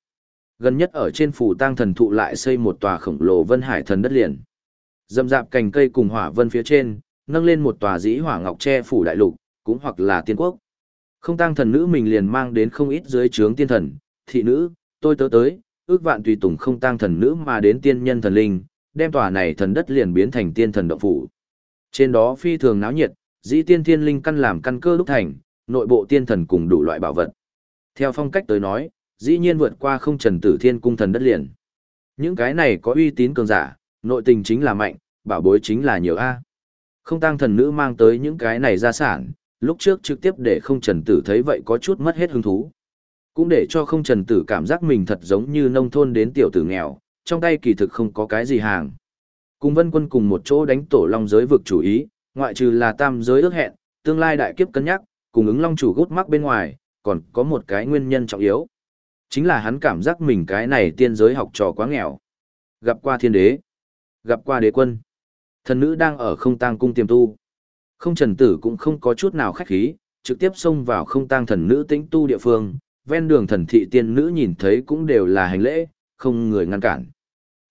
Gần nhất ở trên phủ tang thần thụ lại xây một tòa khổng lồ vân hải thần đất liền. dầm dạp cành cây cùng hỏa vân phía trên, nâng lên một tòa dĩ hỏa ngọc tre phủ đại lục, cũng hoặc là tiên quốc. Không tăng thần nữ mình liền mang đến không ít dưới trướng tiên thần, thị nữ, tôi tớ tới, ước vạn tùy tùng không tăng thần nữ mà đến tiên nhân thần linh, đem tòa này thần đất liền biến thành tiên thần động phủ. Trên đó phi thường náo nhiệt, dĩ tiên thiên linh căn làm căn cơ đúc thành, nội bộ tiên thần cùng đủ loại bảo vật. Theo phong cách tới nói, dĩ nhiên vượt qua không trần tử thiên cung thần đất liền. Những cái này có uy tín cường giả, nội tình chính là mạnh, bảo bối chính là nhiều A. Không tăng thần nữ mang tới những cái này ra sản, lúc trước trực tiếp để không trần tử thấy vậy có chút mất hết hứng thú. Cũng để cho không trần tử cảm giác mình thật giống như nông thôn đến tiểu tử nghèo, trong tay kỳ thực không có cái gì hàng. Cùng vân quân cùng một chỗ đánh tổ long giới vực chủ ý, ngoại trừ là tam giới ước hẹn, tương lai đại kiếp cân nhắc, cùng ứng long chủ gút mắc bên ngoài, còn có một cái nguyên nhân trọng yếu. Chính là hắn cảm giác mình cái này tiên giới học trò quá nghèo. Gặp qua thiên đế, gặp qua đế quân. Thần nữ đang ở không tang cung tiềm tu. Không trần tử cũng không có chút nào khách khí, trực tiếp xông vào không tang thần nữ tĩnh tu địa phương, ven đường thần thị tiên nữ nhìn thấy cũng đều là hành lễ, không người ngăn cản.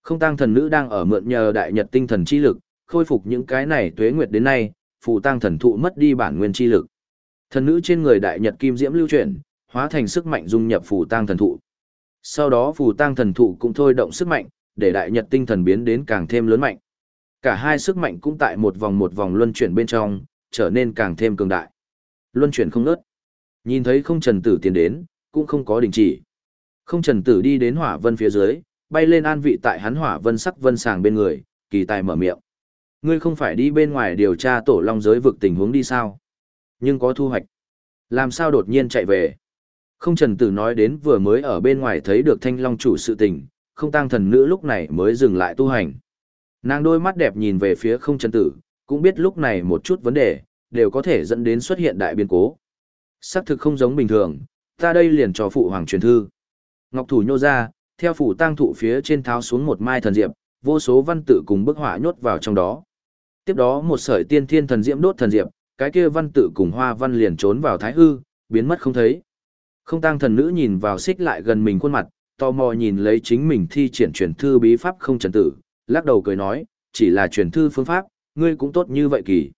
Không tang thần nữ đang ở mượn nhờ đại nhật tinh thần chi lực, khôi phục những cái này tuế nguyệt đến nay, phù tang thần thụ mất đi bản nguyên chi lực. Thần nữ trên người đại nhật kim diễm lưu chuyển, hóa thành sức mạnh dung nhập phù tang thần thụ. Sau đó phù tang thần thụ cũng thôi động sức mạnh, để đại nhật tinh thần biến đến càng thêm lớn mạnh. Cả hai sức mạnh cũng tại một vòng một vòng luân chuyển bên trong, trở nên càng thêm cường đại. Luân chuyển không ngớt. Nhìn thấy không trần tử tiến đến, cũng không có đình chỉ. Không trần tử đi đến hỏa vân phía dưới, bay lên an vị tại hắn hỏa vân sắc vân sàng bên người, kỳ tài mở miệng. Ngươi không phải đi bên ngoài điều tra tổ long giới vực tình huống đi sao? Nhưng có thu hoạch. Làm sao đột nhiên chạy về? Không trần tử nói đến vừa mới ở bên ngoài thấy được thanh long chủ sự tình, không tăng thần nữ lúc này mới dừng lại tu hành. Nàng đôi mắt đẹp nhìn về phía không trần tử, cũng biết lúc này một chút vấn đề, đều có thể dẫn đến xuất hiện đại biến cố. Sắc thực không giống bình thường, ta đây liền cho phụ hoàng truyền thư. Ngọc thủ nhô ra, theo phủ tang thụ phía trên tháo xuống một mai thần diệp, vô số văn tự cùng bức họa nhốt vào trong đó. Tiếp đó một sợi tiên thiên thần diễm đốt thần diệp, cái kia văn tự cùng hoa văn liền trốn vào thái hư, biến mất không thấy. Không tang thần nữ nhìn vào xích lại gần mình khuôn mặt, tò mò nhìn lấy chính mình thi triển truyền thư bí pháp không trần tử, lắc đầu cười nói, chỉ là truyền thư phương pháp, ngươi cũng tốt như vậy kỳ.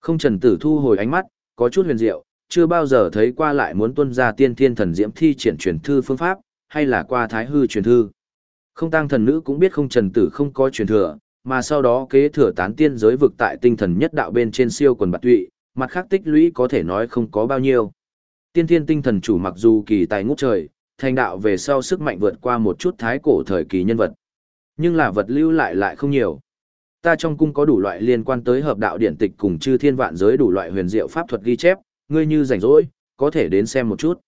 Không trần tử thu hồi ánh mắt, có chút huyền diệu, chưa bao giờ thấy qua lại muốn tuân ra tiên thiên thần diễm thi triển truyền thư phương pháp, hay là qua thái hư truyền thư. Không tăng thần nữ cũng biết không trần tử không có truyền thừa, mà sau đó kế thừa tán tiên giới vực tại tinh thần nhất đạo bên trên siêu quần bạc tụy, mặt khác tích lũy có thể nói không có bao nhiêu. Tiên thiên tinh thần chủ mặc dù kỳ tài ngút trời, thành đạo về sau sức mạnh vượt qua một chút thái cổ thời kỳ nhân vật. Nhưng là vật lưu lại lại không nhiều. Ta trong cung có đủ loại liên quan tới hợp đạo điển tịch cùng chư thiên vạn giới đủ loại huyền diệu pháp thuật ghi chép, ngươi như rảnh rỗi, có thể đến xem một chút.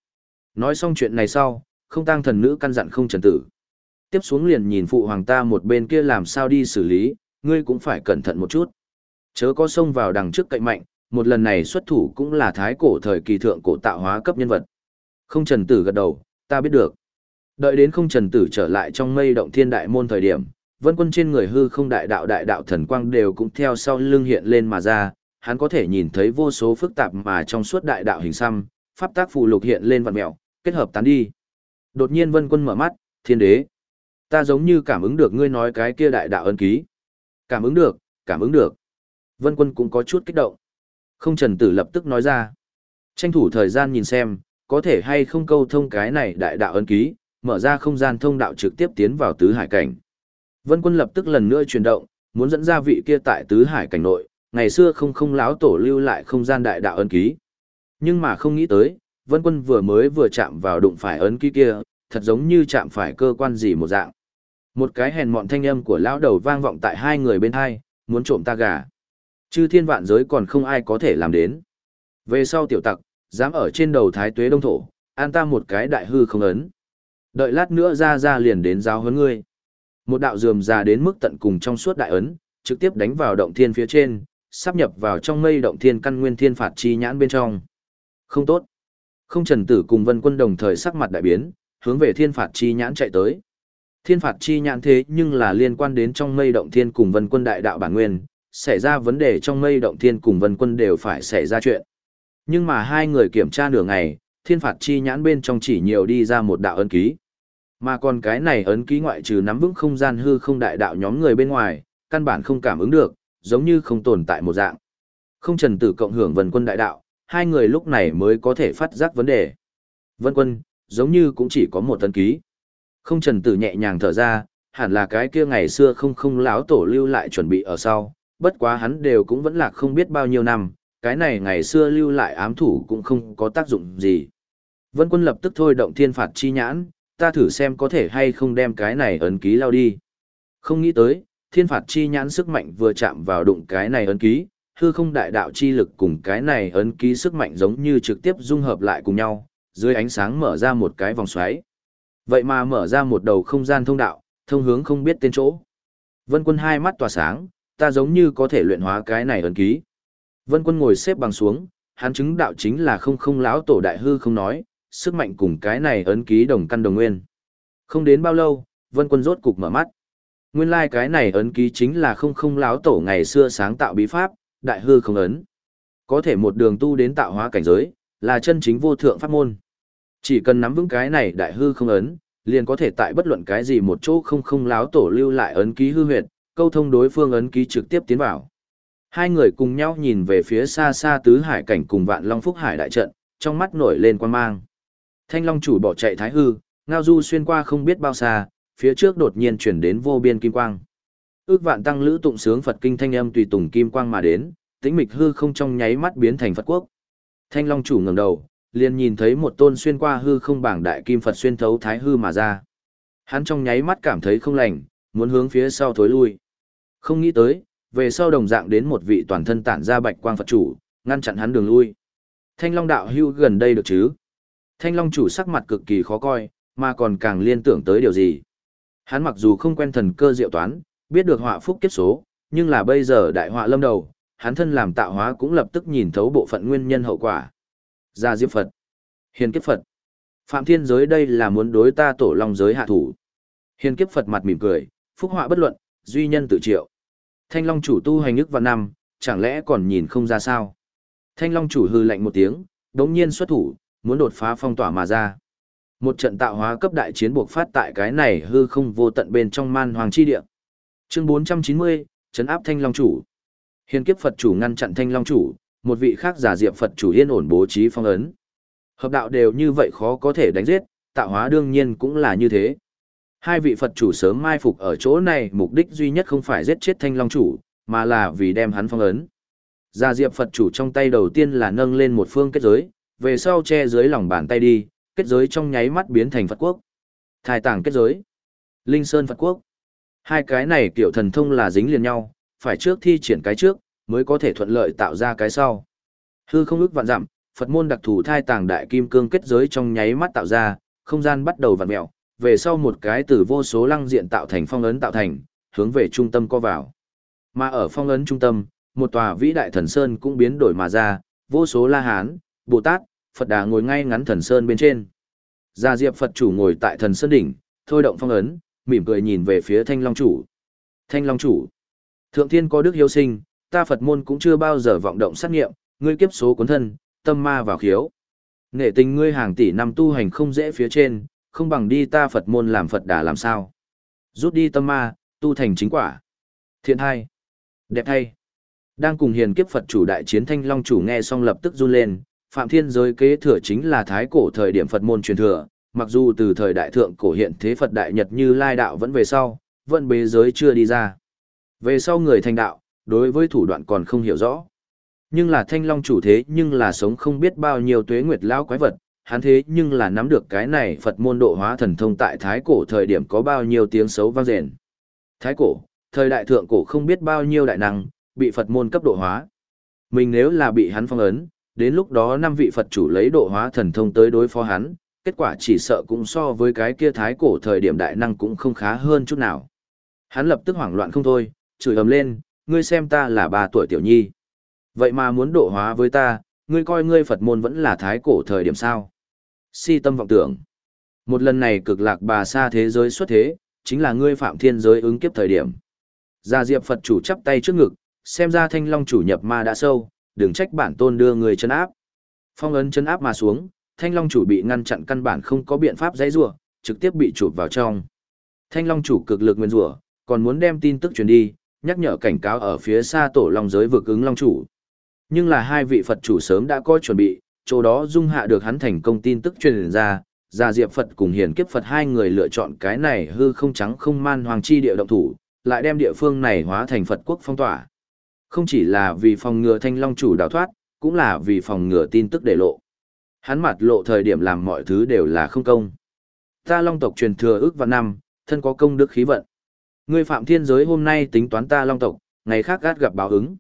Nói xong chuyện này sau, không tăng thần nữ căn dặn không trần tử. Tiếp xuống liền nhìn phụ hoàng ta một bên kia làm sao đi xử lý, ngươi cũng phải cẩn thận một chút. Chớ có xông vào đằng trước cậy mạnh, một lần này xuất thủ cũng là thái cổ thời kỳ thượng cổ tạo hóa cấp nhân vật. Không trần tử gật đầu, ta biết được. Đợi đến không trần tử trở lại trong mây động thiên đại môn thời điểm, vân quân trên người hư không đại đạo đại đạo thần quang đều cũng theo sau lưng hiện lên mà ra, hắn có thể nhìn thấy vô số phức tạp mà trong suốt đại đạo hình xăm, pháp tác phù lục hiện lên vạn mẹo, kết hợp tán đi. Đột nhiên vân quân mở mắt, thiên đế. Ta giống như cảm ứng được ngươi nói cái kia đại đạo ân ký. Cảm ứng được, cảm ứng được. Vân quân cũng có chút kích động. Không trần tử lập tức nói ra. Tranh thủ thời gian nhìn xem, có thể hay không câu thông cái này đại đạo ân ký, mở ra không gian thông đạo trực tiếp tiến vào tứ hải cảnh. Vân quân lập tức lần nữa chuyển động, muốn dẫn ra vị kia tại tứ hải cảnh nội, ngày xưa không không láo tổ lưu lại không gian đại đạo ân ký. Nhưng mà không nghĩ tới, vân quân vừa mới vừa chạm vào đụng phải ấn ký kia, thật giống như chạm phải cơ quan gì một dạng. Một cái hèn mọn thanh âm của lão đầu vang vọng tại hai người bên hai, muốn trộm ta gà. Chư thiên vạn giới còn không ai có thể làm đến. Về sau tiểu tặc, dám ở trên đầu thái tuế đông thổ, an ta một cái đại hư không ấn. Đợi lát nữa ra ra liền đến giáo huấn ngươi. Một đạo dườm già đến mức tận cùng trong suốt đại ấn, trực tiếp đánh vào động thiên phía trên, sắp nhập vào trong mây động thiên căn nguyên thiên phạt chi nhãn bên trong. Không tốt. Không trần tử cùng vân quân đồng thời sắc mặt đại biến, hướng về thiên phạt chi nhãn chạy tới. Thiên phạt chi nhãn thế nhưng là liên quan đến trong mây động thiên cùng vân quân đại đạo bản nguyên, xảy ra vấn đề trong mây động thiên cùng vân quân đều phải xảy ra chuyện. Nhưng mà hai người kiểm tra nửa ngày, thiên phạt chi nhãn bên trong chỉ nhiều đi ra một đạo ấn ký. Mà còn cái này ấn ký ngoại trừ nắm vững không gian hư không đại đạo nhóm người bên ngoài, căn bản không cảm ứng được, giống như không tồn tại một dạng. Không trần tử cộng hưởng vân quân đại đạo, hai người lúc này mới có thể phát giác vấn đề. Vân quân, giống như cũng chỉ có một ấn ký. Không trần tử nhẹ nhàng thở ra, hẳn là cái kia ngày xưa không không láo tổ lưu lại chuẩn bị ở sau, bất quá hắn đều cũng vẫn là không biết bao nhiêu năm, cái này ngày xưa lưu lại ám thủ cũng không có tác dụng gì. Vân quân lập tức thôi động thiên phạt chi nhãn, ta thử xem có thể hay không đem cái này ấn ký lao đi. Không nghĩ tới, thiên phạt chi nhãn sức mạnh vừa chạm vào đụng cái này ấn ký, hư không đại đạo chi lực cùng cái này ấn ký sức mạnh giống như trực tiếp dung hợp lại cùng nhau, dưới ánh sáng mở ra một cái vòng xoáy. Vậy mà mở ra một đầu không gian thông đạo, thông hướng không biết tên chỗ. Vân quân hai mắt tỏa sáng, ta giống như có thể luyện hóa cái này ấn ký. Vân quân ngồi xếp bằng xuống, hắn chứng đạo chính là không không lão tổ đại hư không nói, sức mạnh cùng cái này ấn ký đồng căn đồng nguyên. Không đến bao lâu, vân quân rốt cục mở mắt. Nguyên lai like cái này ấn ký chính là không không láo tổ ngày xưa sáng tạo bí pháp, đại hư không ấn. Có thể một đường tu đến tạo hóa cảnh giới, là chân chính vô thượng pháp môn. Chỉ cần nắm vững cái này đại hư không ấn, liền có thể tại bất luận cái gì một chỗ không không láo tổ lưu lại ấn ký hư huyệt, câu thông đối phương ấn ký trực tiếp tiến vào. Hai người cùng nhau nhìn về phía xa xa tứ hải cảnh cùng vạn long phúc hải đại trận, trong mắt nổi lên quan mang. Thanh long chủ bỏ chạy thái hư, ngao du xuyên qua không biết bao xa, phía trước đột nhiên chuyển đến vô biên kim quang. Ước vạn tăng lữ tụng sướng Phật kinh thanh âm tùy tùng kim quang mà đến, tĩnh mịch hư không trong nháy mắt biến thành Phật quốc. Thanh long chủ ngẩng đầu, liền nhìn thấy một tôn xuyên qua hư không bảng đại kim Phật xuyên thấu thái hư mà ra. Hắn trong nháy mắt cảm thấy không lành, muốn hướng phía sau thối lui. Không nghĩ tới, về sau đồng dạng đến một vị toàn thân tản ra bạch quang Phật chủ, ngăn chặn hắn đường lui. Thanh Long đạo hưu gần đây được chứ? Thanh Long chủ sắc mặt cực kỳ khó coi, mà còn càng liên tưởng tới điều gì. Hắn mặc dù không quen thần cơ diệu toán, biết được họa phúc kiếp số, nhưng là bây giờ đại họa lâm đầu, hắn thân làm tạo hóa cũng lập tức nhìn thấu bộ phận nguyên nhân hậu quả. Gia Diệp Phật, Hiền kiếp Phật. Phạm Thiên giới đây là muốn đối ta tổ long giới hạ thủ. Hiền kiếp Phật mặt mỉm cười, phúc họa bất luận, duy nhân tự triệu. Thanh Long chủ tu hành ức vào năm, chẳng lẽ còn nhìn không ra sao? Thanh Long chủ hư lạnh một tiếng, đống nhiên xuất thủ, muốn đột phá phong tỏa mà ra. Một trận tạo hóa cấp đại chiến buộc phát tại cái này hư không vô tận bên trong man hoàng chi địa. Chương 490, trấn áp Thanh Long chủ. Hiền kiếp Phật chủ ngăn chặn Thanh Long chủ, một vị khác giả diệp Phật chủ yên ổn bố trí phong ấn. Hợp đạo đều như vậy khó có thể đánh giết, tạo hóa đương nhiên cũng là như thế. Hai vị Phật chủ sớm mai phục ở chỗ này mục đích duy nhất không phải giết chết thanh long chủ, mà là vì đem hắn phong ấn. Gia diệp Phật chủ trong tay đầu tiên là nâng lên một phương kết giới, về sau che dưới lòng bàn tay đi, kết giới trong nháy mắt biến thành Phật quốc. Thai tàng kết giới. Linh Sơn Phật quốc. Hai cái này kiểu thần thông là dính liền nhau, phải trước thi triển cái trước, mới có thể thuận lợi tạo ra cái sau. Hư không ước vạn dặm, Phật môn đặc thù thai tàng đại kim cương kết giới trong nháy mắt tạo ra, không gian bắt đầu vặn mèo, về sau một cái từ vô số lăng diện tạo thành phong ấn tạo thành, hướng về trung tâm co vào. Mà ở phong ấn trung tâm, một tòa vĩ đại thần sơn cũng biến đổi mà ra, vô số La Hán, Bồ Tát, Phật Đà ngồi ngay ngắn thần sơn bên trên. Gia Diệp Phật chủ ngồi tại thần sơn đỉnh, thôi động phong ấn, mỉm cười nhìn về phía Thanh Long chủ. Thanh Long chủ, thượng thiên có đức hiếu sinh, ta Phật môn cũng chưa bao giờ vọng động sát nghiệm, ngươi kiếp số cuốn thân, tâm ma vào khiếu. Nghệ tình ngươi hàng tỷ năm tu hành không dễ phía trên, không bằng đi ta Phật môn làm Phật đà làm sao. Rút đi tâm ma, tu thành chính quả. Thiện hai. Đẹp hay. Đang cùng hiền kiếp Phật chủ đại chiến thanh long chủ nghe xong lập tức run lên, Phạm Thiên giới kế thừa chính là thái cổ thời điểm Phật môn truyền thừa, mặc dù từ thời đại thượng cổ hiện thế Phật đại nhật như lai đạo vẫn về sau, vẫn bế giới chưa đi ra. Về sau người thành đạo, đối với thủ đoạn còn không hiểu rõ. Nhưng là thanh long chủ thế nhưng là sống không biết bao nhiêu tuế nguyệt lao quái vật, hắn thế nhưng là nắm được cái này Phật môn độ hóa thần thông tại thái cổ thời điểm có bao nhiêu tiếng xấu vang rền. Thái cổ, thời đại thượng cổ không biết bao nhiêu đại năng, bị Phật môn cấp độ hóa. Mình nếu là bị hắn phong ấn, đến lúc đó năm vị Phật chủ lấy độ hóa thần thông tới đối phó hắn, kết quả chỉ sợ cũng so với cái kia thái cổ thời điểm đại năng cũng không khá hơn chút nào. Hắn lập tức hoảng loạn không thôi, chửi ầm lên, ngươi xem ta là ba tuổi tiểu nhi. Vậy mà muốn độ hóa với ta, ngươi coi ngươi Phật môn vẫn là thái cổ thời điểm sao. Si tâm vọng tưởng. Một lần này cực lạc bà xa thế giới xuất thế, chính là ngươi phạm thiên giới ứng kiếp thời điểm. Gia Diệp Phật chủ chắp tay trước ngực, xem ra thanh long chủ nhập ma đã sâu, đừng trách bản tôn đưa người chân áp. Phong ấn chân áp mà xuống, thanh long chủ bị ngăn chặn căn bản không có biện pháp dãy rủa, trực tiếp bị chụp vào trong. Thanh long chủ cực lực nguyên rủa, còn muốn đem tin tức truyền đi, nhắc nhở cảnh cáo ở phía xa tổ long giới vực ứng long chủ. Nhưng là hai vị Phật chủ sớm đã có chuẩn bị, chỗ đó dung hạ được hắn thành công tin tức truyền ra, Gia Diệp Phật cùng Hiền Kiếp Phật hai người lựa chọn cái này hư không trắng không man hoàng chi địa động thủ, lại đem địa phương này hóa thành Phật quốc phong tỏa. Không chỉ là vì phòng ngừa thanh long chủ đào thoát, cũng là vì phòng ngừa tin tức để lộ. Hắn mặt lộ thời điểm làm mọi thứ đều là không công. Ta long tộc truyền thừa ước vạn năm, thân có công đức khí vận. Ngươi phạm thiên giới hôm nay tính toán ta long tộc, ngày khác gắt gặp báo ứng.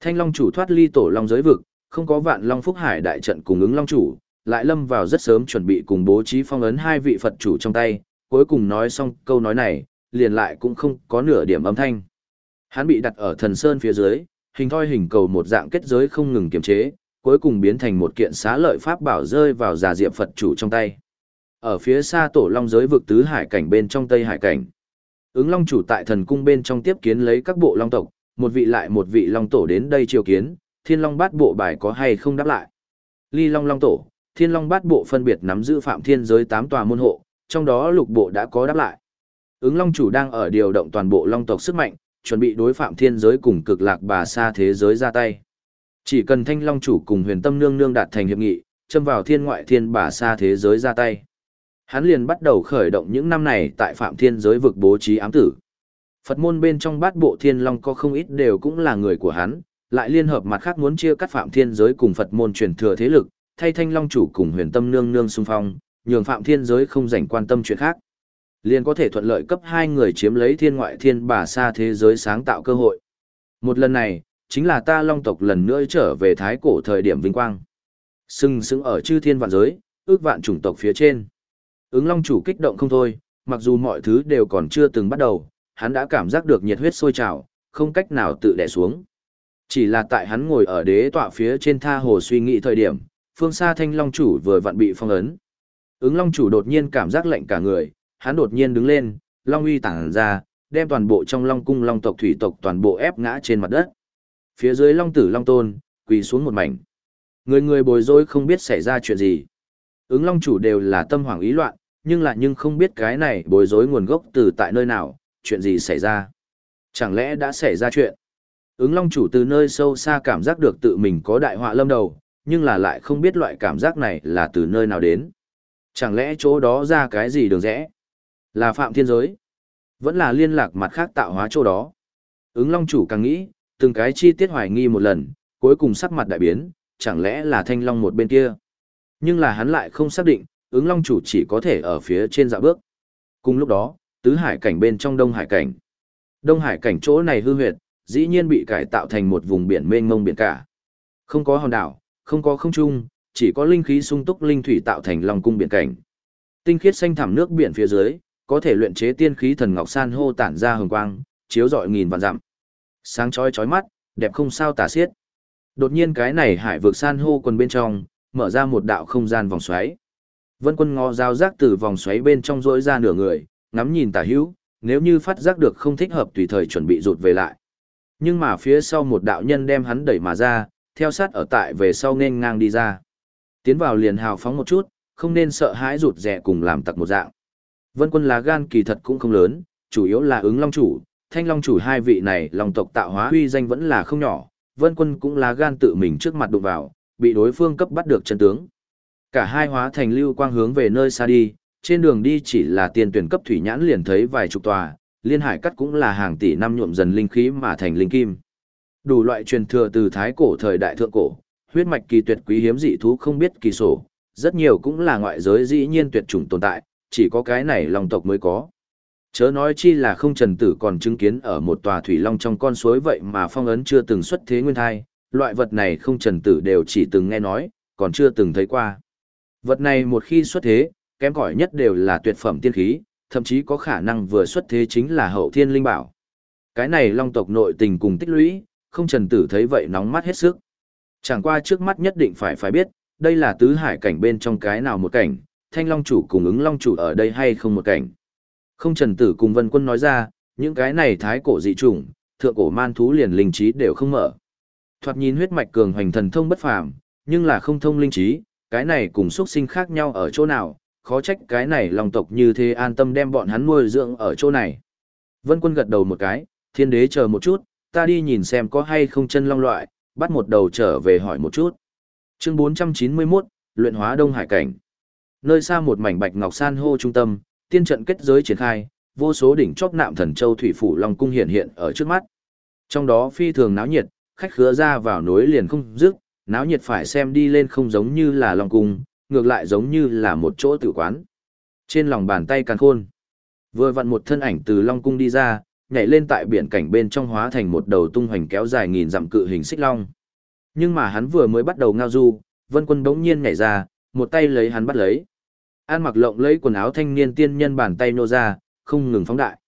Thanh long chủ thoát ly tổ long giới vực, không có vạn long phúc hải đại trận cùng ứng long chủ, lại lâm vào rất sớm chuẩn bị cùng bố trí phong ấn hai vị Phật chủ trong tay, cuối cùng nói xong câu nói này, liền lại cũng không có nửa điểm âm thanh. Hắn bị đặt ở thần sơn phía dưới, hình thoi hình cầu một dạng kết giới không ngừng kiềm chế, cuối cùng biến thành một kiện xá lợi pháp bảo rơi vào già diệm Phật chủ trong tay. Ở phía xa tổ long giới vực tứ hải cảnh bên trong tây hải cảnh. Ứng long chủ tại thần cung bên trong tiếp kiến lấy các bộ long tộc, một vị lại một vị long tổ đến đây triều kiến, thiên long bát bộ bài có hay không đáp lại. Ly long long tổ, thiên long bát bộ phân biệt nắm giữ phạm thiên giới tám tòa môn hộ, trong đó lục bộ đã có đáp lại. Ứng long chủ đang ở điều động toàn bộ long tộc sức mạnh, chuẩn bị đối phạm thiên giới cùng cực lạc bà xa thế giới ra tay. Chỉ cần thanh long chủ cùng huyền tâm nương nương đạt thành hiệp nghị, châm vào thiên ngoại thiên bà xa thế giới ra tay. Hắn liền bắt đầu khởi động những năm này tại phạm thiên giới vực bố trí ám tử. Phật môn bên trong bát bộ thiên long có không ít đều cũng là người của hắn, lại liên hợp mặt khác muốn chia cắt phạm thiên giới cùng Phật môn truyền thừa thế lực, thay thanh long chủ cùng huyền tâm nương nương xung phong, nhường phạm thiên giới không dành quan tâm chuyện khác liền có thể thuận lợi cấp hai người chiếm lấy thiên ngoại thiên bà xa thế giới sáng tạo cơ hội. Một lần này, chính là ta long tộc lần nữa trở về thái cổ thời điểm vinh quang. Sưng sững ở chư thiên vạn giới, ước vạn chủng tộc phía trên. Ứng long chủ kích động không thôi, mặc dù mọi thứ đều còn chưa từng bắt đầu, hắn đã cảm giác được nhiệt huyết sôi trào, không cách nào tự đè xuống. Chỉ là tại hắn ngồi ở đế tọa phía trên tha hồ suy nghĩ thời điểm, phương xa thanh long chủ vừa vặn bị phong ấn. Ứng long chủ đột nhiên cảm giác lạnh cả người, hắn đột nhiên đứng lên, long uy tản ra, đem toàn bộ trong long cung long tộc thủy tộc toàn bộ ép ngã trên mặt đất. Phía dưới long tử long tôn, quỳ xuống một mảnh. Người người bồi rối không biết xảy ra chuyện gì. Ứng long chủ đều là tâm hoảng ý loạn, nhưng lại nhưng không biết cái này bồi rối nguồn gốc từ tại nơi nào, chuyện gì xảy ra. Chẳng lẽ đã xảy ra chuyện? Ứng long chủ từ nơi sâu xa cảm giác được tự mình có đại họa lâm đầu, nhưng là lại không biết loại cảm giác này là từ nơi nào đến. Chẳng lẽ chỗ đó ra cái gì đường rẽ? Là phạm thiên giới. Vẫn là liên lạc mặt khác tạo hóa chỗ đó. Ứng long chủ càng nghĩ, từng cái chi tiết hoài nghi một lần, cuối cùng sắc mặt đại biến, chẳng lẽ là thanh long một bên kia. Nhưng là hắn lại không xác định, ứng long chủ chỉ có thể ở phía trên dạ bước. Cùng lúc đó, tứ hải cảnh bên trong đông hải cảnh. Đông hải cảnh chỗ này hư huyệt, dĩ nhiên bị cải tạo thành một vùng biển mênh mông biển cả. Không có hòn đảo, không có không trung, chỉ có linh khí sung túc linh thủy tạo thành lòng cung biển cảnh. Tinh khiết xanh thẳm nước biển phía dưới, có thể luyện chế tiên khí thần ngọc san hô tản ra hồng quang, chiếu rọi nghìn vạn dặm. Sáng chói chói mắt, đẹp không sao tả xiết. Đột nhiên cái này hải vực san hô quần bên trong, mở ra một đạo không gian vòng xoáy. Vân quân ngó dao giác từ vòng xoáy bên trong rỗi ra nửa người, ngắm nhìn tả hữu, nếu như phát giác được không thích hợp tùy thời chuẩn bị rụt về lại. Nhưng mà phía sau một đạo nhân đem hắn đẩy mà ra, theo sát ở tại về sau nên ngang đi ra. Tiến vào liền hào phóng một chút, không nên sợ hãi rụt rè cùng làm tặc một dạng. Vân quân lá gan kỳ thật cũng không lớn, chủ yếu là ứng long chủ, thanh long chủ hai vị này lòng tộc tạo hóa huy danh vẫn là không nhỏ, vân quân cũng lá gan tự mình trước mặt đụng vào, bị đối phương cấp bắt được chân tướng. Cả hai hóa thành lưu quang hướng về nơi xa đi, trên đường đi chỉ là tiền tuyển cấp thủy nhãn liền thấy vài chục tòa, liên hải cắt cũng là hàng tỷ năm nhuộm dần linh khí mà thành linh kim. Đủ loại truyền thừa từ thái cổ thời đại thượng cổ, huyết mạch kỳ tuyệt quý hiếm dị thú không biết kỳ sổ, rất nhiều cũng là ngoại giới dĩ nhiên tuyệt chủng tồn tại, chỉ có cái này long tộc mới có. Chớ nói chi là không trần tử còn chứng kiến ở một tòa thủy long trong con suối vậy mà phong ấn chưa từng xuất thế nguyên thai, loại vật này không trần tử đều chỉ từng nghe nói, còn chưa từng thấy qua. Vật này một khi xuất thế, kém cỏi nhất đều là tuyệt phẩm tiên khí, thậm chí có khả năng vừa xuất thế chính là hậu thiên linh bảo. Cái này long tộc nội tình cùng tích lũy, không trần tử thấy vậy nóng mắt hết sức. Chẳng qua trước mắt nhất định phải phải biết, đây là tứ hải cảnh bên trong cái nào một cảnh, thanh long chủ cùng ứng long chủ ở đây hay không một cảnh. Không trần tử cùng vân quân nói ra, những cái này thái cổ dị chủng, thượng cổ man thú liền linh trí đều không mở. Thoạt nhìn huyết mạch cường hoành thần thông bất phàm, nhưng là không thông linh trí, cái này cùng xuất sinh khác nhau ở chỗ nào, khó trách cái này lòng tộc như thế an tâm đem bọn hắn nuôi dưỡng ở chỗ này. Vân quân gật đầu một cái, thiên đế chờ một chút, ta đi nhìn xem có hay không chân long loại, bắt một đầu trở về hỏi một chút. Chương 491, luyện hóa Đông Hải cảnh. Nơi xa một mảnh bạch ngọc san hô trung tâm, tiên trận kết giới triển khai, vô số đỉnh chóp nạm thần châu thủy phủ long cung hiện hiện ở trước mắt. Trong đó phi thường náo nhiệt, khách khứa ra vào nối liền không dứt, náo nhiệt phải xem đi lên không giống như là long cung, ngược lại giống như là một chỗ tử quán. Trên lòng bàn tay càng khôn, vừa vặn một thân ảnh từ long cung đi ra, nhảy lên tại biển cảnh bên trong hóa thành một đầu tung hoành kéo dài nghìn dặm cự hình xích long. Nhưng mà hắn vừa mới bắt đầu ngao du, vân quân bỗng nhiên nhảy ra, một tay lấy hắn bắt lấy. An mặc lộng lấy quần áo thanh niên tiên nhân bàn tay nô ra, không ngừng phóng đại.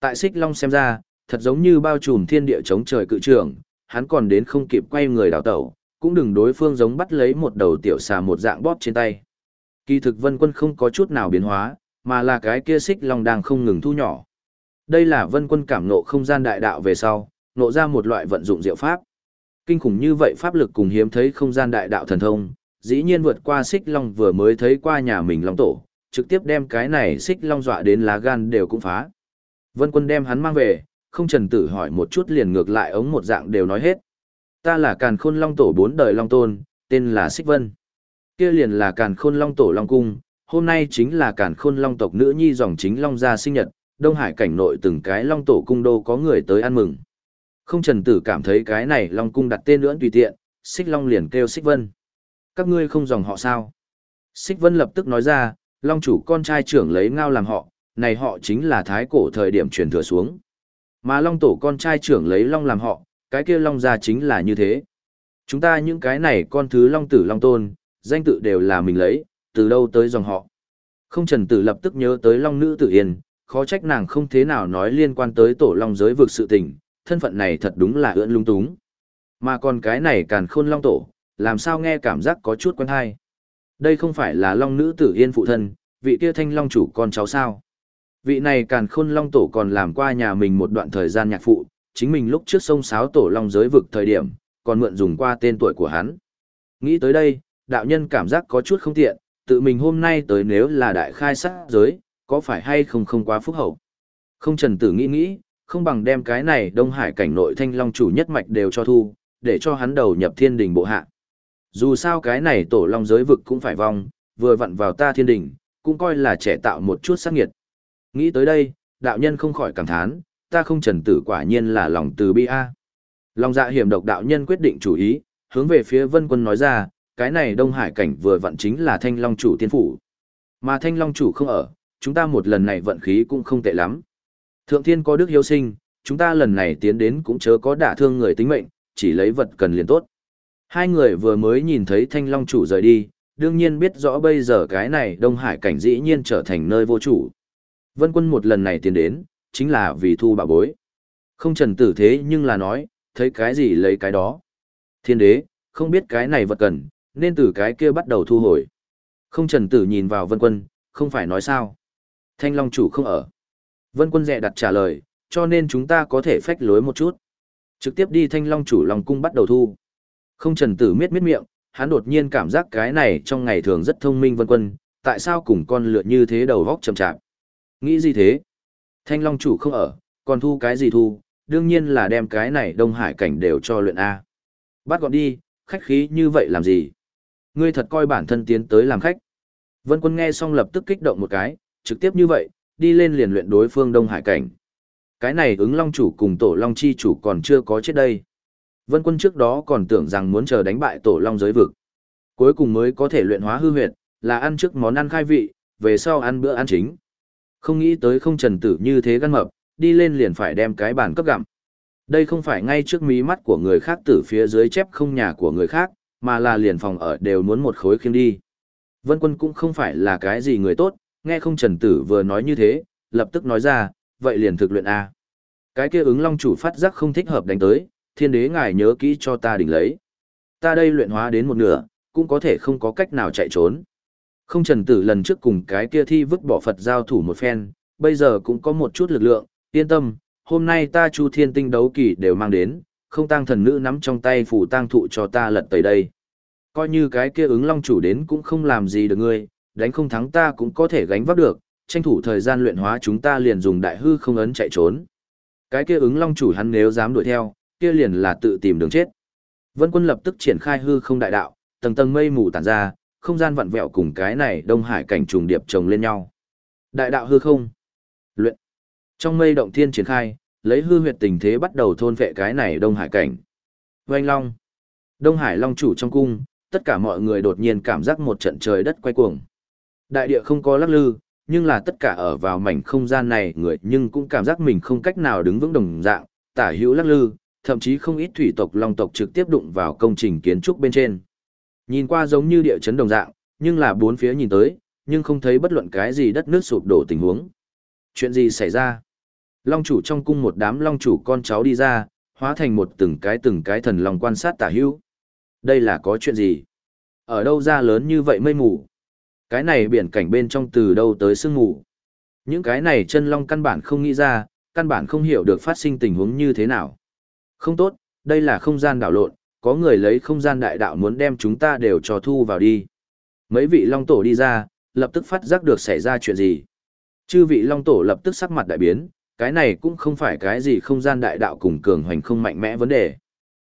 Tại xích long xem ra, thật giống như bao trùm thiên địa chống trời cự trường, hắn còn đến không kịp quay người đào tẩu, cũng đừng đối phương giống bắt lấy một đầu tiểu xà một dạng bóp trên tay. Kỳ thực vân quân không có chút nào biến hóa, mà là cái kia xích long đang không ngừng thu nhỏ. Đây là vân quân cảm nộ không gian đại đạo về sau, nộ ra một loại vận dụng diệu pháp. Kinh khủng như vậy pháp lực cùng hiếm thấy không gian đại đạo thần thông, dĩ nhiên vượt qua xích long vừa mới thấy qua nhà mình long tổ, trực tiếp đem cái này xích long dọa đến lá gan đều cũng phá. Vân quân đem hắn mang về, không trần tử hỏi một chút liền ngược lại ống một dạng đều nói hết. Ta là càn khôn long tổ bốn đời long tôn, tên là xích vân. kia liền là càn khôn long tổ long cung, hôm nay chính là càn khôn long tộc nữ nhi dòng chính long gia sinh nhật, Đông Hải cảnh nội từng cái long tổ cung đô có người tới ăn mừng. Không trần tử cảm thấy cái này long cung đặt tên lưỡng tùy tiện, xích long liền kêu xích vân. Các ngươi không dòng họ sao? Xích vân lập tức nói ra, long chủ con trai trưởng lấy ngao làm họ, này họ chính là thái cổ thời điểm truyền thừa xuống. Mà long tổ con trai trưởng lấy long làm họ, cái kia long gia chính là như thế. Chúng ta những cái này con thứ long tử long tôn, danh tự đều là mình lấy, từ đâu tới dòng họ. Không trần tử lập tức nhớ tới long nữ tử yên, khó trách nàng không thế nào nói liên quan tới tổ long giới vực sự tình, thân phận này thật đúng là ưỡn lung túng. Mà còn cái này càn khôn long tổ, làm sao nghe cảm giác có chút quen hay. Đây không phải là long nữ tử yên phụ thân, vị kia thanh long chủ con cháu sao. Vị này càn khôn long tổ còn làm qua nhà mình một đoạn thời gian nhạc phụ, chính mình lúc trước sông sáo tổ long giới vực thời điểm, còn mượn dùng qua tên tuổi của hắn. Nghĩ tới đây, đạo nhân cảm giác có chút không tiện, tự mình hôm nay tới nếu là đại khai sát giới, có phải hay không không quá phúc hậu. Không trần tử nghĩ nghĩ, không bằng đem cái này Đông Hải cảnh nội thanh long chủ nhất mạch đều cho thu, để cho hắn đầu nhập thiên đình bộ hạ. Dù sao cái này tổ long giới vực cũng phải vong, vừa vặn vào ta thiên đình, cũng coi là trẻ tạo một chút sát nghiệt. Nghĩ tới đây, đạo nhân không khỏi cảm thán, ta không trần tử quả nhiên là lòng từ bi a. Lòng dạ hiểm độc đạo nhân quyết định chủ ý, hướng về phía vân quân nói ra, cái này Đông Hải cảnh vừa vặn chính là thanh long chủ tiên phủ. Mà thanh long chủ không ở, chúng ta một lần này vận khí cũng không tệ lắm. Thượng thiên có đức hiếu sinh, chúng ta lần này tiến đến cũng chớ có đả thương người tính mệnh, chỉ lấy vật cần liền tốt. Hai người vừa mới nhìn thấy thanh long chủ rời đi, đương nhiên biết rõ bây giờ cái này Đông Hải cảnh dĩ nhiên trở thành nơi vô chủ. Vân quân một lần này tiến đến, chính là vì thu bảo bối. Không trần tử thế nhưng là nói, thấy cái gì lấy cái đó. Thiên đế, không biết cái này vật cần, nên từ cái kia bắt đầu thu hồi. Không trần tử nhìn vào vân quân, không phải nói sao. Thanh Long chủ không ở. Vân quân dẹ đặt trả lời, cho nên chúng ta có thể phách lối một chút. Trực tiếp đi Thanh Long chủ lòng cung bắt đầu thu. Không trần tử miết miết miệng, hắn đột nhiên cảm giác cái này trong ngày thường rất thông minh vân quân, tại sao cùng con lựa như thế đầu vóc chậm chạp. Nghĩ gì thế? Thanh Long chủ không ở, còn thu cái gì thu, đương nhiên là đem cái này Đông Hải cảnh đều cho luyện A. Bắt gọn đi, khách khí như vậy làm gì? Ngươi thật coi bản thân tiến tới làm khách. Vân quân nghe xong lập tức kích động một cái, trực tiếp như vậy, đi lên liền luyện đối phương Đông Hải cảnh. Cái này ứng long chủ cùng tổ long chi chủ còn chưa có chết đây. Vân quân trước đó còn tưởng rằng muốn chờ đánh bại tổ long giới vực. Cuối cùng mới có thể luyện hóa hư huyệt, là ăn trước món ăn khai vị, về sau ăn bữa ăn chính. Không nghĩ tới không trần tử như thế gan mập, đi lên liền phải đem cái bàn cấp gặm. Đây không phải ngay trước mí mắt của người khác từ phía dưới chép không nhà của người khác, mà là liền phòng ở đều muốn một khối khiêng đi. Vân quân cũng không phải là cái gì người tốt, nghe không trần tử vừa nói như thế, lập tức nói ra, vậy liền thực luyện A. Cái kia ứng long chủ phát giác không thích hợp đánh tới, thiên đế ngài nhớ kỹ cho ta đỉnh lấy. Ta đây luyện hóa đến một nửa, cũng có thể không có cách nào chạy trốn. Không trần tử lần trước cùng cái kia thi vứt bỏ Phật giao thủ một phen, bây giờ cũng có một chút lực lượng, yên tâm, hôm nay ta chu thiên tinh đấu kỳ đều mang đến, không tăng thần nữ nắm trong tay phủ tăng thụ cho ta lật tới đây. Coi như cái kia ứng long chủ đến cũng không làm gì được ngươi, đánh không thắng ta cũng có thể gánh vác được, tranh thủ thời gian luyện hóa chúng ta liền dùng đại hư không ấn chạy trốn. Cái kia ứng long chủ hắn nếu dám đuổi theo, kia liền là tự tìm đường chết. Vân quân lập tức triển khai hư không đại đạo, tầng tầng mây mù tản ra, không gian vặn vẹo cùng cái này đông hải cảnh trùng điệp chồng lên nhau. Đại đạo hư không. Luyện. Trong mây động thiên triển khai, lấy hư huyệt tình thế bắt đầu thôn vệ cái này đông hải cảnh. Oanh long. Đông hải long chủ trong cung, tất cả mọi người đột nhiên cảm giác một trận trời đất quay cuồng. Đại địa không có lắc lư, nhưng là tất cả ở vào mảnh không gian này người nhưng cũng cảm giác mình không cách nào đứng vững đồng dạng, tả hữu lắc lư, thậm chí không ít thủy tộc long tộc trực tiếp đụng vào công trình kiến trúc bên trên. Nhìn qua giống như địa chấn đồng dạng, nhưng là bốn phía nhìn tới, nhưng không thấy bất luận cái gì đất nước sụp đổ tình huống. Chuyện gì xảy ra? Long chủ trong cung một đám long chủ con cháu đi ra, hóa thành một từng cái từng cái thần long quan sát tả hữu. Đây là có chuyện gì? Ở đâu ra lớn như vậy mây mù? Cái này biển cảnh bên trong từ đâu tới sương mù? Những cái này chân long căn bản không nghĩ ra, căn bản không hiểu được phát sinh tình huống như thế nào. Không tốt, đây là không gian đảo lộn, có người lấy không gian đại đạo muốn đem chúng ta đều cho thu vào đi. Mấy vị long tổ đi ra, lập tức phát giác được xảy ra chuyện gì. Chư vị long tổ lập tức sắc mặt đại biến, cái này cũng không phải cái gì không gian đại đạo cùng cường hoành không mạnh mẽ vấn đề.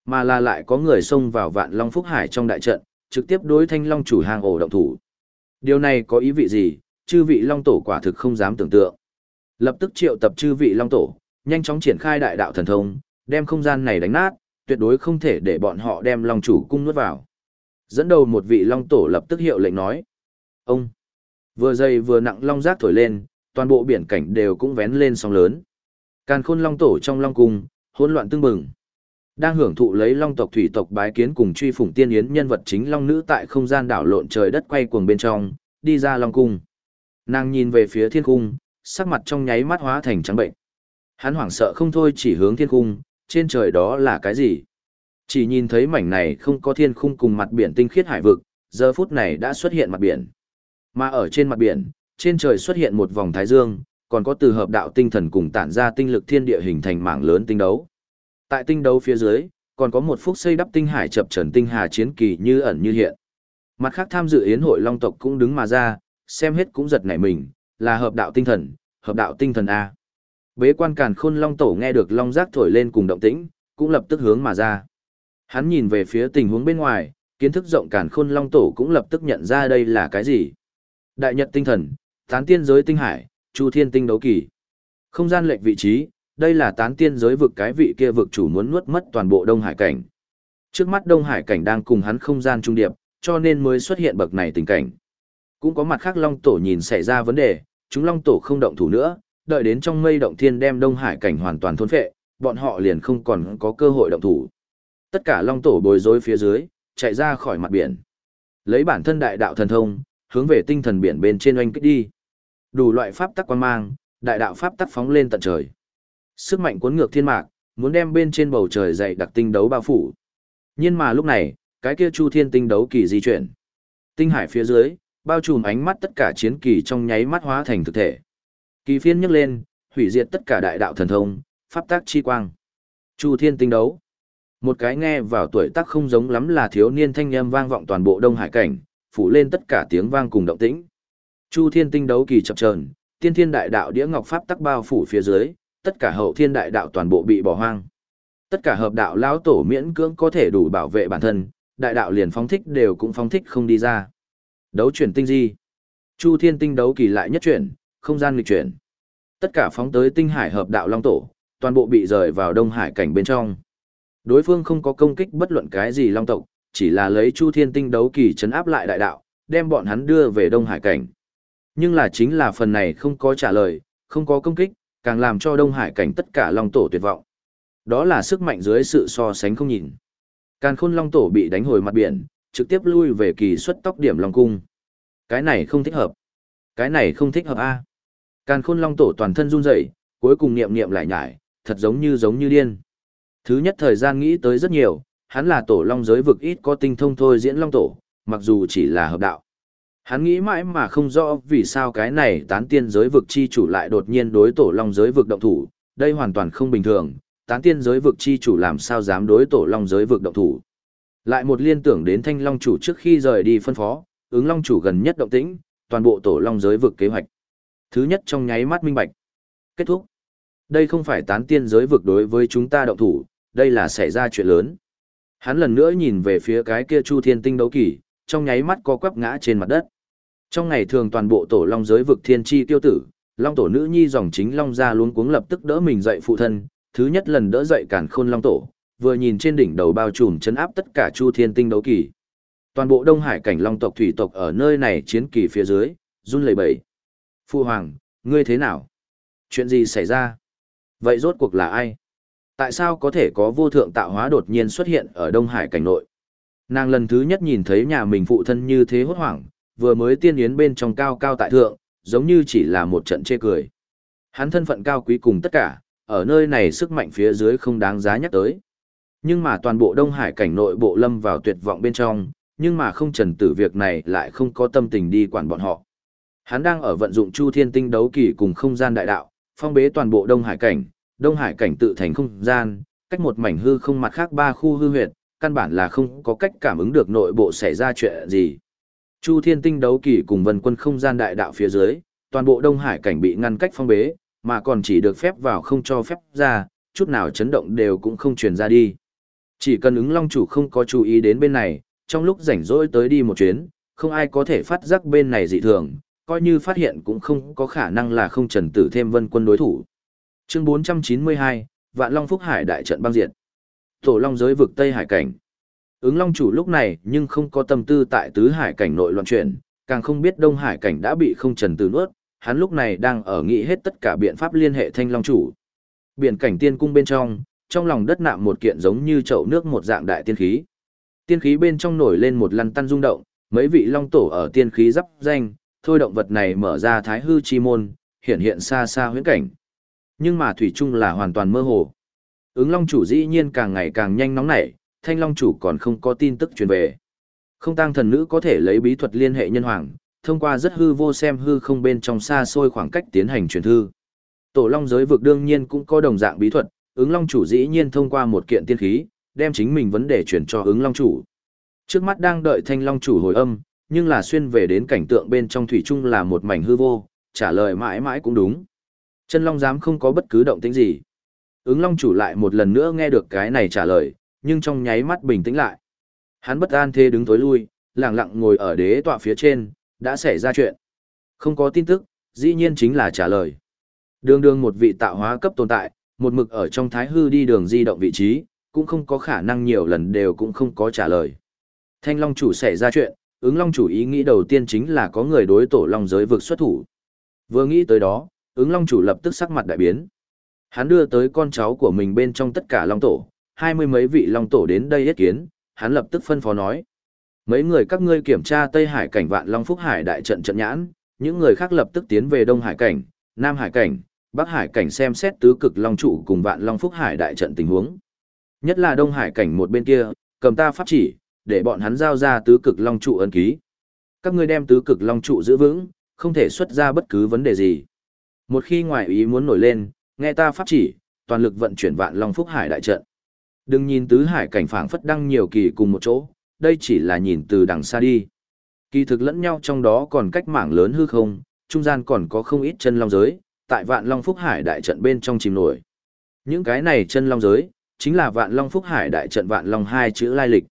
Mà là lại có người xông vào vạn long phúc hải trong đại trận, trực tiếp đối thanh long chủ hàng ổ động thủ. Điều này có ý vị gì, chư vị long tổ quả thực không dám tưởng tượng. Lập tức triệu tập chư vị long tổ, nhanh chóng triển khai đại đạo thần thông, đem không gian này đánh nát, tuyệt đối không thể để bọn họ đem long chủ cung nuốt vào. Dẫn đầu một vị long tổ lập tức hiệu lệnh nói. Ông! Vừa dày vừa nặng long giác thổi lên, toàn bộ biển cảnh đều cũng vén lên sóng lớn. Càn khôn long tổ trong long cung, hỗn loạn tương bừng. Đang hưởng thụ lấy long tộc thủy tộc bái kiến cùng truy phủng tiên yến nhân vật chính long nữ tại không gian đảo lộn trời đất quay cuồng bên trong, đi ra long cung. Nàng nhìn về phía thiên cung, sắc mặt trong nháy mắt hóa thành trắng bệnh. Hắn hoảng sợ không thôi chỉ hướng thiên cung, trên trời đó là cái gì? Chỉ nhìn thấy mảnh này không có thiên khung cùng mặt biển tinh khiết hải vực, giờ phút này đã xuất hiện mặt biển. Mà ở trên mặt biển, trên trời xuất hiện một vòng thái dương, còn có từ hợp đạo tinh thần cùng tản ra tinh lực thiên địa hình thành mảng lớn tinh đấu. Tại tinh đấu phía dưới, còn có một phúc xây đắp tinh hải chập trần tinh hà chiến kỳ như ẩn như hiện. Mặt khác tham dự yến hội long tộc cũng đứng mà ra, xem hết cũng giật nảy mình, là hợp đạo tinh thần, hợp đạo tinh thần A. Bế quan càn khôn long tổ nghe được long giác thổi lên cùng động tĩnh, cũng lập tức hướng mà ra. Hắn nhìn về phía tình huống bên ngoài, kiến thức rộng càn khôn long tổ cũng lập tức nhận ra đây là cái gì. Đại nhật tinh thần, tán tiên giới tinh hải, chu thiên tinh đấu kỳ. Không gian lệch vị trí, đây là tán tiên giới vực cái vị kia vực chủ muốn nuốt mất toàn bộ Đông Hải cảnh. Trước mắt Đông Hải cảnh đang cùng hắn không gian trung điệp, cho nên mới xuất hiện bậc này tình cảnh. Cũng có mặt khác Long Tổ nhìn xảy ra vấn đề, chúng Long Tổ không động thủ nữa, đợi đến trong mây động thiên đem Đông Hải cảnh hoàn toàn thôn phệ, bọn họ liền không còn có cơ hội động thủ. Tất cả Long Tổ bối rối phía dưới, chạy ra khỏi mặt biển. Lấy bản thân đại đạo thần thông, hướng về tinh thần biển bên trên oanh kích đi. Đủ loại pháp tắc quan mang, đại đạo pháp tắc phóng lên tận trời. Sức mạnh cuốn ngược thiên mạc, muốn đem bên trên bầu trời dậy đặc tinh đấu bao phủ. Nhưng mà lúc này, cái kia Chu Thiên tinh đấu kỳ di chuyển. Tinh hải phía dưới, bao trùm ánh mắt tất cả chiến kỳ trong nháy mắt hóa thành thực thể. Kỳ phiên nhấc lên, hủy diệt tất cả đại đạo thần thông, pháp tác chi quang. Chu Thiên tinh đấu. Một cái nghe vào tuổi tác không giống lắm là thiếu niên thanh âm vang vọng toàn bộ Đông Hải cảnh, phủ lên tất cả tiếng vang cùng động tĩnh. Chu Thiên tinh đấu kỳ chập chờn, tiên thiên đại đạo đĩa ngọc pháp tắc bao phủ phía dưới, tất cả hậu thiên đại đạo toàn bộ bị bỏ hoang. Tất cả hợp đạo lão tổ miễn cưỡng có thể đủ bảo vệ bản thân, đại đạo liền phóng thích đều cũng phóng thích không đi ra. Đấu chuyển tinh di. Chu Thiên tinh đấu kỳ lại nhất chuyển, không gian nghịch chuyển. Tất cả phóng tới tinh hải hợp đạo long tổ, toàn bộ bị rời vào đông hải cảnh bên trong. Đối phương không có công kích bất luận cái gì long tộc, chỉ là lấy Chu Thiên tinh đấu kỳ chấn áp lại đại đạo, đem bọn hắn đưa về đông hải cảnh. Nhưng là chính là phần này không có trả lời, không có công kích, càng làm cho đông hải cảnh tất cả long tổ tuyệt vọng. Đó là sức mạnh dưới sự so sánh không nhìn. Càn khôn long tổ bị đánh hồi mặt biển, trực tiếp lui về kỳ xuất tóc điểm long cung. Cái này không thích hợp. Cái này không thích hợp a. Càn khôn long tổ toàn thân run rẩy, cuối cùng niệm niệm lại nhải, thật giống như giống như điên. Thứ nhất thời gian nghĩ tới rất nhiều, hắn là tổ long giới vực ít có tinh thông thôi diễn long tổ, mặc dù chỉ là hợp đạo. Hắn nghĩ mãi mà không rõ vì sao cái này tán tiên giới vực chi chủ lại đột nhiên đối tổ long giới vực động thủ, đây hoàn toàn không bình thường, tán tiên giới vực chi chủ làm sao dám đối tổ long giới vực động thủ. Lại một liên tưởng đến thanh long chủ trước khi rời đi phân phó, ứng long chủ gần nhất động tĩnh, toàn bộ tổ long giới vực kế hoạch. Thứ nhất trong nháy mắt minh bạch. Kết thúc. Đây không phải tán tiên giới vực đối với chúng ta động thủ, đây là xảy ra chuyện lớn. Hắn lần nữa nhìn về phía cái kia chu thiên tinh đấu kỳ, trong nháy mắt co quắp ngã trên mặt đất. Trong ngày thường toàn bộ tổ long giới vực thiên chi tiêu tử, long tổ nữ nhi dòng chính long gia luôn cuống lập tức đỡ mình dậy phụ thân, thứ nhất lần đỡ dậy cản khôn long tổ, vừa nhìn trên đỉnh đầu bao trùm chấn áp tất cả chu thiên tinh đấu kỳ. Toàn bộ Đông Hải cảnh long tộc thủy tộc ở nơi này chiến kỳ phía dưới, run lẩy bẩy. Phu hoàng, ngươi thế nào? Chuyện gì xảy ra? Vậy rốt cuộc là ai? Tại sao có thể có vô thượng tạo hóa đột nhiên xuất hiện ở Đông Hải cảnh nội? Nàng lần thứ nhất nhìn thấy nhà mình phụ thân như thế hốt hoảng, vừa mới tiên yến bên trong cao cao tại thượng, giống như chỉ là một trận chê cười. Hắn thân phận cao quý cùng tất cả, ở nơi này sức mạnh phía dưới không đáng giá nhắc tới. Nhưng mà toàn bộ Đông Hải cảnh nội bộ lâm vào tuyệt vọng bên trong, nhưng mà không trần tử việc này lại không có tâm tình đi quản bọn họ. Hắn đang ở vận dụng Chu Thiên Tinh đấu kỳ cùng không gian đại đạo, phong bế toàn bộ Đông Hải cảnh, Đông Hải cảnh tự thành không gian, cách một mảnh hư không mặt khác ba khu hư huyệt, căn bản là không có cách cảm ứng được nội bộ xảy ra chuyện gì. Chu Thiên Tinh đấu kỳ cùng Vân Quân không gian đại đạo phía dưới, toàn bộ Đông Hải cảnh bị ngăn cách phong bế, mà còn chỉ được phép vào không cho phép ra, chút nào chấn động đều cũng không truyền ra đi. Chỉ cần ứng long chủ không có chú ý đến bên này, trong lúc rảnh rỗi tới đi một chuyến, không ai có thể phát giác bên này dị thường, coi như phát hiện cũng không có khả năng là không trần tử thêm vân quân đối thủ. Chương 492, Vạn Long Phúc Hải đại trận băng diệt. Tổ Long giới vực Tây Hải cảnh. Ứng Long chủ lúc này nhưng không có tâm tư tại tứ hải cảnh nội loạn chuyển, càng không biết Đông Hải cảnh đã bị không trần tử nuốt, hắn lúc này đang ở nghĩ hết tất cả biện pháp liên hệ Thanh Long chủ. Biển cảnh tiên cung bên trong, trong lòng đất nạm một kiện giống như chậu nước một dạng đại tiên khí. Tiên khí bên trong nổi lên một lăn tăn rung động, mấy vị long tổ ở tiên khí dắp danh, thôi động vật này mở ra thái hư chi môn, hiện hiện xa xa huyễn cảnh. Nhưng mà thủy chung là hoàn toàn mơ hồ. Ứng long chủ dĩ nhiên càng ngày càng nhanh nóng nảy, thanh long chủ còn không có tin tức truyền về. Không tăng thần nữ có thể lấy bí thuật liên hệ nhân hoàng, thông qua rất hư vô xem hư không bên trong xa xôi khoảng cách tiến hành truyền thư. Tổ long giới vực đương nhiên cũng có đồng dạng bí thuật, ứng long chủ dĩ nhiên thông qua một kiện tiên khí, đem chính mình vấn đề chuyển cho ứng long chủ. Trước mắt đang đợi thanh long chủ hồi âm, nhưng là xuyên về đến cảnh tượng bên trong thủy chung là một mảnh hư vô, trả lời mãi mãi cũng đúng. Chân long dám không có bất cứ động tĩnh gì. Ứng long chủ lại một lần nữa nghe được cái này trả lời, nhưng trong nháy mắt bình tĩnh lại. Hắn bất an thế đứng tối lui, lặng lặng ngồi ở đế tọa phía trên, đã xảy ra chuyện. Không có tin tức, dĩ nhiên chính là trả lời. Đường đường một vị tạo hóa cấp tồn tại, một mực ở trong thái hư đi đường di động vị trí, cũng không có khả năng nhiều lần đều cũng không có trả lời. Thanh Long chủ xảy ra chuyện, ứng Long chủ ý nghĩ đầu tiên chính là có người đối tổ Long giới vực xuất thủ. Vừa nghĩ tới đó, ứng Long chủ lập tức sắc mặt đại biến. Hắn đưa tới con cháu của mình bên trong tất cả Long tổ, hai mươi mấy vị Long tổ đến đây yết kiến, hắn lập tức phân phó nói. Mấy người các ngươi kiểm tra Tây Hải cảnh vạn Long Phúc Hải đại trận trận nhãn, những người khác lập tức tiến về Đông Hải cảnh, Nam Hải cảnh, Bắc Hải cảnh xem xét tứ cực long trụ cùng vạn long phúc hải đại trận tình huống. Nhất là Đông Hải cảnh một bên kia, cầm ta pháp chỉ, để bọn hắn giao ra tứ cực long trụ ấn ký. Các ngươi đem tứ cực long trụ giữ vững, không thể xuất ra bất cứ vấn đề gì. Một khi ngoại ý muốn nổi lên, nghe ta pháp chỉ, toàn lực vận chuyển vạn long phúc hải đại trận. Đừng nhìn tứ hải cảnh phảng phất đăng nhiều kỳ cùng một chỗ, đây chỉ là nhìn từ đằng xa đi. Kỳ thực lẫn nhau trong đó còn cách mảng lớn hư không, trung gian còn có không ít chân long giới, tại vạn long phúc hải đại trận bên trong chìm nổi. Những cái này chân long giới, chính là vạn long phúc hải đại trận vạn long hai chữ lai lịch.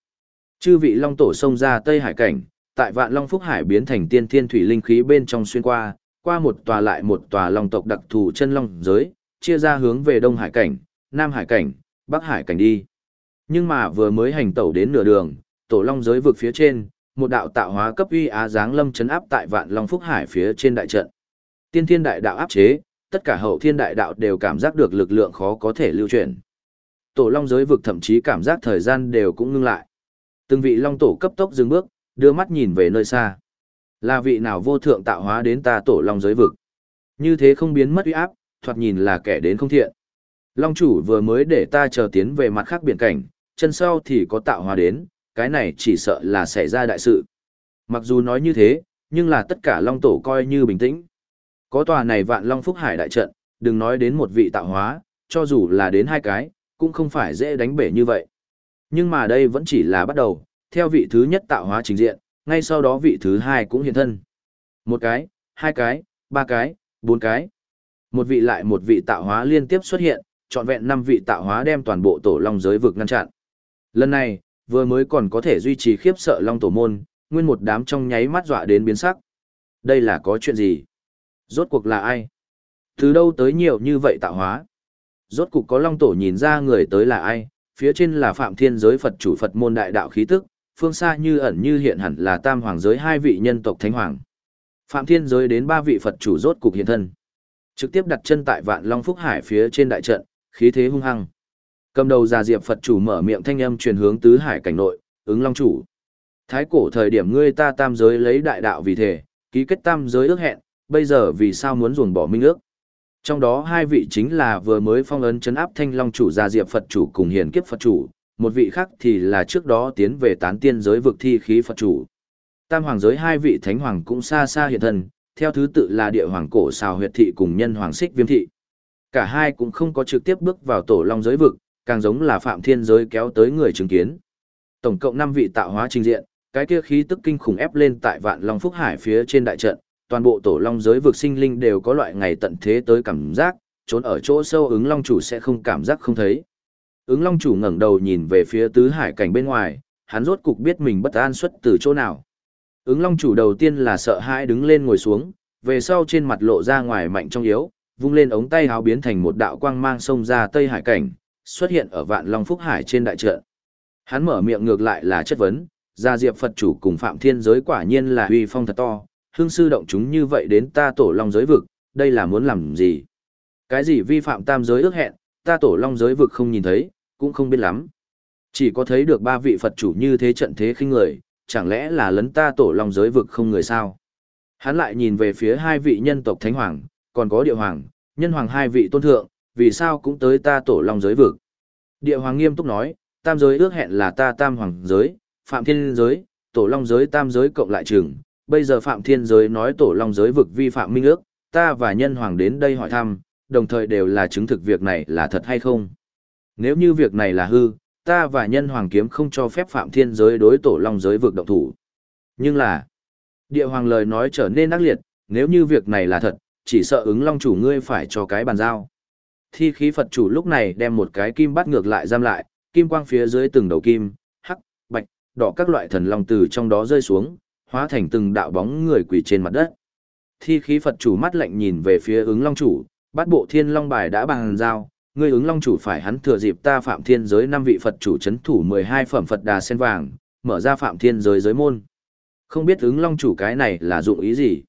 Chư vị long tổ sông ra Tây Hải cảnh, tại vạn long phúc hải biến thành tiên thiên thủy linh khí bên trong xuyên qua, qua một tòa lại một tòa long tộc đặc thù chân long giới, chia ra hướng về Đông Hải cảnh, Nam Hải cảnh, Bắc Hải cảnh đi. Nhưng mà vừa mới hành tẩu đến nửa đường, tổ long giới vực phía trên, một đạo tạo hóa cấp uy á giáng lâm chấn áp tại vạn long phúc hải phía trên đại trận. Tiên thiên đại đạo áp chế, tất cả hậu thiên đại đạo đều cảm giác được lực lượng khó có thể lưu chuyển. Tổ long giới vực thậm chí cảm giác thời gian đều cũng ngưng lại. Từng vị long tổ cấp tốc dừng bước, đưa mắt nhìn về nơi xa. Là vị nào vô thượng tạo hóa đến ta tổ long giới vực. Như thế không biến mất uy áp, thoạt nhìn là kẻ đến không thiện. Long chủ vừa mới để ta chờ tiến về mặt khác biển cảnh, chân sau thì có tạo hóa đến, cái này chỉ sợ là xảy ra đại sự. Mặc dù nói như thế, nhưng là tất cả long tổ coi như bình tĩnh. Có tòa này vạn long phúc hải đại trận, đừng nói đến một vị tạo hóa, cho dù là đến hai cái, cũng không phải dễ đánh bể như vậy. Nhưng mà đây vẫn chỉ là bắt đầu, theo vị thứ nhất tạo hóa trình diện, ngay sau đó vị thứ hai cũng hiện thân. Một cái, hai cái, ba cái, bốn cái. Một vị lại một vị tạo hóa liên tiếp xuất hiện, trọn vẹn năm vị tạo hóa đem toàn bộ tổ long giới vực ngăn chặn. Lần này, vừa mới còn có thể duy trì khiếp sợ long tổ môn, nguyên một đám trong nháy mắt dọa đến biến sắc. Đây là có chuyện gì? Rốt cuộc là ai? Từ đâu tới nhiều như vậy tạo hóa? Rốt cuộc có long tổ nhìn ra người tới là ai? Phía trên là phạm thiên giới Phật chủ Phật môn đại đạo khí tức, phương xa như ẩn như hiện hẳn là tam hoàng giới hai vị nhân tộc thánh hoàng. Phạm thiên giới đến ba vị Phật chủ rốt cục hiện thân. Trực tiếp đặt chân tại vạn long phúc hải phía trên đại trận, khí thế hung hăng. Cầm đầu già diệp Phật chủ mở miệng thanh âm truyền hướng tứ hải cảnh nội, ứng long chủ. Thái cổ thời điểm ngươi ta tam giới lấy đại đạo vì thể, ký kết tam giới ước hẹn, bây giờ vì sao muốn ruồng bỏ minh ước. Trong đó hai vị chính là vừa mới phong ấn chấn áp thanh long chủ gia diệp Phật chủ cùng hiền kiếp Phật chủ, một vị khác thì là trước đó tiến về tán tiên giới vực thi khí Phật chủ. Tam hoàng giới hai vị thánh hoàng cũng xa xa hiện thân, theo thứ tự là địa hoàng cổ xào huyệt thị cùng nhân hoàng xích viêm thị. Cả hai cũng không có trực tiếp bước vào tổ long giới vực, càng giống là phạm thiên giới kéo tới người chứng kiến. Tổng cộng năm vị tạo hóa trình diện, cái kia khí tức kinh khủng ép lên tại vạn long phúc hải phía trên đại trận, toàn bộ tổ long giới vực sinh linh đều có loại ngày tận thế tới cảm giác, trốn ở chỗ sâu ứng long chủ sẽ không cảm giác không thấy. Ứng long chủ ngẩng đầu nhìn về phía tứ hải cảnh bên ngoài, hắn rốt cục biết mình bất an xuất từ chỗ nào. Ứng long chủ đầu tiên là sợ hãi đứng lên ngồi xuống, về sau trên mặt lộ ra ngoài mạnh trong yếu, vung lên ống tay háo biến thành một đạo quang mang sông ra tây hải cảnh, xuất hiện ở vạn long phúc hải trên đại trận. Hắn mở miệng ngược lại là chất vấn, gia diệp Phật chủ cùng phạm thiên giới quả nhiên là uy phong thật to, hương sư động chúng như vậy đến ta tổ long giới vực, đây là muốn làm gì? Cái gì vi phạm tam giới ước hẹn, ta tổ long giới vực không nhìn thấy, cũng không biết lắm. Chỉ có thấy được ba vị Phật chủ như thế trận thế khinh người, chẳng lẽ là lấn ta tổ long giới vực không người sao? Hắn lại nhìn về phía hai vị nhân tộc thánh hoàng, còn có địa hoàng, nhân hoàng hai vị tôn thượng, vì sao cũng tới ta tổ long giới vực. Địa hoàng nghiêm túc nói, tam giới ước hẹn là ta tam hoàng giới, phạm thiên giới, tổ long giới tam giới cộng lại trường, bây giờ phạm thiên giới nói tổ long giới vực vi phạm minh ước, ta và nhân hoàng đến đây hỏi thăm, đồng thời đều là chứng thực việc này là thật hay không. Nếu như việc này là hư, ta và nhân hoàng kiếm không cho phép phạm thiên giới đối tổ long giới vực động thủ. Nhưng là, địa hoàng lời nói trở nên ác liệt, nếu như việc này là thật, chỉ sợ ứng long chủ ngươi phải cho cái bàn giao. Thi khí Phật chủ lúc này đem một cái kim bắt ngược lại giam lại, kim quang phía dưới từng đầu kim, hắc, bạch, đỏ các loại thần long từ trong đó rơi xuống, hóa thành từng đạo bóng người quỳ trên mặt đất. Thi khí Phật chủ mắt lạnh nhìn về phía ứng long chủ, bát bộ thiên long bài đã bàn giao, ngươi ứng long chủ phải hắn thừa dịp ta phạm thiên giới năm vị Phật chủ chấn thủ 12 phẩm Phật đà sen vàng, mở ra phạm thiên giới giới môn. Không biết ứng long chủ cái này là dụng ý gì?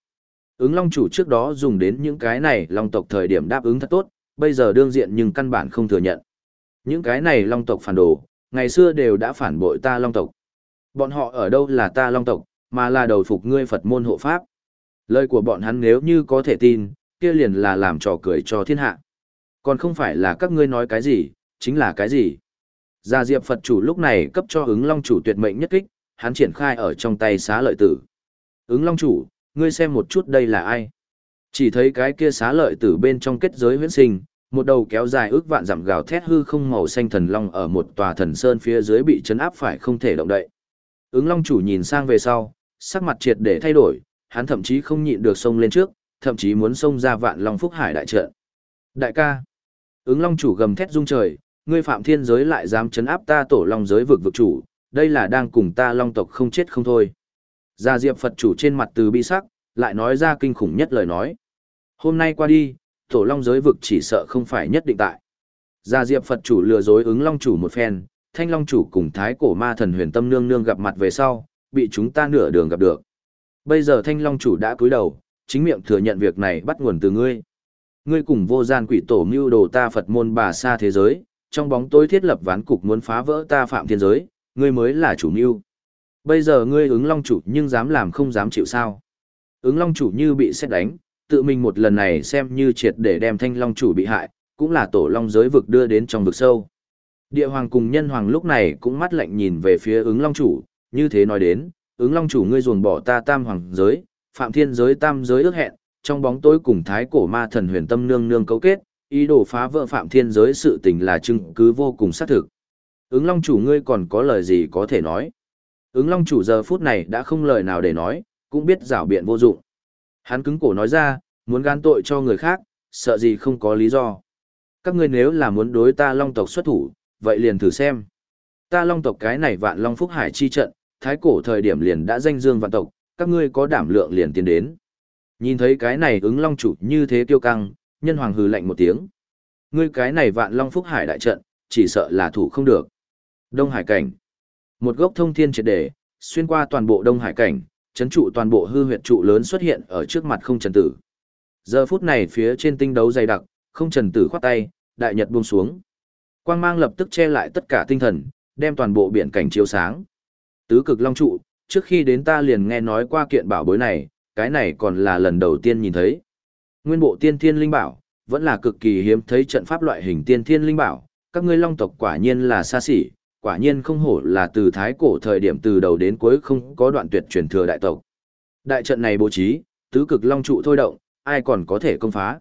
Ứng long chủ trước đó dùng đến những cái này long tộc thời điểm đáp ứng thật tốt, bây giờ đương diện nhưng căn bản không thừa nhận. Những cái này long tộc phản đồ, ngày xưa đều đã phản bội ta long tộc. Bọn họ ở đâu là ta long tộc, mà là đầu phục ngươi Phật môn hộ pháp. Lời của bọn hắn nếu như có thể tin, kia liền là làm trò cười cho thiên hạ. Còn không phải là các ngươi nói cái gì, chính là cái gì. Gia Diệp Phật chủ lúc này cấp cho ứng long chủ tuyệt mệnh nhất kích, hắn triển khai ở trong tay xá lợi tử. Ứng long chủ, ngươi xem một chút đây là ai? Chỉ thấy cái kia xá lợi tử bên trong kết giới huyễn sinh, một đầu kéo dài ước vạn dặm gào thét hư không màu xanh thần long ở một tòa thần sơn phía dưới bị chấn áp phải không thể động đậy. Ứng long chủ nhìn sang về sau, sắc mặt triệt để thay đổi, hắn thậm chí không nhịn được xông lên trước, thậm chí muốn xông ra vạn long phúc hải đại trận. Đại ca, ứng long chủ gầm thét rung trời, ngươi phạm thiên giới lại dám chấn áp ta tổ long giới vực vực chủ, đây là đang cùng ta long tộc không chết không thôi. Gia Diệp Phật chủ trên mặt từ bi sắc, lại nói ra kinh khủng nhất lời nói. Hôm nay qua đi, tổ long giới vực chỉ sợ không phải nhất định tại. Gia Diệp Phật chủ lừa dối ứng long chủ một phen, thanh long chủ cùng thái cổ ma thần huyền tâm nương nương gặp mặt về sau, bị chúng ta nửa đường gặp được. Bây giờ thanh long chủ đã cúi đầu, chính miệng thừa nhận việc này bắt nguồn từ ngươi. Ngươi cùng vô gian quỷ tổ mưu đồ ta Phật môn bà xa thế giới, trong bóng tối thiết lập ván cục muốn phá vỡ ta phạm thiên giới, ngươi mới là chủ mưu. Bây giờ ngươi ứng long chủ nhưng dám làm không dám chịu sao. Ứng long chủ như bị xét đánh, tự mình một lần này xem như triệt để đem thanh long chủ bị hại, cũng là tổ long giới vực đưa đến trong vực sâu. Địa hoàng cùng nhân hoàng lúc này cũng mắt lạnh nhìn về phía ứng long chủ, như thế nói đến, ứng long chủ ngươi ruồn bỏ ta tam hoàng giới, phạm thiên giới tam giới ước hẹn, trong bóng tối cùng thái cổ ma thần huyền tâm nương nương cấu kết, ý đồ phá vỡ phạm thiên giới sự tình là chứng cứ vô cùng xác thực. Ứng long chủ ngươi còn có lời gì có thể nói? Ứng long chủ giờ phút này đã không lời nào để nói, cũng biết rảo biện vô dụng. Hắn cứng cổ nói ra, muốn gan tội cho người khác, sợ gì không có lý do. Các ngươi nếu là muốn đối ta long tộc xuất thủ, vậy liền thử xem. Ta long tộc cái này vạn long phúc hải chi trận, thái cổ thời điểm liền đã danh dương vạn tộc, các ngươi có đảm lượng liền tiến đến. Nhìn thấy cái này ứng long chủ như thế tiêu căng, nhân hoàng hừ lạnh một tiếng. Ngươi cái này vạn long phúc hải đại trận, chỉ sợ là thủ không được. Đông hải cảnh. Một gốc thông thiên triệt đề, xuyên qua toàn bộ đông hải cảnh, chấn trụ toàn bộ hư huyệt trụ lớn xuất hiện ở trước mặt không trần tử. Giờ phút này phía trên tinh đấu dày đặc, không trần tử khoát tay, đại nhật buông xuống. Quang mang lập tức che lại tất cả tinh thần, đem toàn bộ biển cảnh chiếu sáng. Tứ cực long trụ, trước khi đến ta liền nghe nói qua kiện bảo bối này, cái này còn là lần đầu tiên nhìn thấy. Nguyên bộ tiên thiên linh bảo, vẫn là cực kỳ hiếm thấy trận pháp loại hình tiên thiên linh bảo, các ngươi long tộc quả nhiên là xa xỉ, quả nhiên không hổ là từ thái cổ thời điểm từ đầu đến cuối không có đoạn tuyệt truyền thừa đại tộc. Đại trận này bố trí, tứ cực long trụ thôi động, ai còn có thể công phá.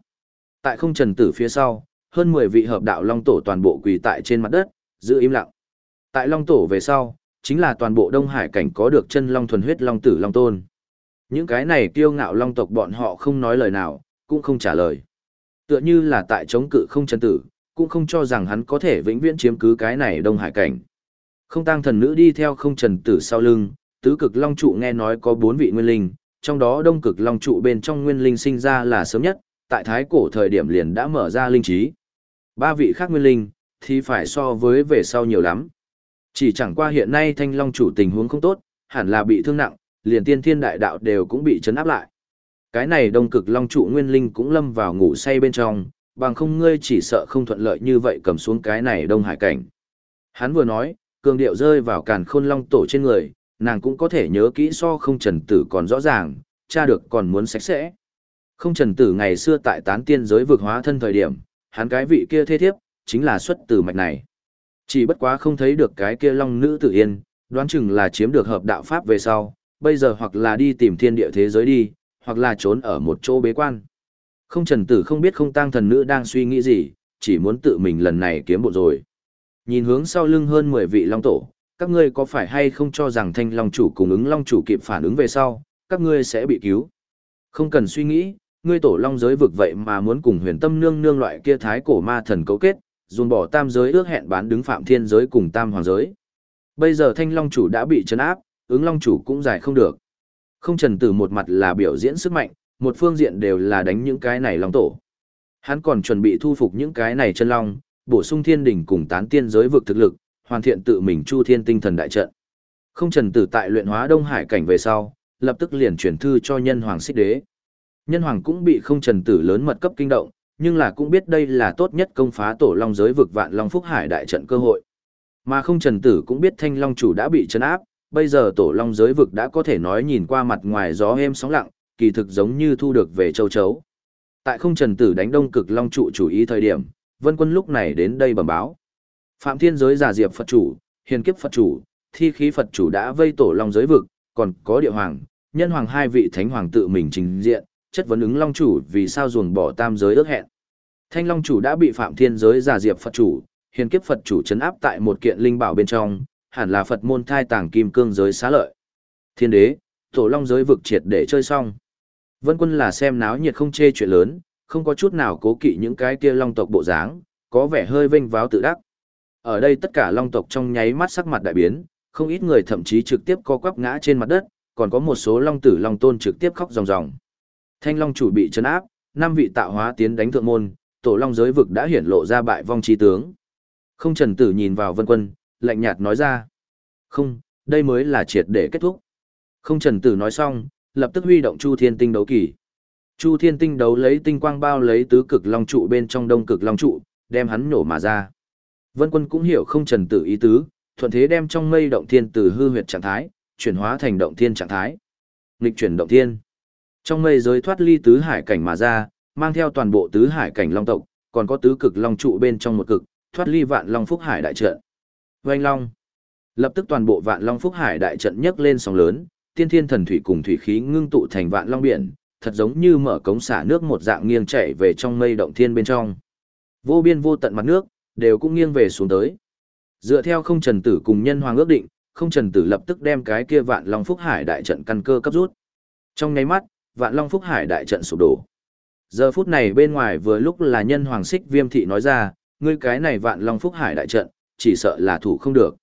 Tại không trần tử phía sau, hơn 10 vị hợp đạo long tổ toàn bộ quỳ tại trên mặt đất, giữ im lặng. Tại long tổ về sau, chính là toàn bộ Đông Hải cảnh có được chân long thuần huyết long tử long tôn. Những cái này kiêu ngạo long tộc bọn họ không nói lời nào, cũng không trả lời. Tựa như là tại chống cự không chân tử, cũng không cho rằng hắn có thể vĩnh viễn chiếm cứ cái này Đông Hải cảnh. Không tăng thần nữ đi theo không trần tử sau lưng, tứ cực long trụ nghe nói có bốn vị nguyên linh, trong đó đông cực long trụ bên trong nguyên linh sinh ra là sớm nhất, tại thái cổ thời điểm liền đã mở ra linh trí. Ba vị khác nguyên linh, thì phải so với về sau nhiều lắm. Chỉ chẳng qua hiện nay thanh long chủ tình huống không tốt, hẳn là bị thương nặng, liền tiên thiên đại đạo đều cũng bị chấn áp lại. Cái này đông cực long trụ nguyên linh cũng lâm vào ngủ say bên trong, bằng không ngươi chỉ sợ không thuận lợi như vậy cầm xuống cái này đông hải cảnh. Hắn vừa nói, cường điệu rơi vào càn khôn long tổ trên người, nàng cũng có thể nhớ kỹ so không trần tử còn rõ ràng, cha được còn muốn sạch sẽ. Không trần tử ngày xưa tại tán tiên giới vực hóa thân thời điểm, hắn cái vị kia thế thiếp, chính là xuất từ mạch này. Chỉ bất quá không thấy được cái kia long nữ tử yên, đoán chừng là chiếm được hợp đạo pháp về sau, bây giờ hoặc là đi tìm thiên địa thế giới đi, hoặc là trốn ở một chỗ bế quan. Không trần tử không biết không tang thần nữ đang suy nghĩ gì, chỉ muốn tự mình lần này kiếm bộ rồi. Nhìn hướng sau lưng hơn 10 vị long tổ, các ngươi có phải hay không cho rằng thanh long chủ cùng ứng long chủ kịp phản ứng về sau, các ngươi sẽ bị cứu. Không cần suy nghĩ, ngươi tổ long giới vực vậy mà muốn cùng huyền tâm nương nương loại kia thái cổ ma thần cấu kết, dồn bỏ tam giới ước hẹn bán đứng phạm thiên giới cùng tam hoàng giới. Bây giờ thanh long chủ đã bị chấn áp, ứng long chủ cũng giải không được. Không trần tử một mặt là biểu diễn sức mạnh, một phương diện đều là đánh những cái này long tổ. Hắn còn chuẩn bị thu phục những cái này chân long, bổ sung thiên đỉnh cùng tán tiên giới vực thực lực, hoàn thiện tự mình chu thiên tinh thần đại trận. Không trần tử tại luyện hóa Đông Hải cảnh về sau, lập tức liền chuyển thư cho nhân hoàng xích đế. Nhân hoàng cũng bị không trần tử lớn mật cấp kinh động, nhưng là cũng biết đây là tốt nhất công phá tổ long giới vực vạn long phúc hải đại trận cơ hội. Mà không trần tử cũng biết thanh long chủ đã bị chấn áp, bây giờ tổ long giới vực đã có thể nói nhìn qua mặt ngoài gió êm sóng lặng, kỳ thực giống như thu được về châu chấu. Tại không trần tử đánh đông cực long trụ chủ ý thời điểm, vân quân lúc này đến đây bẩm báo. Phạm thiên giới giả diệp Phật chủ, hiền kiếp Phật chủ, thi khí Phật chủ đã vây tổ long giới vực, còn có địa hoàng, nhân hoàng hai vị thánh hoàng tự mình trình diện, chất vấn ứng long chủ vì sao ruồng bỏ tam giới ước hẹn. Thanh long chủ đã bị phạm thiên giới giả diệp Phật chủ, hiền kiếp Phật chủ chấn áp tại một kiện linh bảo bên trong, hẳn là Phật môn thai tàng kim cương giới xá lợi. Thiên đế, tổ long giới vực triệt để chơi xong. Vân quân là xem náo nhiệt không chê chuyện lớn, không có chút nào cố kỵ những cái kia long tộc bộ dáng, có vẻ hơi vênh váo tự đắc. Ở đây tất cả long tộc trong nháy mắt sắc mặt đại biến, không ít người thậm chí trực tiếp co quắp ngã trên mặt đất, còn có một số long tử long tôn trực tiếp khóc ròng ròng. Thanh long chủ bị chấn áp, năm vị tạo hóa tiến đánh thượng môn, tổ long giới vực đã hiển lộ ra bại vong chi tướng. Không trần tử nhìn vào vân quân, lạnh nhạt nói ra. Không, đây mới là triệt để kết thúc. Không trần tử nói xong, lập tức huy động chu thiên tinh đấu kỳ. Chu thiên tinh đấu lấy tinh quang bao lấy tứ cực long trụ bên trong đông cực long trụ, đem hắn nổ mà ra. Vân quân cũng hiểu không trần tử ý tứ, thuận thế đem trong mây động thiên từ hư huyệt trạng thái, chuyển hóa thành động thiên trạng thái. Nghịch chuyển động thiên. Trong mây giới thoát ly tứ hải cảnh mà ra, mang theo toàn bộ tứ hải cảnh long tộc, còn có tứ cực long trụ bên trong một cực, thoát ly vạn long phúc hải đại trận. Vành long. Lập tức toàn bộ vạn long phúc hải đại trận nhấc lên sóng lớn, tiên thiên thần thủy cùng thủy khí ngưng tụ thành vạn long biển, thật giống như mở cống xả nước một dạng nghiêng chảy về trong mây động thiên bên trong. Vô biên vô tận mặt nước, đều cũng nghiêng về xuống tới. Dựa theo không trần tử cùng nhân hoàng ước định, không trần tử lập tức đem cái kia vạn long phúc hải đại trận căn cơ cấp rút. Trong nháy mắt, vạn long phúc hải đại trận sụp đổ. Giờ phút này bên ngoài vừa lúc là nhân hoàng xích viêm thị nói ra, ngươi cái này vạn long phúc hải đại trận, chỉ sợ là thủ không được.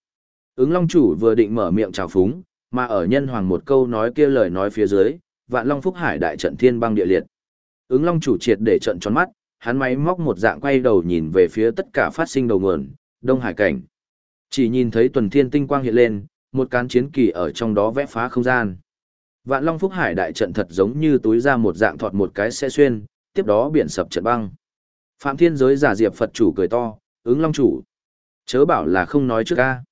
Ứng long chủ vừa định mở miệng chào phúng, mà ở nhân hoàng một câu nói kia lời nói phía dưới, vạn long phúc hải đại trận thiên băng địa liệt. Ứng long chủ triệt để trận tròn mắt, hắn máy móc một dạng quay đầu nhìn về phía tất cả phát sinh đầu nguồn, đông hải cảnh. Chỉ nhìn thấy tuần thiên tinh quang hiện lên, một cán chiến kỳ ở trong đó vẽ phá không gian. Vạn Long Phúc Hải đại trận thật giống như túi ra một dạng thọt một cái xe xuyên, tiếp đó biển sập trận băng. Phạm Thiên giới giả diệp Phật chủ cười to, ứng Long chủ. Chớ bảo là không nói trước ca.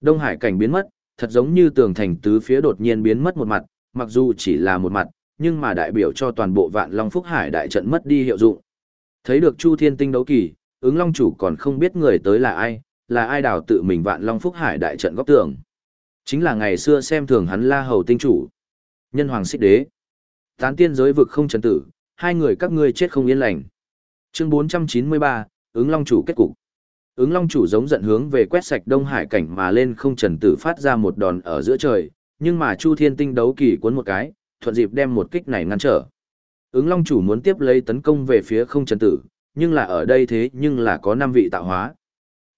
Đông Hải cảnh biến mất, thật giống như tường thành tứ phía đột nhiên biến mất một mặt, mặc dù chỉ là một mặt, nhưng mà đại biểu cho toàn bộ Vạn Long Phúc Hải đại trận mất đi hiệu dụng. Thấy được Chu Thiên Tinh đấu kỳ, ứng Long chủ còn không biết người tới là ai, là ai đào tự mình Vạn Long Phúc Hải đại trận góc tường. Chính là ngày xưa xem thường hắn La Hầu tinh chủ. Nhân hoàng xích đế. Tán tiên giới vực không trần tử, hai người các ngươi chết không yên lành. Chương 493, ứng long chủ kết cục. Ứng long chủ giống giận hướng về quét sạch Đông Hải cảnh mà lên không trần tử phát ra một đòn ở giữa trời, nhưng mà Chu Thiên Tinh đấu kỳ cuốn một cái, thuận dịp đem một kích này ngăn trở. Ứng long chủ muốn tiếp lấy tấn công về phía không trần tử, nhưng là ở đây thế nhưng là có năm vị tạo hóa.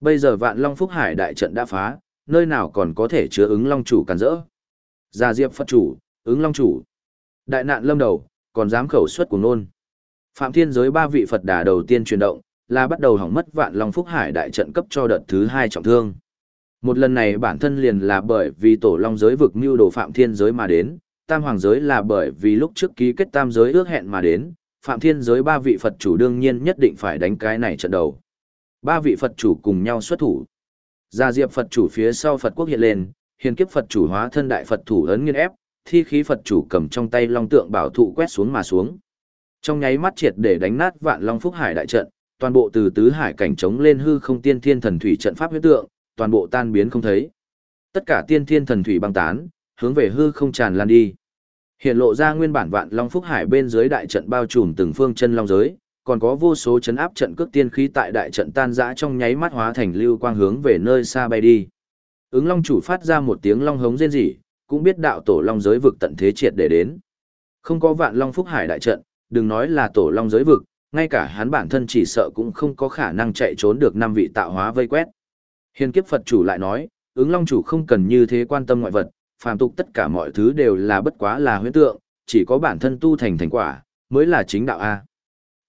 Bây giờ vạn long phúc hải đại trận đã phá, nơi nào còn có thể chứa ứng long chủ càn rỡ. Gia diệp Phật chủ, ứng long chủ. Đại nạn lâm đầu, còn dám khẩu xuất của nôn. Phạm thiên giới ba vị Phật đà đầu tiên chuyển động, là bắt đầu hỏng mất vạn long phúc hải đại trận cấp cho đợt thứ hai trọng thương. Một lần này bản thân liền là bởi vì tổ long giới vực mưu đồ phạm thiên giới mà đến, tam hoàng giới là bởi vì lúc trước ký kết tam giới ước hẹn mà đến, phạm thiên giới ba vị Phật chủ đương nhiên nhất định phải đánh cái này trận đầu. Ba vị Phật chủ cùng nhau xuất thủ. Gia diệp Phật chủ phía sau Phật quốc hiện lên, hiền kiếp Phật chủ hóa thân đại Phật thủ ấn nghiên ép, thi khí Phật chủ cầm trong tay long tượng bảo thụ quét xuống mà xuống. Trong nháy mắt triệt để đánh nát vạn long phúc hải đại trận, toàn bộ từ tứ hải cảnh trống lên hư không tiên thiên thần thủy trận pháp huyết tượng, toàn bộ tan biến không thấy. Tất cả tiên thiên thần thủy băng tán, hướng về hư không tràn lan đi. Hiện lộ ra nguyên bản vạn long phúc hải bên dưới đại trận bao trùm từng phương chân long giới, còn có vô số chấn áp trận cước tiên khí tại đại trận tan rã trong nháy mắt hóa thành lưu quang hướng về nơi xa bay đi. Ứng long chủ phát ra một tiếng long hống rên rỉ, cũng biết đạo tổ long giới vực tận thế triệt để đến. Không có vạn long phúc hải đại trận, đừng nói là tổ long giới vực, ngay cả hắn bản thân chỉ sợ cũng không có khả năng chạy trốn được năm vị tạo hóa vây quét. Hiền kiếp Phật chủ lại nói, ứng long chủ không cần như thế quan tâm ngoại vật, phàm tục tất cả mọi thứ đều là bất quá là huyễn tượng, chỉ có bản thân tu thành thành quả, mới là chính đạo A.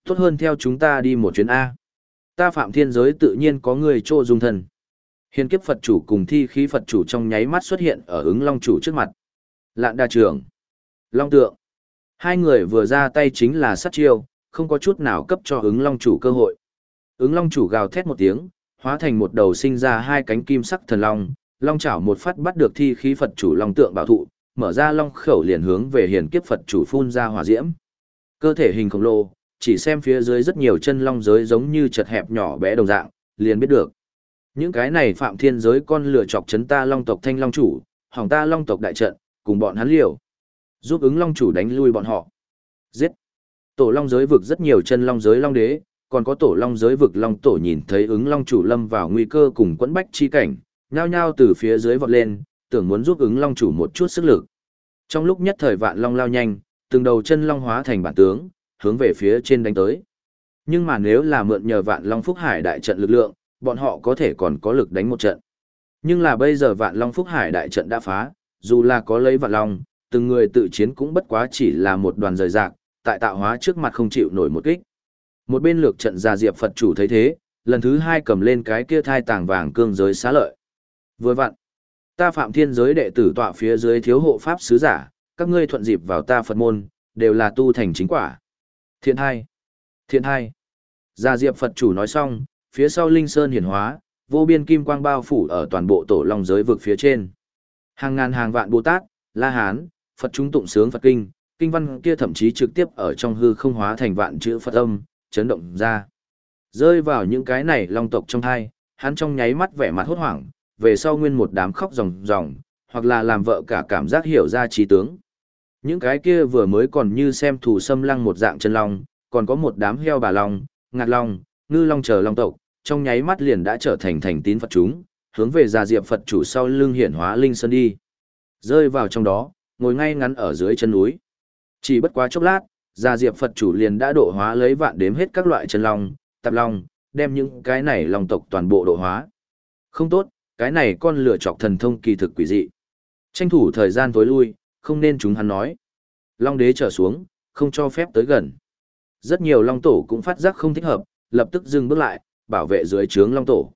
Tốt hơn theo chúng ta đi một chuyến A. Ta phạm thiên giới tự nhiên có người trô dung thần. Hiền kiếp Phật chủ cùng thi khí Phật chủ trong nháy mắt xuất hiện ở ứng long chủ trước mặt. Lạn đa trường. Long tượng. Hai người vừa ra tay chính là sát chiêu, không có chút nào cấp cho ứng long chủ cơ hội. Ứng long chủ gào thét một tiếng, hóa thành một đầu sinh ra hai cánh kim sắc thần long, long chảo một phát bắt được thi khí Phật chủ long tượng bảo thụ, mở ra long khẩu liền hướng về hiền kiếp Phật chủ phun ra hỏa diễm. Cơ thể hình khổng lồ, chỉ xem phía dưới rất nhiều chân long giới giống như chật hẹp nhỏ bé đồng dạng, liền biết được. Những cái này phạm thiên giới con lửa chọc chấn ta long tộc thanh long chủ, hỏng ta long tộc đại trận, cùng bọn hắn liều. Giúp ứng long chủ đánh lui bọn họ. Giết. Tổ long giới vực rất nhiều chân long giới long đế, còn có tổ long giới vực long tổ nhìn thấy ứng long chủ lâm vào nguy cơ cùng quẫn bách chi cảnh, nhao nhao từ phía dưới vọt lên, tưởng muốn giúp ứng long chủ một chút sức lực. Trong lúc nhất thời vạn long lao nhanh, từng đầu chân long hóa thành bản tướng, hướng về phía trên đánh tới. Nhưng mà nếu là mượn nhờ vạn long phúc hải đại trận lực lượng, bọn họ có thể còn có lực đánh một trận. Nhưng là bây giờ vạn long phúc hải đại trận đã phá, dù là có lấy vạn long, từng người tự chiến cũng bất quá chỉ là một đoàn rời rạc, tại tạo hóa trước mặt không chịu nổi một kích. Một bên lược trận gia diệp Phật chủ thấy thế, lần thứ hai cầm lên cái kia thai tàng vàng cương giới xá lợi. Vừa vặn, ta phạm thiên giới đệ tử tọa phía dưới thiếu hộ pháp sứ giả, các ngươi thuận dịp vào ta Phật môn, đều là tu thành chính quả. Thiện hai, thiện hai. Gia diệp Phật chủ nói xong, phía sau linh sơn hiển hóa, vô biên kim quang bao phủ ở toàn bộ tổ long giới vực phía trên. Hàng ngàn hàng vạn Bồ Tát, La Hán, Phật chúng tụng sướng Phật kinh, kinh văn kia thậm chí trực tiếp ở trong hư không hóa thành vạn chữ Phật âm, chấn động ra. Rơi vào những cái này long tộc trong hai, hắn trong nháy mắt vẻ mặt hốt hoảng, về sau nguyên một đám khóc ròng ròng, hoặc là làm vợ cả cảm giác hiểu ra trí tướng. Những cái kia vừa mới còn như xem thủ xâm lăng một dạng chân long, còn có một đám heo bà long, ngạt long, ngư long chờ long tộc, trong nháy mắt liền đã trở thành thành tín Phật chúng, hướng về già diệp Phật chủ sau lưng hiển hóa linh sơn đi. Rơi vào trong đó, ngồi ngay ngắn ở dưới chân núi. Chỉ bất quá chốc lát, già Diệp Phật chủ liền đã độ hóa lấy vạn đếm hết các loại chân long, tạp long, đem những cái này long tộc toàn bộ độ hóa. Không tốt, cái này con lựa chọc thần thông kỳ thực quỷ dị. Tranh thủ thời gian tối lui, không nên chúng hắn nói. Long đế trở xuống, không cho phép tới gần. Rất nhiều long tổ cũng phát giác không thích hợp, lập tức dừng bước lại, bảo vệ dưới trướng long tổ.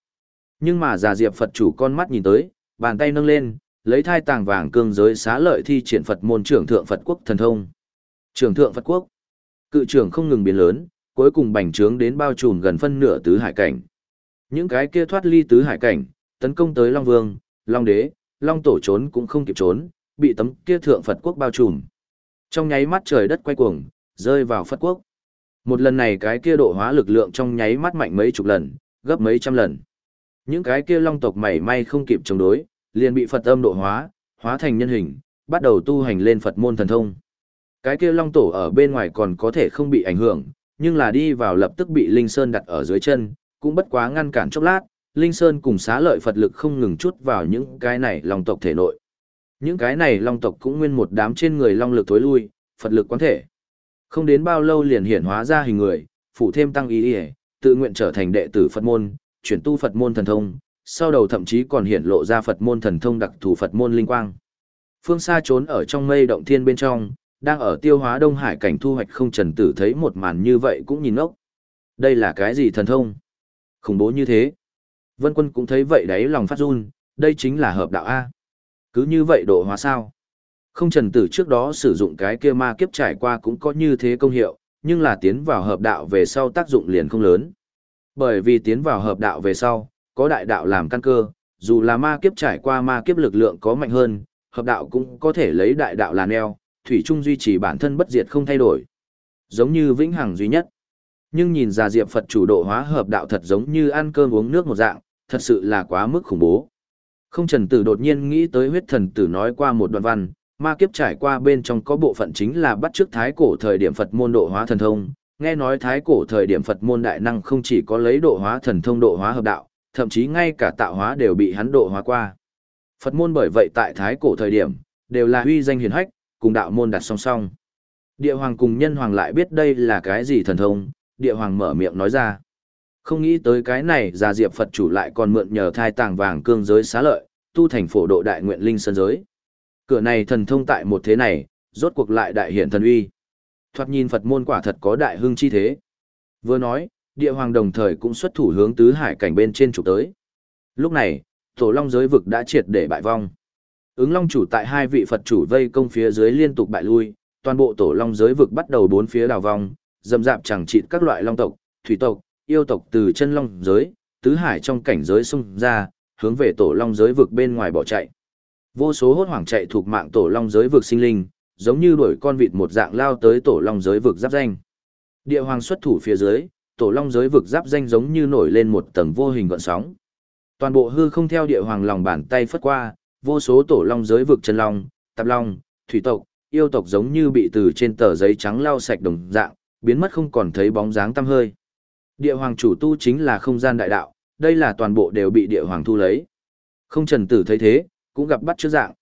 Nhưng mà già Diệp Phật chủ con mắt nhìn tới, bàn tay nâng lên, lấy thai tàng vàng cương giới xá lợi thi triển Phật môn trưởng thượng Phật quốc thần thông. Trường thượng Phật quốc. Cự trường không ngừng biến lớn, cuối cùng bành trướng đến bao trùm gần phân nửa tứ hải cảnh. Những cái kia thoát ly tứ hải cảnh, tấn công tới Long Vương, Long Đế, Long Tổ trốn cũng không kịp trốn, bị tấm kia thượng Phật quốc bao trùm. Trong nháy mắt trời đất quay cuồng, rơi vào Phật quốc. Một lần này cái kia độ hóa lực lượng trong nháy mắt mạnh mấy chục lần, gấp mấy trăm lần. Những cái kia long tộc mảy may không kịp chống đối, liền bị Phật âm độ hóa, hóa thành nhân hình, bắt đầu tu hành lên Phật môn thần thông. Cái kia long tổ ở bên ngoài còn có thể không bị ảnh hưởng, nhưng là đi vào lập tức bị Linh Sơn đặt ở dưới chân, cũng bất quá ngăn cản chốc lát, Linh Sơn cùng xá lợi Phật lực không ngừng chút vào những cái này long tộc thể nội. Những cái này long tộc cũng nguyên một đám trên người long lực thối lui, Phật lực quán thể. Không đến bao lâu liền hiển hóa ra hình người, phụ thêm tăng ý ỉa tự nguyện trở thành đệ tử Phật môn, chuyển tu Phật môn thần thông, sau đầu thậm chí còn hiển lộ ra Phật môn thần thông đặc thù Phật môn linh quang. Phương xa trốn ở trong mây động thiên bên trong, đang ở tiêu hóa Đông Hải cảnh thu hoạch không trần tử thấy một màn như vậy cũng nhìn ngốc. Đây là cái gì thần thông? Khủng bố như thế. Vân quân cũng thấy vậy đấy lòng phát run, đây chính là hợp đạo A. Cứ như vậy độ hóa sao? Không trần tử trước đó sử dụng cái kia ma kiếp trải qua cũng có như thế công hiệu, nhưng là tiến vào hợp đạo về sau tác dụng liền không lớn. Bởi vì tiến vào hợp đạo về sau, có đại đạo làm căn cơ, dù là ma kiếp trải qua ma kiếp lực lượng có mạnh hơn, hợp đạo cũng có thể lấy đại đạo là neo, thủy chung duy trì bản thân bất diệt không thay đổi. Giống như vĩnh hằng duy nhất. Nhưng nhìn ra Diệp Phật chủ độ hóa hợp đạo thật giống như ăn cơm uống nước một dạng, thật sự là quá mức khủng bố. Không trần tử đột nhiên nghĩ tới huyết thần tử nói qua một đoạn văn, ma kiếp trải qua bên trong có bộ phận chính là bắt trước thái cổ thời điểm Phật môn độ hóa thần thông. Nghe nói thái cổ thời điểm Phật môn đại năng không chỉ có lấy độ hóa thần thông độ hóa hợp đạo, thậm chí ngay cả tạo hóa đều bị hắn độ hóa qua. Phật môn bởi vậy tại thái cổ thời điểm, đều là huy danh hiển hách, cùng đạo môn đặt song song. Địa hoàng cùng nhân hoàng lại biết đây là cái gì thần thông, địa hoàng mở miệng nói ra. Không nghĩ tới cái này già diệp Phật chủ lại còn mượn nhờ thai tàng vàng cương giới xá lợi, tu thành phổ độ đại nguyện linh sơn giới. Cửa này thần thông tại một thế này, rốt cuộc lại đại hiện thần uy. Thoạt nhìn Phật môn quả thật có đại hưng chi thế. Vừa nói, địa hoàng đồng thời cũng xuất thủ hướng tứ hải cảnh bên trên trục tới. Lúc này, tổ long giới vực đã triệt để bại vong. Ứng long chủ tại hai vị Phật chủ vây công phía dưới liên tục bại lui, toàn bộ tổ long giới vực bắt đầu bốn phía đào vong, dầm dạp chẳng chịt các loại long tộc, thủy tộc, yêu tộc từ chân long giới, tứ hải trong cảnh giới xung ra, hướng về tổ long giới vực bên ngoài bỏ chạy. Vô số hốt hoảng chạy thuộc mạng tổ long giới vực sinh linh, giống như đuổi con vịt một dạng lao tới tổ long giới vực giáp danh. Địa hoàng xuất thủ phía dưới, tổ long giới vực giáp danh giống như nổi lên một tầng vô hình gợn sóng. Toàn bộ hư không theo địa hoàng lòng bàn tay phất qua, vô số tổ long giới vực chân long, tạp long, thủy tộc, yêu tộc giống như bị từ trên tờ giấy trắng lau sạch đồng dạng, biến mất không còn thấy bóng dáng tăm hơi. Địa hoàng chủ tu chính là không gian đại đạo, đây là toàn bộ đều bị địa hoàng thu lấy. Không trần tử thấy thế, cũng gặp bắt trước dạng.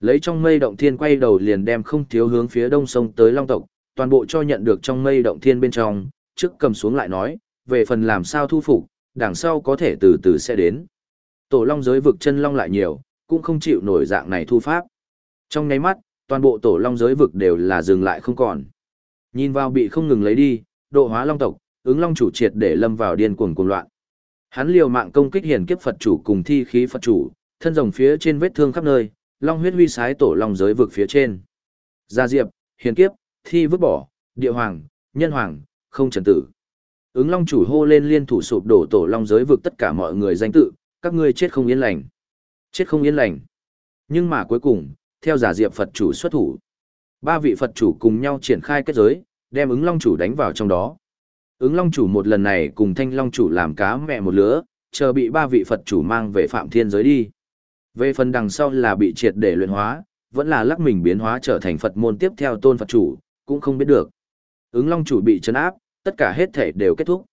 Lấy trong mây động thiên quay đầu liền đem không thiếu hướng phía đông sông tới long tộc, toàn bộ cho nhận được trong mây động thiên bên trong, trước cầm xuống lại nói, về phần làm sao thu phục, đằng sau có thể từ từ sẽ đến. Tổ long giới vực chân long lại nhiều, cũng không chịu nổi dạng này thu pháp. Trong nháy mắt, toàn bộ tổ long giới vực đều là dừng lại không còn. Nhìn vào bị không ngừng lấy đi, độ hóa long tộc, ứng long chủ triệt để lâm vào điên cuồng cuồng loạn. Hắn liều mạng công kích hiền kiếp Phật chủ cùng thi khí Phật chủ, thân rồng phía trên vết thương khắp nơi, long huyết huy sái tổ long giới vực phía trên. Gia Diệp, hiền kiếp, thi vứt bỏ, địa hoàng, nhân hoàng, không trần tử. Ứng long chủ hô lên liên thủ sụp đổ tổ long giới vực tất cả mọi người danh tự, các ngươi chết không yên lành. Chết không yên lành. Nhưng mà cuối cùng, theo giả diệp Phật chủ xuất thủ. Ba vị Phật chủ cùng nhau triển khai kết giới, đem ứng long chủ đánh vào trong đó. Ứng long chủ một lần này cùng thanh long chủ làm cá mẹ một lứa, chờ bị ba vị Phật chủ mang về phạm thiên giới đi. Về phần đằng sau là bị triệt để luyện hóa, vẫn là lắc mình biến hóa trở thành Phật môn tiếp theo tôn Phật chủ, cũng không biết được. Ứng long chủ bị chấn áp, tất cả hết thể đều kết thúc.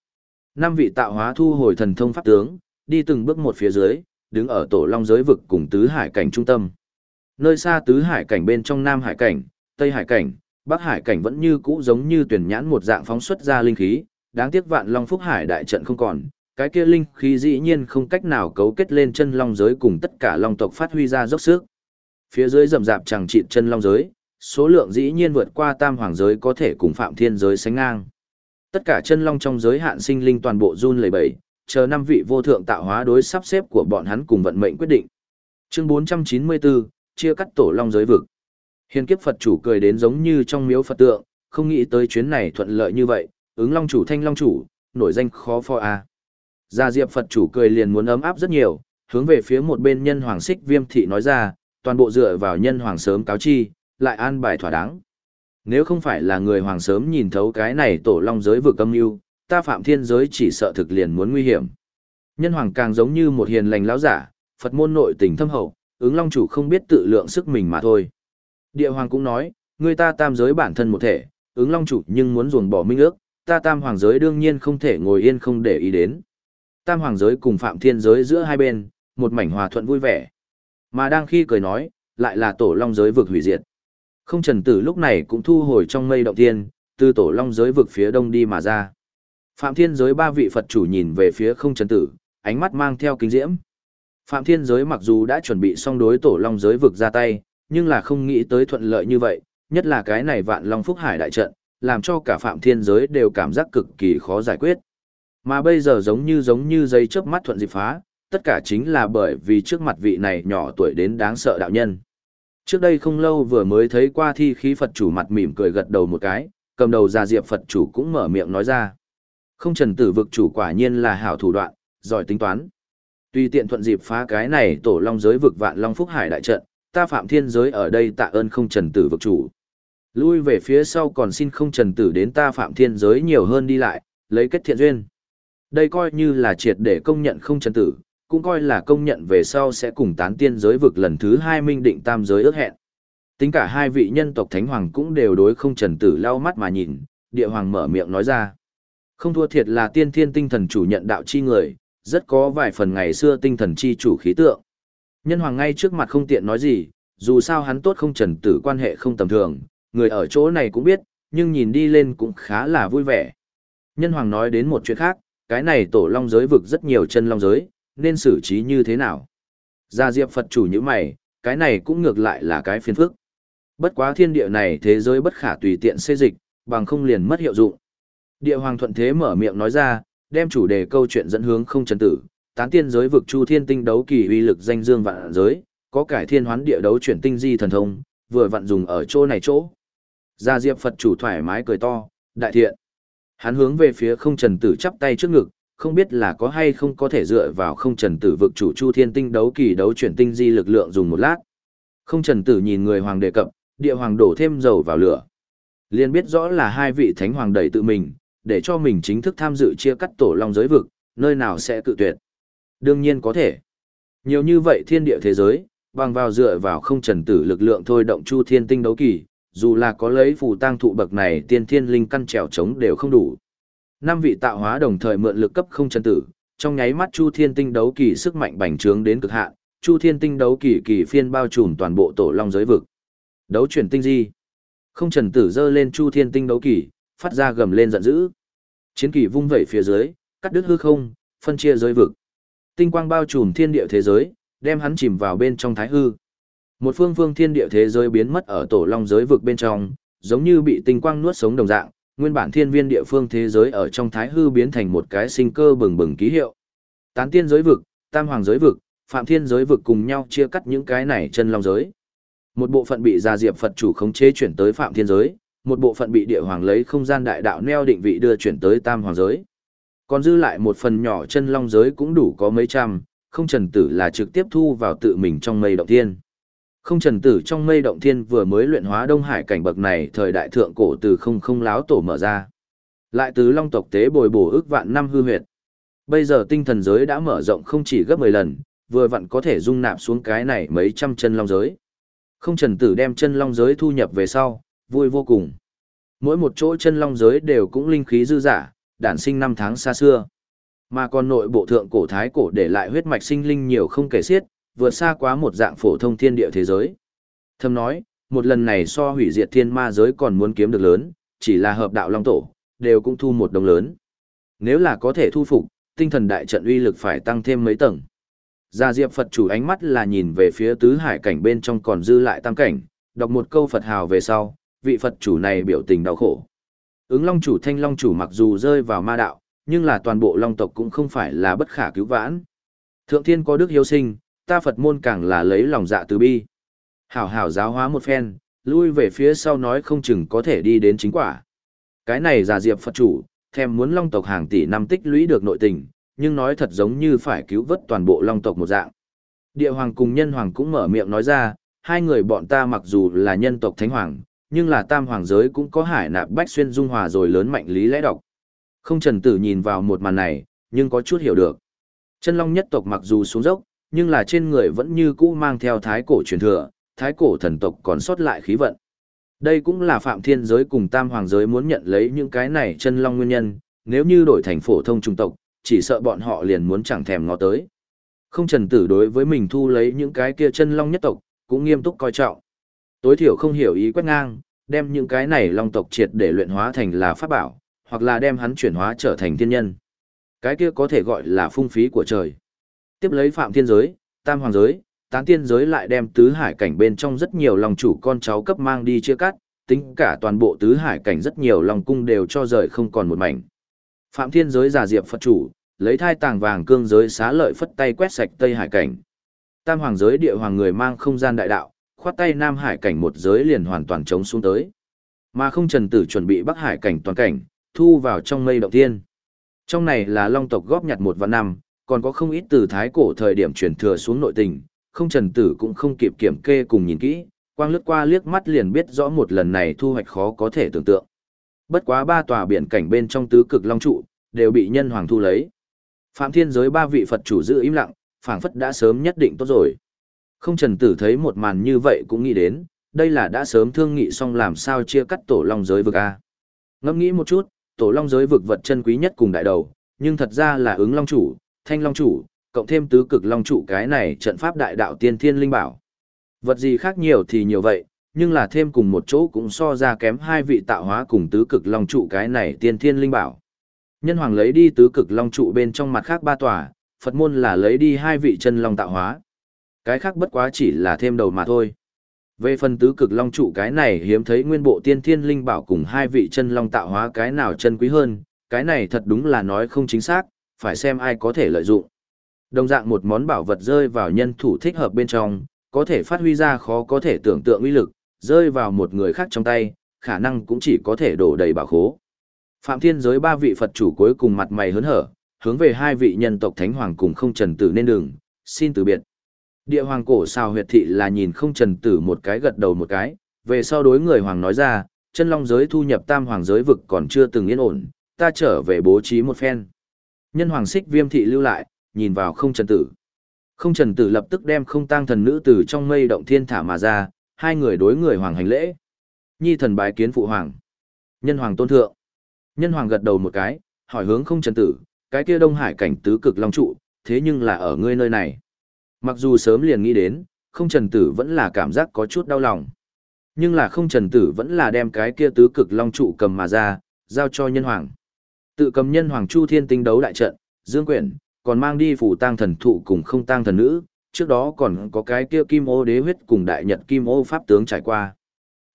Năm vị tạo hóa thu hồi thần thông pháp tướng, đi từng bước một phía dưới, đứng ở tổ long giới vực cùng tứ hải cảnh trung tâm. Nơi xa tứ hải cảnh bên trong Nam hải cảnh, Tây hải cảnh, Bắc hải cảnh vẫn như cũ giống như tuyển nhãn một dạng phóng xuất ra linh khí, đáng tiếc vạn long phúc hải đại trận không còn, cái kia linh khí dĩ nhiên không cách nào cấu kết lên chân long giới cùng tất cả long tộc phát huy ra dốc sức. Phía dưới rầm rạp chẳng trị chân long giới, số lượng dĩ nhiên vượt qua tam hoàng giới có thể cùng phạm thiên giới sánh ngang. Tất cả chân long trong giới hạn sinh linh toàn bộ run lẩy bẩy, chờ năm vị vô thượng tạo hóa đối sắp xếp của bọn hắn cùng vận mệnh quyết định. Chương 494, chia cắt tổ long giới vực. Hiền kiếp Phật chủ cười đến giống như trong miếu Phật tượng, không nghĩ tới chuyến này thuận lợi như vậy, ứng long chủ thanh long chủ, nổi danh khó phò a. Gia Diệp Phật chủ cười liền muốn ấm áp rất nhiều, hướng về phía một bên nhân hoàng xích viêm thị nói ra, toàn bộ dựa vào nhân hoàng sớm cáo chi, lại an bài thỏa đáng. Nếu không phải là người hoàng sớm nhìn thấu cái này tổ long giới vừa âm mưu, ta phạm thiên giới chỉ sợ thực liền muốn nguy hiểm. Nhân hoàng càng giống như một hiền lành lão giả, Phật môn nội tình thâm hậu, ứng long chủ không biết tự lượng sức mình mà thôi. Địa hoàng cũng nói, người ta tam giới bản thân một thể, ứng long chủ nhưng muốn ruồng bỏ minh ước, ta tam hoàng giới đương nhiên không thể ngồi yên không để ý đến. Tam hoàng giới cùng phạm thiên giới giữa hai bên, một mảnh hòa thuận vui vẻ. Mà đang khi cười nói, lại là tổ long giới vực hủy diệt. Không trần tử lúc này cũng thu hồi trong mây động tiên, từ tổ long giới vực phía đông đi mà ra. Phạm thiên giới ba vị Phật chủ nhìn về phía không trần tử, ánh mắt mang theo kính diễm. Phạm thiên giới mặc dù đã chuẩn bị xong đối tổ long giới vực ra tay, nhưng là không nghĩ tới thuận lợi như vậy, nhất là cái này vạn long phúc hải đại trận, làm cho cả phạm thiên giới đều cảm giác cực kỳ khó giải quyết. Mà bây giờ giống như giống như dây chớp mắt thuận dịp phá, tất cả chính là bởi vì trước mặt vị này nhỏ tuổi đến đáng sợ đạo nhân. Trước đây không lâu vừa mới thấy qua thi khí Phật chủ mặt mỉm cười gật đầu một cái, cầm đầu ra diệp Phật chủ cũng mở miệng nói ra. Không trần tử vực chủ quả nhiên là hảo thủ đoạn, giỏi tính toán. Tuy tiện thuận dịp phá cái này tổ long giới vực vạn long phúc hải đại trận, ta phạm thiên giới ở đây tạ ơn không trần tử vực chủ. Lui về phía sau còn xin không trần tử đến ta phạm thiên giới nhiều hơn đi lại, lấy kết thiện duyên. Đây coi như là triệt để công nhận không trần tử, cũng coi là công nhận về sau sẽ cùng tán tiên giới vực lần thứ hai minh định tam giới ước hẹn. Tính cả hai vị nhân tộc thánh hoàng cũng đều đối không trần tử lau mắt mà nhìn, địa hoàng mở miệng nói ra. Không thua thiệt là tiên thiên tinh thần chủ nhận đạo chi người, rất có vài phần ngày xưa tinh thần chi chủ khí tượng. Nhân hoàng ngay trước mặt không tiện nói gì, dù sao hắn tốt không trần tử quan hệ không tầm thường, người ở chỗ này cũng biết, nhưng nhìn đi lên cũng khá là vui vẻ. Nhân hoàng nói đến một chuyện khác, cái này tổ long giới vực rất nhiều chân long giới, nên xử trí như thế nào? Gia Diệp Phật chủ như mày, cái này cũng ngược lại là cái phiền phức. Bất quá thiên địa này thế giới bất khả tùy tiện xê dịch, bằng không liền mất hiệu dụng. Địa hoàng thuận thế mở miệng nói ra, đem chủ đề câu chuyện dẫn hướng không trần tử, tán tiên giới vực chu thiên tinh đấu kỳ uy lực danh dương vạn giới, có cải thiên hoán địa đấu chuyển tinh di thần thông, vừa vặn dùng ở chỗ này chỗ. Gia Diệp Phật chủ thoải mái cười to, đại thiện. Hắn hướng về phía không trần tử chắp tay trước ngực, không biết là có hay không có thể dựa vào không trần tử vực chủ chu thiên tinh đấu kỳ đấu chuyển tinh di lực lượng dùng một lát. Không trần tử nhìn người hoàng đề cập, địa hoàng đổ thêm dầu vào lửa. liền biết rõ là hai vị thánh hoàng đẩy tự mình, để cho mình chính thức tham dự chia cắt tổ long giới vực, nơi nào sẽ cự tuyệt. Đương nhiên có thể. Nhiều như vậy thiên địa thế giới, bằng vào dựa vào không trần tử lực lượng thôi động chu thiên tinh đấu kỳ, dù là có lấy phù tang thụ bậc này tiên thiên linh căn trèo chống đều không đủ. Năm vị tạo hóa đồng thời mượn lực cấp không trần tử, trong nháy mắt chu thiên tinh đấu kỳ sức mạnh bành trướng đến cực hạn, chu thiên tinh đấu kỳ kỳ phiên bao trùm toàn bộ tổ long giới vực. Đấu chuyển tinh di. Không trần tử giơ lên chu thiên tinh đấu kỳ, phát ra gầm lên giận dữ. Chiến kỳ vung vẩy phía dưới, cắt đứt hư không, phân chia giới vực. Tinh quang bao trùm thiên địa thế giới, đem hắn chìm vào bên trong thái hư. Một phương phương thiên địa thế giới biến mất ở tổ long giới vực bên trong, giống như bị tinh quang nuốt sống đồng dạng, nguyên bản thiên viên địa phương thế giới ở trong thái hư biến thành một cái sinh cơ bừng bừng ký hiệu. Tán tiên giới vực, tam hoàng giới vực, phạm thiên giới vực cùng nhau chia cắt những cái này chân long giới. Một bộ phận bị gia diệp Phật chủ khống chế chuyển tới phạm thiên giới, một bộ phận bị địa hoàng lấy không gian đại đạo neo định vị đưa chuyển tới tam hoàng giới. Còn dư lại một phần nhỏ chân long giới cũng đủ có mấy trăm, không trần tử là trực tiếp thu vào tự mình trong mây động thiên. Không trần tử trong mây động thiên vừa mới luyện hóa Đông Hải cảnh bậc này thời đại thượng cổ từ không không láo tổ mở ra. Lại từ long tộc tế bồi bổ ước vạn năm hư huyệt. Bây giờ tinh thần giới đã mở rộng không chỉ gấp 10 lần, vừa vặn có thể dung nạp xuống cái này mấy trăm chân long giới. Không trần tử đem chân long giới thu nhập về sau, vui vô cùng. Mỗi một chỗ chân long giới đều cũng linh khí dư giả, đản sinh năm tháng xa xưa. Mà còn nội bộ thượng cổ thái cổ để lại huyết mạch sinh linh nhiều không kể xiết, vượt xa quá một dạng phổ thông thiên địa thế giới. Thâm nói, một lần này so hủy diệt thiên ma giới còn muốn kiếm được lớn, chỉ là hợp đạo long tổ, đều cũng thu một đồng lớn. Nếu là có thể thu phục, tinh thần đại trận uy lực phải tăng thêm mấy tầng. Gia Diệp Phật chủ ánh mắt là nhìn về phía tứ hải cảnh bên trong còn dư lại tam cảnh, đọc một câu Phật hào về sau, vị Phật chủ này biểu tình đau khổ. Ứng Long chủ Thanh Long chủ mặc dù rơi vào ma đạo, nhưng là toàn bộ Long tộc cũng không phải là bất khả cứu vãn. Thượng thiên có đức hiếu sinh, ta Phật môn càng là lấy lòng dạ từ bi. Hảo hảo giáo hóa một phen, lui về phía sau nói không chừng có thể đi đến chính quả. Cái này giả diệp Phật chủ, thèm muốn Long tộc hàng tỷ năm tích lũy được nội tình, nhưng nói thật giống như phải cứu vớt toàn bộ Long tộc một dạng. Địa hoàng cùng nhân hoàng cũng mở miệng nói ra, hai người bọn ta mặc dù là nhân tộc thánh hoàng, nhưng là tam hoàng giới cũng có hải nạp bách xuyên dung hòa rồi lớn mạnh lý lẽ độc. Không trần tử nhìn vào một màn này, nhưng có chút hiểu được. Chân long nhất tộc mặc dù xuống dốc, nhưng là trên người vẫn như cũ mang theo thái cổ truyền thừa, thái cổ thần tộc còn sót lại khí vận. Đây cũng là phạm thiên giới cùng tam hoàng giới muốn nhận lấy những cái này chân long nguyên nhân, nếu như đổi thành phổ thông trung tộc, chỉ sợ bọn họ liền muốn chẳng thèm ngó tới. Không trần tử đối với mình thu lấy những cái kia chân long nhất tộc, cũng nghiêm túc coi trọng. Tối thiểu không hiểu ý quét ngang, đem những cái này long tộc triệt để luyện hóa thành là pháp bảo, hoặc là đem hắn chuyển hóa trở thành thiên nhân. Cái kia có thể gọi là phung phí của trời. Tiếp lấy phạm thiên giới, tam hoàng giới, tán tiên giới lại đem tứ hải cảnh bên trong rất nhiều lòng chủ con cháu cấp mang đi chia cắt, tính cả toàn bộ tứ hải cảnh rất nhiều lòng cung đều cho rời không còn một mảnh. Phạm thiên giới giả diệp Phật chủ, lấy thai tàng vàng cương giới xá lợi phất tay quét sạch tây hải cảnh. Tam hoàng giới địa hoàng người mang không gian đại đạo, khoát tay Nam Hải cảnh một giới liền hoàn toàn chống xuống tới. Mà không trần tử chuẩn bị Bắc Hải cảnh toàn cảnh, thu vào trong mây động thiên. Trong này là long tộc góp nhặt một vạn năm, còn có không ít từ thái cổ thời điểm truyền thừa xuống nội tình, không trần tử cũng không kịp kiểm kê cùng nhìn kỹ, quang lướt qua liếc mắt liền biết rõ một lần này thu hoạch khó có thể tưởng tượng. Bất quá ba tòa biển cảnh bên trong tứ cực long trụ, đều bị nhân hoàng thu lấy. Phạm thiên giới ba vị Phật chủ giữ im lặng, phảng phất đã sớm nhất định tốt rồi. Không trần tử thấy một màn như vậy cũng nghĩ đến, đây là đã sớm thương nghị xong làm sao chia cắt tổ long giới vực A. Ngẫm nghĩ một chút, tổ long giới vực vật chân quý nhất cùng đại đầu, nhưng thật ra là ứng long chủ, thanh long chủ, cộng thêm tứ cực long chủ cái này trận pháp đại đạo tiên thiên linh bảo. Vật gì khác nhiều thì nhiều vậy, nhưng là thêm cùng một chỗ cũng so ra kém hai vị tạo hóa cùng tứ cực long trụ cái này tiên thiên linh bảo. Nhân hoàng lấy đi tứ cực long trụ bên trong mặt khác ba tòa, Phật môn là lấy đi hai vị chân long tạo hóa. Cái khác bất quá chỉ là thêm đầu mà thôi. Về phần tứ cực long trụ cái này hiếm thấy nguyên bộ tiên thiên linh bảo cùng hai vị chân long tạo hóa cái nào chân quý hơn, cái này thật đúng là nói không chính xác, phải xem ai có thể lợi dụng. Đồng dạng một món bảo vật rơi vào nhân thủ thích hợp bên trong, có thể phát huy ra khó có thể tưởng tượng uy lực, rơi vào một người khác trong tay, khả năng cũng chỉ có thể đổ đầy bảo khố. Phạm Thiên giới ba vị Phật chủ cuối cùng mặt mày hớn hở, hướng về hai vị nhân tộc thánh hoàng cùng không trần tử nên đường, xin từ biệt. Địa hoàng cổ xào huyệt thị là nhìn không trần tử một cái gật đầu một cái, về sau đối người hoàng nói ra, chân long giới thu nhập tam hoàng giới vực còn chưa từng yên ổn, ta trở về bố trí một phen. Nhân hoàng xích viêm thị lưu lại, nhìn vào không trần tử. Không trần tử lập tức đem không tang thần nữ từ trong mây động thiên thả mà ra, hai người đối người hoàng hành lễ. Nhi thần bái kiến phụ hoàng. Nhân hoàng tôn thượng. Nhân hoàng gật đầu một cái, hỏi hướng không trần tử, cái kia đông hải cảnh tứ cực long trụ, thế nhưng là ở ngươi nơi này. Mặc dù sớm liền nghĩ đến, không trần tử vẫn là cảm giác có chút đau lòng. Nhưng là không trần tử vẫn là đem cái kia tứ cực long trụ cầm mà ra, giao cho nhân hoàng. Tự cầm nhân hoàng chu thiên tinh đấu đại trận, dương quyển, còn mang đi phủ tang thần thụ cùng không tang thần nữ, trước đó còn có cái kia kim ô đế huyết cùng đại nhật kim ô pháp tướng trải qua.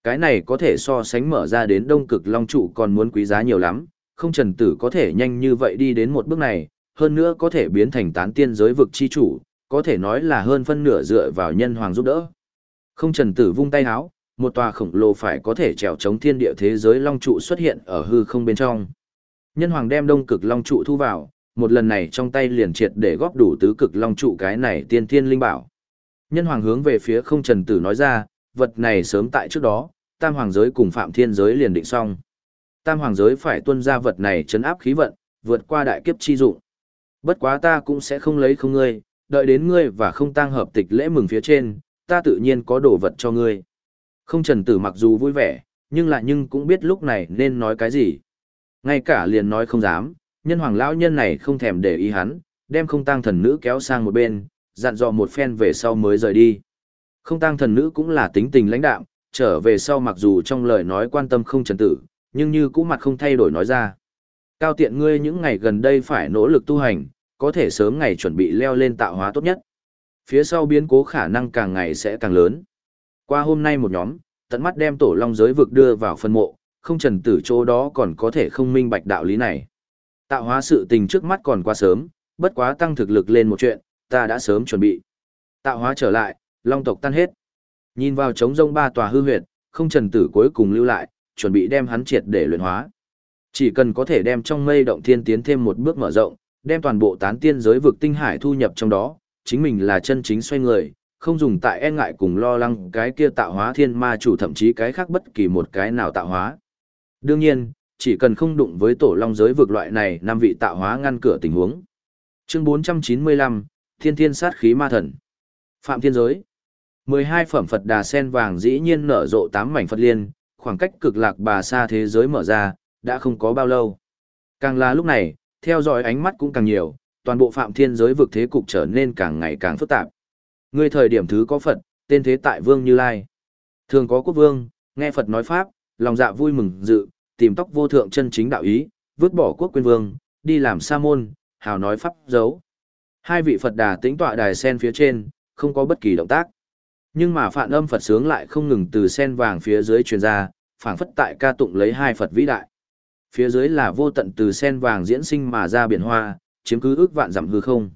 Cái này có thể so sánh mở ra đến đông cực long trụ còn muốn quý giá nhiều lắm, không trần tử có thể nhanh như vậy đi đến một bước này, hơn nữa có thể biến thành tán tiên giới vực chi chủ, có thể nói là hơn phân nửa dựa vào nhân hoàng giúp đỡ. Không trần tử vung tay háo, một tòa khổng lồ phải có thể trèo chống thiên địa thế giới long trụ xuất hiện ở hư không bên trong. Nhân hoàng đem đông cực long trụ thu vào, một lần này trong tay liền triệt để góp đủ tứ cực long trụ cái này tiên thiên linh bảo. Nhân hoàng hướng về phía không trần tử nói ra, vật này sớm tại trước đó, tam hoàng giới cùng phạm thiên giới liền định xong. Tam hoàng giới phải tuân ra vật này chấn áp khí vận, vượt qua đại kiếp chi dụng. Bất quá ta cũng sẽ không lấy không ngươi, đợi đến ngươi và không tăng hợp tịch lễ mừng phía trên, ta tự nhiên có đồ vật cho ngươi. Không trần tử mặc dù vui vẻ, nhưng lại nhưng cũng biết lúc này nên nói cái gì. Ngay cả liền nói không dám, nhân hoàng lão nhân này không thèm để ý hắn, đem không tăng thần nữ kéo sang một bên, dặn dò một phen về sau mới rời đi. Không tăng thần nữ cũng là tính tình lãnh đạm, trở về sau mặc dù trong lời nói quan tâm không trần tử, nhưng như cũ mặt không thay đổi nói ra. Cao tiện ngươi những ngày gần đây phải nỗ lực tu hành, có thể sớm ngày chuẩn bị leo lên tạo hóa tốt nhất. Phía sau biến cố khả năng càng ngày sẽ càng lớn. Qua hôm nay một nhóm, tận mắt đem tổ long giới vực đưa vào phân mộ, không trần tử chỗ đó còn có thể không minh bạch đạo lý này. Tạo hóa sự tình trước mắt còn quá sớm, bất quá tăng thực lực lên một chuyện, ta đã sớm chuẩn bị. Tạo hóa trở lại, long tộc tan hết. Nhìn vào trống rông ba tòa hư huyệt, không trần tử cuối cùng lưu lại, chuẩn bị đem hắn triệt để luyện hóa. Chỉ cần có thể đem trong mây động thiên tiến thêm một bước mở rộng, đem toàn bộ tán tiên giới vực tinh hải thu nhập trong đó, chính mình là chân chính xoay người, không dùng tại e ngại cùng lo lắng cái kia tạo hóa thiên ma chủ thậm chí cái khác bất kỳ một cái nào tạo hóa. Đương nhiên, chỉ cần không đụng với tổ long giới vực loại này năm vị tạo hóa ngăn cửa tình huống. Chương 495, Thiên Thiên sát khí ma thần. Phạm Thiên giới. 12 phẩm Phật Đà sen vàng dĩ nhiên nở rộ 8 mảnh Phật liên, khoảng cách cực lạc bà xa thế giới mở ra, đã không có bao lâu. Càng là lúc này, theo dõi ánh mắt cũng càng nhiều, toàn bộ Phạm Thiên giới vực thế cục trở nên càng ngày càng phức tạp. Người thời điểm thứ có Phật, tên thế tại Vương Như Lai. Thường có quốc vương, nghe Phật nói Pháp, lòng dạ vui mừng dự, tìm tóc vô thượng chân chính đạo ý, vứt bỏ quốc quyên vương, đi làm sa môn, hào nói Pháp giấu. Hai vị Phật đà tĩnh tọa đài sen phía trên, không có bất kỳ động tác. Nhưng mà phạn âm Phật sướng lại không ngừng từ sen vàng phía dưới truyền ra, phảng phất tại ca tụng lấy hai Phật vĩ đại. Phía dưới là vô tận từ sen vàng diễn sinh mà ra biển hoa, chiếm cứ ước vạn dặm hư không.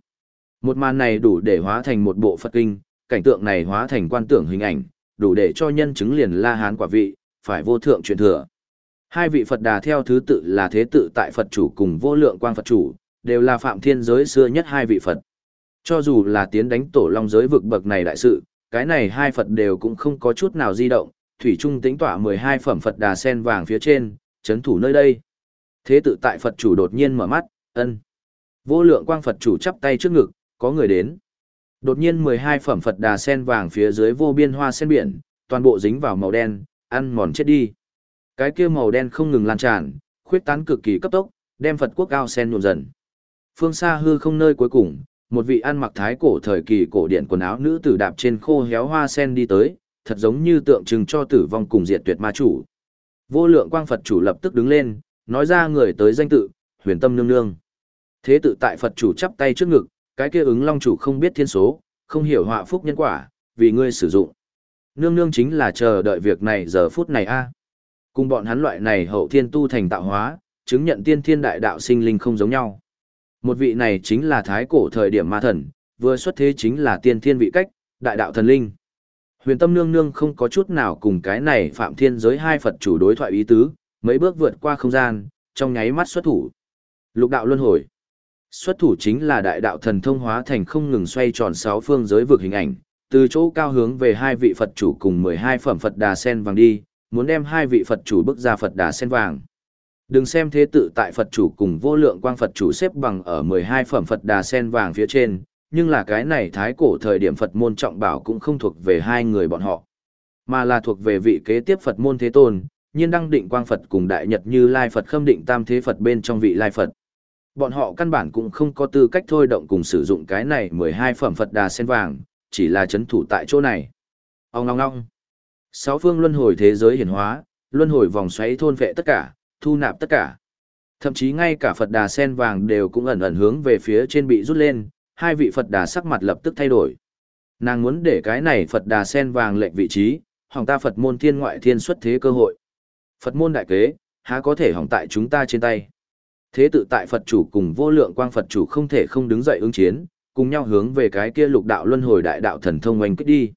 Một màn này đủ để hóa thành một bộ Phật kinh, cảnh tượng này hóa thành quan tưởng hình ảnh, đủ để cho nhân chứng liền La Hán quả vị, phải vô thượng truyền thừa. Hai vị Phật đà theo thứ tự là thế tự tại Phật chủ cùng vô lượng quang Phật chủ, đều là phạm thiên giới xưa nhất hai vị Phật. Cho dù là tiến đánh tổ long giới vực bậc này đại sự, cái này hai Phật đều cũng không có chút nào di động, thủy trung tính tỏa 12 phẩm Phật đà sen vàng phía trên, chấn thủ nơi đây. Thế tự tại Phật chủ đột nhiên mở mắt, ân. Vô lượng quang Phật chủ chắp tay trước ngực, có người đến. Đột nhiên 12 phẩm Phật đà sen vàng phía dưới vô biên hoa sen biển, toàn bộ dính vào màu đen, ăn mòn chết đi. Cái kia màu đen không ngừng lan tràn, khuyết tán cực kỳ cấp tốc, đem Phật quốc cao sen nhuộm dần. Phương xa hư không nơi cuối cùng, một vị ăn mặc thái cổ thời kỳ cổ điển quần áo nữ tử đạp trên khô héo hoa sen đi tới, thật giống như tượng trưng cho tử vong cùng diệt tuyệt ma chủ. Vô lượng quang Phật chủ lập tức đứng lên, nói ra người tới danh tự, huyền tâm nương nương. Thế tự tại Phật chủ chắp tay trước ngực, cái kia ứng long chủ không biết thiên số, không hiểu họa phúc nhân quả, vì ngươi sử dụng. Nương nương chính là chờ đợi việc này giờ phút này a. Cùng bọn hắn loại này hậu thiên tu thành tạo hóa, chứng nhận tiên thiên đại đạo sinh linh không giống nhau. Một vị này chính là thái cổ thời điểm ma thần, vừa xuất thế chính là tiên thiên vị cách, đại đạo thần linh. Huyền tâm nương nương không có chút nào cùng cái này phạm thiên giới hai Phật chủ đối thoại ý tứ, mấy bước vượt qua không gian, trong nháy mắt xuất thủ. Lục đạo luân hồi. Xuất thủ chính là đại đạo thần thông hóa thành không ngừng xoay tròn sáu phương giới vực hình ảnh, từ chỗ cao hướng về hai vị Phật chủ cùng 12 phẩm Phật đà sen vàng đi, muốn đem hai vị Phật chủ bước ra Phật đà sen vàng. Đừng xem thế tự tại Phật chủ cùng vô lượng quang Phật chủ xếp bằng ở 12 phẩm Phật đà sen vàng phía trên, nhưng là cái này thái cổ thời điểm Phật môn trọng bảo cũng không thuộc về hai người bọn họ, mà là thuộc về vị kế tiếp Phật môn thế tôn, nhiên đăng định quang Phật cùng đại nhật như Lai Phật khâm định tam thế Phật bên trong vị Lai Phật. Bọn họ căn bản cũng không có tư cách thôi động cùng sử dụng cái này 12 phẩm Phật đà sen vàng, chỉ là chấn thủ tại chỗ này. Ông ngong ngong. Sáu phương luân hồi thế giới hiển hóa, luân hồi vòng xoáy thôn vệ tất cả, thu nạp tất cả. Thậm chí ngay cả Phật đà sen vàng đều cũng ẩn ẩn hướng về phía trên bị rút lên, hai vị Phật đà sắc mặt lập tức thay đổi. Nàng muốn để cái này Phật đà sen vàng lệnh vị trí, hỏng ta Phật môn thiên ngoại thiên xuất thế cơ hội. Phật môn đại kế, há có thể hỏng tại chúng ta trên tay. Thế tự tại Phật chủ cùng vô lượng quang Phật chủ không thể không đứng dậy ứng chiến, cùng nhau hướng về cái kia lục đạo luân hồi đại đạo thần thông oanh kích đi.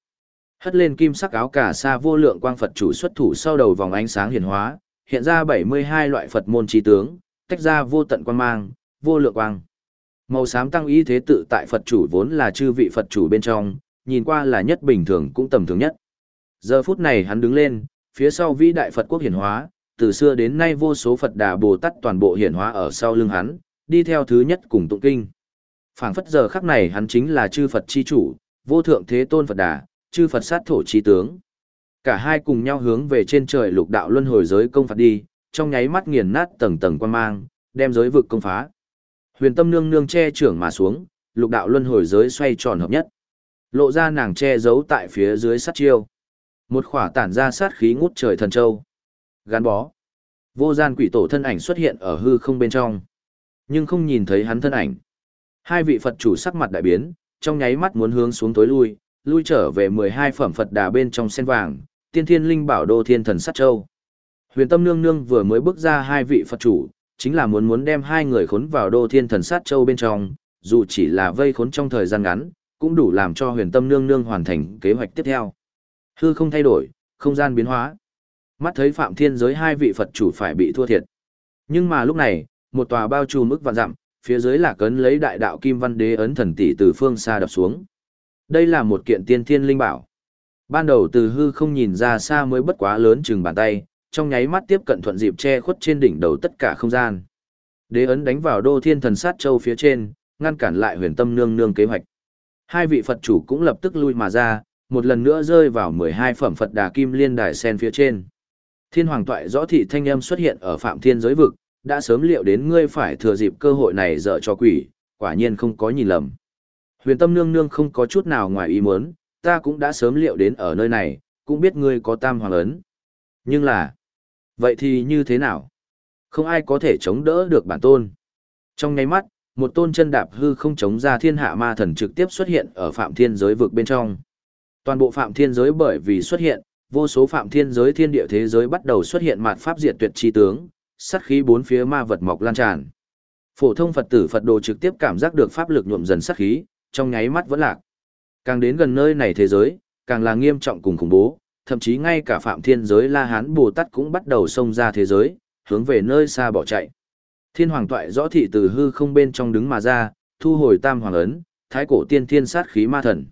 Hất lên kim sắc áo cả sa vô lượng quang Phật chủ xuất thủ sau đầu vòng ánh sáng hiển hóa, hiện ra 72 loại Phật môn trí tướng, tách ra vô tận quang mang, vô lượng quang. Màu xám tăng ý thế tự tại Phật chủ vốn là chư vị Phật chủ bên trong, nhìn qua là nhất bình thường cũng tầm thường nhất. Giờ phút này hắn đứng lên, phía sau vĩ đại Phật quốc hiển hóa, từ xưa đến nay vô số Phật Đà Bồ Tát toàn bộ hiển hóa ở sau lưng hắn, đi theo thứ nhất cùng tụng kinh. Phảng phất giờ khắc này hắn chính là chư Phật chi chủ, vô thượng thế tôn Phật Đà, chư Phật sát thổ chi tướng. Cả hai cùng nhau hướng về trên trời lục đạo luân hồi giới công phạt đi, trong nháy mắt nghiền nát tầng tầng quan mang, đem giới vực công phá. Huyền Tâm nương nương che trưởng mà xuống, lục đạo luân hồi giới xoay tròn hợp nhất. Lộ ra nàng che giấu tại phía dưới sát chiêu. Một khỏa tản ra sát khí ngút trời thần châu. Gắn bó. Vô gian quỷ tổ thân ảnh xuất hiện ở hư không bên trong. Nhưng không nhìn thấy hắn thân ảnh. Hai vị Phật chủ sắc mặt đại biến, trong nháy mắt muốn hướng xuống tối lui, lui trở về 12 phẩm Phật đà bên trong sen vàng, tiên thiên linh bảo đô thiên thần sát châu. Huyền tâm nương nương vừa mới bước ra hai vị Phật chủ, chính là muốn muốn đem hai người khốn vào đô thiên thần sát châu bên trong, dù chỉ là vây khốn trong thời gian ngắn, cũng đủ làm cho huyền tâm nương nương hoàn thành kế hoạch tiếp theo. Hư không thay đổi, không gian biến hóa. Mắt thấy phạm thiên giới hai vị Phật chủ phải bị thua thiệt. Nhưng mà lúc này, một tòa bao trùm ức vạn dặm, phía dưới là cấn lấy đại đạo kim văn đế ấn thần tỷ từ phương xa đập xuống. Đây là một kiện tiên thiên linh bảo. Ban đầu từ hư không nhìn ra xa mới bất quá lớn chừng bàn tay, trong nháy mắt tiếp cận thuận dịp che khuất trên đỉnh đầu tất cả không gian. Đế ấn đánh vào đô thiên thần sát châu phía trên, ngăn cản lại huyền tâm nương nương kế hoạch. Hai vị Phật chủ cũng lập tức lui mà ra, một lần nữa rơi vào 12 phẩm Phật đà kim liên đài sen phía trên. Thiên hoàng toại rõ thị thanh âm xuất hiện ở phạm thiên giới vực, đã sớm liệu đến ngươi phải thừa dịp cơ hội này dở cho quỷ, quả nhiên không có nhìn lầm. Huyền tâm nương nương không có chút nào ngoài ý muốn, ta cũng đã sớm liệu đến ở nơi này, cũng biết ngươi có tam hoàng ấn. Nhưng là, vậy thì như thế nào? Không ai có thể chống đỡ được bản tôn. Trong nháy mắt, một tôn chân đạp hư không chống ra thiên hạ ma thần trực tiếp xuất hiện ở phạm thiên giới vực bên trong. Toàn bộ phạm thiên giới bởi vì xuất hiện, vô số phạm thiên giới thiên địa thế giới bắt đầu xuất hiện mạt pháp diệt tuyệt chi tướng, sát khí bốn phía ma vật mọc lan tràn. Phổ thông Phật tử Phật đồ trực tiếp cảm giác được pháp lực nhuộm dần sát khí, trong nháy mắt vẫn lạc. Càng đến gần nơi này thế giới, càng là nghiêm trọng cùng khủng bố, thậm chí ngay cả phạm thiên giới La Hán Bồ Tát cũng bắt đầu xông ra thế giới, hướng về nơi xa bỏ chạy. Thiên hoàng toại rõ thị từ hư không bên trong đứng mà ra, thu hồi tam hoàng ấn, thái cổ tiên thiên sát khí ma thần.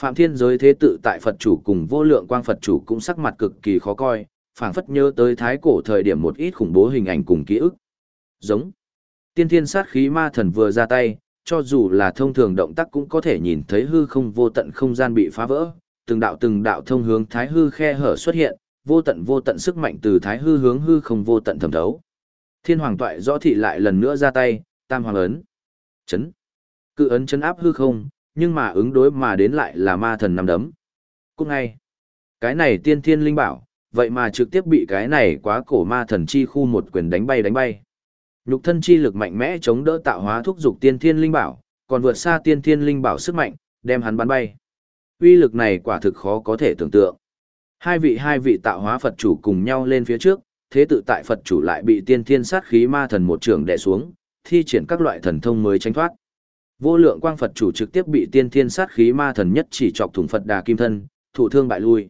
Phạm thiên giới thế tự tại Phật chủ cùng vô lượng quang Phật chủ cũng sắc mặt cực kỳ khó coi, phảng phất nhớ tới thái cổ thời điểm một ít khủng bố hình ảnh cùng ký ức. Giống. Tiên thiên sát khí ma thần vừa ra tay, cho dù là thông thường động tác cũng có thể nhìn thấy hư không vô tận không gian bị phá vỡ, từng đạo từng đạo thông hướng thái hư khe hở xuất hiện, vô tận vô tận sức mạnh từ thái hư hướng hư không vô tận thẩm thấu. Thiên hoàng toại rõ thị lại lần nữa ra tay, tam hoàng ấn. Chấn. Cự ấn chấn áp hư không, nhưng mà ứng đối mà đến lại là ma thần nằm đấm. Cũng ngay. Cái này tiên thiên linh bảo, vậy mà trực tiếp bị cái này quá cổ ma thần chi khu một quyền đánh bay đánh bay. Nhục thân chi lực mạnh mẽ chống đỡ tạo hóa thúc dục tiên thiên linh bảo, còn vượt xa tiên thiên linh bảo sức mạnh, đem hắn bắn bay. Uy lực này quả thực khó có thể tưởng tượng. Hai vị hai vị tạo hóa Phật chủ cùng nhau lên phía trước, thế tự tại Phật chủ lại bị tiên thiên sát khí ma thần một trường đè xuống, thi triển các loại thần thông mới tránh thoát. Vô lượng quang Phật chủ trực tiếp bị tiên thiên sát khí ma thần nhất chỉ chọc thủng Phật đà kim thân, thụ thương bại lui.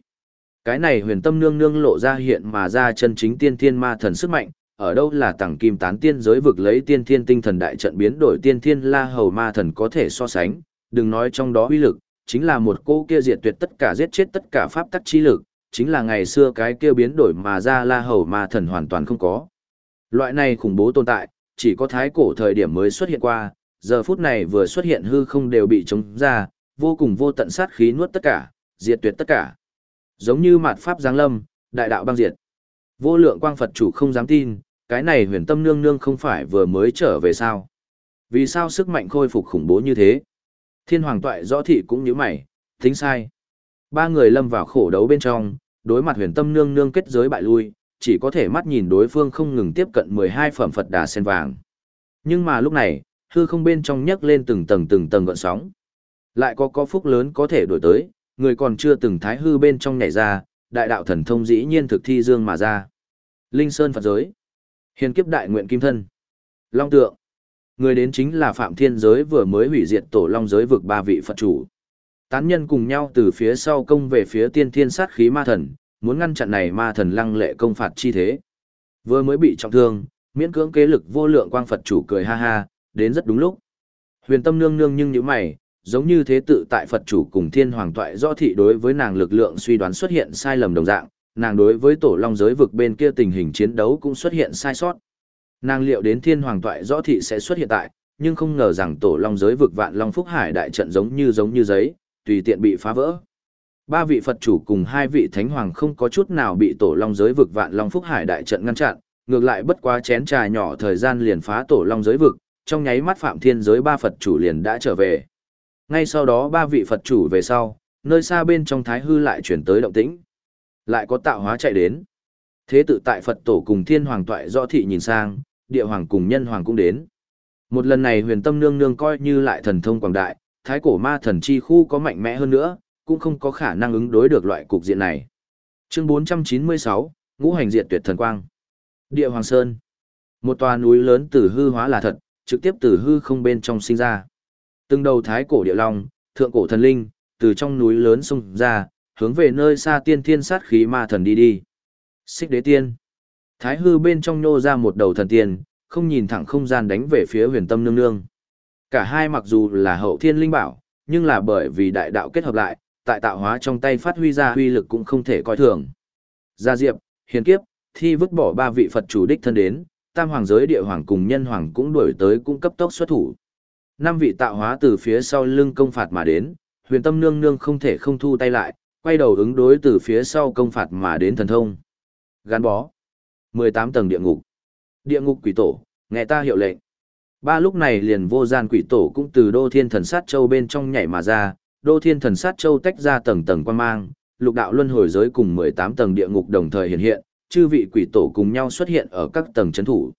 Cái này huyền tâm nương nương lộ ra hiện mà ra chân chính tiên thiên ma thần sức mạnh, ở đâu là tàng kim tán tiên giới vực lấy tiên thiên tinh thần đại trận biến đổi tiên thiên la hầu ma thần có thể so sánh, đừng nói trong đó uy lực, chính là một cô kia diệt tuyệt tất cả giết chết tất cả pháp tắc chi lực, chính là ngày xưa cái kia biến đổi mà ra la hầu ma thần hoàn toàn không có. Loại này khủng bố tồn tại, chỉ có thái cổ thời điểm mới xuất hiện qua, giờ phút này vừa xuất hiện hư không đều bị chống ra, vô cùng vô tận sát khí nuốt tất cả, diệt tuyệt tất cả. Giống như mạt pháp giáng lâm, đại đạo băng diệt. Vô lượng quang Phật chủ không dám tin, cái này huyền tâm nương nương không phải vừa mới trở về sao. Vì sao sức mạnh khôi phục khủng bố như thế? Thiên hoàng toại rõ thị cũng như mày, tính sai. Ba người lâm vào khổ đấu bên trong, đối mặt huyền tâm nương nương kết giới bại lui, chỉ có thể mắt nhìn đối phương không ngừng tiếp cận 12 phẩm Phật đà sen vàng. Nhưng mà lúc này, hư không bên trong nhấc lên từng tầng từng tầng gợn sóng. Lại có có phúc lớn có thể đổi tới, người còn chưa từng thái hư bên trong nhảy ra, đại đạo thần thông dĩ nhiên thực thi dương mà ra. Linh Sơn Phật giới. Hiền kiếp đại nguyện kim thân. Long tượng. Người đến chính là Phạm Thiên giới vừa mới hủy diệt tổ long giới vực ba vị Phật chủ. Tán nhân cùng nhau từ phía sau công về phía tiên thiên sát khí ma thần, muốn ngăn chặn này ma thần lăng lệ công phạt chi thế. Vừa mới bị trọng thương, miễn cưỡng kế lực vô lượng quang Phật chủ cười ha ha, đến rất đúng lúc. Huyền tâm nương nương nhưng như mày, giống như thế tự tại Phật chủ cùng thiên hoàng toại do thị đối với nàng lực lượng suy đoán xuất hiện sai lầm đồng dạng, nàng đối với tổ long giới vực bên kia tình hình chiến đấu cũng xuất hiện sai sót. Nàng liệu đến thiên hoàng toại Do thị sẽ xuất hiện tại, nhưng không ngờ rằng tổ long giới vực vạn long phúc hải đại trận giống như giống như giấy, tùy tiện bị phá vỡ. Ba vị Phật chủ cùng hai vị thánh hoàng không có chút nào bị tổ long giới vực vạn long phúc hải đại trận ngăn chặn, ngược lại bất quá chén trà nhỏ thời gian liền phá tổ long giới vực, trong nháy mắt phạm thiên giới ba Phật chủ liền đã trở về. Ngay sau đó ba vị Phật chủ về sau, nơi xa bên trong thái hư lại chuyển tới động tĩnh. Lại có tạo hóa chạy đến. Thế tự tại Phật tổ cùng thiên hoàng toại do thị nhìn sang, địa hoàng cùng nhân hoàng cũng đến. Một lần này huyền tâm nương nương coi như lại thần thông quảng đại, thái cổ ma thần chi khu có mạnh mẽ hơn nữa, cũng không có khả năng ứng đối được loại cục diện này. Chương 496, Ngũ hành diệt tuyệt thần quang. Địa Hoàng Sơn. Một tòa núi lớn từ hư hóa là thật, trực tiếp từ hư không bên trong sinh ra. Từng đầu thái cổ địa long, thượng cổ thần linh, từ trong núi lớn xung ra, hướng về nơi xa tiên thiên sát khí ma thần đi đi. Xích đế tiên. Thái hư bên trong nô ra một đầu thần tiên, không nhìn thẳng không gian đánh về phía huyền tâm nương nương. Cả hai mặc dù là hậu thiên linh bảo, nhưng là bởi vì đại đạo kết hợp lại, tại tạo hóa trong tay phát huy ra huy lực cũng không thể coi thường. Gia Diệp, Hiền Kiếp, thi vứt bỏ ba vị Phật chủ đích thân đến, tam hoàng giới địa hoàng cùng nhân hoàng cũng đuổi tới cũng cấp tốc xuất thủ. Năm vị tạo hóa từ phía sau lưng công phạt mà đến, huyền tâm nương nương không thể không thu tay lại, quay đầu ứng đối từ phía sau công phạt mà đến thần thông. Gắn bó. 18 tầng địa ngục. Địa ngục quỷ tổ, nghe ta hiệu lệnh. Ba lúc này liền vô gian quỷ tổ cũng từ đô thiên thần sát châu bên trong nhảy mà ra, đô thiên thần sát châu tách ra tầng tầng quan mang, lục đạo luân hồi giới cùng 18 tầng địa ngục đồng thời hiện hiện, chư vị quỷ tổ cùng nhau xuất hiện ở các tầng chấn thủ.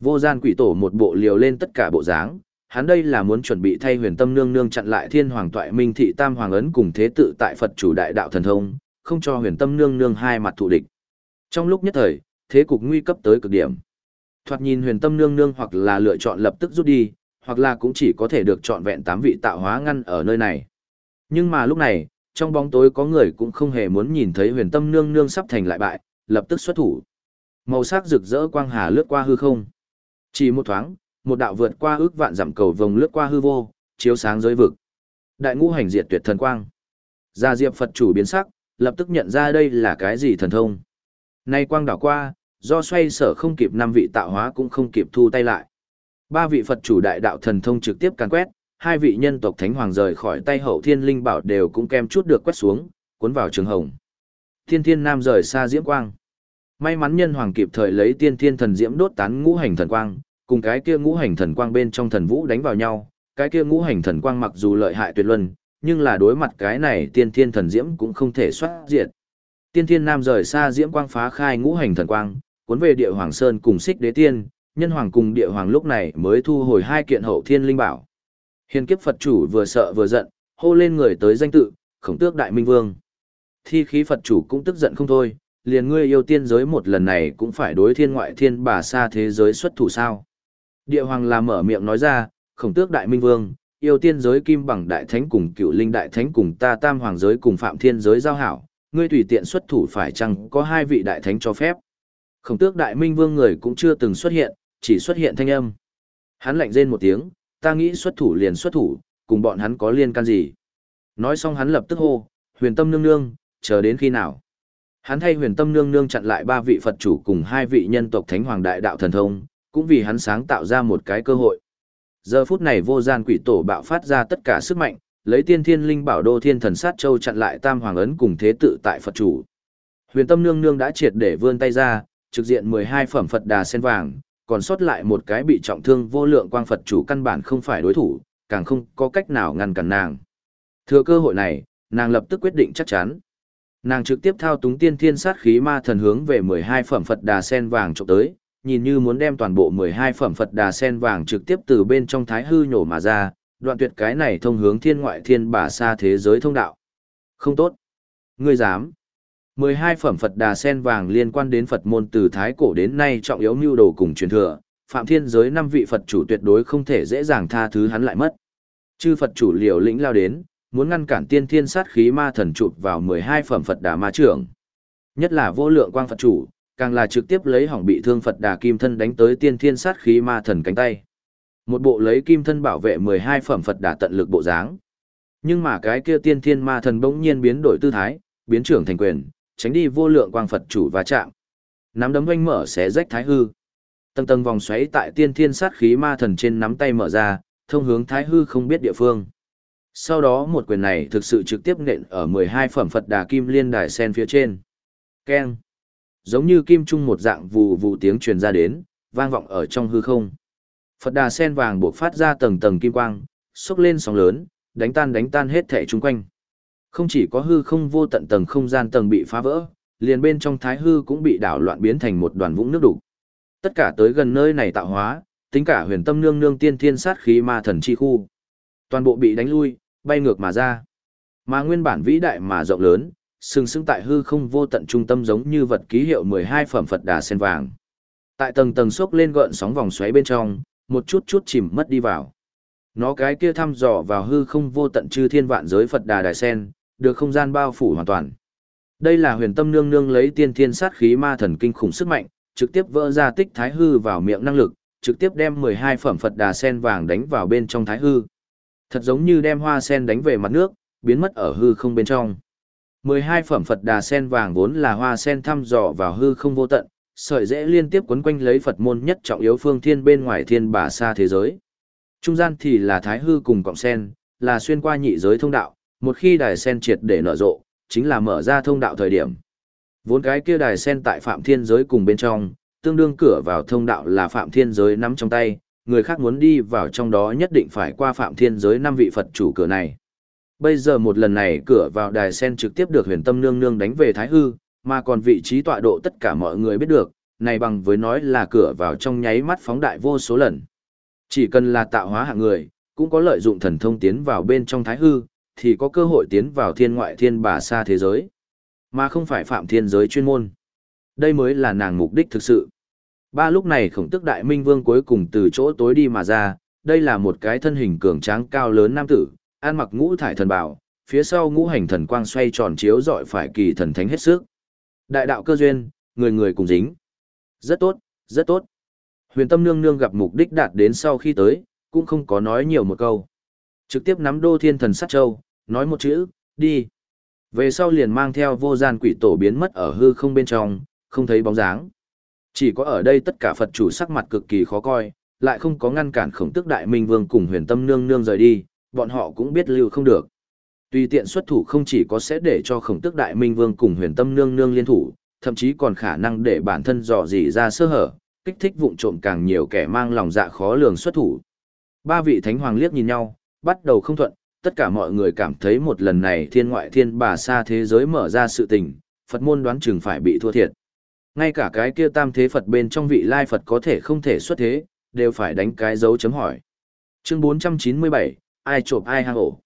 Vô gian quỷ tổ một bộ liều lên tất cả bộ dáng, hắn đây là muốn chuẩn bị thay huyền tâm nương nương chặn lại thiên hoàng toại minh thị tam hoàng ấn cùng thế tự tại Phật chủ đại đạo thần thông, không cho huyền tâm nương nương hai mặt thù địch. Trong lúc nhất thời, thế cục nguy cấp tới cực điểm. Thoạt nhìn huyền tâm nương nương hoặc là lựa chọn lập tức rút đi, hoặc là cũng chỉ có thể được chọn vẹn tám vị tạo hóa ngăn ở nơi này. Nhưng mà lúc này, trong bóng tối có người cũng không hề muốn nhìn thấy huyền tâm nương nương sắp thành lại bại, lập tức xuất thủ. Màu sắc rực rỡ quang hà lướt qua hư không. Chỉ một thoáng, một đạo vượt qua ước vạn dặm cầu vồng lướt qua hư vô, chiếu sáng giới vực. Đại ngũ hành diệt tuyệt thần quang. Gia Diệp Phật chủ biến sắc, lập tức nhận ra đây là cái gì thần thông. Nay quang đảo qua, do xoay sở không kịp năm vị tạo hóa cũng không kịp thu tay lại. Ba vị Phật chủ đại đạo thần thông trực tiếp càn quét, hai vị nhân tộc thánh hoàng rời khỏi tay hậu thiên linh bảo đều cũng kem chút được quét xuống, cuốn vào trường hồng. Thiên thiên nam rời xa diễm quang. May mắn nhân hoàng kịp thời lấy tiên thiên thần diễm đốt tán ngũ hành thần quang, cùng cái kia ngũ hành thần quang bên trong thần vũ đánh vào nhau, cái kia ngũ hành thần quang mặc dù lợi hại tuyệt luân, nhưng là đối mặt cái này tiên thiên thần diễm cũng không thể xoát diệt. Tiên thiên nam rời xa diễm quang phá khai ngũ hành thần quang, cuốn về địa hoàng sơn cùng xích đế tiên, nhân hoàng cùng địa hoàng lúc này mới thu hồi hai kiện hậu thiên linh bảo. Hiền kiếp Phật chủ vừa sợ vừa giận, hô lên người tới danh tự, khổng tước đại minh vương. Thi khí Phật chủ cũng tức giận không thôi, liền ngươi yêu tiên giới một lần này cũng phải đối thiên ngoại thiên bà xa thế giới xuất thủ sao. Địa hoàng làm mở miệng nói ra, khổng tước đại minh vương, yêu tiên giới kim bằng đại thánh cùng cựu linh đại thánh cùng ta tam hoàng giới cùng phạm thiên giới giao hảo, ngươi tùy tiện xuất thủ phải chăng có hai vị đại thánh cho phép. Khổng tước đại minh vương người cũng chưa từng xuất hiện, chỉ xuất hiện thanh âm. Hắn lạnh rên một tiếng, ta nghĩ xuất thủ liền xuất thủ, cùng bọn hắn có liên can gì. Nói xong hắn lập tức hô, huyền tâm nương nương, chờ đến khi nào. Hắn thay huyền tâm nương nương chặn lại ba vị Phật chủ cùng hai vị nhân tộc thánh hoàng đại đạo thần thông, cũng vì hắn sáng tạo ra một cái cơ hội. Giờ phút này vô gian quỷ tổ bạo phát ra tất cả sức mạnh, lấy tiên thiên linh bảo đô thiên thần sát châu chặn lại tam hoàng ấn cùng thế tự tại Phật chủ. Huyền tâm nương nương đã triệt để vươn tay ra, trực diện 12 phẩm Phật đà sen vàng, còn sót lại một cái bị trọng thương vô lượng quang Phật chủ căn bản không phải đối thủ, càng không có cách nào ngăn cản nàng. Thừa cơ hội này, nàng lập tức quyết định chắc chắn. Nàng trực tiếp thao túng tiên thiên sát khí ma thần hướng về 12 phẩm Phật đà sen vàng chụp tới, nhìn như muốn đem toàn bộ 12 phẩm Phật đà sen vàng trực tiếp từ bên trong thái hư nhổ mà ra, đoạn tuyệt cái này thông hướng thiên ngoại thiên bà xa thế giới thông đạo. Không tốt. Ngươi dám. 12 phẩm Phật đà sen vàng liên quan đến Phật môn từ thái cổ đến nay trọng yếu mưu đồ cùng truyền thừa, phạm thiên giới năm vị Phật chủ tuyệt đối không thể dễ dàng tha thứ hắn lại mất. Chư Phật chủ liều lĩnh lao đến, muốn ngăn cản tiên thiên sát khí ma thần chụp vào 12 phẩm Phật đà ma trưởng. Nhất là vô lượng quang Phật chủ, càng là trực tiếp lấy hỏng bị thương Phật đà kim thân đánh tới tiên thiên sát khí ma thần cánh tay. Một bộ lấy kim thân bảo vệ 12 phẩm Phật đà tận lực bộ dáng. Nhưng mà cái kia tiên thiên ma thần bỗng nhiên biến đổi tư thái, biến trưởng thành quyền, tránh đi vô lượng quang Phật chủ va chạm. Nắm đấm vênh mở xé rách thái hư. Tầng tầng vòng xoáy tại tiên thiên sát khí ma thần trên nắm tay mở ra, thông hướng thái hư không biết địa phương. Sau đó một quyền này thực sự trực tiếp nện ở 12 phẩm Phật Đà Kim Liên Đài Sen phía trên. Keng. Giống như kim trung một dạng vù vù tiếng truyền ra đến, vang vọng ở trong hư không. Phật Đà Sen vàng buộc phát ra tầng tầng kim quang, xúc lên sóng lớn, đánh tan đánh tan hết thể chung quanh. Không chỉ có hư không vô tận tầng không gian tầng bị phá vỡ, liền bên trong thái hư cũng bị đảo loạn biến thành một đoàn vũng nước đục. Tất cả tới gần nơi này tạo hóa, tính cả huyền tâm nương nương tiên thiên sát khí ma thần chi khu. Toàn bộ bị đánh lui, bay ngược mà ra. Mà nguyên bản vĩ đại mà rộng lớn, sừng sững tại hư không vô tận trung tâm giống như vật ký hiệu 12 phẩm Phật đà sen vàng. Tại tầng tầng xốc lên gợn sóng vòng xoáy bên trong, một chút chút chìm mất đi vào. Nó cái kia thăm dò vào hư không vô tận chư thiên vạn giới Phật đà đài sen, được không gian bao phủ hoàn toàn. Đây là huyền tâm nương nương lấy tiên thiên sát khí ma thần kinh khủng sức mạnh, trực tiếp vỡ ra tích thái hư vào miệng năng lực, trực tiếp đem 12 phẩm Phật đà sen vàng đánh vào bên trong thái hư. Thật giống như đem hoa sen đánh về mặt nước, biến mất ở hư không bên trong. 12 phẩm Phật đà sen vàng vốn là hoa sen thăm dò vào hư không vô tận, sợi dễ liên tiếp quấn quanh lấy Phật môn nhất trọng yếu phương thiên bên ngoài thiên bà xa thế giới. Trung gian thì là thái hư cùng cọng sen, là xuyên qua nhị giới thông đạo, một khi đài sen triệt để nở rộ, chính là mở ra thông đạo thời điểm. Vốn cái kia đài sen tại phạm thiên giới cùng bên trong, tương đương cửa vào thông đạo là phạm thiên giới nắm trong tay, người khác muốn đi vào trong đó nhất định phải qua phạm thiên giới năm vị Phật chủ cửa này. Bây giờ một lần này cửa vào đài sen trực tiếp được huyền tâm nương nương đánh về Thái Hư, mà còn vị trí tọa độ tất cả mọi người biết được, này bằng với nói là cửa vào trong nháy mắt phóng đại vô số lần. Chỉ cần là tạo hóa hạng người, cũng có lợi dụng thần thông tiến vào bên trong Thái Hư, thì có cơ hội tiến vào thiên ngoại thiên bà xa thế giới, mà không phải phạm thiên giới chuyên môn. Đây mới là nàng mục đích thực sự. Ba lúc này khổng tức đại minh vương cuối cùng từ chỗ tối đi mà ra, đây là một cái thân hình cường tráng cao lớn nam tử, An mặc ngũ thải thần bảo, phía sau ngũ hành thần quang xoay tròn chiếu rọi phải kỳ thần thánh hết sức. Đại đạo cơ duyên, người người cùng dính. Rất tốt, rất tốt. Huyền tâm nương nương gặp mục đích đạt đến sau khi tới, cũng không có nói nhiều một câu. Trực tiếp nắm đô thiên thần sát châu, nói một chữ, đi. Về sau liền mang theo vô gian quỷ tổ biến mất ở hư không bên trong, không thấy bóng dáng. Chỉ có ở đây tất cả Phật chủ sắc mặt cực kỳ khó coi, lại không có ngăn cản khổng tức đại minh vương cùng huyền tâm nương nương rời đi, bọn họ cũng biết lưu không được. Tùy tiện xuất thủ không chỉ có sẽ để cho khổng tức đại minh vương cùng huyền tâm nương nương liên thủ, thậm chí còn khả năng để bản thân dò dỉ ra sơ hở, kích thích vụng trộm càng nhiều kẻ mang lòng dạ khó lường xuất thủ. Ba vị thánh hoàng liếc nhìn nhau, bắt đầu không thuận, tất cả mọi người cảm thấy một lần này thiên ngoại thiên bà xa thế giới mở ra sự tình, Phật môn đoán chừng phải bị thua thiệt. Ngay cả cái kia tam thế Phật bên trong vị lai Phật có thể không thể xuất thế, đều phải đánh cái dấu chấm hỏi. Chương 497, ai trộm ai hang ổ.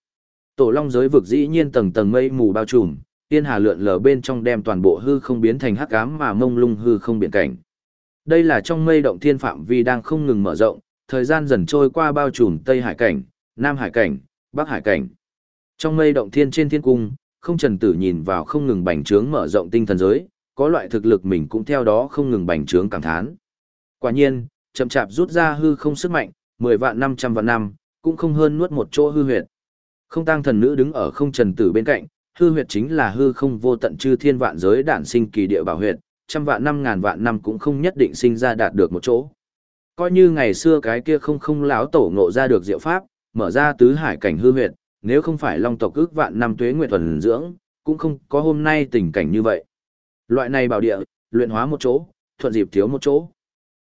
Tổ long giới vực dĩ nhiên tầng tầng mây mù bao trùm, tiên hà lượn lờ bên trong đem toàn bộ hư không biến thành hắc ám mà mông lung hư không biển cảnh. Đây là trong mây động thiên phạm vi đang không ngừng mở rộng, thời gian dần trôi qua bao trùm Tây Hải cảnh, Nam Hải cảnh, Bắc Hải cảnh. Trong mây động thiên trên thiên cung, không trần tử nhìn vào không ngừng bành trướng mở rộng tinh thần giới, có loại thực lực mình cũng theo đó không ngừng bành trướng cảm thán. Quả nhiên, chậm chạp rút ra hư không sức mạnh, 10 vạn 500 vạn năm, cũng không hơn nuốt một chỗ hư huyệt. Không tăng thần nữ đứng ở không trần tử bên cạnh, hư huyệt chính là hư không vô tận chư thiên vạn giới đản sinh kỳ địa bảo huyệt, trăm vạn năm ngàn vạn năm cũng không nhất định sinh ra đạt được một chỗ. Coi như ngày xưa cái kia không không lão tổ ngộ ra được diệu pháp, mở ra tứ hải cảnh hư huyệt, nếu không phải long tộc ước vạn năm tuế nguyện thuần dưỡng, cũng không có hôm nay tình cảnh như vậy. Loại này bảo địa, luyện hóa một chỗ, thuận dịp thiếu một chỗ.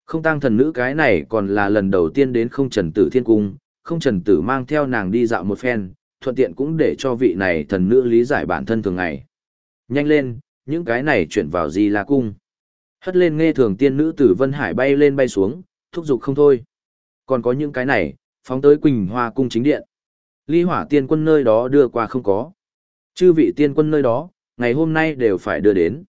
Không tăng thần nữ cái này còn là lần đầu tiên đến không trần tử thiên cung, không trần tử mang theo nàng đi dạo một phen, thuận tiện cũng để cho vị này thần nữ lý giải bản thân thường ngày. Nhanh lên, những cái này chuyển vào gì là cung. Hất lên nghe thường tiên nữ tử Vân Hải bay lên bay xuống, thúc giục không thôi. Còn có những cái này, phóng tới Quỳnh Hoa cung chính điện. Ly hỏa tiên quân nơi đó đưa qua không có. Chư vị tiên quân nơi đó, ngày hôm nay đều phải đưa đến.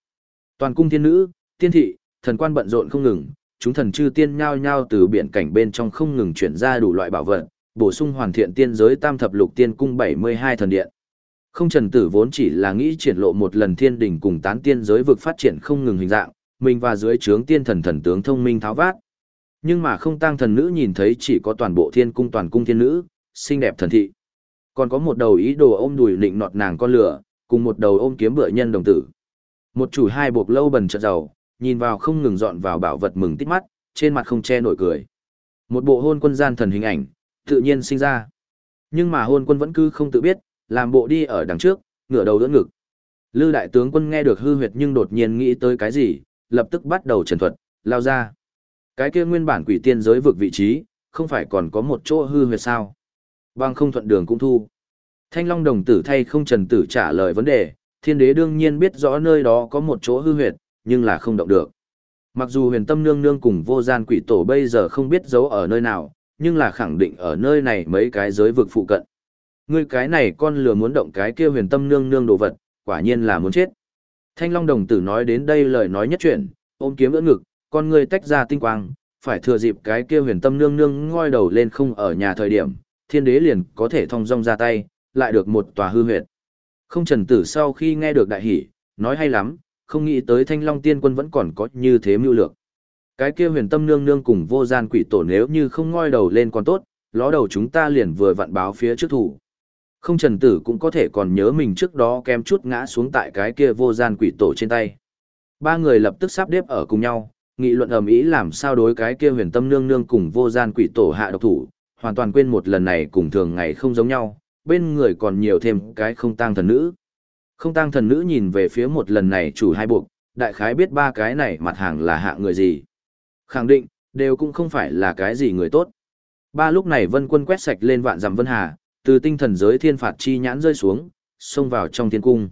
Toàn cung tiên nữ, tiên thị, thần quan bận rộn không ngừng, chúng thần chư tiên nhao nhao từ biển cảnh bên trong không ngừng chuyển ra đủ loại bảo vật, bổ sung hoàn thiện tiên giới tam thập lục tiên cung 72 thần điện. Không trần tử vốn chỉ là nghĩ triển lộ một lần thiên đỉnh cùng tán tiên giới vực phát triển không ngừng hình dạng, mình và dưới trướng tiên thần thần tướng thông minh tháo vát. Nhưng mà không tăng thần nữ nhìn thấy chỉ có toàn bộ thiên cung toàn cung thiên nữ, xinh đẹp thần thị. Còn có một đầu ý đồ ôm đùi lịnh nọt nàng con lửa, cùng một đầu ôm kiếm bựa nhân đồng tử. Một chủ hai buộc lâu bần chợt giàu, nhìn vào không ngừng dọn vào bảo vật mừng tít mắt, trên mặt không che nổi cười. Một bộ hôn quân gian thần hình ảnh, tự nhiên sinh ra. Nhưng mà hôn quân vẫn cứ không tự biết, làm bộ đi ở đằng trước, ngửa đầu đỡ ngực. Lư đại tướng quân nghe được hư huyệt nhưng đột nhiên nghĩ tới cái gì, lập tức bắt đầu trần thuật, lao ra. Cái kia nguyên bản quỷ tiên giới vực vị trí, không phải còn có một chỗ hư huyệt sao? Bằng không thuận đường cũng thu. Thanh Long đồng tử thay không trần tử trả lời vấn đề, thiên đế đương nhiên biết rõ nơi đó có một chỗ hư huyệt, nhưng là không động được. Mặc dù huyền tâm nương nương cùng vô gian quỷ tổ bây giờ không biết giấu ở nơi nào, nhưng là khẳng định ở nơi này mấy cái giới vực phụ cận. Ngươi cái này con lừa muốn động cái kia huyền tâm nương nương đồ vật, quả nhiên là muốn chết. Thanh Long đồng tử nói đến đây lời nói nhất chuyện, ôm kiếm ưỡn ngực, con ngươi tách ra tinh quang, phải thừa dịp cái kia huyền tâm nương nương ngoi đầu lên không ở nhà thời điểm, thiên đế liền có thể thông dong ra tay, lại được một tòa hư huyệt. Không trần tử sau khi nghe được đại hỉ nói hay lắm, không nghĩ tới thanh long tiên quân vẫn còn có như thế mưu lược. Cái kia huyền tâm nương nương cùng vô gian quỷ tổ nếu như không ngoi đầu lên còn tốt, ló đầu chúng ta liền vừa vặn báo phía trước thủ. Không trần tử cũng có thể còn nhớ mình trước đó kém chút ngã xuống tại cái kia vô gian quỷ tổ trên tay. Ba người lập tức sắp đếp ở cùng nhau, nghị luận ầm ĩ làm sao đối cái kia huyền tâm nương nương cùng vô gian quỷ tổ hạ độc thủ, hoàn toàn quên một lần này cùng thường ngày không giống nhau, bên người còn nhiều thêm cái không tang thần nữ. Không tang thần nữ nhìn về phía một lần này chủ hai buộc, đại khái biết ba cái này mặt hàng là hạ người gì. Khẳng định, đều cũng không phải là cái gì người tốt. Ba lúc này vân quân quét sạch lên vạn dặm vân hà, từ tinh thần giới thiên phạt chi nhãn rơi xuống, xông vào trong thiên cung.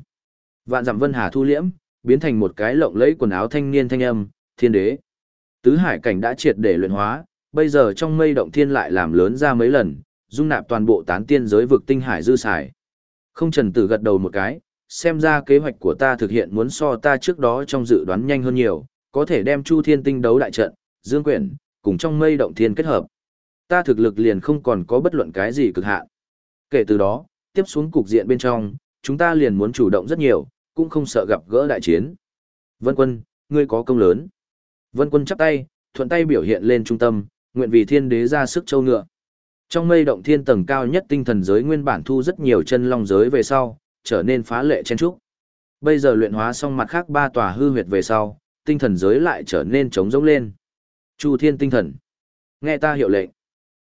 Vạn dặm vân hà thu liễm, biến thành một cái lộng lẫy quần áo thanh niên thanh âm, thiên đế. Tứ hải cảnh đã triệt để luyện hóa, bây giờ trong mây động thiên lại làm lớn ra mấy lần, dung nạp toàn bộ tán tiên giới vực tinh hải dư xài. Không trần tử gật đầu một cái, xem ra kế hoạch của ta thực hiện muốn so ta trước đó trong dự đoán nhanh hơn nhiều, có thể đem Chu Thiên Tinh đấu đại trận, Dương Quyển, cùng trong mây động thiên kết hợp. Ta thực lực liền không còn có bất luận cái gì cực hạn. Kể từ đó, tiếp xuống cục diện bên trong, chúng ta liền muốn chủ động rất nhiều, cũng không sợ gặp gỡ đại chiến. Vân Quân, ngươi có công lớn. Vân Quân chắp tay, thuận tay biểu hiện lên trung tâm, nguyện vì thiên đế ra sức châu ngựa. Trong mây động thiên tầng cao nhất tinh thần giới nguyên bản thu rất nhiều chân long giới về sau, trở nên phá lệ chen trúc. Bây giờ luyện hóa xong mặt khác ba tòa hư huyệt về sau, tinh thần giới lại trở nên trống rỗng lên. Chu thiên tinh thần. Nghe ta hiệu lệnh.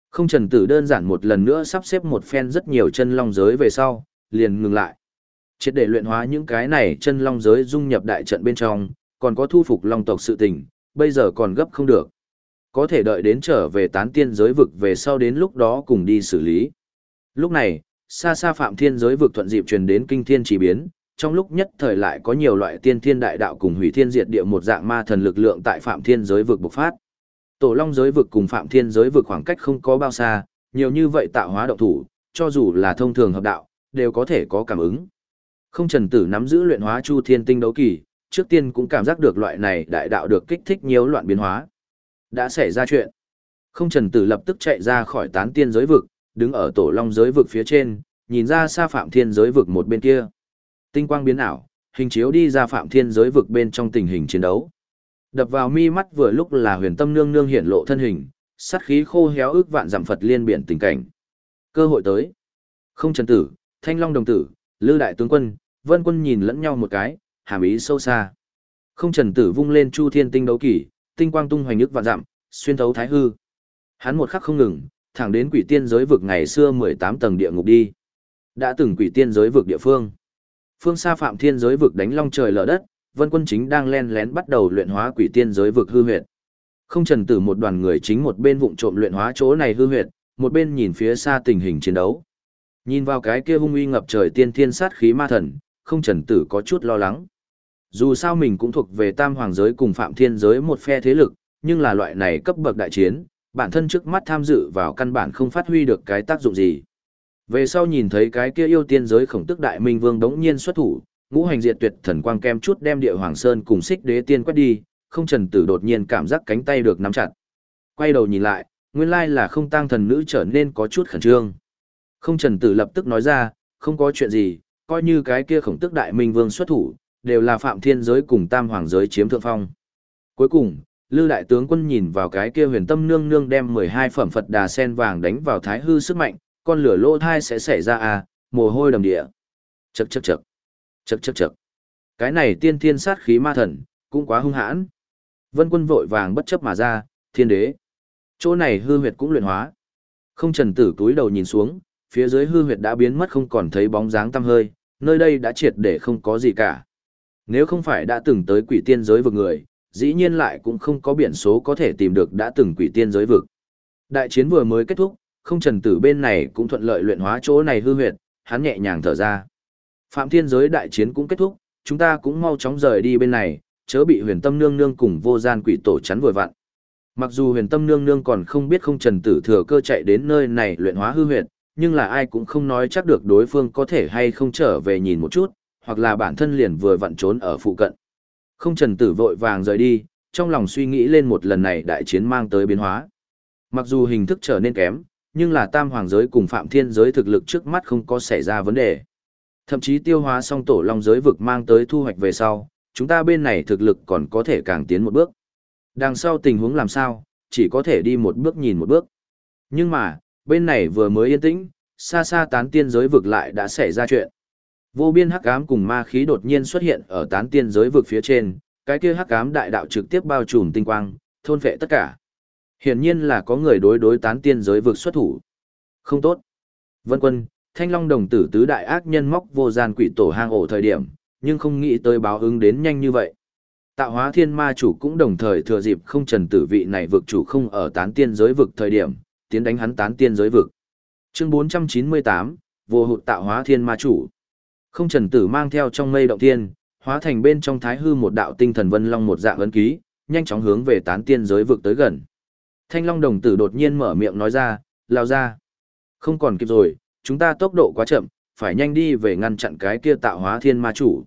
Không trần tử đơn giản một lần nữa sắp xếp một phen rất nhiều chân long giới về sau, liền ngừng lại. Triệt để luyện hóa những cái này chân long giới dung nhập đại trận bên trong, còn có thu phục long tộc sự tình, bây giờ còn gấp không được. Có thể đợi đến trở về tán tiên giới vực về sau đến lúc đó cùng đi xử lý. Lúc này, xa xa phạm thiên giới vực thuận dịp truyền đến kinh thiên chỉ biến, trong lúc nhất thời lại có nhiều loại tiên thiên đại đạo cùng hủy thiên diệt địa một dạng ma thần lực lượng tại phạm thiên giới vực bộc phát. Tổ long giới vực cùng phạm thiên giới vực khoảng cách không có bao xa, nhiều như vậy tạo hóa động thủ, cho dù là thông thường hợp đạo, đều có thể có cảm ứng. Không trần tử nắm giữ luyện hóa chu thiên tinh đấu kỳ, trước tiên cũng cảm giác được loại này đại đạo được kích thích nhiều loạn biến hóa. Đã xảy ra chuyện. Không trần tử lập tức chạy ra khỏi tán tiên giới vực, đứng ở tổ long giới vực phía trên, nhìn ra xa phạm thiên giới vực một bên kia. Tinh quang biến ảo, hình chiếu đi ra phạm thiên giới vực bên trong tình hình chiến đấu. Đập vào mi mắt vừa lúc là huyền tâm nương nương hiện lộ thân hình, sát khí khô héo ước vạn giảm Phật liên biển tình cảnh. Cơ hội tới. Không trần tử, thanh long đồng tử, lư đại tướng quân, vân quân nhìn lẫn nhau một cái, hàm ý sâu xa. Không trần tử vung lên chu thiên tinh đấu kỷ, tinh quang tung hoành ước vạn dặm, xuyên thấu thái hư. Hắn một khắc không ngừng, thẳng đến quỷ tiên giới vực ngày xưa 18 tầng địa ngục đi. Đã từng quỷ tiên giới vực địa phương. Phương xa phạm thiên giới vực đánh long trời lở đất, vân quân chính đang len lén bắt đầu luyện hóa quỷ tiên giới vực hư huyệt. Không trần tử một đoàn người chính một bên vụng trộm luyện hóa chỗ này hư huyệt, một bên nhìn phía xa tình hình chiến đấu. Nhìn vào cái kia hung uy ngập trời tiên thiên sát khí ma thần, không trần tử có chút lo lắng. Dù sao mình cũng thuộc về tam hoàng giới cùng phạm thiên giới một phe thế lực, nhưng là loại này cấp bậc đại chiến, bản thân trước mắt tham dự vào căn bản không phát huy được cái tác dụng gì. Về sau nhìn thấy cái kia yêu tiên giới khổng tức đại minh vương đống nhiên xuất thủ, ngũ hành diệt tuyệt thần quang kem chút đem địa hoàng sơn cùng xích đế tiên quét đi, không trần tử đột nhiên cảm giác cánh tay được nắm chặt. Quay đầu nhìn lại, nguyên lai là không tang thần nữ trở nên có chút khẩn trương. Không trần tử lập tức nói ra, không có chuyện gì, coi như cái kia khổng tức đại minh vương xuất thủ, đều là phạm thiên giới cùng tam hoàng giới chiếm thượng phong. Cuối cùng, Lư đại tướng quân nhìn vào cái kia huyền tâm nương nương đem 12 phẩm Phật đà sen vàng đánh vào thái hư sức mạnh, con lửa lỗ thai sẽ xảy ra à, mồ hôi đầm địa. Chậc chậc chậc. Chậc chậc chậc. Cái này tiên thiên sát khí ma thần, cũng quá hung hãn. Vân quân vội vàng bất chấp mà ra, thiên đế. Chỗ này hư huyệt cũng luyện hóa. Không trần tử túi đầu nhìn xuống, phía dưới hư huyệt đã biến mất không còn thấy bóng dáng tăm hơi, nơi đây đã triệt để không có gì cả. Nếu không phải đã từng tới quỷ tiên giới vực người, dĩ nhiên lại cũng không có biển số có thể tìm được đã từng quỷ tiên giới vực. Đại chiến vừa mới kết thúc, không trần tử bên này cũng thuận lợi luyện hóa chỗ này hư huyệt, hắn nhẹ nhàng thở ra. Phạm thiên giới đại chiến cũng kết thúc, chúng ta cũng mau chóng rời đi bên này, chớ bị huyền tâm nương nương cùng vô gian quỷ tổ chắn vội vặn. Mặc dù huyền tâm nương nương còn không biết không trần tử thừa cơ chạy đến nơi này luyện hóa hư huyệt, nhưng là ai cũng không nói chắc được đối phương có thể hay không trở về nhìn một chút, hoặc là bản thân liền vừa vặn trốn ở phụ cận. Không trần tử vội vàng rời đi, trong lòng suy nghĩ lên một lần này đại chiến mang tới biến hóa. Mặc dù hình thức trở nên kém, nhưng là tam hoàng giới cùng phạm thiên giới thực lực trước mắt không có xảy ra vấn đề. Thậm chí tiêu hóa xong tổ long giới vực mang tới thu hoạch về sau, chúng ta bên này thực lực còn có thể càng tiến một bước. Đằng sau tình huống làm sao, chỉ có thể đi một bước nhìn một bước. Nhưng mà, bên này vừa mới yên tĩnh, xa xa tán tiên giới vực lại đã xảy ra chuyện. Vô biên hắc ám cùng ma khí đột nhiên xuất hiện ở tán tiên giới vực phía trên, cái kia hắc ám đại đạo trực tiếp bao trùm tinh quang, thôn phệ tất cả. Hiển nhiên là có người đối đối tán tiên giới vực xuất thủ. Không tốt. Vân quân, thanh long đồng tử tứ đại ác nhân móc vô gian quỷ tổ hang ổ thời điểm, nhưng không nghĩ tới báo ứng đến nhanh như vậy. Tạo hóa thiên ma chủ cũng đồng thời thừa dịp không trần tử vị này vực chủ không ở tán tiên giới vực thời điểm, tiến đánh hắn tán tiên giới vực. Chương 498, vô hụt tạo hóa thiên ma chủ. Không trần tử mang theo trong mây động thiên, hóa thành bên trong thái hư một đạo tinh thần vân long một dạng ấn ký, nhanh chóng hướng về tán tiên giới vực tới gần. Thanh long đồng tử đột nhiên mở miệng nói ra, lao ra. Không còn kịp rồi, chúng ta tốc độ quá chậm, phải nhanh đi về ngăn chặn cái kia tạo hóa thiên ma chủ.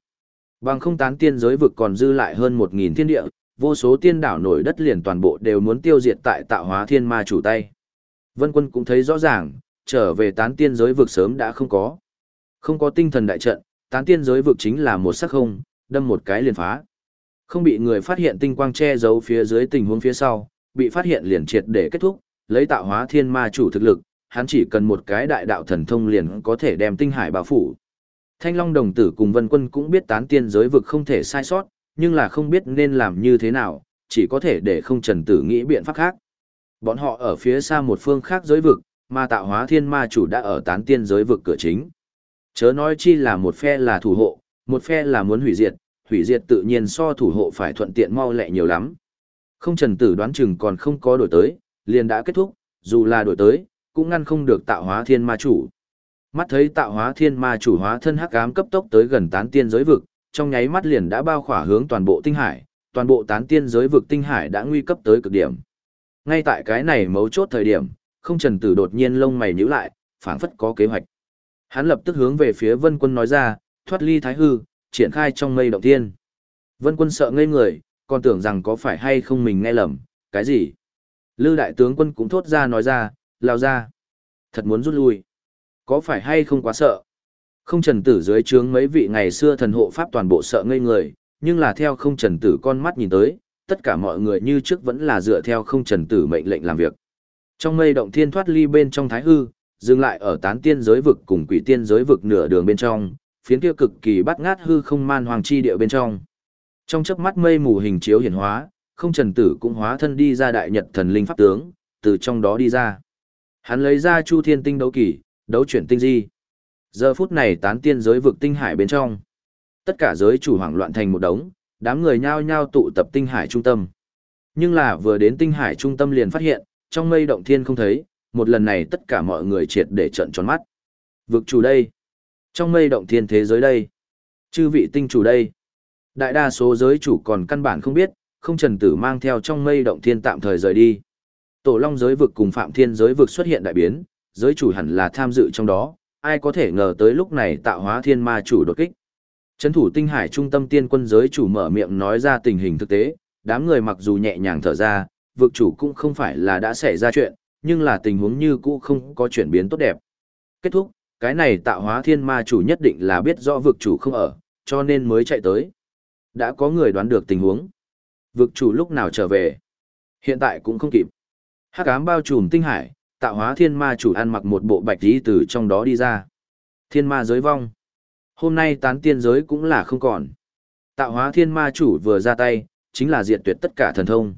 Bằng không tán tiên giới vực còn dư lại hơn 1.000 thiên địa, vô số tiên đảo nổi đất liền toàn bộ đều muốn tiêu diệt tại tạo hóa thiên ma chủ tay. Vân quân cũng thấy rõ ràng, trở về tán tiên giới vực sớm đã không có. Không có tinh thần đại trận, tán tiên giới vực chính là một sắc không, đâm một cái liền phá. Không bị người phát hiện tinh quang che giấu phía dưới tình huống phía sau, bị phát hiện liền triệt để kết thúc, lấy tạo hóa thiên ma chủ thực lực, hắn chỉ cần một cái đại đạo thần thông liền có thể đem tinh hải bao phủ. Thanh Long đồng tử cùng Vân Quân cũng biết tán tiên giới vực không thể sai sót, nhưng là không biết nên làm như thế nào, chỉ có thể để không trần tử nghĩ biện pháp khác. Bọn họ ở phía xa một phương khác giới vực, mà tạo hóa thiên ma chủ đã ở tán tiên giới vực cửa chính. Chớ nói chi là một phe là thủ hộ, một phe là muốn hủy diệt, hủy diệt tự nhiên so thủ hộ phải thuận tiện mau lẹ nhiều lắm. Không trần tử đoán chừng còn không có đổi tới, liền đã kết thúc, dù là đổi tới, cũng ngăn không được tạo hóa thiên ma chủ. Mắt thấy tạo hóa thiên ma chủ hóa thân hắc ám cấp tốc tới gần tán tiên giới vực, trong nháy mắt liền đã bao khỏa hướng toàn bộ tinh hải, toàn bộ tán tiên giới vực tinh hải đã nguy cấp tới cực điểm. Ngay tại cái này mấu chốt thời điểm, không trần tử đột nhiên lông mày nhíu lại, phảng phất có kế hoạch. Hắn lập tức hướng về phía vân quân nói ra, thoát ly thái hư, triển khai trong mây động thiên. Vân quân sợ ngây người, còn tưởng rằng có phải hay không mình nghe lầm, cái gì? Lư đại tướng quân cũng thốt ra nói ra, lao ra. Thật muốn rút lui. Có phải hay không quá sợ? Không trần tử dưới trướng mấy vị ngày xưa thần hộ pháp toàn bộ sợ ngây người, nhưng là theo không trần tử con mắt nhìn tới, tất cả mọi người như trước vẫn là dựa theo không trần tử mệnh lệnh làm việc. Trong mây động thiên thoát ly bên trong thái hư, dừng lại ở tán tiên giới vực cùng quỷ tiên giới vực nửa đường bên trong, phiến kia cực kỳ bắt ngát hư không man hoàng chi địa bên trong. Trong chớp mắt mây mù hình chiếu hiển hóa, không trần tử cũng hóa thân đi ra đại nhật thần linh pháp tướng, từ trong đó đi ra. Hắn lấy ra chu thiên tinh đấu kỳ, đấu chuyển tinh di. Giờ phút này tán tiên giới vực tinh hải bên trong. Tất cả giới chủ hoảng loạn thành một đống, đám người nhao nhao tụ tập tinh hải trung tâm. Nhưng là vừa đến tinh hải trung tâm liền phát hiện, trong mây động thiên không thấy, một lần này tất cả mọi người triệt để trận tròn mắt. Vực chủ đây, trong mây động thiên thế giới đây, chư vị tinh chủ đây. Đại đa số giới chủ còn căn bản không biết, không trần tử mang theo trong mây động thiên tạm thời rời đi. Tổ Long giới vực cùng Phạm Thiên giới vực xuất hiện đại biến, giới chủ hẳn là tham dự trong đó, ai có thể ngờ tới lúc này tạo hóa thiên ma chủ đột kích. Trấn thủ tinh hải trung tâm tiên quân giới chủ mở miệng nói ra tình hình thực tế, đám người mặc dù nhẹ nhàng thở ra, vực chủ cũng không phải là đã xảy ra chuyện, nhưng là tình huống như cũ không có chuyển biến tốt đẹp. Kết thúc, cái này tạo hóa thiên ma chủ nhất định là biết rõ vực chủ không ở, cho nên mới chạy tới. Đã có người đoán được tình huống. Vực chủ lúc nào trở về? Hiện tại cũng không kịp. Hắc ám bao trùm tinh hải, tạo hóa thiên ma chủ ăn mặc một bộ bạch lý từ trong đó đi ra. Thiên ma giới vong. Hôm nay tán tiên giới cũng là không còn. Tạo hóa thiên ma chủ vừa ra tay, chính là diệt tuyệt tất cả thần thông.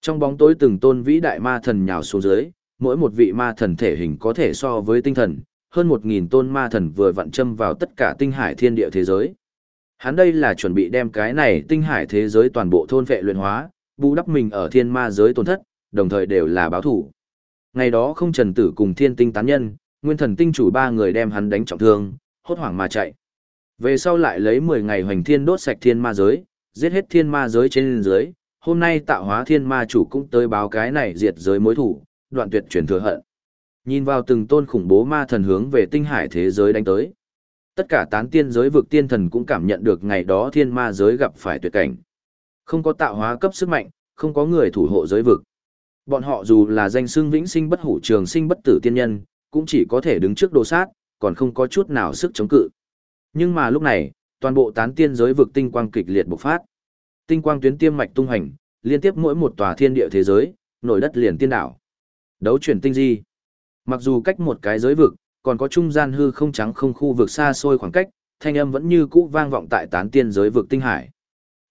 Trong bóng tối từng tôn vĩ đại ma thần nhào xuống dưới, mỗi một vị ma thần thể hình có thể so với tinh thần, hơn một nghìn tôn ma thần vừa vặn châm vào tất cả tinh hải thiên địa thế giới. Hắn đây là chuẩn bị đem cái này tinh hải thế giới toàn bộ thôn vệ luyện hóa, bù đắp mình ở thiên ma giới tổn thất, đồng thời đều là báo thủ. Ngày đó không trần tử cùng thiên tinh tán nhân, nguyên thần tinh chủ ba người đem hắn đánh trọng thương, hốt hoảng mà chạy. Về sau lại lấy 10 ngày hoành thiên đốt sạch thiên ma giới, giết hết thiên ma giới trên dưới, hôm nay tạo hóa thiên ma chủ cũng tới báo cái này diệt giới mối thủ, đoạn tuyệt chuyển thừa hận. Nhìn vào từng tôn khủng bố ma thần hướng về tinh hải thế giới đánh tới. Tất cả tán tiên giới vực tiên thần cũng cảm nhận được ngày đó thiên ma giới gặp phải tuyệt cảnh. Không có tạo hóa cấp sức mạnh, không có người thủ hộ giới vực. Bọn họ dù là danh xưng vĩnh sinh bất hủ trường sinh bất tử tiên nhân, cũng chỉ có thể đứng trước đồ sát, còn không có chút nào sức chống cự. Nhưng mà lúc này, toàn bộ tán tiên giới vực tinh quang kịch liệt bộc phát. Tinh quang tuyến tiêm mạch tung hành, liên tiếp mỗi một tòa thiên địa thế giới, nổi đất liền tiên đảo. Đấu chuyển tinh di. Mặc dù cách một cái giới vực, còn có trung gian hư không trắng không khu vực xa xôi khoảng cách, thanh âm vẫn như cũ vang vọng tại tán tiên giới vực tinh hải.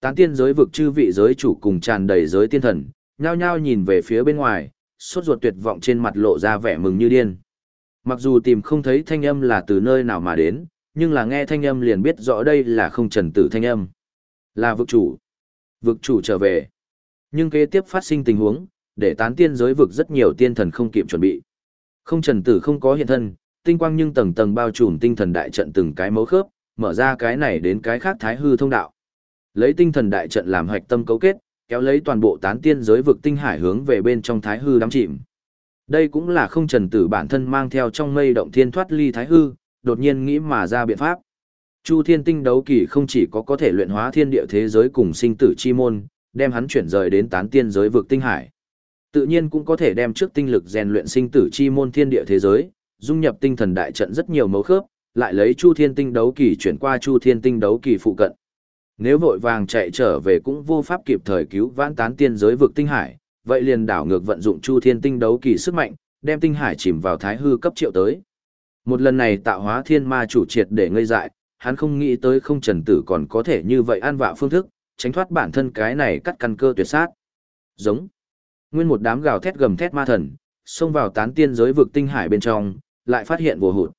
Tán tiên giới vực chư vị giới chủ cùng tràn đầy giới tiên thần, nhao nhao nhìn về phía bên ngoài, sốt ruột tuyệt vọng trên mặt lộ ra vẻ mừng như điên. Mặc dù tìm không thấy thanh âm là từ nơi nào mà đến, nhưng là nghe thanh âm liền biết rõ đây là không trần tử thanh âm. Là vực chủ. Vực chủ trở về. Nhưng kế tiếp phát sinh tình huống, để tán tiên giới vực rất nhiều tiên thần không kịp chuẩn bị. Không trần tử không có hiện thân, tinh quang nhưng tầng tầng bao trùm tinh thần đại trận từng cái mấu khớp, mở ra cái này đến cái khác thái hư thông đạo. Lấy tinh thần đại trận làm hoạch tâm cấu kết, kéo lấy toàn bộ tán tiên giới vực tinh hải hướng về bên trong thái hư đắm chìm. Đây cũng là không trần tử bản thân mang theo trong mây động thiên thoát ly thái hư, đột nhiên nghĩ mà ra biện pháp. Chu thiên tinh đấu kỳ không chỉ có có thể luyện hóa thiên địa thế giới cùng sinh tử chi môn, đem hắn chuyển rời đến tán tiên giới vực tinh hải. Tự nhiên cũng có thể đem trước tinh lực rèn luyện sinh tử chi môn thiên địa thế giới, dung nhập tinh thần đại trận rất nhiều mấu khớp, lại lấy Chu Thiên Tinh đấu kỳ chuyển qua Chu Thiên Tinh đấu kỳ phụ cận. Nếu vội vàng chạy trở về cũng vô pháp kịp thời cứu vãn tán tiên giới vực tinh hải, vậy liền đảo ngược vận dụng Chu Thiên Tinh đấu kỳ sức mạnh, đem tinh hải chìm vào thái hư cấp triệu tới. Một lần này tạo hóa thiên ma chủ triệt để ngây dại, hắn không nghĩ tới không trần tử còn có thể như vậy an vạ phương thức, tránh thoát bản thân cái này cắt căn cơ tuyệt sát. Giống. Nguyên một đám gào thét gầm thét ma thần, xông vào tán tiên giới vực tinh hải bên trong, lại phát hiện vô hụt.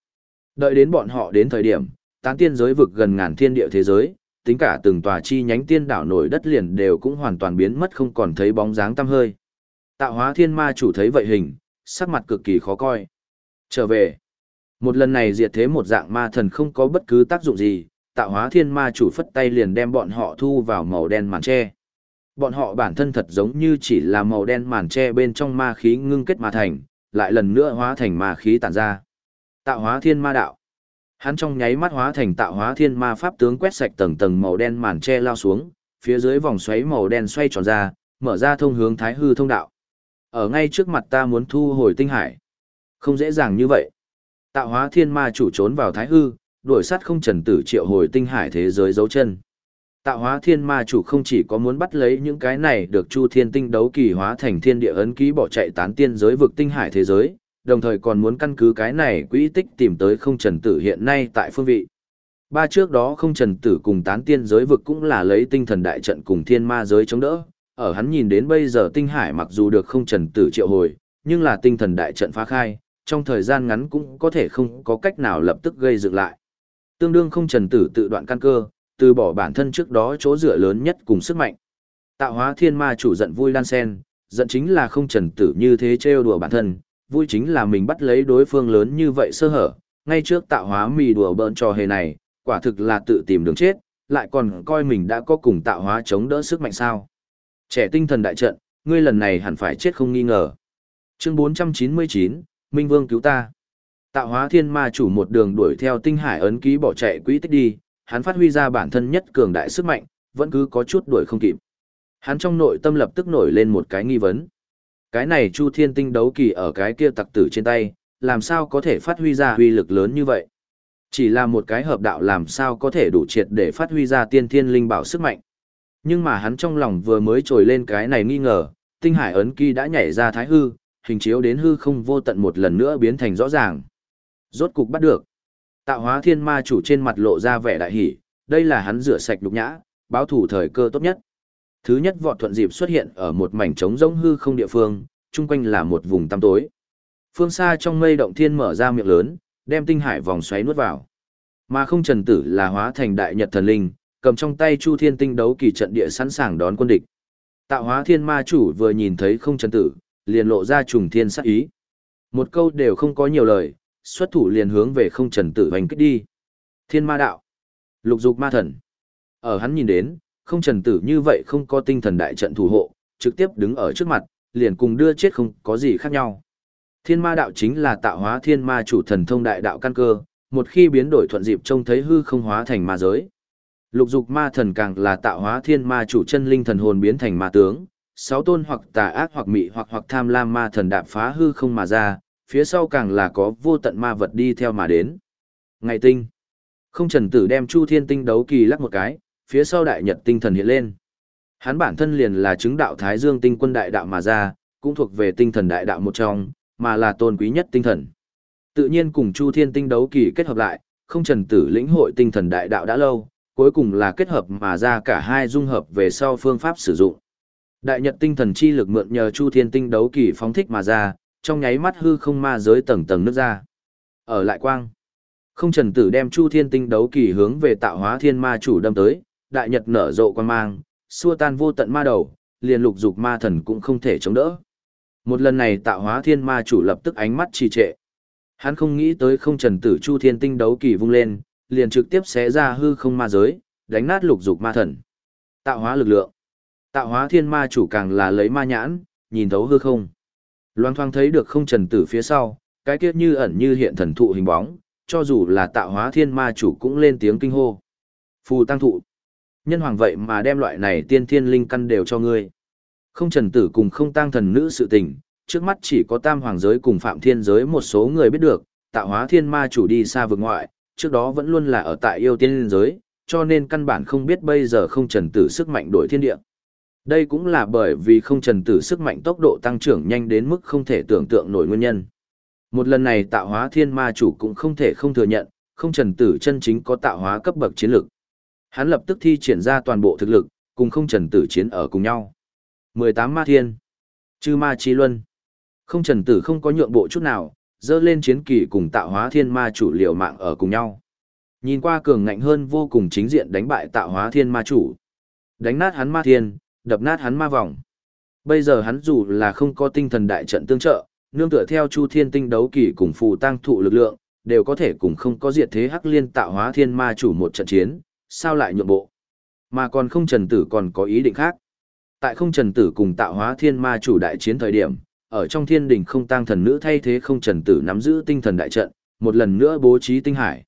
Đợi đến bọn họ đến thời điểm, tán tiên giới vực gần ngàn thiên địa thế giới, tính cả từng tòa chi nhánh tiên đảo nổi đất liền đều cũng hoàn toàn biến mất không còn thấy bóng dáng tăm hơi. Tạo hóa thiên ma chủ thấy vậy hình, sắc mặt cực kỳ khó coi. Trở về. Một lần này diệt thế một dạng ma thần không có bất cứ tác dụng gì, tạo hóa thiên ma chủ phất tay liền đem bọn họ thu vào màu đen màn tre. Bọn họ bản thân thật giống như chỉ là màu đen màn tre bên trong ma khí ngưng kết mà thành, lại lần nữa hóa thành ma khí tản ra. Tạo hóa thiên ma đạo. Hắn trong nháy mắt hóa thành tạo hóa thiên ma pháp tướng quét sạch tầng tầng màu đen màn che lao xuống, phía dưới vòng xoáy màu đen xoay tròn ra, mở ra thông hướng thái hư thông đạo. Ở ngay trước mặt ta muốn thu hồi tinh hải. Không dễ dàng như vậy. Tạo hóa thiên ma chủ trốn vào thái hư, đuổi sát không trần tử triệu hồi tinh hải thế giới dấu chân. Tạo hóa thiên ma chủ không chỉ có muốn bắt lấy những cái này được chu thiên tinh đấu kỳ hóa thành thiên địa ấn ký bỏ chạy tán tiên giới vực tinh hải thế giới, đồng thời còn muốn căn cứ cái này quỹ tích tìm tới không trần tử hiện nay tại phương vị. Ba trước đó không trần tử cùng tán tiên giới vực cũng là lấy tinh thần đại trận cùng thiên ma giới chống đỡ. Ở hắn nhìn đến bây giờ tinh hải mặc dù được không trần tử triệu hồi, nhưng là tinh thần đại trận phá khai, trong thời gian ngắn cũng có thể không có cách nào lập tức gây dựng lại. Tương đương không trần tử tự đoạn căn cơ, từ bỏ bản thân trước đó chỗ dựa lớn nhất cùng sức mạnh. Tạo hóa thiên ma chủ giận vui lan sen, giận chính là không trần tử như thế trêu đùa bản thân, vui chính là mình bắt lấy đối phương lớn như vậy sơ hở, ngay trước tạo hóa mì đùa bỡn trò hề này, quả thực là tự tìm đường chết, lại còn coi mình đã có cùng tạo hóa chống đỡ sức mạnh sao. Trẻ tinh thần đại trận, ngươi lần này hẳn phải chết không nghi ngờ. Chương 499, Minh Vương cứu ta. Tạo hóa thiên ma chủ một đường đuổi theo tinh hải ấn ký bỏ chạy quỹ tích đi, hắn phát huy ra bản thân nhất cường đại sức mạnh, vẫn cứ có chút đuổi không kịp. Hắn trong nội tâm lập tức nổi lên một cái nghi vấn. Cái này Chu Thiên Tinh đấu kỳ ở cái kia tặc tử trên tay, làm sao có thể phát huy ra huy lực lớn như vậy? Chỉ là một cái hợp đạo làm sao có thể đủ triệt để phát huy ra tiên thiên linh bảo sức mạnh. Nhưng mà hắn trong lòng vừa mới trồi lên cái này nghi ngờ, tinh hải ấn kỳ đã nhảy ra thái hư, hình chiếu đến hư không vô tận một lần nữa biến thành rõ ràng. Rốt cục bắt được. Tạo hóa thiên ma chủ trên mặt lộ ra vẻ đại hỷ, đây là hắn rửa sạch đục nhã, báo thủ thời cơ tốt nhất. Thứ nhất vọt thuận dịp xuất hiện ở một mảnh trống rỗng hư không địa phương, chung quanh là một vùng tăm tối. Phương xa trong mây động thiên mở ra miệng lớn, đem tinh hải vòng xoáy nuốt vào. Mà không trần tử là hóa thành đại nhật thần linh, cầm trong tay chu thiên tinh đấu kỳ trận địa sẵn sàng đón quân địch. Tạo hóa thiên ma chủ vừa nhìn thấy không trần tử, liền lộ ra trùng thiên sát ý. Một câu đều không có nhiều lời, xuất thủ liền hướng về không trần tử hành kích đi. Thiên ma đạo. Lục dục ma thần. Ở hắn nhìn đến, không trần tử như vậy không có tinh thần đại trận thủ hộ, trực tiếp đứng ở trước mặt, liền cùng đưa chết không có gì khác nhau. Thiên ma đạo chính là tạo hóa thiên ma chủ thần thông đại đạo căn cơ, một khi biến đổi thuận dịp trông thấy hư không hóa thành ma giới. Lục dục ma thần càng là tạo hóa thiên ma chủ chân linh thần hồn biến thành ma tướng, sáu tôn hoặc tà ác hoặc mị hoặc hoặc tham lam ma thần đạp phá hư không mà ra, phía sau càng là có vô tận ma vật đi theo mà đến. Ngày tinh. Không trần tử đem chu thiên tinh đấu kỳ lắc một cái, phía sau đại nhật tinh thần hiện lên. Hắn bản thân liền là chứng đạo thái dương tinh quân đại đạo mà ra, cũng thuộc về tinh thần đại đạo một trong, mà là tôn quý nhất tinh thần. Tự nhiên cùng chu thiên tinh đấu kỳ kết hợp lại, không trần tử lĩnh hội tinh thần đại đạo đã lâu, cuối cùng là kết hợp mà ra cả hai dung hợp về sau phương pháp sử dụng. Đại nhật tinh thần chi lực mượn nhờ chu thiên tinh đấu kỳ phóng thích mà ra, trong nháy mắt hư không ma giới tầng tầng nước ra. Ở lại quang, không trần tử đem chu thiên tinh đấu kỳ hướng về tạo hóa thiên ma chủ đâm tới, đại nhật nở rộ quan mang, xua tan vô tận ma đầu, liền lục dục ma thần cũng không thể chống đỡ. Một lần này tạo hóa thiên ma chủ lập tức ánh mắt trì trệ. Hắn không nghĩ tới không trần tử chu thiên tinh đấu kỳ vung lên, liền trực tiếp xé ra hư không ma giới, đánh nát lục dục ma thần. Tạo hóa lực lượng. Tạo hóa thiên ma chủ càng là lấy ma nhãn, nhìn thấu hư không. Loan thoang thấy được không trần tử phía sau, cái kiếp như ẩn như hiện thần thụ hình bóng, cho dù là tạo hóa thiên ma chủ cũng lên tiếng kinh hô. Phù tăng thụ. Nhân hoàng vậy mà đem loại này tiên thiên linh căn đều cho ngươi. Không trần tử cùng không tăng thần nữ sự tình, trước mắt chỉ có tam hoàng giới cùng phạm thiên giới một số người biết được, tạo hóa thiên ma chủ đi xa vực ngoại, trước đó vẫn luôn là ở tại yêu tiên giới, cho nên căn bản không biết bây giờ không trần tử sức mạnh đổi thiên địa. Đây cũng là bởi vì không trần tử sức mạnh tốc độ tăng trưởng nhanh đến mức không thể tưởng tượng nổi nguyên nhân. Một lần này tạo hóa thiên ma chủ cũng không thể không thừa nhận, không trần tử chân chính có tạo hóa cấp bậc chiến lược. Hắn lập tức thi triển ra toàn bộ thực lực, cùng không trần tử chiến ở cùng nhau. 18 ma thiên. Chư ma chi luân. Không trần tử không có nhượng bộ chút nào, dơ lên chiến kỳ cùng tạo hóa thiên ma chủ liều mạng ở cùng nhau. Nhìn qua cường ngạnh hơn vô cùng chính diện đánh bại tạo hóa thiên ma chủ. Đánh nát hắn ma thiên, đập nát hắn ma vòng. Bây giờ hắn dù là không có tinh thần đại trận tương trợ, nương tựa theo chu thiên tinh đấu kỳ cùng phù tăng thụ lực lượng, đều có thể cùng không có diệt thế hắc liên tạo hóa thiên ma chủ một trận chiến, sao lại nhượng bộ. Mà còn không trần tử còn có ý định khác. Tại không trần tử cùng tạo hóa thiên ma chủ đại chiến thời điểm, ở trong thiên đình không tăng thần nữ thay thế không trần tử nắm giữ tinh thần đại trận, một lần nữa bố trí tinh hải.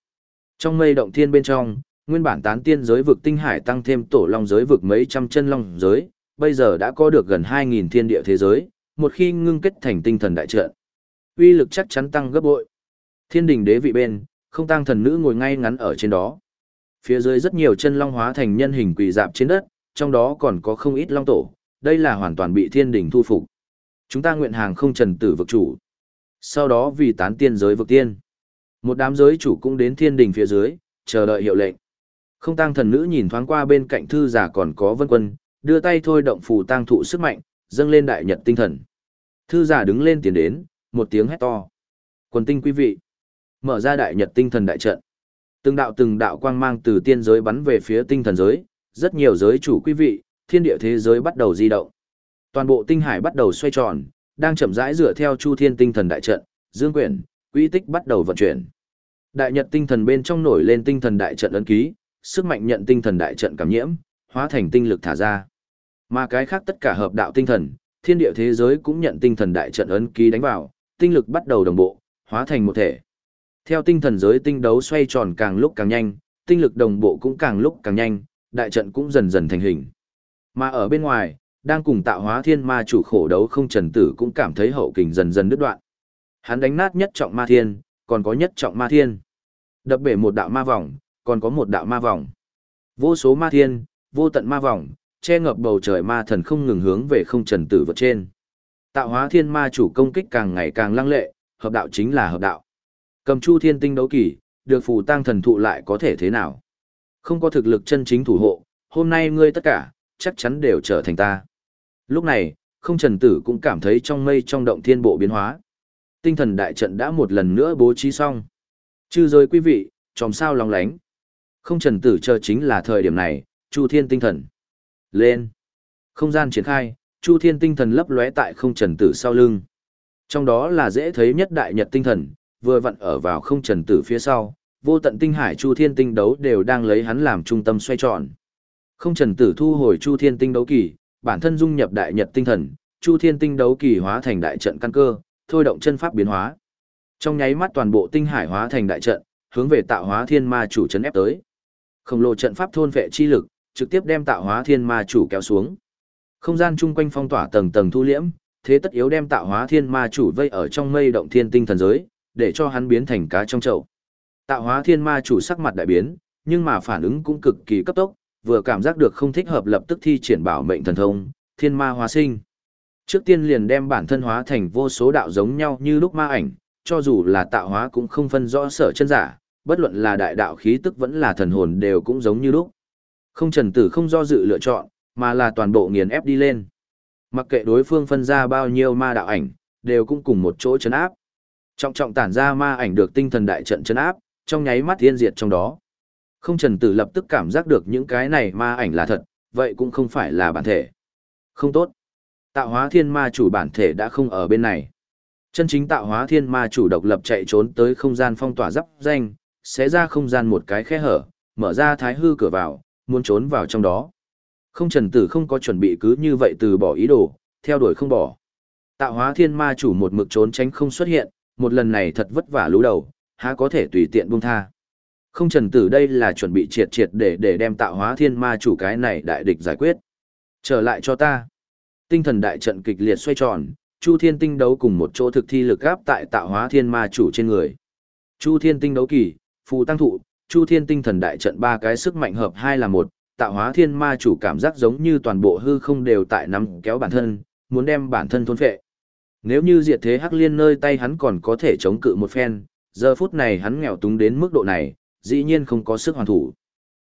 Trong mây động thiên bên trong, nguyên bản tán tiên giới vực tinh hải tăng thêm tổ long giới vực mấy trăm chân long giới, bây giờ đã có được gần 2.000 thiên địa thế giới, một khi ngưng kết thành tinh thần đại trận. uy lực chắc chắn tăng gấp bội. Thiên đình đế vị bên, không tăng thần nữ ngồi ngay ngắn ở trên đó. Phía dưới rất nhiều chân long hóa thành nhân hình quỳ dạp trên đất, trong đó còn có không ít long tổ, đây là hoàn toàn bị thiên đình thu phục. Chúng ta nguyện hàng không trần tử vực chủ. Sau đó vì tán tiên giới vực tiên. Một đám giới chủ cũng đến thiên đình phía dưới, chờ đợi hiệu lệnh. Không tăng thần nữ nhìn thoáng qua bên cạnh thư giả còn có vân quân, đưa tay thôi động phù tăng thụ sức mạnh, dâng lên đại nhật tinh thần. Thư giả đứng lên tiến đến, một tiếng hét to. Quần tinh quý vị, mở ra đại nhật tinh thần đại trận. Từng đạo từng đạo quang mang từ tiên giới bắn về phía tinh thần giới, rất nhiều giới chủ quý vị, thiên địa thế giới bắt đầu di động. Toàn bộ tinh hải bắt đầu xoay tròn, đang chậm rãi dựa theo chu thiên tinh thần đại trận, dương quyển, quỹ tích bắt đầu vận chuyển. Đại nhật tinh thần bên trong nổi lên tinh thần đại trận ấn ký, sức mạnh nhận tinh thần đại trận cảm nhiễm, hóa thành tinh lực thả ra. Mà cái khác tất cả hợp đạo tinh thần, thiên địa thế giới cũng nhận tinh thần đại trận ấn ký đánh vào, tinh lực bắt đầu đồng bộ, hóa thành một thể. Theo tinh thần giới tinh đấu xoay tròn càng lúc càng nhanh, tinh lực đồng bộ cũng càng lúc càng nhanh, đại trận cũng dần dần thành hình. Mà ở bên ngoài, đang cùng tạo hóa thiên ma chủ khổ đấu không trần tử cũng cảm thấy hậu kình dần dần đứt đoạn. Hắn đánh nát nhất trọng ma thiên, còn có nhất trọng ma thiên. Đập bể một đạo ma vòng, còn có một đạo ma vòng. Vô số ma thiên, vô tận ma vòng, che ngập bầu trời ma thần không ngừng hướng về không trần tử vượt trên. Tạo hóa thiên ma chủ công kích càng ngày càng lăng lệ, hợp đạo chính là hợp đạo. Cầm chu thiên tinh đấu kỳ, được phù tăng thần thụ lại có thể thế nào? Không có thực lực chân chính thủ hộ, hôm nay ngươi tất cả, chắc chắn đều trở thành ta. Lúc này, không trần tử cũng cảm thấy trong mây trong động thiên bộ biến hóa. Tinh thần đại trận đã một lần nữa bố trí xong. Chư rồi quý vị, chòm sao lòng lánh. Không trần tử chờ chính là thời điểm này, chu thiên tinh thần. Lên. Không gian triển khai, chu thiên tinh thần lấp lóe tại không trần tử sau lưng. Trong đó là dễ thấy nhất đại nhật tinh thần, vừa vặn ở vào không trần tử phía sau, vô tận tinh hải chu thiên tinh đấu đều đang lấy hắn làm trung tâm xoay tròn. Không trần tử thu hồi chu thiên tinh đấu kỳ, bản thân dung nhập đại nhật tinh thần, chu thiên tinh đấu kỳ hóa thành đại trận căn cơ, thôi động chân pháp biến hóa. Trong nháy mắt toàn bộ tinh hải hóa thành đại trận, hướng về tạo hóa thiên ma chủ trấn ép tới. Khổng lồ trận pháp thôn vệ chi lực, trực tiếp đem tạo hóa thiên ma chủ kéo xuống. Không gian chung quanh phong tỏa tầng tầng thu liễm, thế tất yếu đem tạo hóa thiên ma chủ vây ở trong mây động thiên tinh thần giới, để cho hắn biến thành cá trong chậu. Tạo hóa thiên ma chủ sắc mặt đại biến, nhưng mà phản ứng cũng cực kỳ cấp tốc, vừa cảm giác được không thích hợp lập tức thi triển bảo mệnh thần thông, thiên ma hóa sinh. Trước tiên liền đem bản thân hóa thành vô số đạo giống nhau như lúc ma ảnh, cho dù là tạo hóa cũng không phân rõ sở chân giả, bất luận là đại đạo khí tức vẫn là thần hồn đều cũng giống như lúc. Không trần tử không do dự lựa chọn, mà là toàn bộ nghiền ép đi lên. Mặc kệ đối phương phân ra bao nhiêu ma đạo ảnh, đều cũng cùng một chỗ chấn áp. Trọng trọng tản ra ma ảnh được tinh thần đại trận chấn áp, trong nháy mắt thiên diệt trong đó. Không trần tử lập tức cảm giác được những cái này ma ảnh là thật, vậy cũng không phải là bản thể. Không tốt. Tạo hóa thiên ma chủ bản thể đã không ở bên này. Chân chính tạo hóa thiên ma chủ độc lập chạy trốn tới không gian phong tỏa dắp danh, xé ra không gian một cái khe hở, mở ra thái hư cửa vào, muốn trốn vào trong đó. Không trần tử không có chuẩn bị cứ như vậy từ bỏ ý đồ, theo đuổi không bỏ. Tạo hóa thiên ma chủ một mực trốn tránh không xuất hiện, một lần này thật vất vả lú đầu, há có thể tùy tiện buông tha. Không trần tử đây là chuẩn bị triệt triệt để để đem tạo hóa thiên ma chủ cái này đại địch giải quyết. Trở lại cho ta. Tinh thần đại trận kịch liệt xoay tròn, Chu Thiên Tinh đấu cùng một chỗ thực thi lực áp tại tạo hóa thiên ma chủ trên người. Chu Thiên Tinh đấu kỳ, phù tăng thụ, Chu Thiên Tinh thần đại trận ba cái sức mạnh hợp hai là một, tạo hóa thiên ma chủ cảm giác giống như toàn bộ hư không đều tại nắm kéo bản thân, muốn đem bản thân thôn phệ. Nếu như diệt thế hắc liên nơi tay hắn còn có thể chống cự một phen, giờ phút này hắn nghèo túng đến mức độ này, dĩ nhiên không có sức hoàn thủ.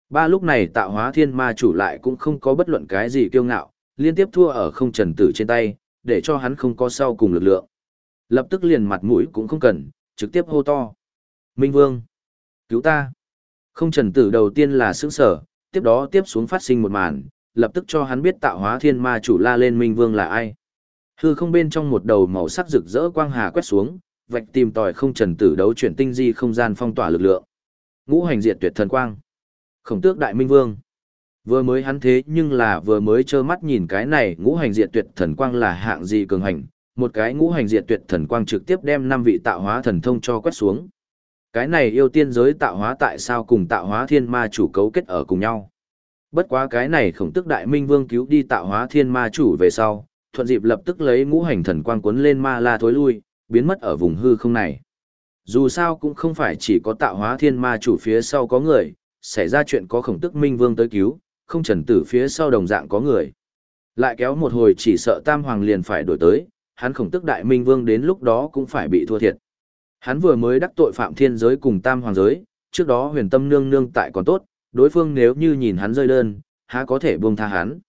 Ba lúc này tạo hóa thiên ma chủ lại cũng không có bất luận cái gì kiêu ngạo, liên tiếp thua ở không trần tử trên tay, để cho hắn không có sau cùng lực lượng. Lập tức liền mặt mũi cũng không cần, trực tiếp hô to. Minh Vương! Cứu ta! Không trần tử đầu tiên là sững sở, tiếp đó tiếp xuống phát sinh một màn, lập tức cho hắn biết tạo hóa thiên ma chủ la lên Minh Vương là ai. Hư không bên trong một đầu màu sắc rực rỡ quang hà quét xuống, vạch tìm tòi không trần tử đấu chuyển tinh di không gian phong tỏa lực lượng. Ngũ hành diệt tuyệt thần quang. Khổng tước đại minh vương. Vừa mới hắn thế nhưng là vừa mới trơ mắt nhìn cái này ngũ hành diệt tuyệt thần quang là hạng gì cường hành, một cái ngũ hành diệt tuyệt thần quang trực tiếp đem năm vị tạo hóa thần thông cho quét xuống. Cái này yêu tiên giới tạo hóa tại sao cùng tạo hóa thiên ma chủ cấu kết ở cùng nhau. Bất quá cái này khổng tức đại minh vương cứu đi tạo hóa thiên ma chủ về sau, thuận dịp lập tức lấy ngũ hành thần quang cuốn lên ma la thối lui, biến mất ở vùng hư không này. Dù sao cũng không phải chỉ có tạo hóa thiên ma chủ phía sau có người, xảy ra chuyện có khổng tức minh vương tới cứu, không trần tử phía sau đồng dạng có người. Lại kéo một hồi chỉ sợ tam hoàng liền phải đổi tới, hắn khổng tức đại minh vương đến lúc đó cũng phải bị thua thiệt. Hắn vừa mới đắc tội phạm thiên giới cùng tam hoàng giới, trước đó huyền tâm nương nương tại còn tốt, đối phương nếu như nhìn hắn rơi đơn, há có thể buông tha hắn.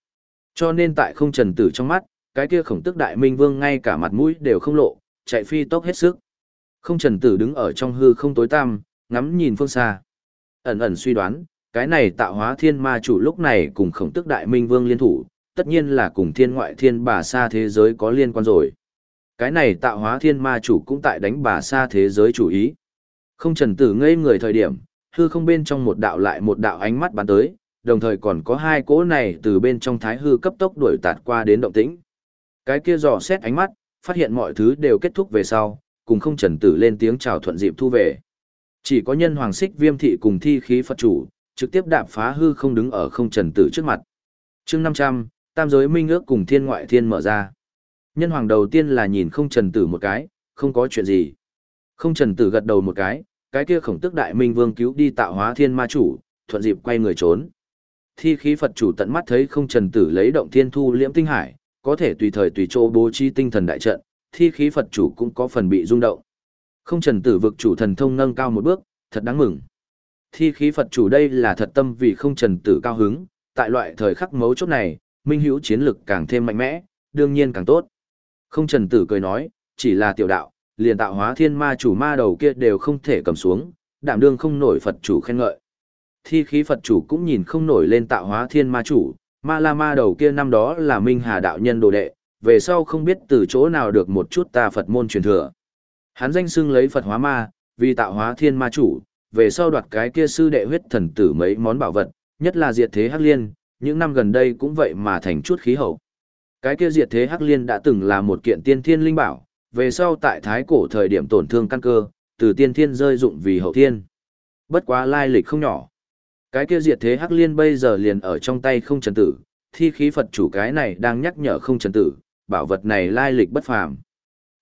Cho nên tại không trần tử trong mắt, cái kia khổng tức đại minh vương ngay cả mặt mũi đều không lộ, chạy phi tốc hết sức. Không trần tử đứng ở trong hư không tối tăm, ngắm nhìn phương xa. Ẩn ẩn suy đoán, cái này tạo hóa thiên ma chủ lúc này cùng khổng tức đại minh vương liên thủ, tất nhiên là cùng thiên ngoại thiên bà xa thế giới có liên quan rồi. Cái này tạo hóa thiên ma chủ cũng tại đánh bà xa thế giới chủ ý. Không trần tử ngây người thời điểm, hư không bên trong một đạo lại một đạo ánh mắt bắn tới, đồng thời còn có hai cỗ này từ bên trong thái hư cấp tốc đuổi tạt qua đến động tĩnh. Cái kia dò xét ánh mắt, phát hiện mọi thứ đều kết thúc về sau, cùng không trần tử lên tiếng chào thuận dịp thu về. Chỉ có nhân hoàng xích viêm thị cùng thi khí Phật chủ, trực tiếp đạp phá hư không đứng ở không trần tử trước mặt. chương 500, tam giới minh ước cùng thiên ngoại thiên mở ra. Nhân hoàng đầu tiên là nhìn không trần tử một cái, không có chuyện gì. Không trần tử gật đầu một cái, cái kia khổng tức đại minh vương cứu đi tạo hóa thiên ma chủ, thuận dịp quay người trốn. Thi khí Phật chủ tận mắt thấy không trần tử lấy động thiên thu liễm tinh hải, có thể tùy thời tùy chỗ bố trí tinh thần đại trận, thi khí Phật chủ cũng có phần bị rung động. Không trần tử vực chủ thần thông nâng cao một bước, thật đáng mừng. Thi khí Phật chủ đây là thật tâm vì không trần tử cao hứng, tại loại thời khắc mấu chốt này, minh hữu chiến lực càng thêm mạnh mẽ, đương nhiên càng tốt. Không trần tử cười nói, chỉ là tiểu đạo, liền tạo hóa thiên ma chủ ma đầu kia đều không thể cầm xuống, đảm đương không nổi Phật chủ khen ngợi. Thi khí Phật chủ cũng nhìn không nổi lên tạo hóa thiên ma chủ, ma la ma đầu kia năm đó là minh hà đạo nhân đồ đệ, về sau không biết từ chỗ nào được một chút ta Phật môn truyền thừa. Hắn danh xưng lấy Phật hóa ma, vì tạo hóa thiên ma chủ, về sau đoạt cái kia sư đệ huyết thần tử mấy món bảo vật, nhất là diệt thế hắc liên, những năm gần đây cũng vậy mà thành chút khí hậu. Cái kia diệt thế hắc liên đã từng là một kiện tiên thiên linh bảo, về sau tại thái cổ thời điểm tổn thương căn cơ, từ tiên thiên rơi dụng vì hậu thiên. Bất quá lai lịch không nhỏ. Cái kia diệt thế hắc liên bây giờ liền ở trong tay không trần tử, thi khí Phật chủ cái này đang nhắc nhở không trần tử, bảo vật này lai lịch bất phàm.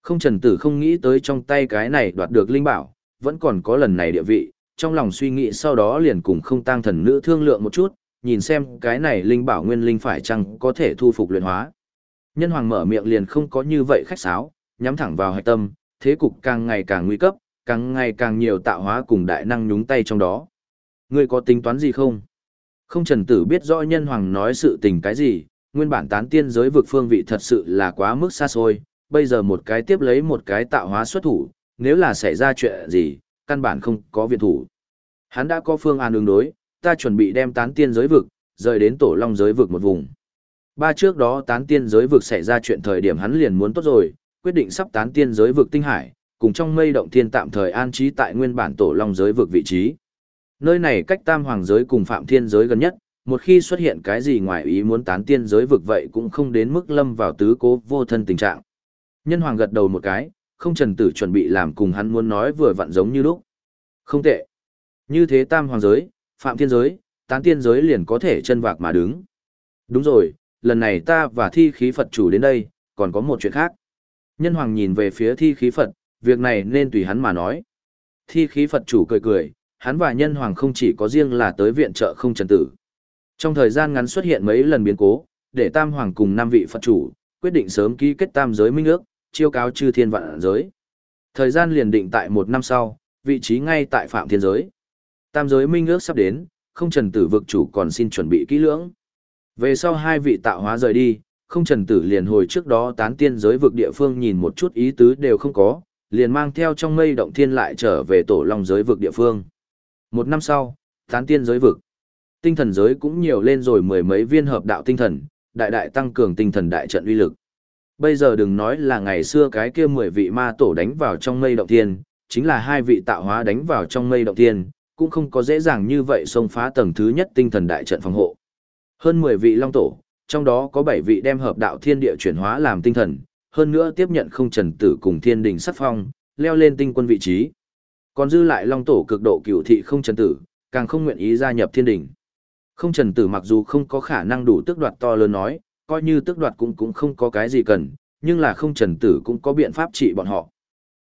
Không trần tử không nghĩ tới trong tay cái này đoạt được linh bảo, vẫn còn có lần này địa vị, trong lòng suy nghĩ sau đó liền cùng không tăng thần nữ thương lượng một chút, nhìn xem cái này linh bảo nguyên linh phải chăng có thể thu phục luyện hóa. Nhân hoàng mở miệng liền không có như vậy khách sáo, nhắm thẳng vào hạch tâm, thế cục càng ngày càng nguy cấp, càng ngày càng nhiều tạo hóa cùng đại năng nhúng tay trong đó. Ngươi có tính toán gì không? Không trần tử biết rõ nhân hoàng nói sự tình cái gì, nguyên bản tán tiên giới vực phương vị thật sự là quá mức xa xôi, bây giờ một cái tiếp lấy một cái tạo hóa xuất thủ, nếu là xảy ra chuyện gì, căn bản không có viện thủ. Hắn đã có phương án ứng đối, ta chuẩn bị đem tán tiên giới vực, rời đến tổ long giới vực một vùng. Ba trước đó tán tiên giới vực xảy ra chuyện thời điểm hắn liền muốn tốt rồi, quyết định sắp tán tiên giới vực tinh hải, cùng trong mây động thiên tạm thời an trí tại nguyên bản tổ long giới vực vị trí. Nơi này cách tam hoàng giới cùng phạm thiên giới gần nhất, một khi xuất hiện cái gì ngoài ý muốn tán tiên giới vực vậy cũng không đến mức lâm vào tứ cố vô thân tình trạng. Nhân hoàng gật đầu một cái, không trần tử chuẩn bị làm cùng hắn muốn nói vừa vặn giống như lúc. Không tệ. Như thế tam hoàng giới, phạm thiên giới, tán tiên giới liền có thể chân vạc mà đứng. Đúng rồi, lần này ta và thi khí Phật chủ đến đây, còn có một chuyện khác. Nhân hoàng nhìn về phía thi khí Phật, việc này nên tùy hắn mà nói. Thi khí Phật chủ cười cười, hắn và nhân hoàng không chỉ có riêng là tới viện trợ không trần tử. Trong thời gian ngắn xuất hiện mấy lần biến cố, để tam hoàng cùng năm vị Phật chủ, quyết định sớm ký kết tam giới minh ước, chiêu cáo chư thiên vạn giới. Thời gian liền định tại một năm sau, vị trí ngay tại phạm thiên giới. Tam giới minh ước sắp đến, không trần tử vực chủ còn xin chuẩn bị kỹ lưỡng. Về sau hai vị tạo hóa rời đi, không trần tử liền hồi trước đó tán tiên giới vực địa phương nhìn một chút ý tứ đều không có, liền mang theo trong mây động thiên lại trở về tổ long giới vực địa phương. Một năm sau, tán tiên giới vực. Tinh thần giới cũng nhiều lên rồi mười mấy viên hợp đạo tinh thần, đại đại tăng cường tinh thần đại trận uy lực. Bây giờ đừng nói là ngày xưa cái kia mười vị ma tổ đánh vào trong mây động thiên, chính là hai vị tạo hóa đánh vào trong mây động thiên, cũng không có dễ dàng như vậy xông phá tầng thứ nhất tinh thần đại trận phòng hộ. Hơn 10 vị long tổ, trong đó có 7 vị đem hợp đạo thiên địa chuyển hóa làm tinh thần, hơn nữa tiếp nhận không trần tử cùng thiên đình sắp phong, leo lên tinh quân vị trí. Còn dư lại long tổ cực độ cửu thị không trần tử, càng không nguyện ý gia nhập thiên đình. Không trần tử mặc dù không có khả năng đủ tước đoạt to lớn nói, coi như tước đoạt cũng cũng không có cái gì cần, nhưng là không trần tử cũng có biện pháp trị bọn họ.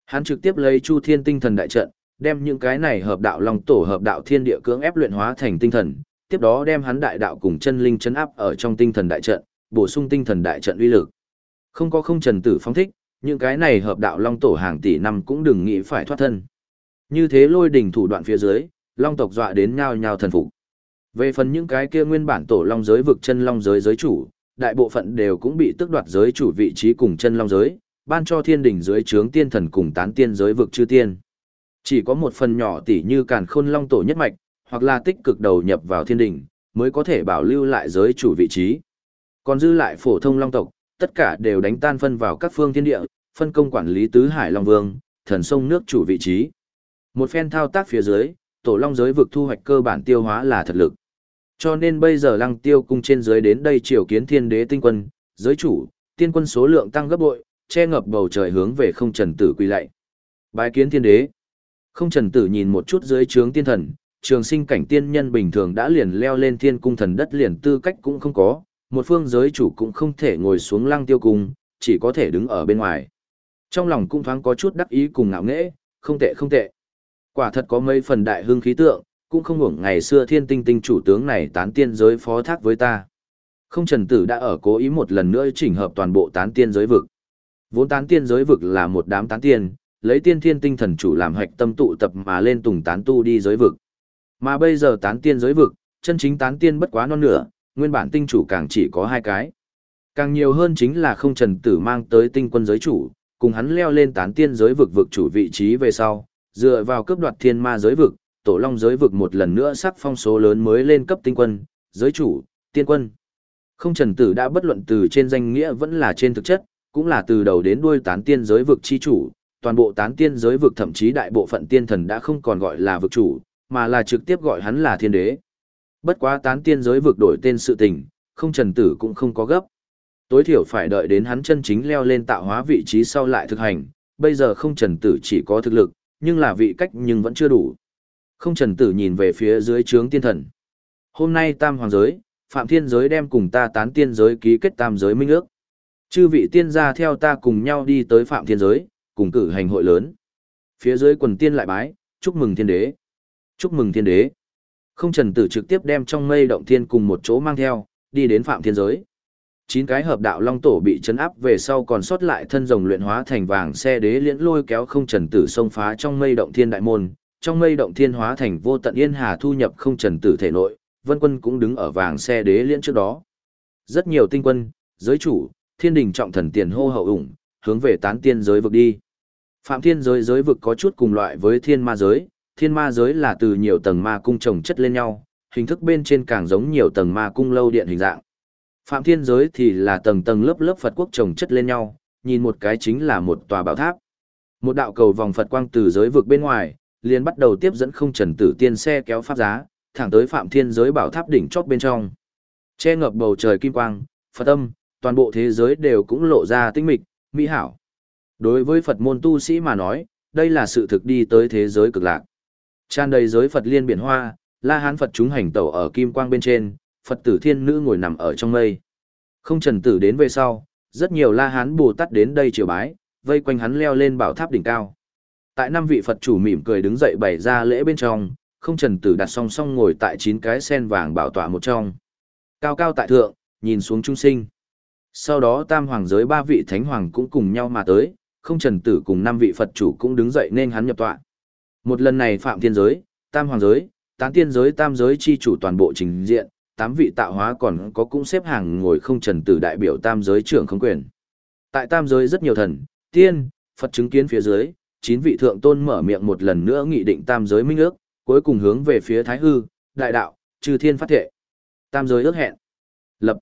Hắn trực tiếp lấy chu thiên tinh thần đại trận, đem những cái này hợp đạo long tổ hợp đạo thiên địa cưỡng ép luyện hóa thành tinh thần, tiếp đó đem hắn đại đạo cùng chân linh chấn áp ở trong tinh thần đại trận, bổ sung tinh thần đại trận uy lực. Không có không trần tử phóng thích, những cái này hợp đạo long tổ hàng tỷ năm cũng đừng nghĩ phải thoát thân. Như thế lôi đỉnh thủ đoạn phía dưới, long tộc dọa đến nhao nhao thần phục. Về phần những cái kia nguyên bản tổ long giới vực chân long giới giới chủ, đại bộ phận đều cũng bị tước đoạt giới chủ vị trí cùng chân long giới, ban cho thiên đỉnh dưới trướng tiên thần cùng tán tiên giới vực chư tiên. Chỉ có một phần nhỏ tỷ như càn khôn long tổ nhất mạch, hoặc là tích cực đầu nhập vào thiên đỉnh, mới có thể bảo lưu lại giới chủ vị trí. Còn dư lại phổ thông long tộc, tất cả đều đánh tan phân vào các phương thiên địa, phân công quản lý tứ hải long vương, thần sông nước chủ vị trí. Một phen thao tác phía dưới, tổ long giới vực thu hoạch cơ bản tiêu hóa là thật lực. Cho nên bây giờ lăng tiêu cung trên dưới đến đây triều kiến thiên đế tinh quân, giới chủ, tiên quân số lượng tăng gấp bội, che ngập bầu trời hướng về không trần tử quỳ lạy. Bái kiến thiên đế. Không trần tử nhìn một chút dưới trướng tiên thần, trường sinh cảnh tiên nhân bình thường đã liền leo lên thiên cung thần đất liền tư cách cũng không có, một phương giới chủ cũng không thể ngồi xuống lăng tiêu cung, chỉ có thể đứng ở bên ngoài. Trong lòng cũng thoáng có chút đắc ý cùng ngạo nghễ, không tệ không tệ. Quả thật có mấy phần đại hương khí tượng, cũng không ngủng ngày xưa thiên tinh tinh chủ tướng này tán tiên giới phó thác với ta. Không trần tử đã ở cố ý một lần nữa chỉnh hợp toàn bộ tán tiên giới vực. Vốn tán tiên giới vực là một đám tán tiên, lấy tiên thiên tinh thần chủ làm hạch tâm tụ tập mà lên tùng tán tu đi giới vực. Mà bây giờ tán tiên giới vực, chân chính tán tiên bất quá non nửa, nguyên bản tinh chủ càng chỉ có hai cái. Càng nhiều hơn chính là không trần tử mang tới tinh quân giới chủ, cùng hắn leo lên tán tiên giới vực vực chủ vị trí về sau, dựa vào cướp đoạt thiên ma giới vực, tổ long giới vực một lần nữa sắc phong số lớn mới lên cấp tinh quân, giới chủ, tiên quân. Không trần tử đã bất luận từ trên danh nghĩa vẫn là trên thực chất, cũng là từ đầu đến đuôi tán tiên giới vực chi chủ, toàn bộ tán tiên giới vực thậm chí đại bộ phận tiên thần đã không còn gọi là vực chủ, mà là trực tiếp gọi hắn là thiên đế. Bất quá tán tiên giới vực đổi tên sự tình, không trần tử cũng không có gấp. Tối thiểu phải đợi đến hắn chân chính leo lên tạo hóa vị trí sau lại thực hành, bây giờ không trần tử chỉ có thực lực, nhưng là vị cách nhưng vẫn chưa đủ. Không trần tử nhìn về phía dưới trướng tiên thần. Hôm nay tam hoàng giới, phạm thiên giới đem cùng ta tán tiên giới ký kết tam giới minh ước. Chư vị tiên gia theo ta cùng nhau đi tới phạm thiên giới, cùng cử hành hội lớn. Phía dưới quần tiên lại bái, chúc mừng thiên đế. Chúc mừng thiên đế. Không trần tử trực tiếp đem trong mây động thiên cùng một chỗ mang theo, đi đến phạm thiên giới. Chín cái hợp đạo long tổ bị chấn áp về sau còn sót lại thân rồng luyện hóa thành vàng xe đế liễn lôi kéo không trần tử xông phá trong mây động thiên đại môn, trong mây động thiên hóa thành vô tận yên hà thu nhập không trần tử thể nội, vân quân cũng đứng ở vàng xe đế liễn trước đó. Rất nhiều tinh quân, giới chủ, thiên đình trọng thần tiền hô hậu ủng, hướng về tán tiên giới vực đi. Phạm thiên giới giới vực có chút cùng loại với thiên ma giới, thiên ma giới là từ nhiều tầng ma cung trồng chất lên nhau, hình thức bên trên càng giống nhiều tầng ma cung lâu điện hình dạng. Phạm thiên giới thì là tầng tầng lớp lớp Phật quốc trồng chất lên nhau, nhìn một cái chính là một tòa bảo tháp. Một đạo cầu vòng Phật quang từ giới vực bên ngoài, liền bắt đầu tiếp dẫn không trần tử tiên xe kéo pháp giá, thẳng tới phạm thiên giới bảo tháp đỉnh chót bên trong. Che ngập bầu trời kim quang, Phật âm, toàn bộ thế giới đều cũng lộ ra tinh mịch, mỹ hảo. Đối với Phật môn tu sĩ mà nói, đây là sự thực đi tới thế giới cực lạc. Tràn đầy giới Phật liên biển hoa, La Hán Phật chúng hành tẩu ở kim quang bên trên, Phật tử thiên nữ ngồi nằm ở trong mây. Không trần tử đến về sau, rất nhiều La Hán Bồ Tát đến đây triều bái, vây quanh hắn leo lên bảo tháp đỉnh cao. Tại năm vị Phật chủ mỉm cười đứng dậy bày ra lễ bên trong, không trần tử đặt song song ngồi tại chín cái sen vàng bảo tọa một trong. Cao cao tại thượng, nhìn xuống trung sinh. Sau đó tam hoàng giới ba vị thánh hoàng cũng cùng nhau mà tới, không trần tử cùng năm vị Phật chủ cũng đứng dậy nên hắn nhập tọa. Một lần này phạm thiên giới, tam hoàng giới, tán tiên giới tam giới chi chủ toàn bộ trình diện, tám vị tạo hóa còn có cũng xếp hàng ngồi không trần tử đại biểu tam giới trưởng không quyền. Tại tam giới rất nhiều thần, tiên, Phật chứng kiến phía dưới, chín vị thượng tôn mở miệng một lần nữa nghị định tam giới minh ước, cuối cùng hướng về phía thái hư, đại đạo, trừ thiên phát thệ. Tam giới ước hẹn. Lập.